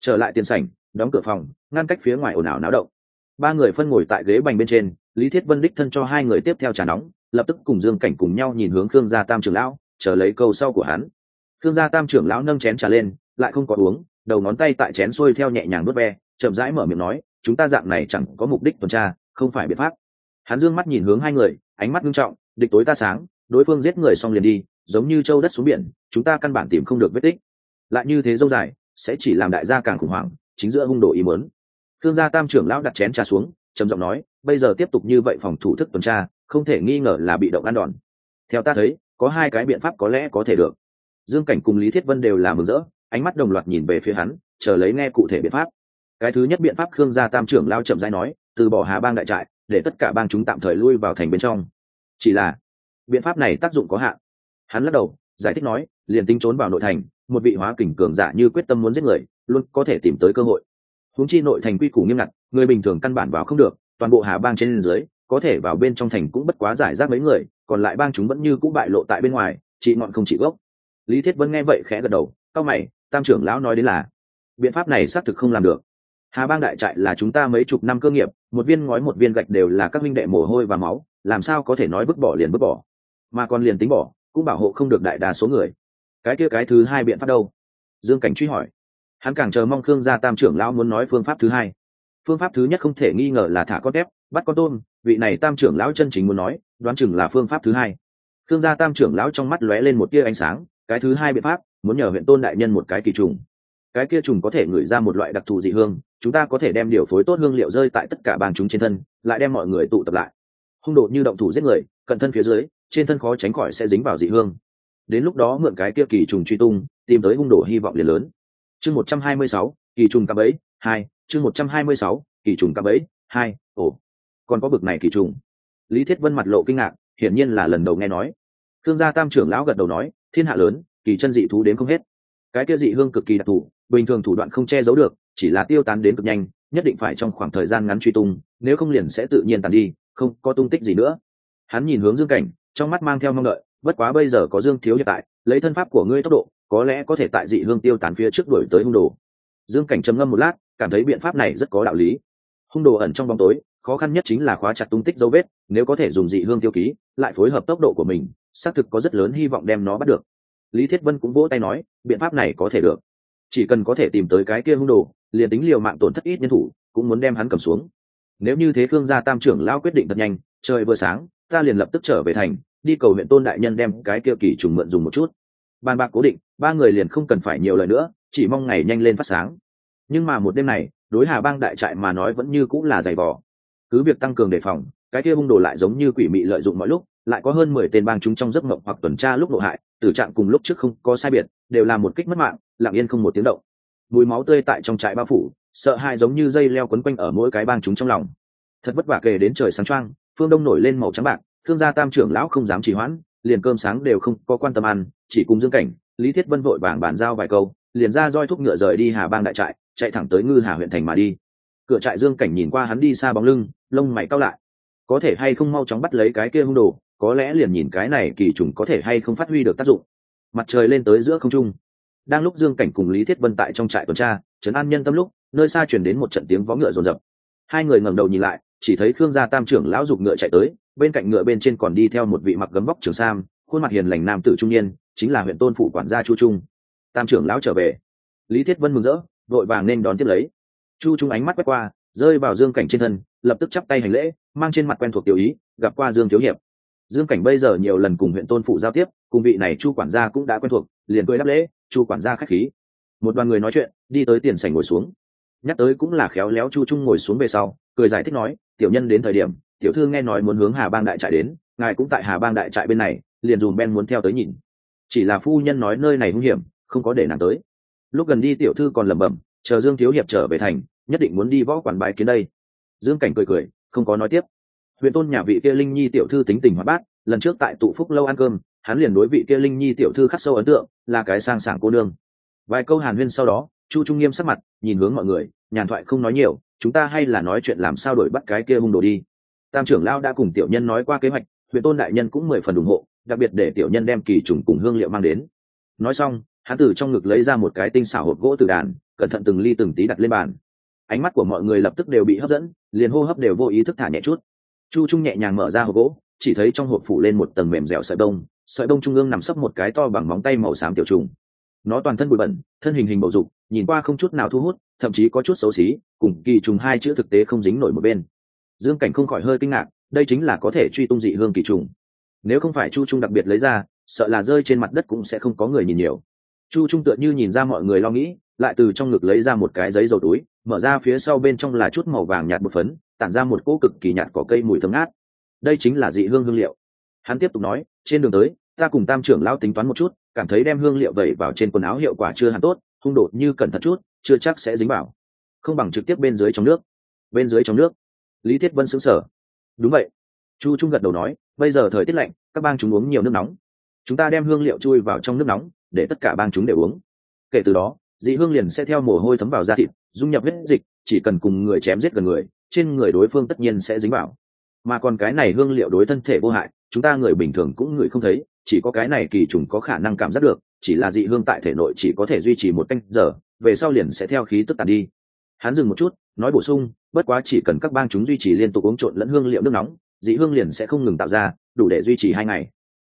Trở lại tiền sảnh, đóng cửa phòng, ngăn cách phía ngoài ồn ào náo động. Ba người phân ngồi tại ghế bành bên trên, lý thiết vân đích thân cho hai người tiếp theo trà nóng, lập tức cùng dương cảnh cùng nhau nhìn hướng khương gia tam trường lão chờ lấy câu sau của hắn. Thương gia tam trưởng lão nâng chén trà lên, lại không có uống, đầu ngón tay tại chén xuôi theo nhẹ nhàng đốt ve, chậm rãi mở miệng nói, chúng ta dạng này chẳng có mục đích tuần tra, không phải biện pháp. Hắn dương mắt nhìn hướng hai người, ánh mắt nghiêm trọng, địch tối ta sáng, đối phương giết người xong liền đi, giống như châu đất xuống biển, chúng ta căn bản tìm không được vết tích. Lại như thế dâu dài, sẽ chỉ làm đại gia càng khủng hoảng, chính giữa hung đồ ý mớn thương gia tam trưởng lão đặt chén trà xuống, trầm giọng nói, bây giờ tiếp tục như vậy phòng thủ thức tuần tra, không thể nghi ngờ là bị động ăn đòn. Theo ta thấy có hai cái biện pháp có lẽ có thể được. Dương cảnh cùng lý thiết vân đều là mừng rỡ, ánh mắt đồng loạt nhìn về phía hắn, chờ lấy nghe cụ thể biện pháp. Cái thứ nhất biện pháp khương gia tam trưởng lao chậm rãi nói, từ bỏ hà bang đại trại, để tất cả bang chúng tạm thời lui vào thành bên trong. Chỉ là, biện pháp này tác dụng có hạn. Hắn lắc đầu, giải thích nói, liền tính trốn vào nội thành, một vị hóa kình cường giả như quyết tâm muốn giết người, luôn có thể tìm tới cơ hội. Húng chi nội thành quy củ nghiêm ngặt, người bình thường căn bản vào không được, toàn bộ hà bang trên dưới, có thể vào bên trong thành cũng bất quá giải rác mấy người còn lại bang chúng vẫn như cũng bại lộ tại bên ngoài, chị ngọn không chị gốc. Lý thiết vẫn nghe vậy khẽ gật đầu, cao mày, tam trưởng lão nói đến là, biện pháp này xác thực không làm được. Hà bang đại trại là chúng ta mấy chục năm cơ nghiệp, một viên ngói một viên gạch đều là các minh đệ mồ hôi và máu, làm sao có thể nói vứt bỏ liền vứt bỏ? Mà còn liền tính bỏ, cũng bảo hộ không được đại đa số người. Cái kia cái thứ hai biện pháp đâu? Dương cảnh truy hỏi. Hắn càng chờ mong khương gia tam trưởng lão muốn nói phương pháp thứ hai. Phương pháp thứ nhất không thể nghi ngờ là thả con tép, bắt con tôm vị này tam trưởng lão chân chính muốn nói, đoán chừng là phương pháp thứ hai. Thương gia tam trưởng lão trong mắt lóe lên một tia ánh sáng, cái thứ hai biện pháp, muốn nhờ huyện tôn đại nhân một cái kỳ trùng. Cái kia trùng có thể ngửi ra một loại đặc thù dị hương, chúng ta có thể đem điều phối tốt hương liệu rơi tại tất cả bàn chúng trên thân, lại đem mọi người tụ tập lại. Hung độ như động thủ giết người, cận thân phía dưới, trên thân khó tránh khỏi sẽ dính vào dị hương. Đến lúc đó mượn cái kia kỳ trùng truy tung, tìm tới hung độ hy vọng liền lớn. Chương một trăm hai mươi sáu, kỳ trùng cạm ấy hai, chương một trăm hai mươi sáu, kỳ trùng cạm ấy hai, ồ còn có bực này kỳ trùng. Lý thiết vân mặt lộ kinh ngạc, hiển nhiên là lần đầu nghe nói. Thương gia tam trưởng lão gật đầu nói, thiên hạ lớn, kỳ chân dị thú đến không hết. Cái kia dị hương cực kỳ đặc thù, bình thường thủ đoạn không che giấu được, chỉ là tiêu tán đến cực nhanh, nhất định phải trong khoảng thời gian ngắn truy tung, nếu không liền sẽ tự nhiên tàn đi, không có tung tích gì nữa. Hắn nhìn hướng dương cảnh, trong mắt mang theo mong đợi, bất quá bây giờ có dương thiếu hiện tại, lấy thân pháp của ngươi tốc độ, có lẽ có thể tại dị hương tiêu tán phía trước đuổi tới hung đồ. Dương cảnh trầm ngâm một lát, cảm thấy biện pháp này rất có đạo lý hung đồ ẩn trong bóng tối, khó khăn nhất chính là khóa chặt tung tích dấu vết, nếu có thể dùng dị hương tiêu ký, lại phối hợp tốc độ của mình, xác thực có rất lớn hy vọng đem nó bắt được. Lý thiết vân cũng vỗ tay nói, biện pháp này có thể được. Chỉ cần có thể tìm tới cái kia hung đồ, liền tính liều mạng tổn thất ít nhân thủ, cũng muốn đem hắn cầm xuống. Nếu như thế khương gia tam trưởng lao quyết định thật nhanh, trời vừa sáng, ta liền lập tức trở về thành, đi cầu huyện tôn đại nhân đem cái kia kỳ trùng mượn dùng một chút. Bàn bạc cố định, ba người liền không cần phải nhiều lời nữa, chỉ mong ngày nhanh lên phát sáng. Nhưng mà một đêm này đối hà bang đại trại mà nói vẫn như cũng là giày vò. Cứ việc tăng cường đề phòng, cái kia hung đồ lại giống như quỷ mị lợi dụng mọi lúc, lại có hơn mười tên bang chúng trong giấc mộng hoặc tuần tra lúc độ hại, tử trạng cùng lúc trước không có sai biệt, đều là một kích mất mạng, lặng yên không một tiếng động. Mùi máu tươi tại trong trại bao phủ, sợ hãi giống như dây leo quấn quanh ở mỗi cái bang chúng trong lòng. Thật vất vả kể đến trời sáng trăng phương đông nổi lên màu trắng bạc, thương gia tam trưởng lão không dám trì hoãn, liền cơm sáng đều không có quan tâm ăn, chỉ cùng dương cảnh, lý thiết vân vội vàng bàn giao vài câu, liền ra roi thúc ngựa rời đi hà bang đại trại chạy thẳng tới ngư hà huyện thành mà đi. Cửa trại dương cảnh nhìn qua hắn đi xa bóng lưng, lông mày cao lại. Có thể hay không mau chóng bắt lấy cái kia hung đồ, có lẽ liền nhìn cái này kỳ trùng có thể hay không phát huy được tác dụng. Mặt trời lên tới giữa không trung. Đang lúc dương cảnh cùng lý thiết vân tại trong trại tuần tra, trấn an nhân tâm lúc, nơi xa chuyển đến một trận tiếng vó ngựa rồn rập. Hai người ngẩng đầu nhìn lại, chỉ thấy khương gia tam trưởng lão giục ngựa chạy tới, bên cạnh ngựa bên trên còn đi theo một vị mặc gấm vóc trường sam, khuôn mặt hiền lành nam tử trung niên, chính là huyện tôn phụ quản gia chu trung. Tam trưởng lão trở về. Lý thiết vân mừng rỡ vội vàng nên đón tiếp lấy. Chu trung ánh mắt quét qua, rơi vào dương cảnh trên thân, lập tức chắp tay hành lễ, mang trên mặt quen thuộc tiểu ý, gặp qua dương thiếu hiệp. Dương cảnh bây giờ nhiều lần cùng huyện tôn phụ giao tiếp, cùng vị này chu quản gia cũng đã quen thuộc, liền cười đáp lễ, chu quản gia khách khí. Một đoàn người nói chuyện, đi tới tiền sảnh ngồi xuống. Nhắc tới cũng là khéo léo chu trung ngồi xuống về sau, cười giải thích nói, tiểu nhân đến thời điểm, tiểu thư nghe nói muốn hướng hà bang đại trại đến, ngài cũng tại hà bang đại trại bên này, liền dùm ben muốn theo tới nhìn. Chỉ là phu nhân nói nơi này hung hiểm, không có để nàng tới lúc gần đi tiểu thư còn lẩm bẩm, chờ dương thiếu hiệp trở về thành, nhất định muốn đi võ quản bài kiến đây. Dương cảnh cười cười, không có nói tiếp. Huyện tôn nhà vị kia linh nhi tiểu thư tính tình hoạt bát, lần trước tại tụ phúc lâu ăn cơm, hắn liền đối vị kia linh nhi tiểu thư khắc sâu ấn tượng, là cái sang sảng cô nương. Vài câu hàn huyên sau đó, chu trung nghiêm sắc mặt, nhìn hướng mọi người, nhàn thoại không nói nhiều, chúng ta hay là nói chuyện làm sao đổi bắt cái kia hung đồ đi. Tam trưởng lão đã cùng tiểu nhân nói qua kế hoạch huyện tôn đại nhân cũng mười phần ủng hộ, đặc biệt để tiểu nhân đem kỳ trùng cùng hương liệu mang đến. Nói xong hắn từ trong ngực lấy ra một cái tinh xảo hộp gỗ từ đàn, cẩn thận từng ly từng tí đặt lên bàn. Ánh mắt của mọi người lập tức đều bị hấp dẫn, liền hô hấp đều vô ý thức thả nhẹ chút. Chu trung nhẹ nhàng mở ra hộp gỗ, chỉ thấy trong hộp phủ lên một tầng mềm dẻo sợi bông sợi bông trung ương nằm sấp một cái to bằng móng tay màu xám tiểu trùng. Nó toàn thân bụi bẩn, thân hình hình bầu dục, nhìn qua không chút nào thu hút, thậm chí có chút xấu xí, cùng kỳ trùng hai chữ thực tế không dính nổi một bên. Dương cảnh không khỏi hơi kinh ngạc, đây chính là có thể truy tung dị hương kỳ trùng. Nếu không phải chu trung đặc biệt lấy ra, sợ là rơi trên mặt đất cũng sẽ không có người nhìn nhiều chu trung tựa như nhìn ra mọi người lo nghĩ, lại từ trong ngực lấy ra một cái giấy dầu túi, mở ra phía sau bên trong là chút màu vàng nhạt một phấn, tản ra một cỗ cực kỳ nhạt có cây mùi thơm ngát. Đây chính là dị hương hương liệu. Hắn tiếp tục nói, trên đường tới, ta cùng tam trưởng lao tính toán một chút, cảm thấy đem hương liệu vẩy vào trên quần áo hiệu quả chưa hẳn tốt, hung đột như cẩn thận chút, chưa chắc sẽ dính vào. Không bằng trực tiếp bên dưới trong nước. Bên dưới trong nước. Lý thiết vân xứng sở đúng vậy. Chu trung gật đầu nói, bây giờ thời tiết lạnh, các bang chúng uống nhiều nước nóng. Chúng ta đem hương liệu chui vào trong nước nóng để tất cả bang chúng đều uống. Kể từ đó, dị hương liền sẽ theo mồ hôi thấm vào da thịt, dung nhập huyết dịch, chỉ cần cùng người chém giết gần người, trên người đối phương tất nhiên sẽ dính vào. Mà còn cái này hương liệu đối thân thể vô hại, chúng ta người bình thường cũng người không thấy, chỉ có cái này kỳ trùng có khả năng cảm giác được, chỉ là dị hương tại thể nội chỉ có thể duy trì một canh giờ, về sau liền sẽ theo khí tức tàn đi. Hắn dừng một chút, nói bổ sung, bất quá chỉ cần các bang chúng duy trì liên tục uống trộn lẫn hương liệu nước nóng, dị hương liền sẽ không ngừng tạo ra, đủ để duy trì hai ngày.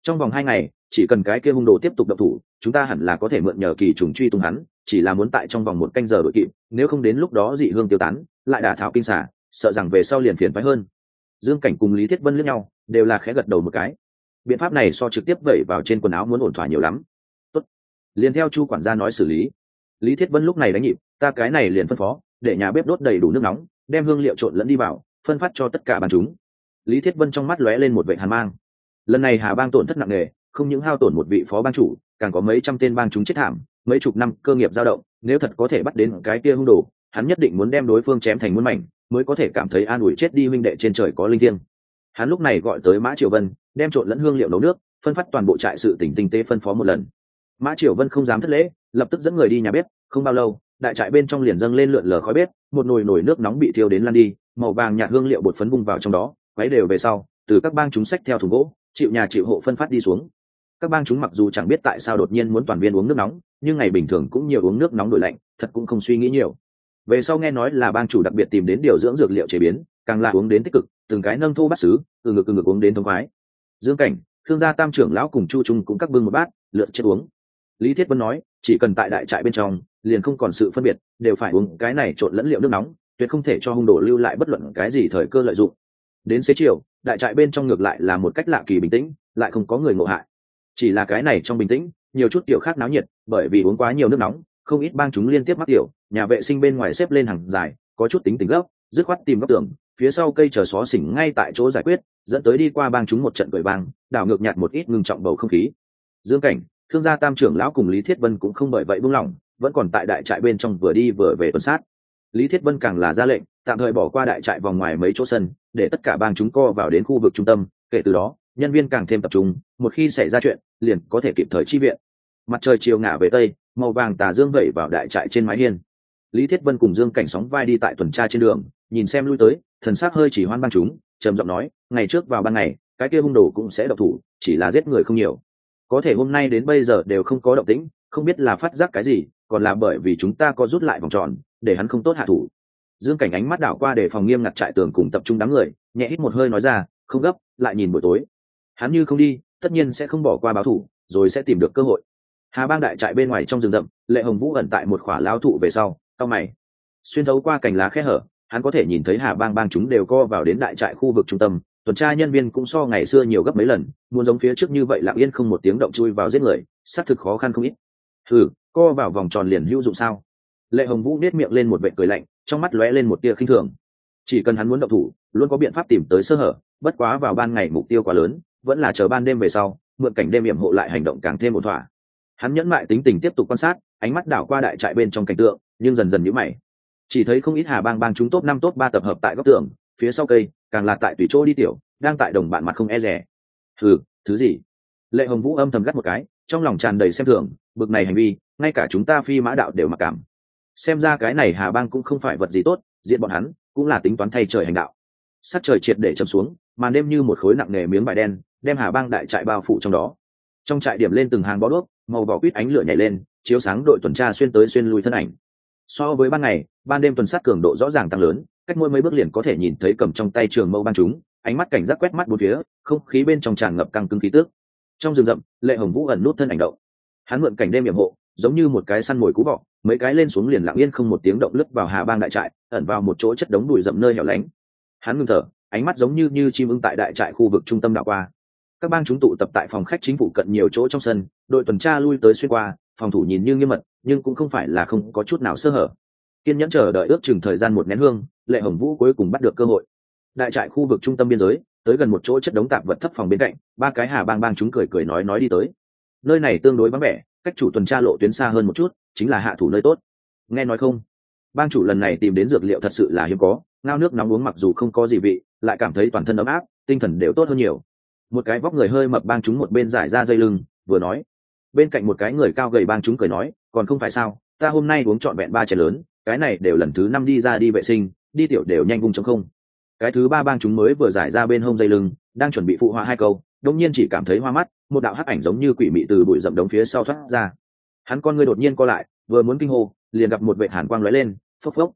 Trong vòng hai ngày chỉ cần cái kia hung đồ tiếp tục độc thủ, chúng ta hẳn là có thể mượn nhờ kỳ trùng truy tung hắn, chỉ là muốn tại trong vòng một canh giờ đội kịp, nếu không đến lúc đó dị hương tiêu tán, lại đả thảo kinh xả sợ rằng về sau liền phiền phái hơn. Dương cảnh cùng lý thiết vân lướt nhau, đều là khẽ gật đầu một cái. Biện pháp này so trực tiếp vẩy vào trên quần áo muốn ổn thỏa nhiều lắm. Tốt. liền theo chu quản gia nói xử lý. Lý thiết vân lúc này đánh nhịp, ta cái này liền phân phó, để nhà bếp đốt đầy đủ nước nóng, đem hương liệu trộn lẫn đi vào, phân phát cho tất cả bàn chúng. Lý thiết vân trong mắt lóe lên một vệ hàn mang. Lần này hà bang tổn thất nặng nề không những hao tổn một vị phó bang chủ, càng có mấy trăm tên bang chúng chết thảm, mấy chục năm cơ nghiệp dao động, nếu thật có thể bắt đến cái kia hung đồ, hắn nhất định muốn đem đối phương chém thành muôn mảnh, mới có thể cảm thấy an ủi chết đi huynh đệ trên trời có linh thiêng. Hắn lúc này gọi tới mã triều vân, đem trộn lẫn hương liệu nấu nước, phân phát toàn bộ trại sự tỉnh tinh tế phân phó một lần. Mã triều vân không dám thất lễ, lập tức dẫn người đi nhà bếp, không bao lâu, đại trại bên trong liền dâng lên lượn lờ khói bếp, một nồi nồi nước nóng bị thiêu đến lan đi, màu vàng nhạt hương liệu bột phấn bung vào trong đó, quấy đều về sau, từ các bang chúng sách theo thùng gỗ, chịu nhà chịu hộ phân phát đi xuống các bang chúng mặc dù chẳng biết tại sao đột nhiên muốn toàn viên uống nước nóng, nhưng ngày bình thường cũng nhiều uống nước nóng đổi lạnh, thật cũng không suy nghĩ nhiều. Về sau nghe nói là bang chủ đặc biệt tìm đến điều dưỡng dược liệu chế biến, càng là uống đến tích cực, từng cái nâng thô bắt xứ, từ ngực từ ngực uống đến thông khoái. Dương cảnh, thương gia tam trưởng lão cùng chu trung cũng các bưng một bát, lượn chết uống. Lý thiết vân nói, chỉ cần tại đại trại bên trong, liền không còn sự phân biệt, đều phải uống cái này trộn lẫn liệu nước nóng, tuyệt không thể cho hung đồ lưu lại bất luận cái gì thời cơ lợi dụng. Đến xế chiều, đại trại bên trong ngược lại là một cách lạ kỳ bình tĩnh, lại không có người ngộ hại chỉ là cái này trong bình tĩnh, nhiều chút tiểu khác náo nhiệt, bởi vì uống quá nhiều nước nóng, không ít bang chúng liên tiếp mắc tiểu nhà vệ sinh bên ngoài xếp lên hàng dài, có chút tính tính gốc dứt khoát tìm góc tường, phía sau cây chờ xó xỉnh ngay tại chỗ giải quyết, dẫn tới đi qua bang chúng một trận cười bang đảo ngược nhạt một ít ngừng trọng bầu không khí. Dương cảnh, thương gia tam trưởng lão cùng lý thiết vân cũng không bởi vậy buông lỏng, vẫn còn tại đại trại bên trong vừa đi vừa về tuần sát. Lý thiết vân càng là ra lệnh, tạm thời bỏ qua đại trại vòng ngoài mấy chỗ sân, để tất cả bang chúng co vào đến khu vực trung tâm, kể từ đó nhân viên càng thêm tập trung, một khi xảy ra chuyện, liền có thể kịp thời chi viện. Mặt trời chiều ngả về tây, màu vàng tà dương vẩy vào đại trại trên mái hiên. Lý thiết vân cùng dương cảnh sóng vai đi tại tuần tra trên đường, nhìn xem lui tới, thần s ắ c hơi chỉ hoan băng chúng, trầm giọng nói, ngày trước vào ban ngày, cái kia hung đồ cũng sẽ độc thủ, chỉ là giết người không nhiều. Có thể hôm nay đến bây giờ đều không có động tĩnh, không biết là phát giác cái gì, còn là bởi vì chúng ta có rút lại vòng tròn, để hắn không tốt hạ thủ. Dương cảnh ánh mắt đảo qua để phòng nghiêm ngặt trại tường cùng tập trung đám người, nhẹ hít một hơi nói ra, không gấp, lại nhìn buổi tối hắn như không đi, tất nhiên sẽ không bỏ qua báo thủ, rồi sẽ tìm được cơ hội. Hà bang đại trại bên ngoài trong rừng rậm, lệ hồng vũ ẩn tại một khỏa lao thụ về sau cao mày. Xuyên thấu qua cành lá khe hở, hắn có thể nhìn thấy hà bang bang chúng đều co vào đến đại trại khu vực trung tâm, tuần tra nhân viên cũng so ngày xưa nhiều gấp mấy lần, muốn giống phía trước như vậy lặng yên không một tiếng động chui vào giết người, xác thực khó khăn không ít. Thử co vào vòng tròn liền hữu dụng sao? Lệ hồng vũ nết miệng lên một vệ cười lạnh, trong mắt lóe lên một tia khinh thường. Chỉ cần hắn muốn động thủ, luôn có biện pháp tìm tới sơ hở, bất quá vào ban ngày mục tiêu quá lớn vẫn là chờ ban đêm về sau, mượn cảnh đêm hiểm hộ lại hành động càng thêm một thỏa. Hắn nhẫn mại tính tình tiếp tục quan sát, ánh mắt đảo qua đại trại bên trong cảnh tượng, nhưng dần dần nhũ mày. Chỉ thấy không ít hà bang bang chúng tốt năm tốt ba tập hợp tại góc tường, phía sau cây, càng là tại tùy chỗ đi tiểu, đang tại đồng bạn mặt không e rẻ thử thứ gì? Lệ hồng vũ âm thầm gắt một cái, trong lòng tràn đầy xem thường, bực này hành vi, ngay cả chúng ta phi mã đạo đều mặc cảm. Xem ra cái này hà bang cũng không phải vật gì tốt, diện bọn hắn, cũng là tính toán thay trời hành đạo. Sắc trời triệt để châm xuống, màn đêm như một khối nặng nề miếng vải đen đem hà bang đại trại bao phủ trong đó. Trong trại điểm lên từng hàng bó đuốc, màu vỏ quýt ánh lửa nhảy lên, chiếu sáng đội tuần tra xuyên tới xuyên lui thân ảnh. So với ban ngày, ban đêm tuần sát cường độ rõ ràng tăng lớn, cách mỗi mấy bước liền có thể nhìn thấy cầm trong tay trường mâu ban chúng, ánh mắt cảnh giác quét mắt bốn phía, không khí bên trong tràn ngập căng cứng khí tước trong rừng rậm, lệ hồng vũ ẩn nút thân ảnh động. Hắn mượn cảnh đêm hiểm hộ, giống như một cái săn mồi cú bọ, mấy cái lên xuống liền lặng yên không một tiếng động lướt vào hà bang đại trại, ẩn vào một chỗ chất đống bụi rậm nơi hẻo lánh. Hắn ngưng thở, ánh mắt giống như như chim ưng tại đại trại khu vực trung tâm đảo qua các bang chúng tụ tập tại phòng khách chính phủ cận nhiều chỗ trong sân, đội tuần tra lui tới xuyên qua, phòng thủ nhìn như nghiêm mật, nhưng cũng không phải là không có chút nào sơ hở. Kiên nhẫn chờ đợi ước chừng thời gian một nén hương, lệ hồng vũ cuối cùng bắt được cơ hội. Đại trại khu vực trung tâm biên giới, tới gần một chỗ chất đống tạp vật thấp phòng bên cạnh, ba cái hà bang bang chúng cười cười nói nói đi tới. Nơi này tương đối vắng vẻ, cách chủ tuần tra lộ tuyến xa hơn một chút, chính là hạ thủ nơi tốt. Nghe nói không? Bang chủ lần này tìm đến dược liệu thật sự là hiếm có, ngao nước nóng uống mặc dù không có gì vị, lại cảm thấy toàn thân ấm áp, tinh thần đều tốt hơn nhiều một cái vóc người hơi mập bang chúng một bên giải ra dây lưng, vừa nói, bên cạnh một cái người cao gầy bang chúng cười nói, còn không phải sao, ta hôm nay uống trọn vẹn ba chén lớn, cái này đều lần thứ năm đi ra đi vệ sinh, đi tiểu đều nhanh vung chống không. Cái thứ ba bang chúng mới vừa giải ra bên hông dây lưng, đang chuẩn bị phụ họa hai câu đông nhiên chỉ cảm thấy hoa mắt, một đạo hắc ảnh giống như quỷ mị từ bụi rậm đống phía sau thoát ra. Hắn con người đột nhiên co lại, vừa muốn kinh hô, liền gặp một vệ hàn quang lóe lên, phốc phốc.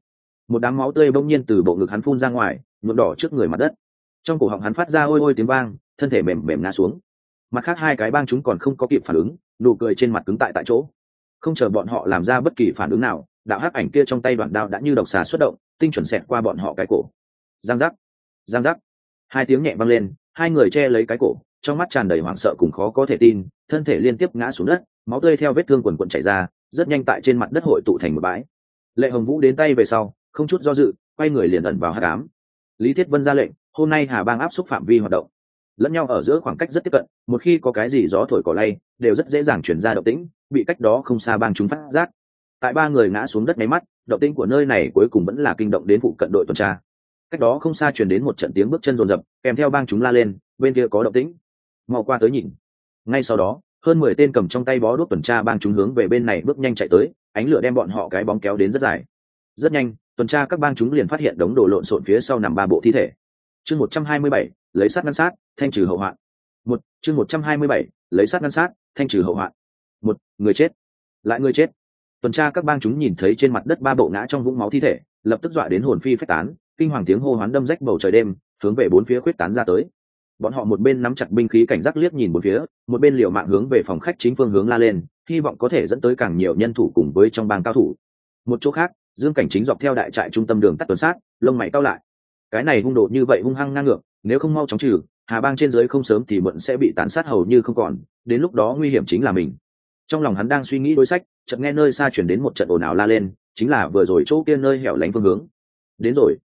Một đám máu tươi bỗng nhiên từ bộ ngực hắn phun ra ngoài, nhuộm đỏ trước người mặt đất. Trong cổ họng hắn phát ra ôi ôi tiếng vang thân thể mềm mềm ngã xuống. Mặt khác hai cái bang chúng còn không có kịp phản ứng, nụ cười trên mặt cứng tại tại chỗ. Không chờ bọn họ làm ra bất kỳ phản ứng nào, đạo hắc ảnh kia trong tay đoạn đao đã như độc xà xuất động, tinh chuẩn xẹt qua bọn họ cái cổ. Giang giác giang giác. Hai tiếng nhẹ vang lên, hai người che lấy cái cổ, trong mắt tràn đầy hoảng sợ cùng khó có thể tin, thân thể liên tiếp ngã xuống đất, máu tươi theo vết thương quần quần chảy ra, rất nhanh tại trên mặt đất hội tụ thành một bãi. Lệ hồng vũ đến tay về sau, không chút do dự, quay người liền ẩn vào hát cám lý thiết vân ra lệnh, hôm nay hà bang áp xúc phạm vi hoạt động lẫn nhau ở giữa khoảng cách rất tiếp cận, một khi có cái gì gió thổi cỏ lay, đều rất dễ dàng chuyển ra động tĩnh, bị cách đó không xa bang chúng phát giác. Tại ba người ngã xuống đất máy mắt, động tĩnh của nơi này cuối cùng vẫn là kinh động đến vụ cận đội tuần tra. Cách đó không xa chuyển đến một trận tiếng bước chân rồn rập, kèm theo bang chúng la lên, bên kia có động tĩnh. Mau qua tới nhìn. Ngay sau đó, hơn mười tên cầm trong tay bó đuốc tuần tra bang chúng hướng về bên này bước nhanh chạy tới, ánh lửa đem bọn họ cái bóng kéo đến rất dài. Rất nhanh, tuần tra các bang chúng liền phát hiện đống đồ lộn xộn phía sau nằm ba bộ thi thể. Chương một trăm hai mươi bảy lấy sát ngăn sát, thanh trừ hậu hoạn. Một, chương một trăm hai mươi bảy, lấy sát ngăn sát, thanh trừ hậu hoạn. Một, người chết. Lại người chết. Tuần tra các bang chúng nhìn thấy trên mặt đất ba bộ ngã trong vũng máu thi thể, lập tức dọa đến hồn phi phách tán, kinh hoàng tiếng hô hoán đâm rách bầu trời đêm, hướng về bốn phía khuyết tán ra tới. Bọn họ một bên nắm chặt binh khí cảnh giác liếc nhìn bốn phía, một bên liều mạng hướng về phòng khách chính phương hướng la lên, hy vọng có thể dẫn tới càng nhiều nhân thủ cùng với trong bang cao thủ. Một chỗ khác, dương cảnh chính dọc theo đại trại trung tâm đường tắt tuần sát, lông mày cao lại cái này hung độ như vậy hung hăng ngang ngược, nếu không mau chóng trừ, hà bang trên dưới không sớm thì muộn sẽ bị tàn sát hầu như không còn, đến lúc đó nguy hiểm chính là mình. Trong lòng hắn đang suy nghĩ đối sách, chợt nghe nơi xa chuyển đến một trận ồn ào la lên, chính là vừa rồi chỗ kia nơi hẻo lánh phương hướng. Đến rồi.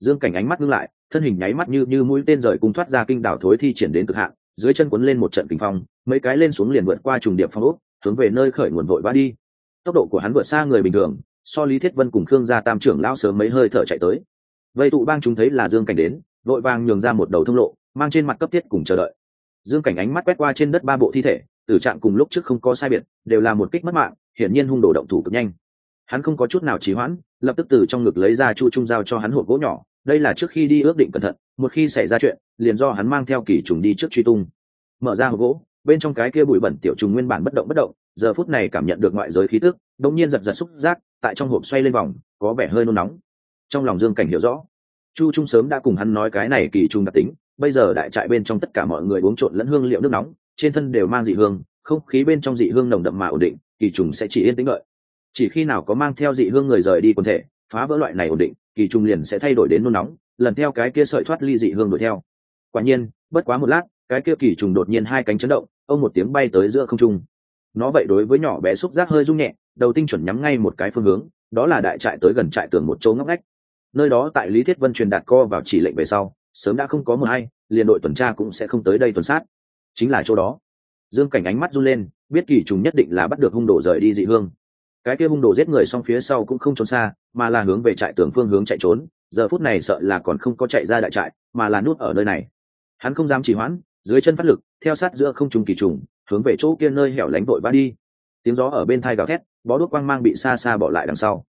Dương cảnh ánh mắt ngưng lại, thân hình nháy mắt như như mũi tên rời cung thoát ra kinh đảo thối thi triển đến cực hạn, dưới chân cuốn lên một trận kinh phong, mấy cái lên xuống liền vượt qua trùng điệp phong úp hướng về nơi khởi nguồn vội vã đi. Tốc độ của hắn vượt xa người bình thường, so lý thiết vân cùng khương gia tam trưởng lão sớm mấy hơi thở chạy tới vậy tụ bang chúng thấy là dương cảnh đến, vội vàng nhường ra một đầu thông lộ, mang trên mặt cấp thiết cùng chờ đợi. Dương cảnh ánh mắt quét qua trên đất ba bộ thi thể, tử trạng cùng lúc trước không có sai biệt, đều là một kích mất mạng, hiển nhiên hung đồ động thủ cực nhanh. Hắn không có chút nào trì hoãn, lập tức từ trong ngực lấy ra chu trung giao cho hắn hộp gỗ nhỏ, đây là trước khi đi ước định cẩn thận, một khi xảy ra chuyện, liền do hắn mang theo kỳ trùng đi trước truy tung. Mở ra hộp gỗ, bên trong cái kia bụi bẩn tiểu trùng nguyên bản bất động bất động, giờ phút này cảm nhận được ngoại giới khí tức, đột nhiên giật giật xúc giác, tại trong hộp xoay lên vòng, có vẻ hơi nôn nóng trong lòng dương cảnh hiểu rõ. Chu trung sớm đã cùng hắn nói cái này kỳ trùng đặc tính, bây giờ đại trại bên trong tất cả mọi người uống trộn lẫn hương liệu nước nóng, trên thân đều mang dị hương, không khí bên trong dị hương nồng đậm mà ổn định, kỳ trùng sẽ chỉ yên tĩnh lợi chỉ khi nào có mang theo dị hương người rời đi quần thể, phá vỡ loại này ổn định, kỳ trùng liền sẽ thay đổi đến nôn nóng, lần theo cái kia sợi thoát ly dị hương đuổi theo. Quả nhiên, bất quá một lát, cái kia kỳ trùng đột nhiên hai cánh chấn động, ông một tiếng bay tới giữa không trung. Nó vậy đối với nhỏ bé xúc giác hơi rung nhẹ, đầu tinh chuẩn nhắm ngay một cái phương hướng, đó là đại trại tới gần trại tường một chỗ ngóc ngách nơi đó tại lý thiết vân truyền đạt co vào chỉ lệnh về sau, sớm đã không có một hay liền đội tuần tra cũng sẽ không tới đây tuần sát. Chính là chỗ đó. Dương cảnh ánh mắt run lên, biết kỳ trùng nhất định là bắt được hung đồ rời đi dị hương. Cái kia hung đồ giết người xong phía sau cũng không trốn xa, mà là hướng về trại tường phương hướng chạy trốn, giờ phút này sợ là còn không có chạy ra đại trại, mà là nuốt ở nơi này. Hắn không dám chỉ hoãn, dưới chân phát lực, theo sát giữa không trùng kỳ trùng, hướng về chỗ kia nơi hẻo lánh vội vã đi. Tiếng gió ở bên thai gào thét, bó đuốc quang mang bị xa xa bỏ lại đằng sau.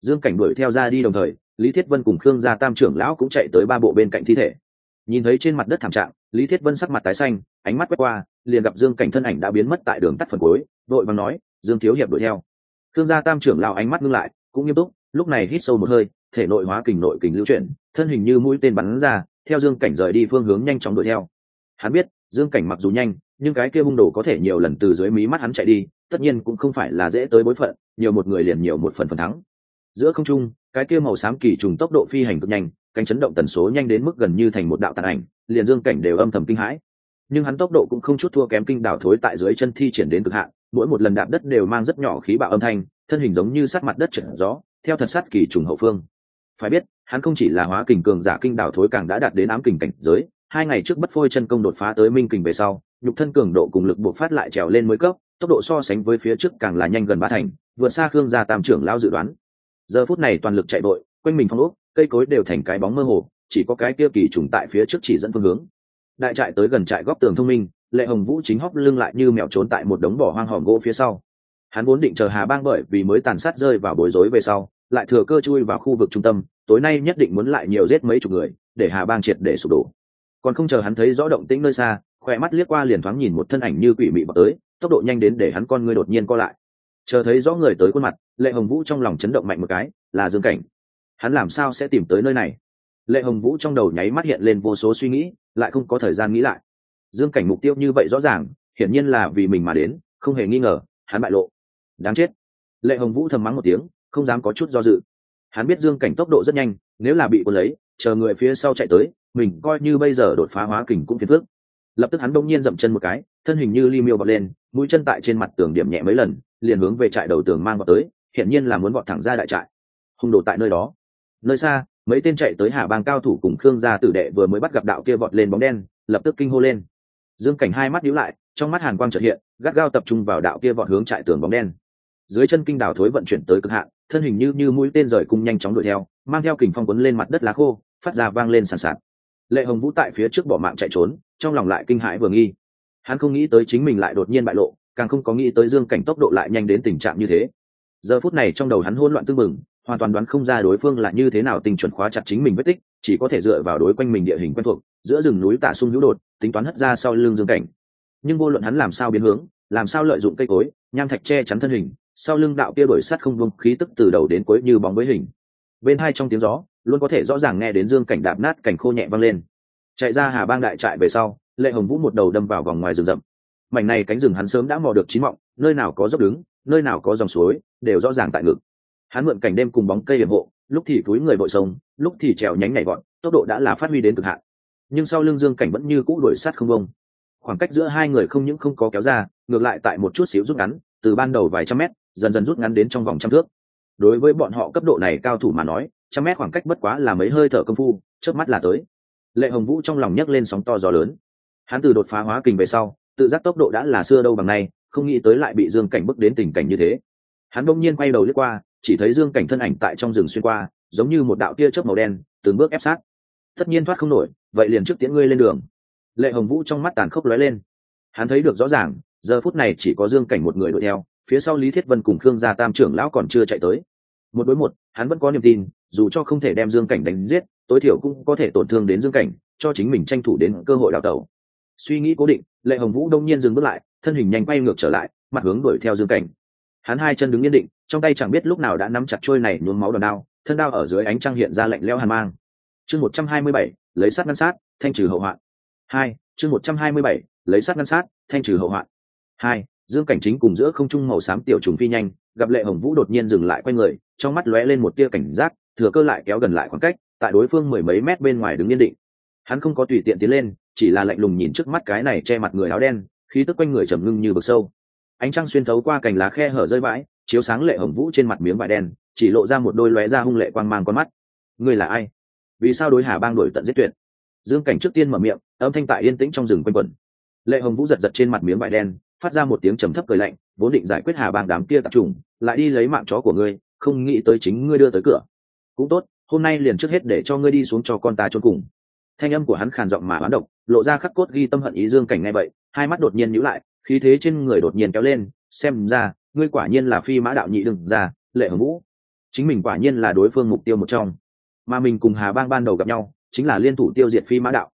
Dương cảnh đuổi theo ra đi đồng thời lý thiết vân cùng khương gia tam trưởng lão cũng chạy tới ba bộ bên cạnh thi thể. Nhìn thấy trên mặt đất thảm trạng, lý thiết vân sắc mặt tái xanh, ánh mắt quét qua, liền gặp dương cảnh thân ảnh đã biến mất tại đường tắt phần cuối, đội vàng nói, dương thiếu hiệp đuổi theo. Khương gia tam trưởng lão ánh mắt ngưng lại, cũng nghiêm túc, lúc này hít sâu một hơi, thể nội hóa kình nội kình lưu chuyển, thân hình như mũi tên bắn ra, theo dương cảnh rời đi phương hướng nhanh chóng đuổi theo. Hắn biết, dương cảnh mặc dù nhanh, nhưng cái kia hung đồ có thể nhiều lần từ dưới mí mắt hắn chạy đi, tất nhiên cũng không phải là dễ tới bối phận, nhiều một người liền nhiều một phần phần thắng. Giữa không trung cái kia màu xám kỳ trùng tốc độ phi hành cực nhanh, cánh chấn động tần số nhanh đến mức gần như thành một đạo tàn ảnh, liền dương cảnh đều âm thầm kinh hãi. Nhưng hắn tốc độ cũng không chút thua kém kinh đảo thối tại dưới chân thi triển đến cực hạn, mỗi một lần đạp đất đều mang rất nhỏ khí bạo âm thanh, thân hình giống như sát mặt đất trận gió, theo thật sát kỳ trùng hậu phương. Phải biết, hắn không chỉ là hóa kình cường giả kinh đảo thối càng đã đạt đến ám kình cảnh giới, hai ngày trước bất phôi chân công đột phá tới minh kình về sau, nhục thân cường độ cùng lực buộc phát lại trèo lên mới cấp, tốc độ so sánh với phía trước càng là nhanh gần ba thành, vượt xa khương gia tam trưởng lao dự đoán giờ phút này toàn lực chạy vội quanh mình phong ốc, cây cối đều thành cái bóng mơ hồ, chỉ có cái kia kỳ trùng tại phía trước chỉ dẫn phương hướng. Đại trại tới gần trại góc tường thông minh, lệ hồng vũ chính hóc lưng lại như mèo trốn tại một đống bỏ hoang hòm gỗ phía sau. Hắn vốn định chờ hà bang bởi vì mới tàn sát rơi vào bối rối về sau, lại thừa cơ chui vào khu vực trung tâm, tối nay nhất định muốn lại nhiều giết mấy chục người, để hà bang triệt để sụp đổ. Còn không chờ hắn thấy rõ động tĩnh nơi xa, khỏe mắt liếc qua liền thoáng nhìn một thân ảnh như quỷ mị bọc tới, tốc độ nhanh đến để hắn con ngươi đột nhiên co lại chờ thấy rõ người tới khuôn mặt, lệ hồng vũ trong lòng chấn động mạnh một cái, là dương cảnh. Hắn làm sao sẽ tìm tới nơi này? Lệ hồng vũ trong đầu nháy mắt hiện lên vô số suy nghĩ, lại không có thời gian nghĩ lại. Dương cảnh mục tiêu như vậy rõ ràng, hiển nhiên là vì mình mà đến, không hề nghi ngờ, hắn bại lộ. Đáng chết. Lệ hồng vũ thầm mắng một tiếng, không dám có chút do dự. Hắn biết dương cảnh tốc độ rất nhanh, nếu là bị quân lấy, chờ người phía sau chạy tới, mình coi như bây giờ đột phá hóa kình cũng phiền phước lập tức hắn đông nhiên dậm chân một cái, thân hình như li miêu bọt lên, mũi chân tại trên mặt tường điểm nhẹ mấy lần, liền hướng về trại đầu tường mang vào tới, hiển nhiên là muốn vọt thẳng ra đại trại. Hung đồ tại nơi đó. Nơi xa, mấy tên chạy tới hà bang cao thủ cùng khương gia tử đệ vừa mới bắt gặp đạo kia vọt lên bóng đen, lập tức kinh hô lên. Dương cảnh hai mắt nhíu lại, trong mắt hàn quang trợ hiện, gắt gao tập trung vào đạo kia vọt hướng trại tường bóng đen. Dưới chân kinh đào thối vận chuyển tới cực hạn, thân hình như như mũi tên rời cung nhanh chóng đuổi theo, mang theo kình phong quấn lên mặt đất lá khô, phát ra vang lên sàn sạt. Lệ hồng vũ tại phía trước bỏ mạng chạy trốn trong lòng lại kinh hãi vừa nghi. Hắn không nghĩ tới chính mình lại đột nhiên bại lộ, càng không có nghĩ tới dương cảnh tốc độ lại nhanh đến tình trạng như thế. Giờ phút này trong đầu hắn hỗn loạn tưng mừng, hoàn toàn đoán không ra đối phương là như thế nào tình chuẩn khóa chặt chính mình vết tích, chỉ có thể dựa vào đối quanh mình địa hình quen thuộc, giữa rừng núi tạ sung hữu đột, tính toán hất ra sau lưng dương cảnh. Nhưng vô luận hắn làm sao biến hướng, làm sao lợi dụng cây cối, nham thạch che chắn thân hình, sau lưng đạo kia đổi sắt không vương khí tức từ đầu đến cuối như bóng với hình. Bên hai trong tiếng gió, luôn có thể rõ ràng nghe đến dương cảnh đạp nát cảnh khô nhẹ văng lên chạy ra hà bang đại trại về sau, lệ hồng vũ một đầu đâm vào vòng ngoài rừng rậm. Mảnh này cánh rừng hắn sớm đã mò được chín mọng, nơi nào có dốc đứng, nơi nào có dòng suối, đều rõ ràng tại ngực. Hắn mượn cảnh đêm cùng bóng cây hiểm hộ, lúc thì túi người bội sông, lúc thì trèo nhánh nhảy gọn tốc độ đã là phát huy đến cực hạn. Nhưng sau lưng dương cảnh vẫn như cũ đuổi sát không bông khoảng cách giữa hai người không những không có kéo ra, ngược lại tại một chút xíu rút ngắn, từ ban đầu vài trăm mét, dần dần rút ngắn đến trong vòng trăm thước. Đối với bọn họ cấp độ này cao thủ mà nói, trăm mét khoảng cách bất quá là mấy hơi thở công phu trước mắt là tới lệ hồng vũ trong lòng nhấc lên sóng to gió lớn. Hắn từ đột phá hóa kình về sau, tự giác tốc độ đã là xưa đâu bằng nay, không nghĩ tới lại bị dương cảnh bước đến tình cảnh như thế. Hắn đông nhiên quay đầu lướt qua, chỉ thấy dương cảnh thân ảnh tại trong rừng xuyên qua, giống như một đạo tia chớp màu đen, từng bước ép sát. Tất nhiên thoát không nổi, vậy liền trước tiễn ngươi lên đường. Lệ hồng vũ trong mắt tàn khốc lóe lên. Hắn thấy được rõ ràng, giờ phút này chỉ có dương cảnh một người đuổi theo, phía sau lý thiết vân cùng khương gia tam trưởng lão còn chưa chạy tới. Một đối một, hắn vẫn có niềm tin, dù cho không thể đem dương cảnh đánh giết tối thiểu cũng có thể tổn thương đến dương cảnh, cho chính mình tranh thủ đến cơ hội đào tẩu. Suy nghĩ cố định, lệ hồng vũ đông nhiên dừng bước lại, thân hình nhanh quay ngược trở lại, mặt hướng đuổi theo dương cảnh. Hắn hai chân đứng yên định, trong tay chẳng biết lúc nào đã nắm chặt trôi này nhuốm máu đòn đao, thân đao ở dưới ánh trăng hiện ra lạnh leo hàn mang. Chương một trăm hai mươi bảy, lấy sát ngăn sát, thanh trừ hậu hoạn. Hai, chương một trăm hai mươi bảy, lấy sát ngăn sát, thanh trừ hậu hoạn. Hai, dương cảnh chính cùng giữa không trung màu xám tiểu trùng phi nhanh, gặp lệ hồng vũ đột nhiên dừng lại quay người, trong mắt lóe lên một tia cảnh giác, thừa cơ lại kéo gần lại khoảng cách tại đối phương mười mấy mét bên ngoài đứng yên định. Hắn không có tùy tiện tiến lên chỉ là lạnh lùng nhìn trước mắt cái này che mặt người áo đen khí tức quanh người trầm ngưng như vực sâu. Ánh trăng xuyên thấu qua cành lá khe hở rơi bãi, chiếu sáng lệ hồng vũ trên mặt miếng vải đen chỉ lộ ra một đôi lóe ra hung lệ quang mang con mắt. Ngươi là ai? Vì sao đối hà bang đổi tận giết tuyệt? Dương cảnh trước tiên mở miệng âm thanh tại yên tĩnh trong rừng quanh quẩn. Lệ hồng vũ giật giật trên mặt miếng vải đen phát ra một tiếng trầm thấp cười lạnh vốn định giải quyết hà bang đám kia tập trung lại đi lấy mạng chó của ngươi không nghĩ tới chính ngươi đưa tới cửa. Cũng tốt hôm nay liền trước hết để cho ngươi đi xuống cho con ta trốn cùng. Thanh âm của hắn khàn giọng mà bán độc, lộ ra khắc cốt ghi tâm hận ý dương cảnh ngay vậy, hai mắt đột nhiên nhíu lại, khí thế trên người đột nhiên kéo lên, xem ra, ngươi quả nhiên là phi mã đạo nhị đừng ra, lệ hồng vũ. Chính mình quả nhiên là đối phương mục tiêu một trong. Mà mình cùng hà bang ban đầu gặp nhau, chính là liên thủ tiêu diệt phi mã đạo.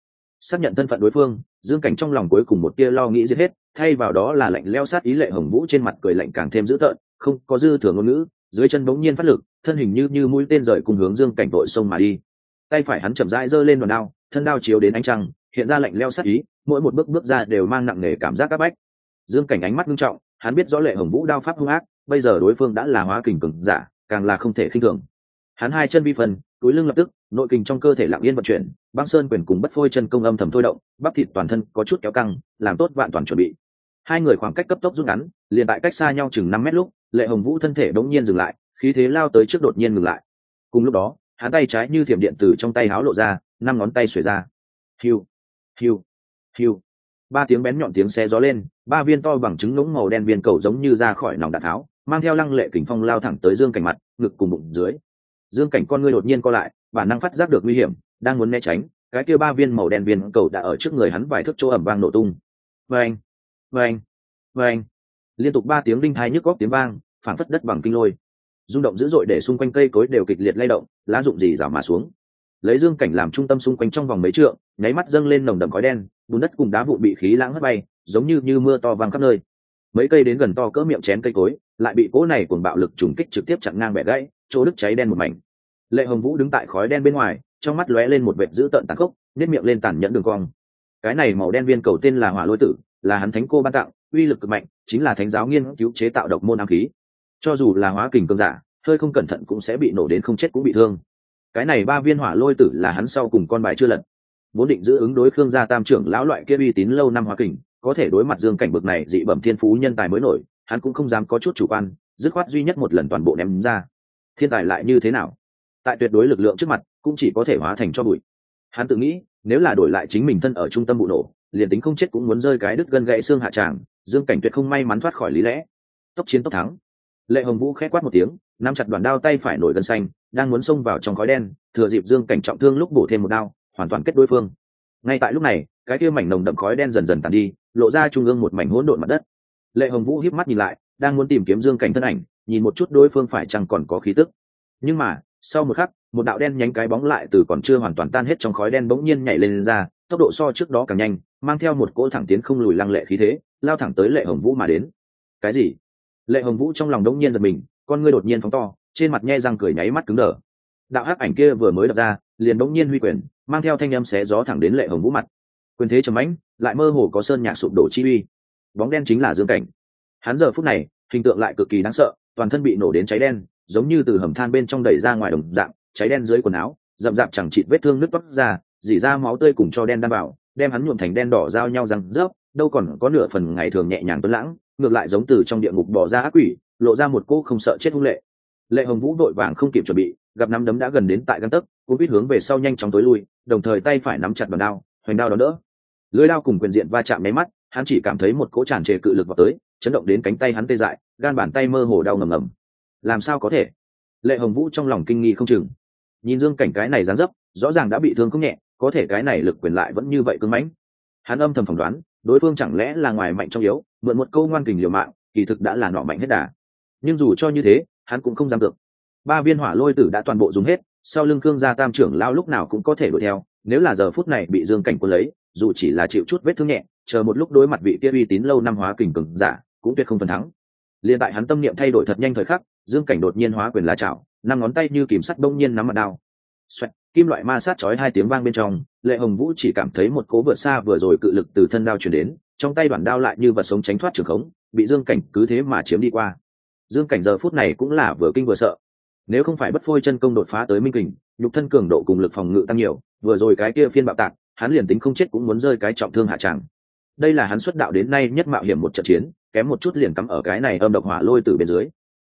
Xác nhận thân phận đối phương, dương cảnh trong lòng cuối cùng một tia lo nghĩ giết hết, thay vào đó là lạnh leo sát ý lệ hồng vũ trên mặt cười lạnh càng thêm dữ tợn, không có dư thừa ngôn ngữ dưới chân bỗng nhiên phát lực, thân hình như như mũi tên rời cùng hướng dương cảnh đội sông mà đi. Tay phải hắn chậm rãi giơ lên đòn đao, thân đao chiếu đến ánh trăng, hiện ra lạnh leo sát ý, mỗi một bước bước ra đều mang nặng nề cảm giác áp bách. Dương cảnh ánh mắt nghiêm trọng, hắn biết rõ lệ hồng vũ đao pháp hung ác, bây giờ đối phương đã là hóa kình cường giả, càng là không thể khinh thường. Hắn hai chân vi phần, túi lưng lập tức, nội kình trong cơ thể lặng yên vận chuyển, băng sơn quyền cùng bất phôi chân công âm thầm thôi động, bắp thịt toàn thân có chút kéo căng, làm tốt vạn toàn chuẩn bị. Hai người khoảng cách cấp tốc rút ngắn liền tại cách xa nhau chừng năm mét lúc, lệ hồng vũ thân thể đống nhiên dừng lại, khí thế lao tới trước đột nhiên ngừng lại. Cùng lúc đó, hắn tay trái như thiểm điện từ trong tay háo lộ ra, năm ngón tay xuề ra. Hiu hiu hiu. Ba tiếng bén nhọn tiếng xe gió lên, ba viên to bằng trứng ngỗng màu đen viên cầu giống như ra khỏi nòng đạn tháo, mang theo lăng lệ kình phong lao thẳng tới dương cảnh mặt, ngực cùng bụng dưới. Dương cảnh con ngươi đột nhiên co lại, bản năng phát giác được nguy hiểm, đang muốn né tránh, cái kia ba viên màu đen viên cầu đã ở trước người hắn vài thước chỗ ẩm vang nổ tung. Vang vang vang liên tục ba tiếng đinh thai nhức góc tiếng vang phản phất đất bằng kinh lôi. Rung động dữ dội để xung quanh cây cối đều kịch liệt lay động, lá rụng gì rào mà xuống. Lấy dương cảnh làm trung tâm xung quanh trong vòng mấy trượng, nháy mắt dâng lên nồng đậm khói đen, bùn đất cùng đá vụn bị khí lãng hất bay, giống như như mưa to vang khắp nơi. Mấy cây đến gần to cỡ miệng chén cây cối, lại bị cỗ này cùng bạo lực trùng kích trực tiếp chặn ngang bẻ gãy, chỗ đứt cháy đen một mảnh. Lệ hồng vũ đứng tại khói đen bên ngoài, trong mắt lóe lên một vệt dữ tợn tàn khốc nếp miệng lên tàn nhẫn đường cong. Cái này màu đen viên cầu tên là hỏa lôi tử, là hắn thánh cô ban tặng uy lực cực mạnh, chính là thánh giáo nghiên cứu chế tạo độc môn ám khí. Cho dù là hóa kình cương giả, hơi không cẩn thận cũng sẽ bị nổ đến không chết cũng bị thương. Cái này ba viên hỏa lôi tử là hắn sau cùng con bài chưa lật. Vốn định giữ ứng đối khương gia tam trưởng lão loại kia uy tín lâu năm hóa kình, có thể đối mặt dương cảnh bực này dị bẩm thiên phú nhân tài mới nổi, hắn cũng không dám có chút chủ quan, dứt khoát duy nhất một lần toàn bộ ném ra. Thiên tài lại như thế nào? Tại tuyệt đối lực lượng trước mặt, cũng chỉ có thể hóa thành cho bụi. Hắn tự nghĩ, nếu là đổi lại chính mình thân ở trung tâm vụ nổ liền tính không chết cũng muốn rơi cái đứt gân gãy xương hạ tràng dương cảnh tuyệt không may mắn thoát khỏi lý lẽ. Tốc chiến tốc thắng. Lệ hồng vũ khét quát một tiếng nắm chặt đoàn đao tay phải nổi gân xanh đang muốn xông vào trong khói đen thừa dịp dương cảnh trọng thương lúc bổ thêm một đao hoàn toàn kết đối phương. Ngay tại lúc này cái kia mảnh nồng đậm khói đen dần dần tàn đi lộ ra trung ương một mảnh hỗn độn mặt đất. Lệ hồng vũ hiếp mắt nhìn lại đang muốn tìm kiếm dương cảnh thân ảnh nhìn một chút đối phương phải chăng còn có khí tức. Nhưng mà sau một khắc một đạo đen nhánh cái bóng lại từ còn chưa hoàn toàn tan hết trong khói đen bỗng nhiên nhảy lên, lên ra tốc độ so trước đó càng nhanh, mang theo một cỗ thẳng tiến không lùi lăng lệ khí thế, lao thẳng tới lệ hồng vũ mà đến. Cái gì? Lệ hồng vũ trong lòng đống nhiên giật mình, con ngươi đột nhiên phóng to, trên mặt nhe răng cười nháy mắt cứng đờ. Đạo hắc ảnh kia vừa mới đập ra, liền đống nhiên huy quyền, mang theo thanh âm xé gió thẳng đến lệ hồng vũ mặt. Quyền thế trầm ánh lại mơ hồ có sơn nhạc sụp đổ chi uy. Bóng đen chính là dương cảnh. Hắn giờ phút này, hình tượng lại cực kỳ đáng sợ, toàn thân bị nổ đến cháy đen, giống như từ hầm than bên trong đẩy ra ngoài đồng dạng, cháy đen dưới quần áo, rậm rạp chẳng chịt vết thương nứt toát ra dỉ ra máu tươi cùng cho đen đan vào, đem hắn nhuộm thành đen đỏ giao nhau răng rớp, đâu còn có nửa phần ngày thường nhẹ nhàng tuấn lãng, ngược lại giống từ trong địa ngục bỏ ra ác quỷ, lộ ra một cô không sợ chết hung lệ. Lệ hồng vũ vội vàng không kịp chuẩn bị, gặp nắm đấm đã gần đến tại găng tấc cũng biết hướng về sau nhanh chóng tối lui, đồng thời tay phải nắm chặt bàn đao, hoành đao đó đỡ. Lưới đao cùng quyền diện va chạm máy mắt, hắn chỉ cảm thấy một cỗ tràn trề cự lực vào tới, chấn động đến cánh tay hắn tê dại, gan bàn tay mơ hồ đau ngầm ngầm. Làm sao có thể? Lệ hồng vũ trong lòng kinh nghi không chừng. Nhìn dương cảnh cái này dán dấp, rõ ràng đã bị thương không nhẹ có thể cái này lực quyền lại vẫn như vậy cứng mãnh. Hắn âm thầm phỏng đoán đối phương chẳng lẽ là ngoài mạnh trong yếu mượn một câu ngoan kình liều mạng kỳ thực đã là nọ mạnh hết đà. Nhưng dù cho như thế hắn cũng không dám được. Ba viên hỏa lôi tử đã toàn bộ dùng hết sau lưng cương gia tam trưởng lao lúc nào cũng có thể đuổi theo nếu là giờ phút này bị dương cảnh quân lấy dù chỉ là chịu chút vết thương nhẹ chờ một lúc đối mặt vị kia uy tín lâu năm hóa kình cường giả cũng tuyệt không phần thắng. Liền tại hắn tâm niệm thay đổi thật nhanh thời khắc dương cảnh đột nhiên hóa quyền lá chảo năm ngón tay như kìm sắt bỗng nhiên nắm mặt đao. Xoẹt, kim loại ma sát chói hai tiếng vang bên trong, lệ hồng vũ chỉ cảm thấy một cố vượt xa vừa rồi cự lực từ thân đao chuyển đến, trong tay bản đao lại như vật sống tránh thoát trường khống, bị dương cảnh cứ thế mà chiếm đi qua. Dương cảnh giờ phút này cũng là vừa kinh vừa sợ. Nếu không phải bất phôi chân công đột phá tới minh kình, nhục thân cường độ cùng lực phòng ngự tăng nhiều, vừa rồi cái kia phiên bạo tạc, hắn liền tính không chết cũng muốn rơi cái trọng thương hạ tràng. Đây là hắn xuất đạo đến nay nhất mạo hiểm một trận chiến, kém một chút liền cắm ở cái này âm độc hỏa lôi từ bên dưới.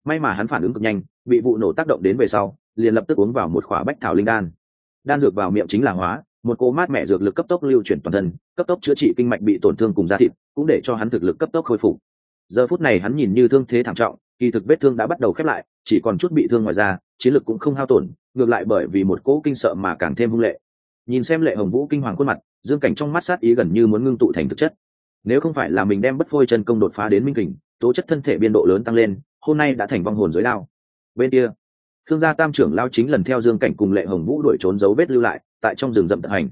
May mà hắn phản ứng cực nhanh, bị vụ nổ tác động đến về sau, liền lập tức uống vào một khỏa bách thảo linh đan đan dược vào miệng chính là hóa, một cô mát mẹ dược lực cấp tốc lưu chuyển toàn thân, cấp tốc chữa trị kinh mạch bị tổn thương cùng da thịt, cũng để cho hắn thực lực cấp tốc khôi phục. Giờ phút này hắn nhìn như thương thế thảm trọng, kỳ thực vết thương đã bắt đầu khép lại, chỉ còn chút bị thương ngoài ra chiến lực cũng không hao tổn, ngược lại bởi vì một cỗ kinh sợ mà càng thêm hung lệ. Nhìn xem lệ hồng vũ kinh hoàng khuôn mặt, dương cảnh trong mắt sát ý gần như muốn ngưng tụ thành thực chất. Nếu không phải là mình đem bất phôi chân công đột phá đến minh kình, tố chất thân thể biên độ lớn tăng lên, hôm nay đã thành vong hồn dưới lao bên kia thương gia tam trưởng lao chính lần theo dương cảnh cùng lệ hồng vũ đuổi trốn dấu vết lưu lại, tại trong rừng rậm tự hành.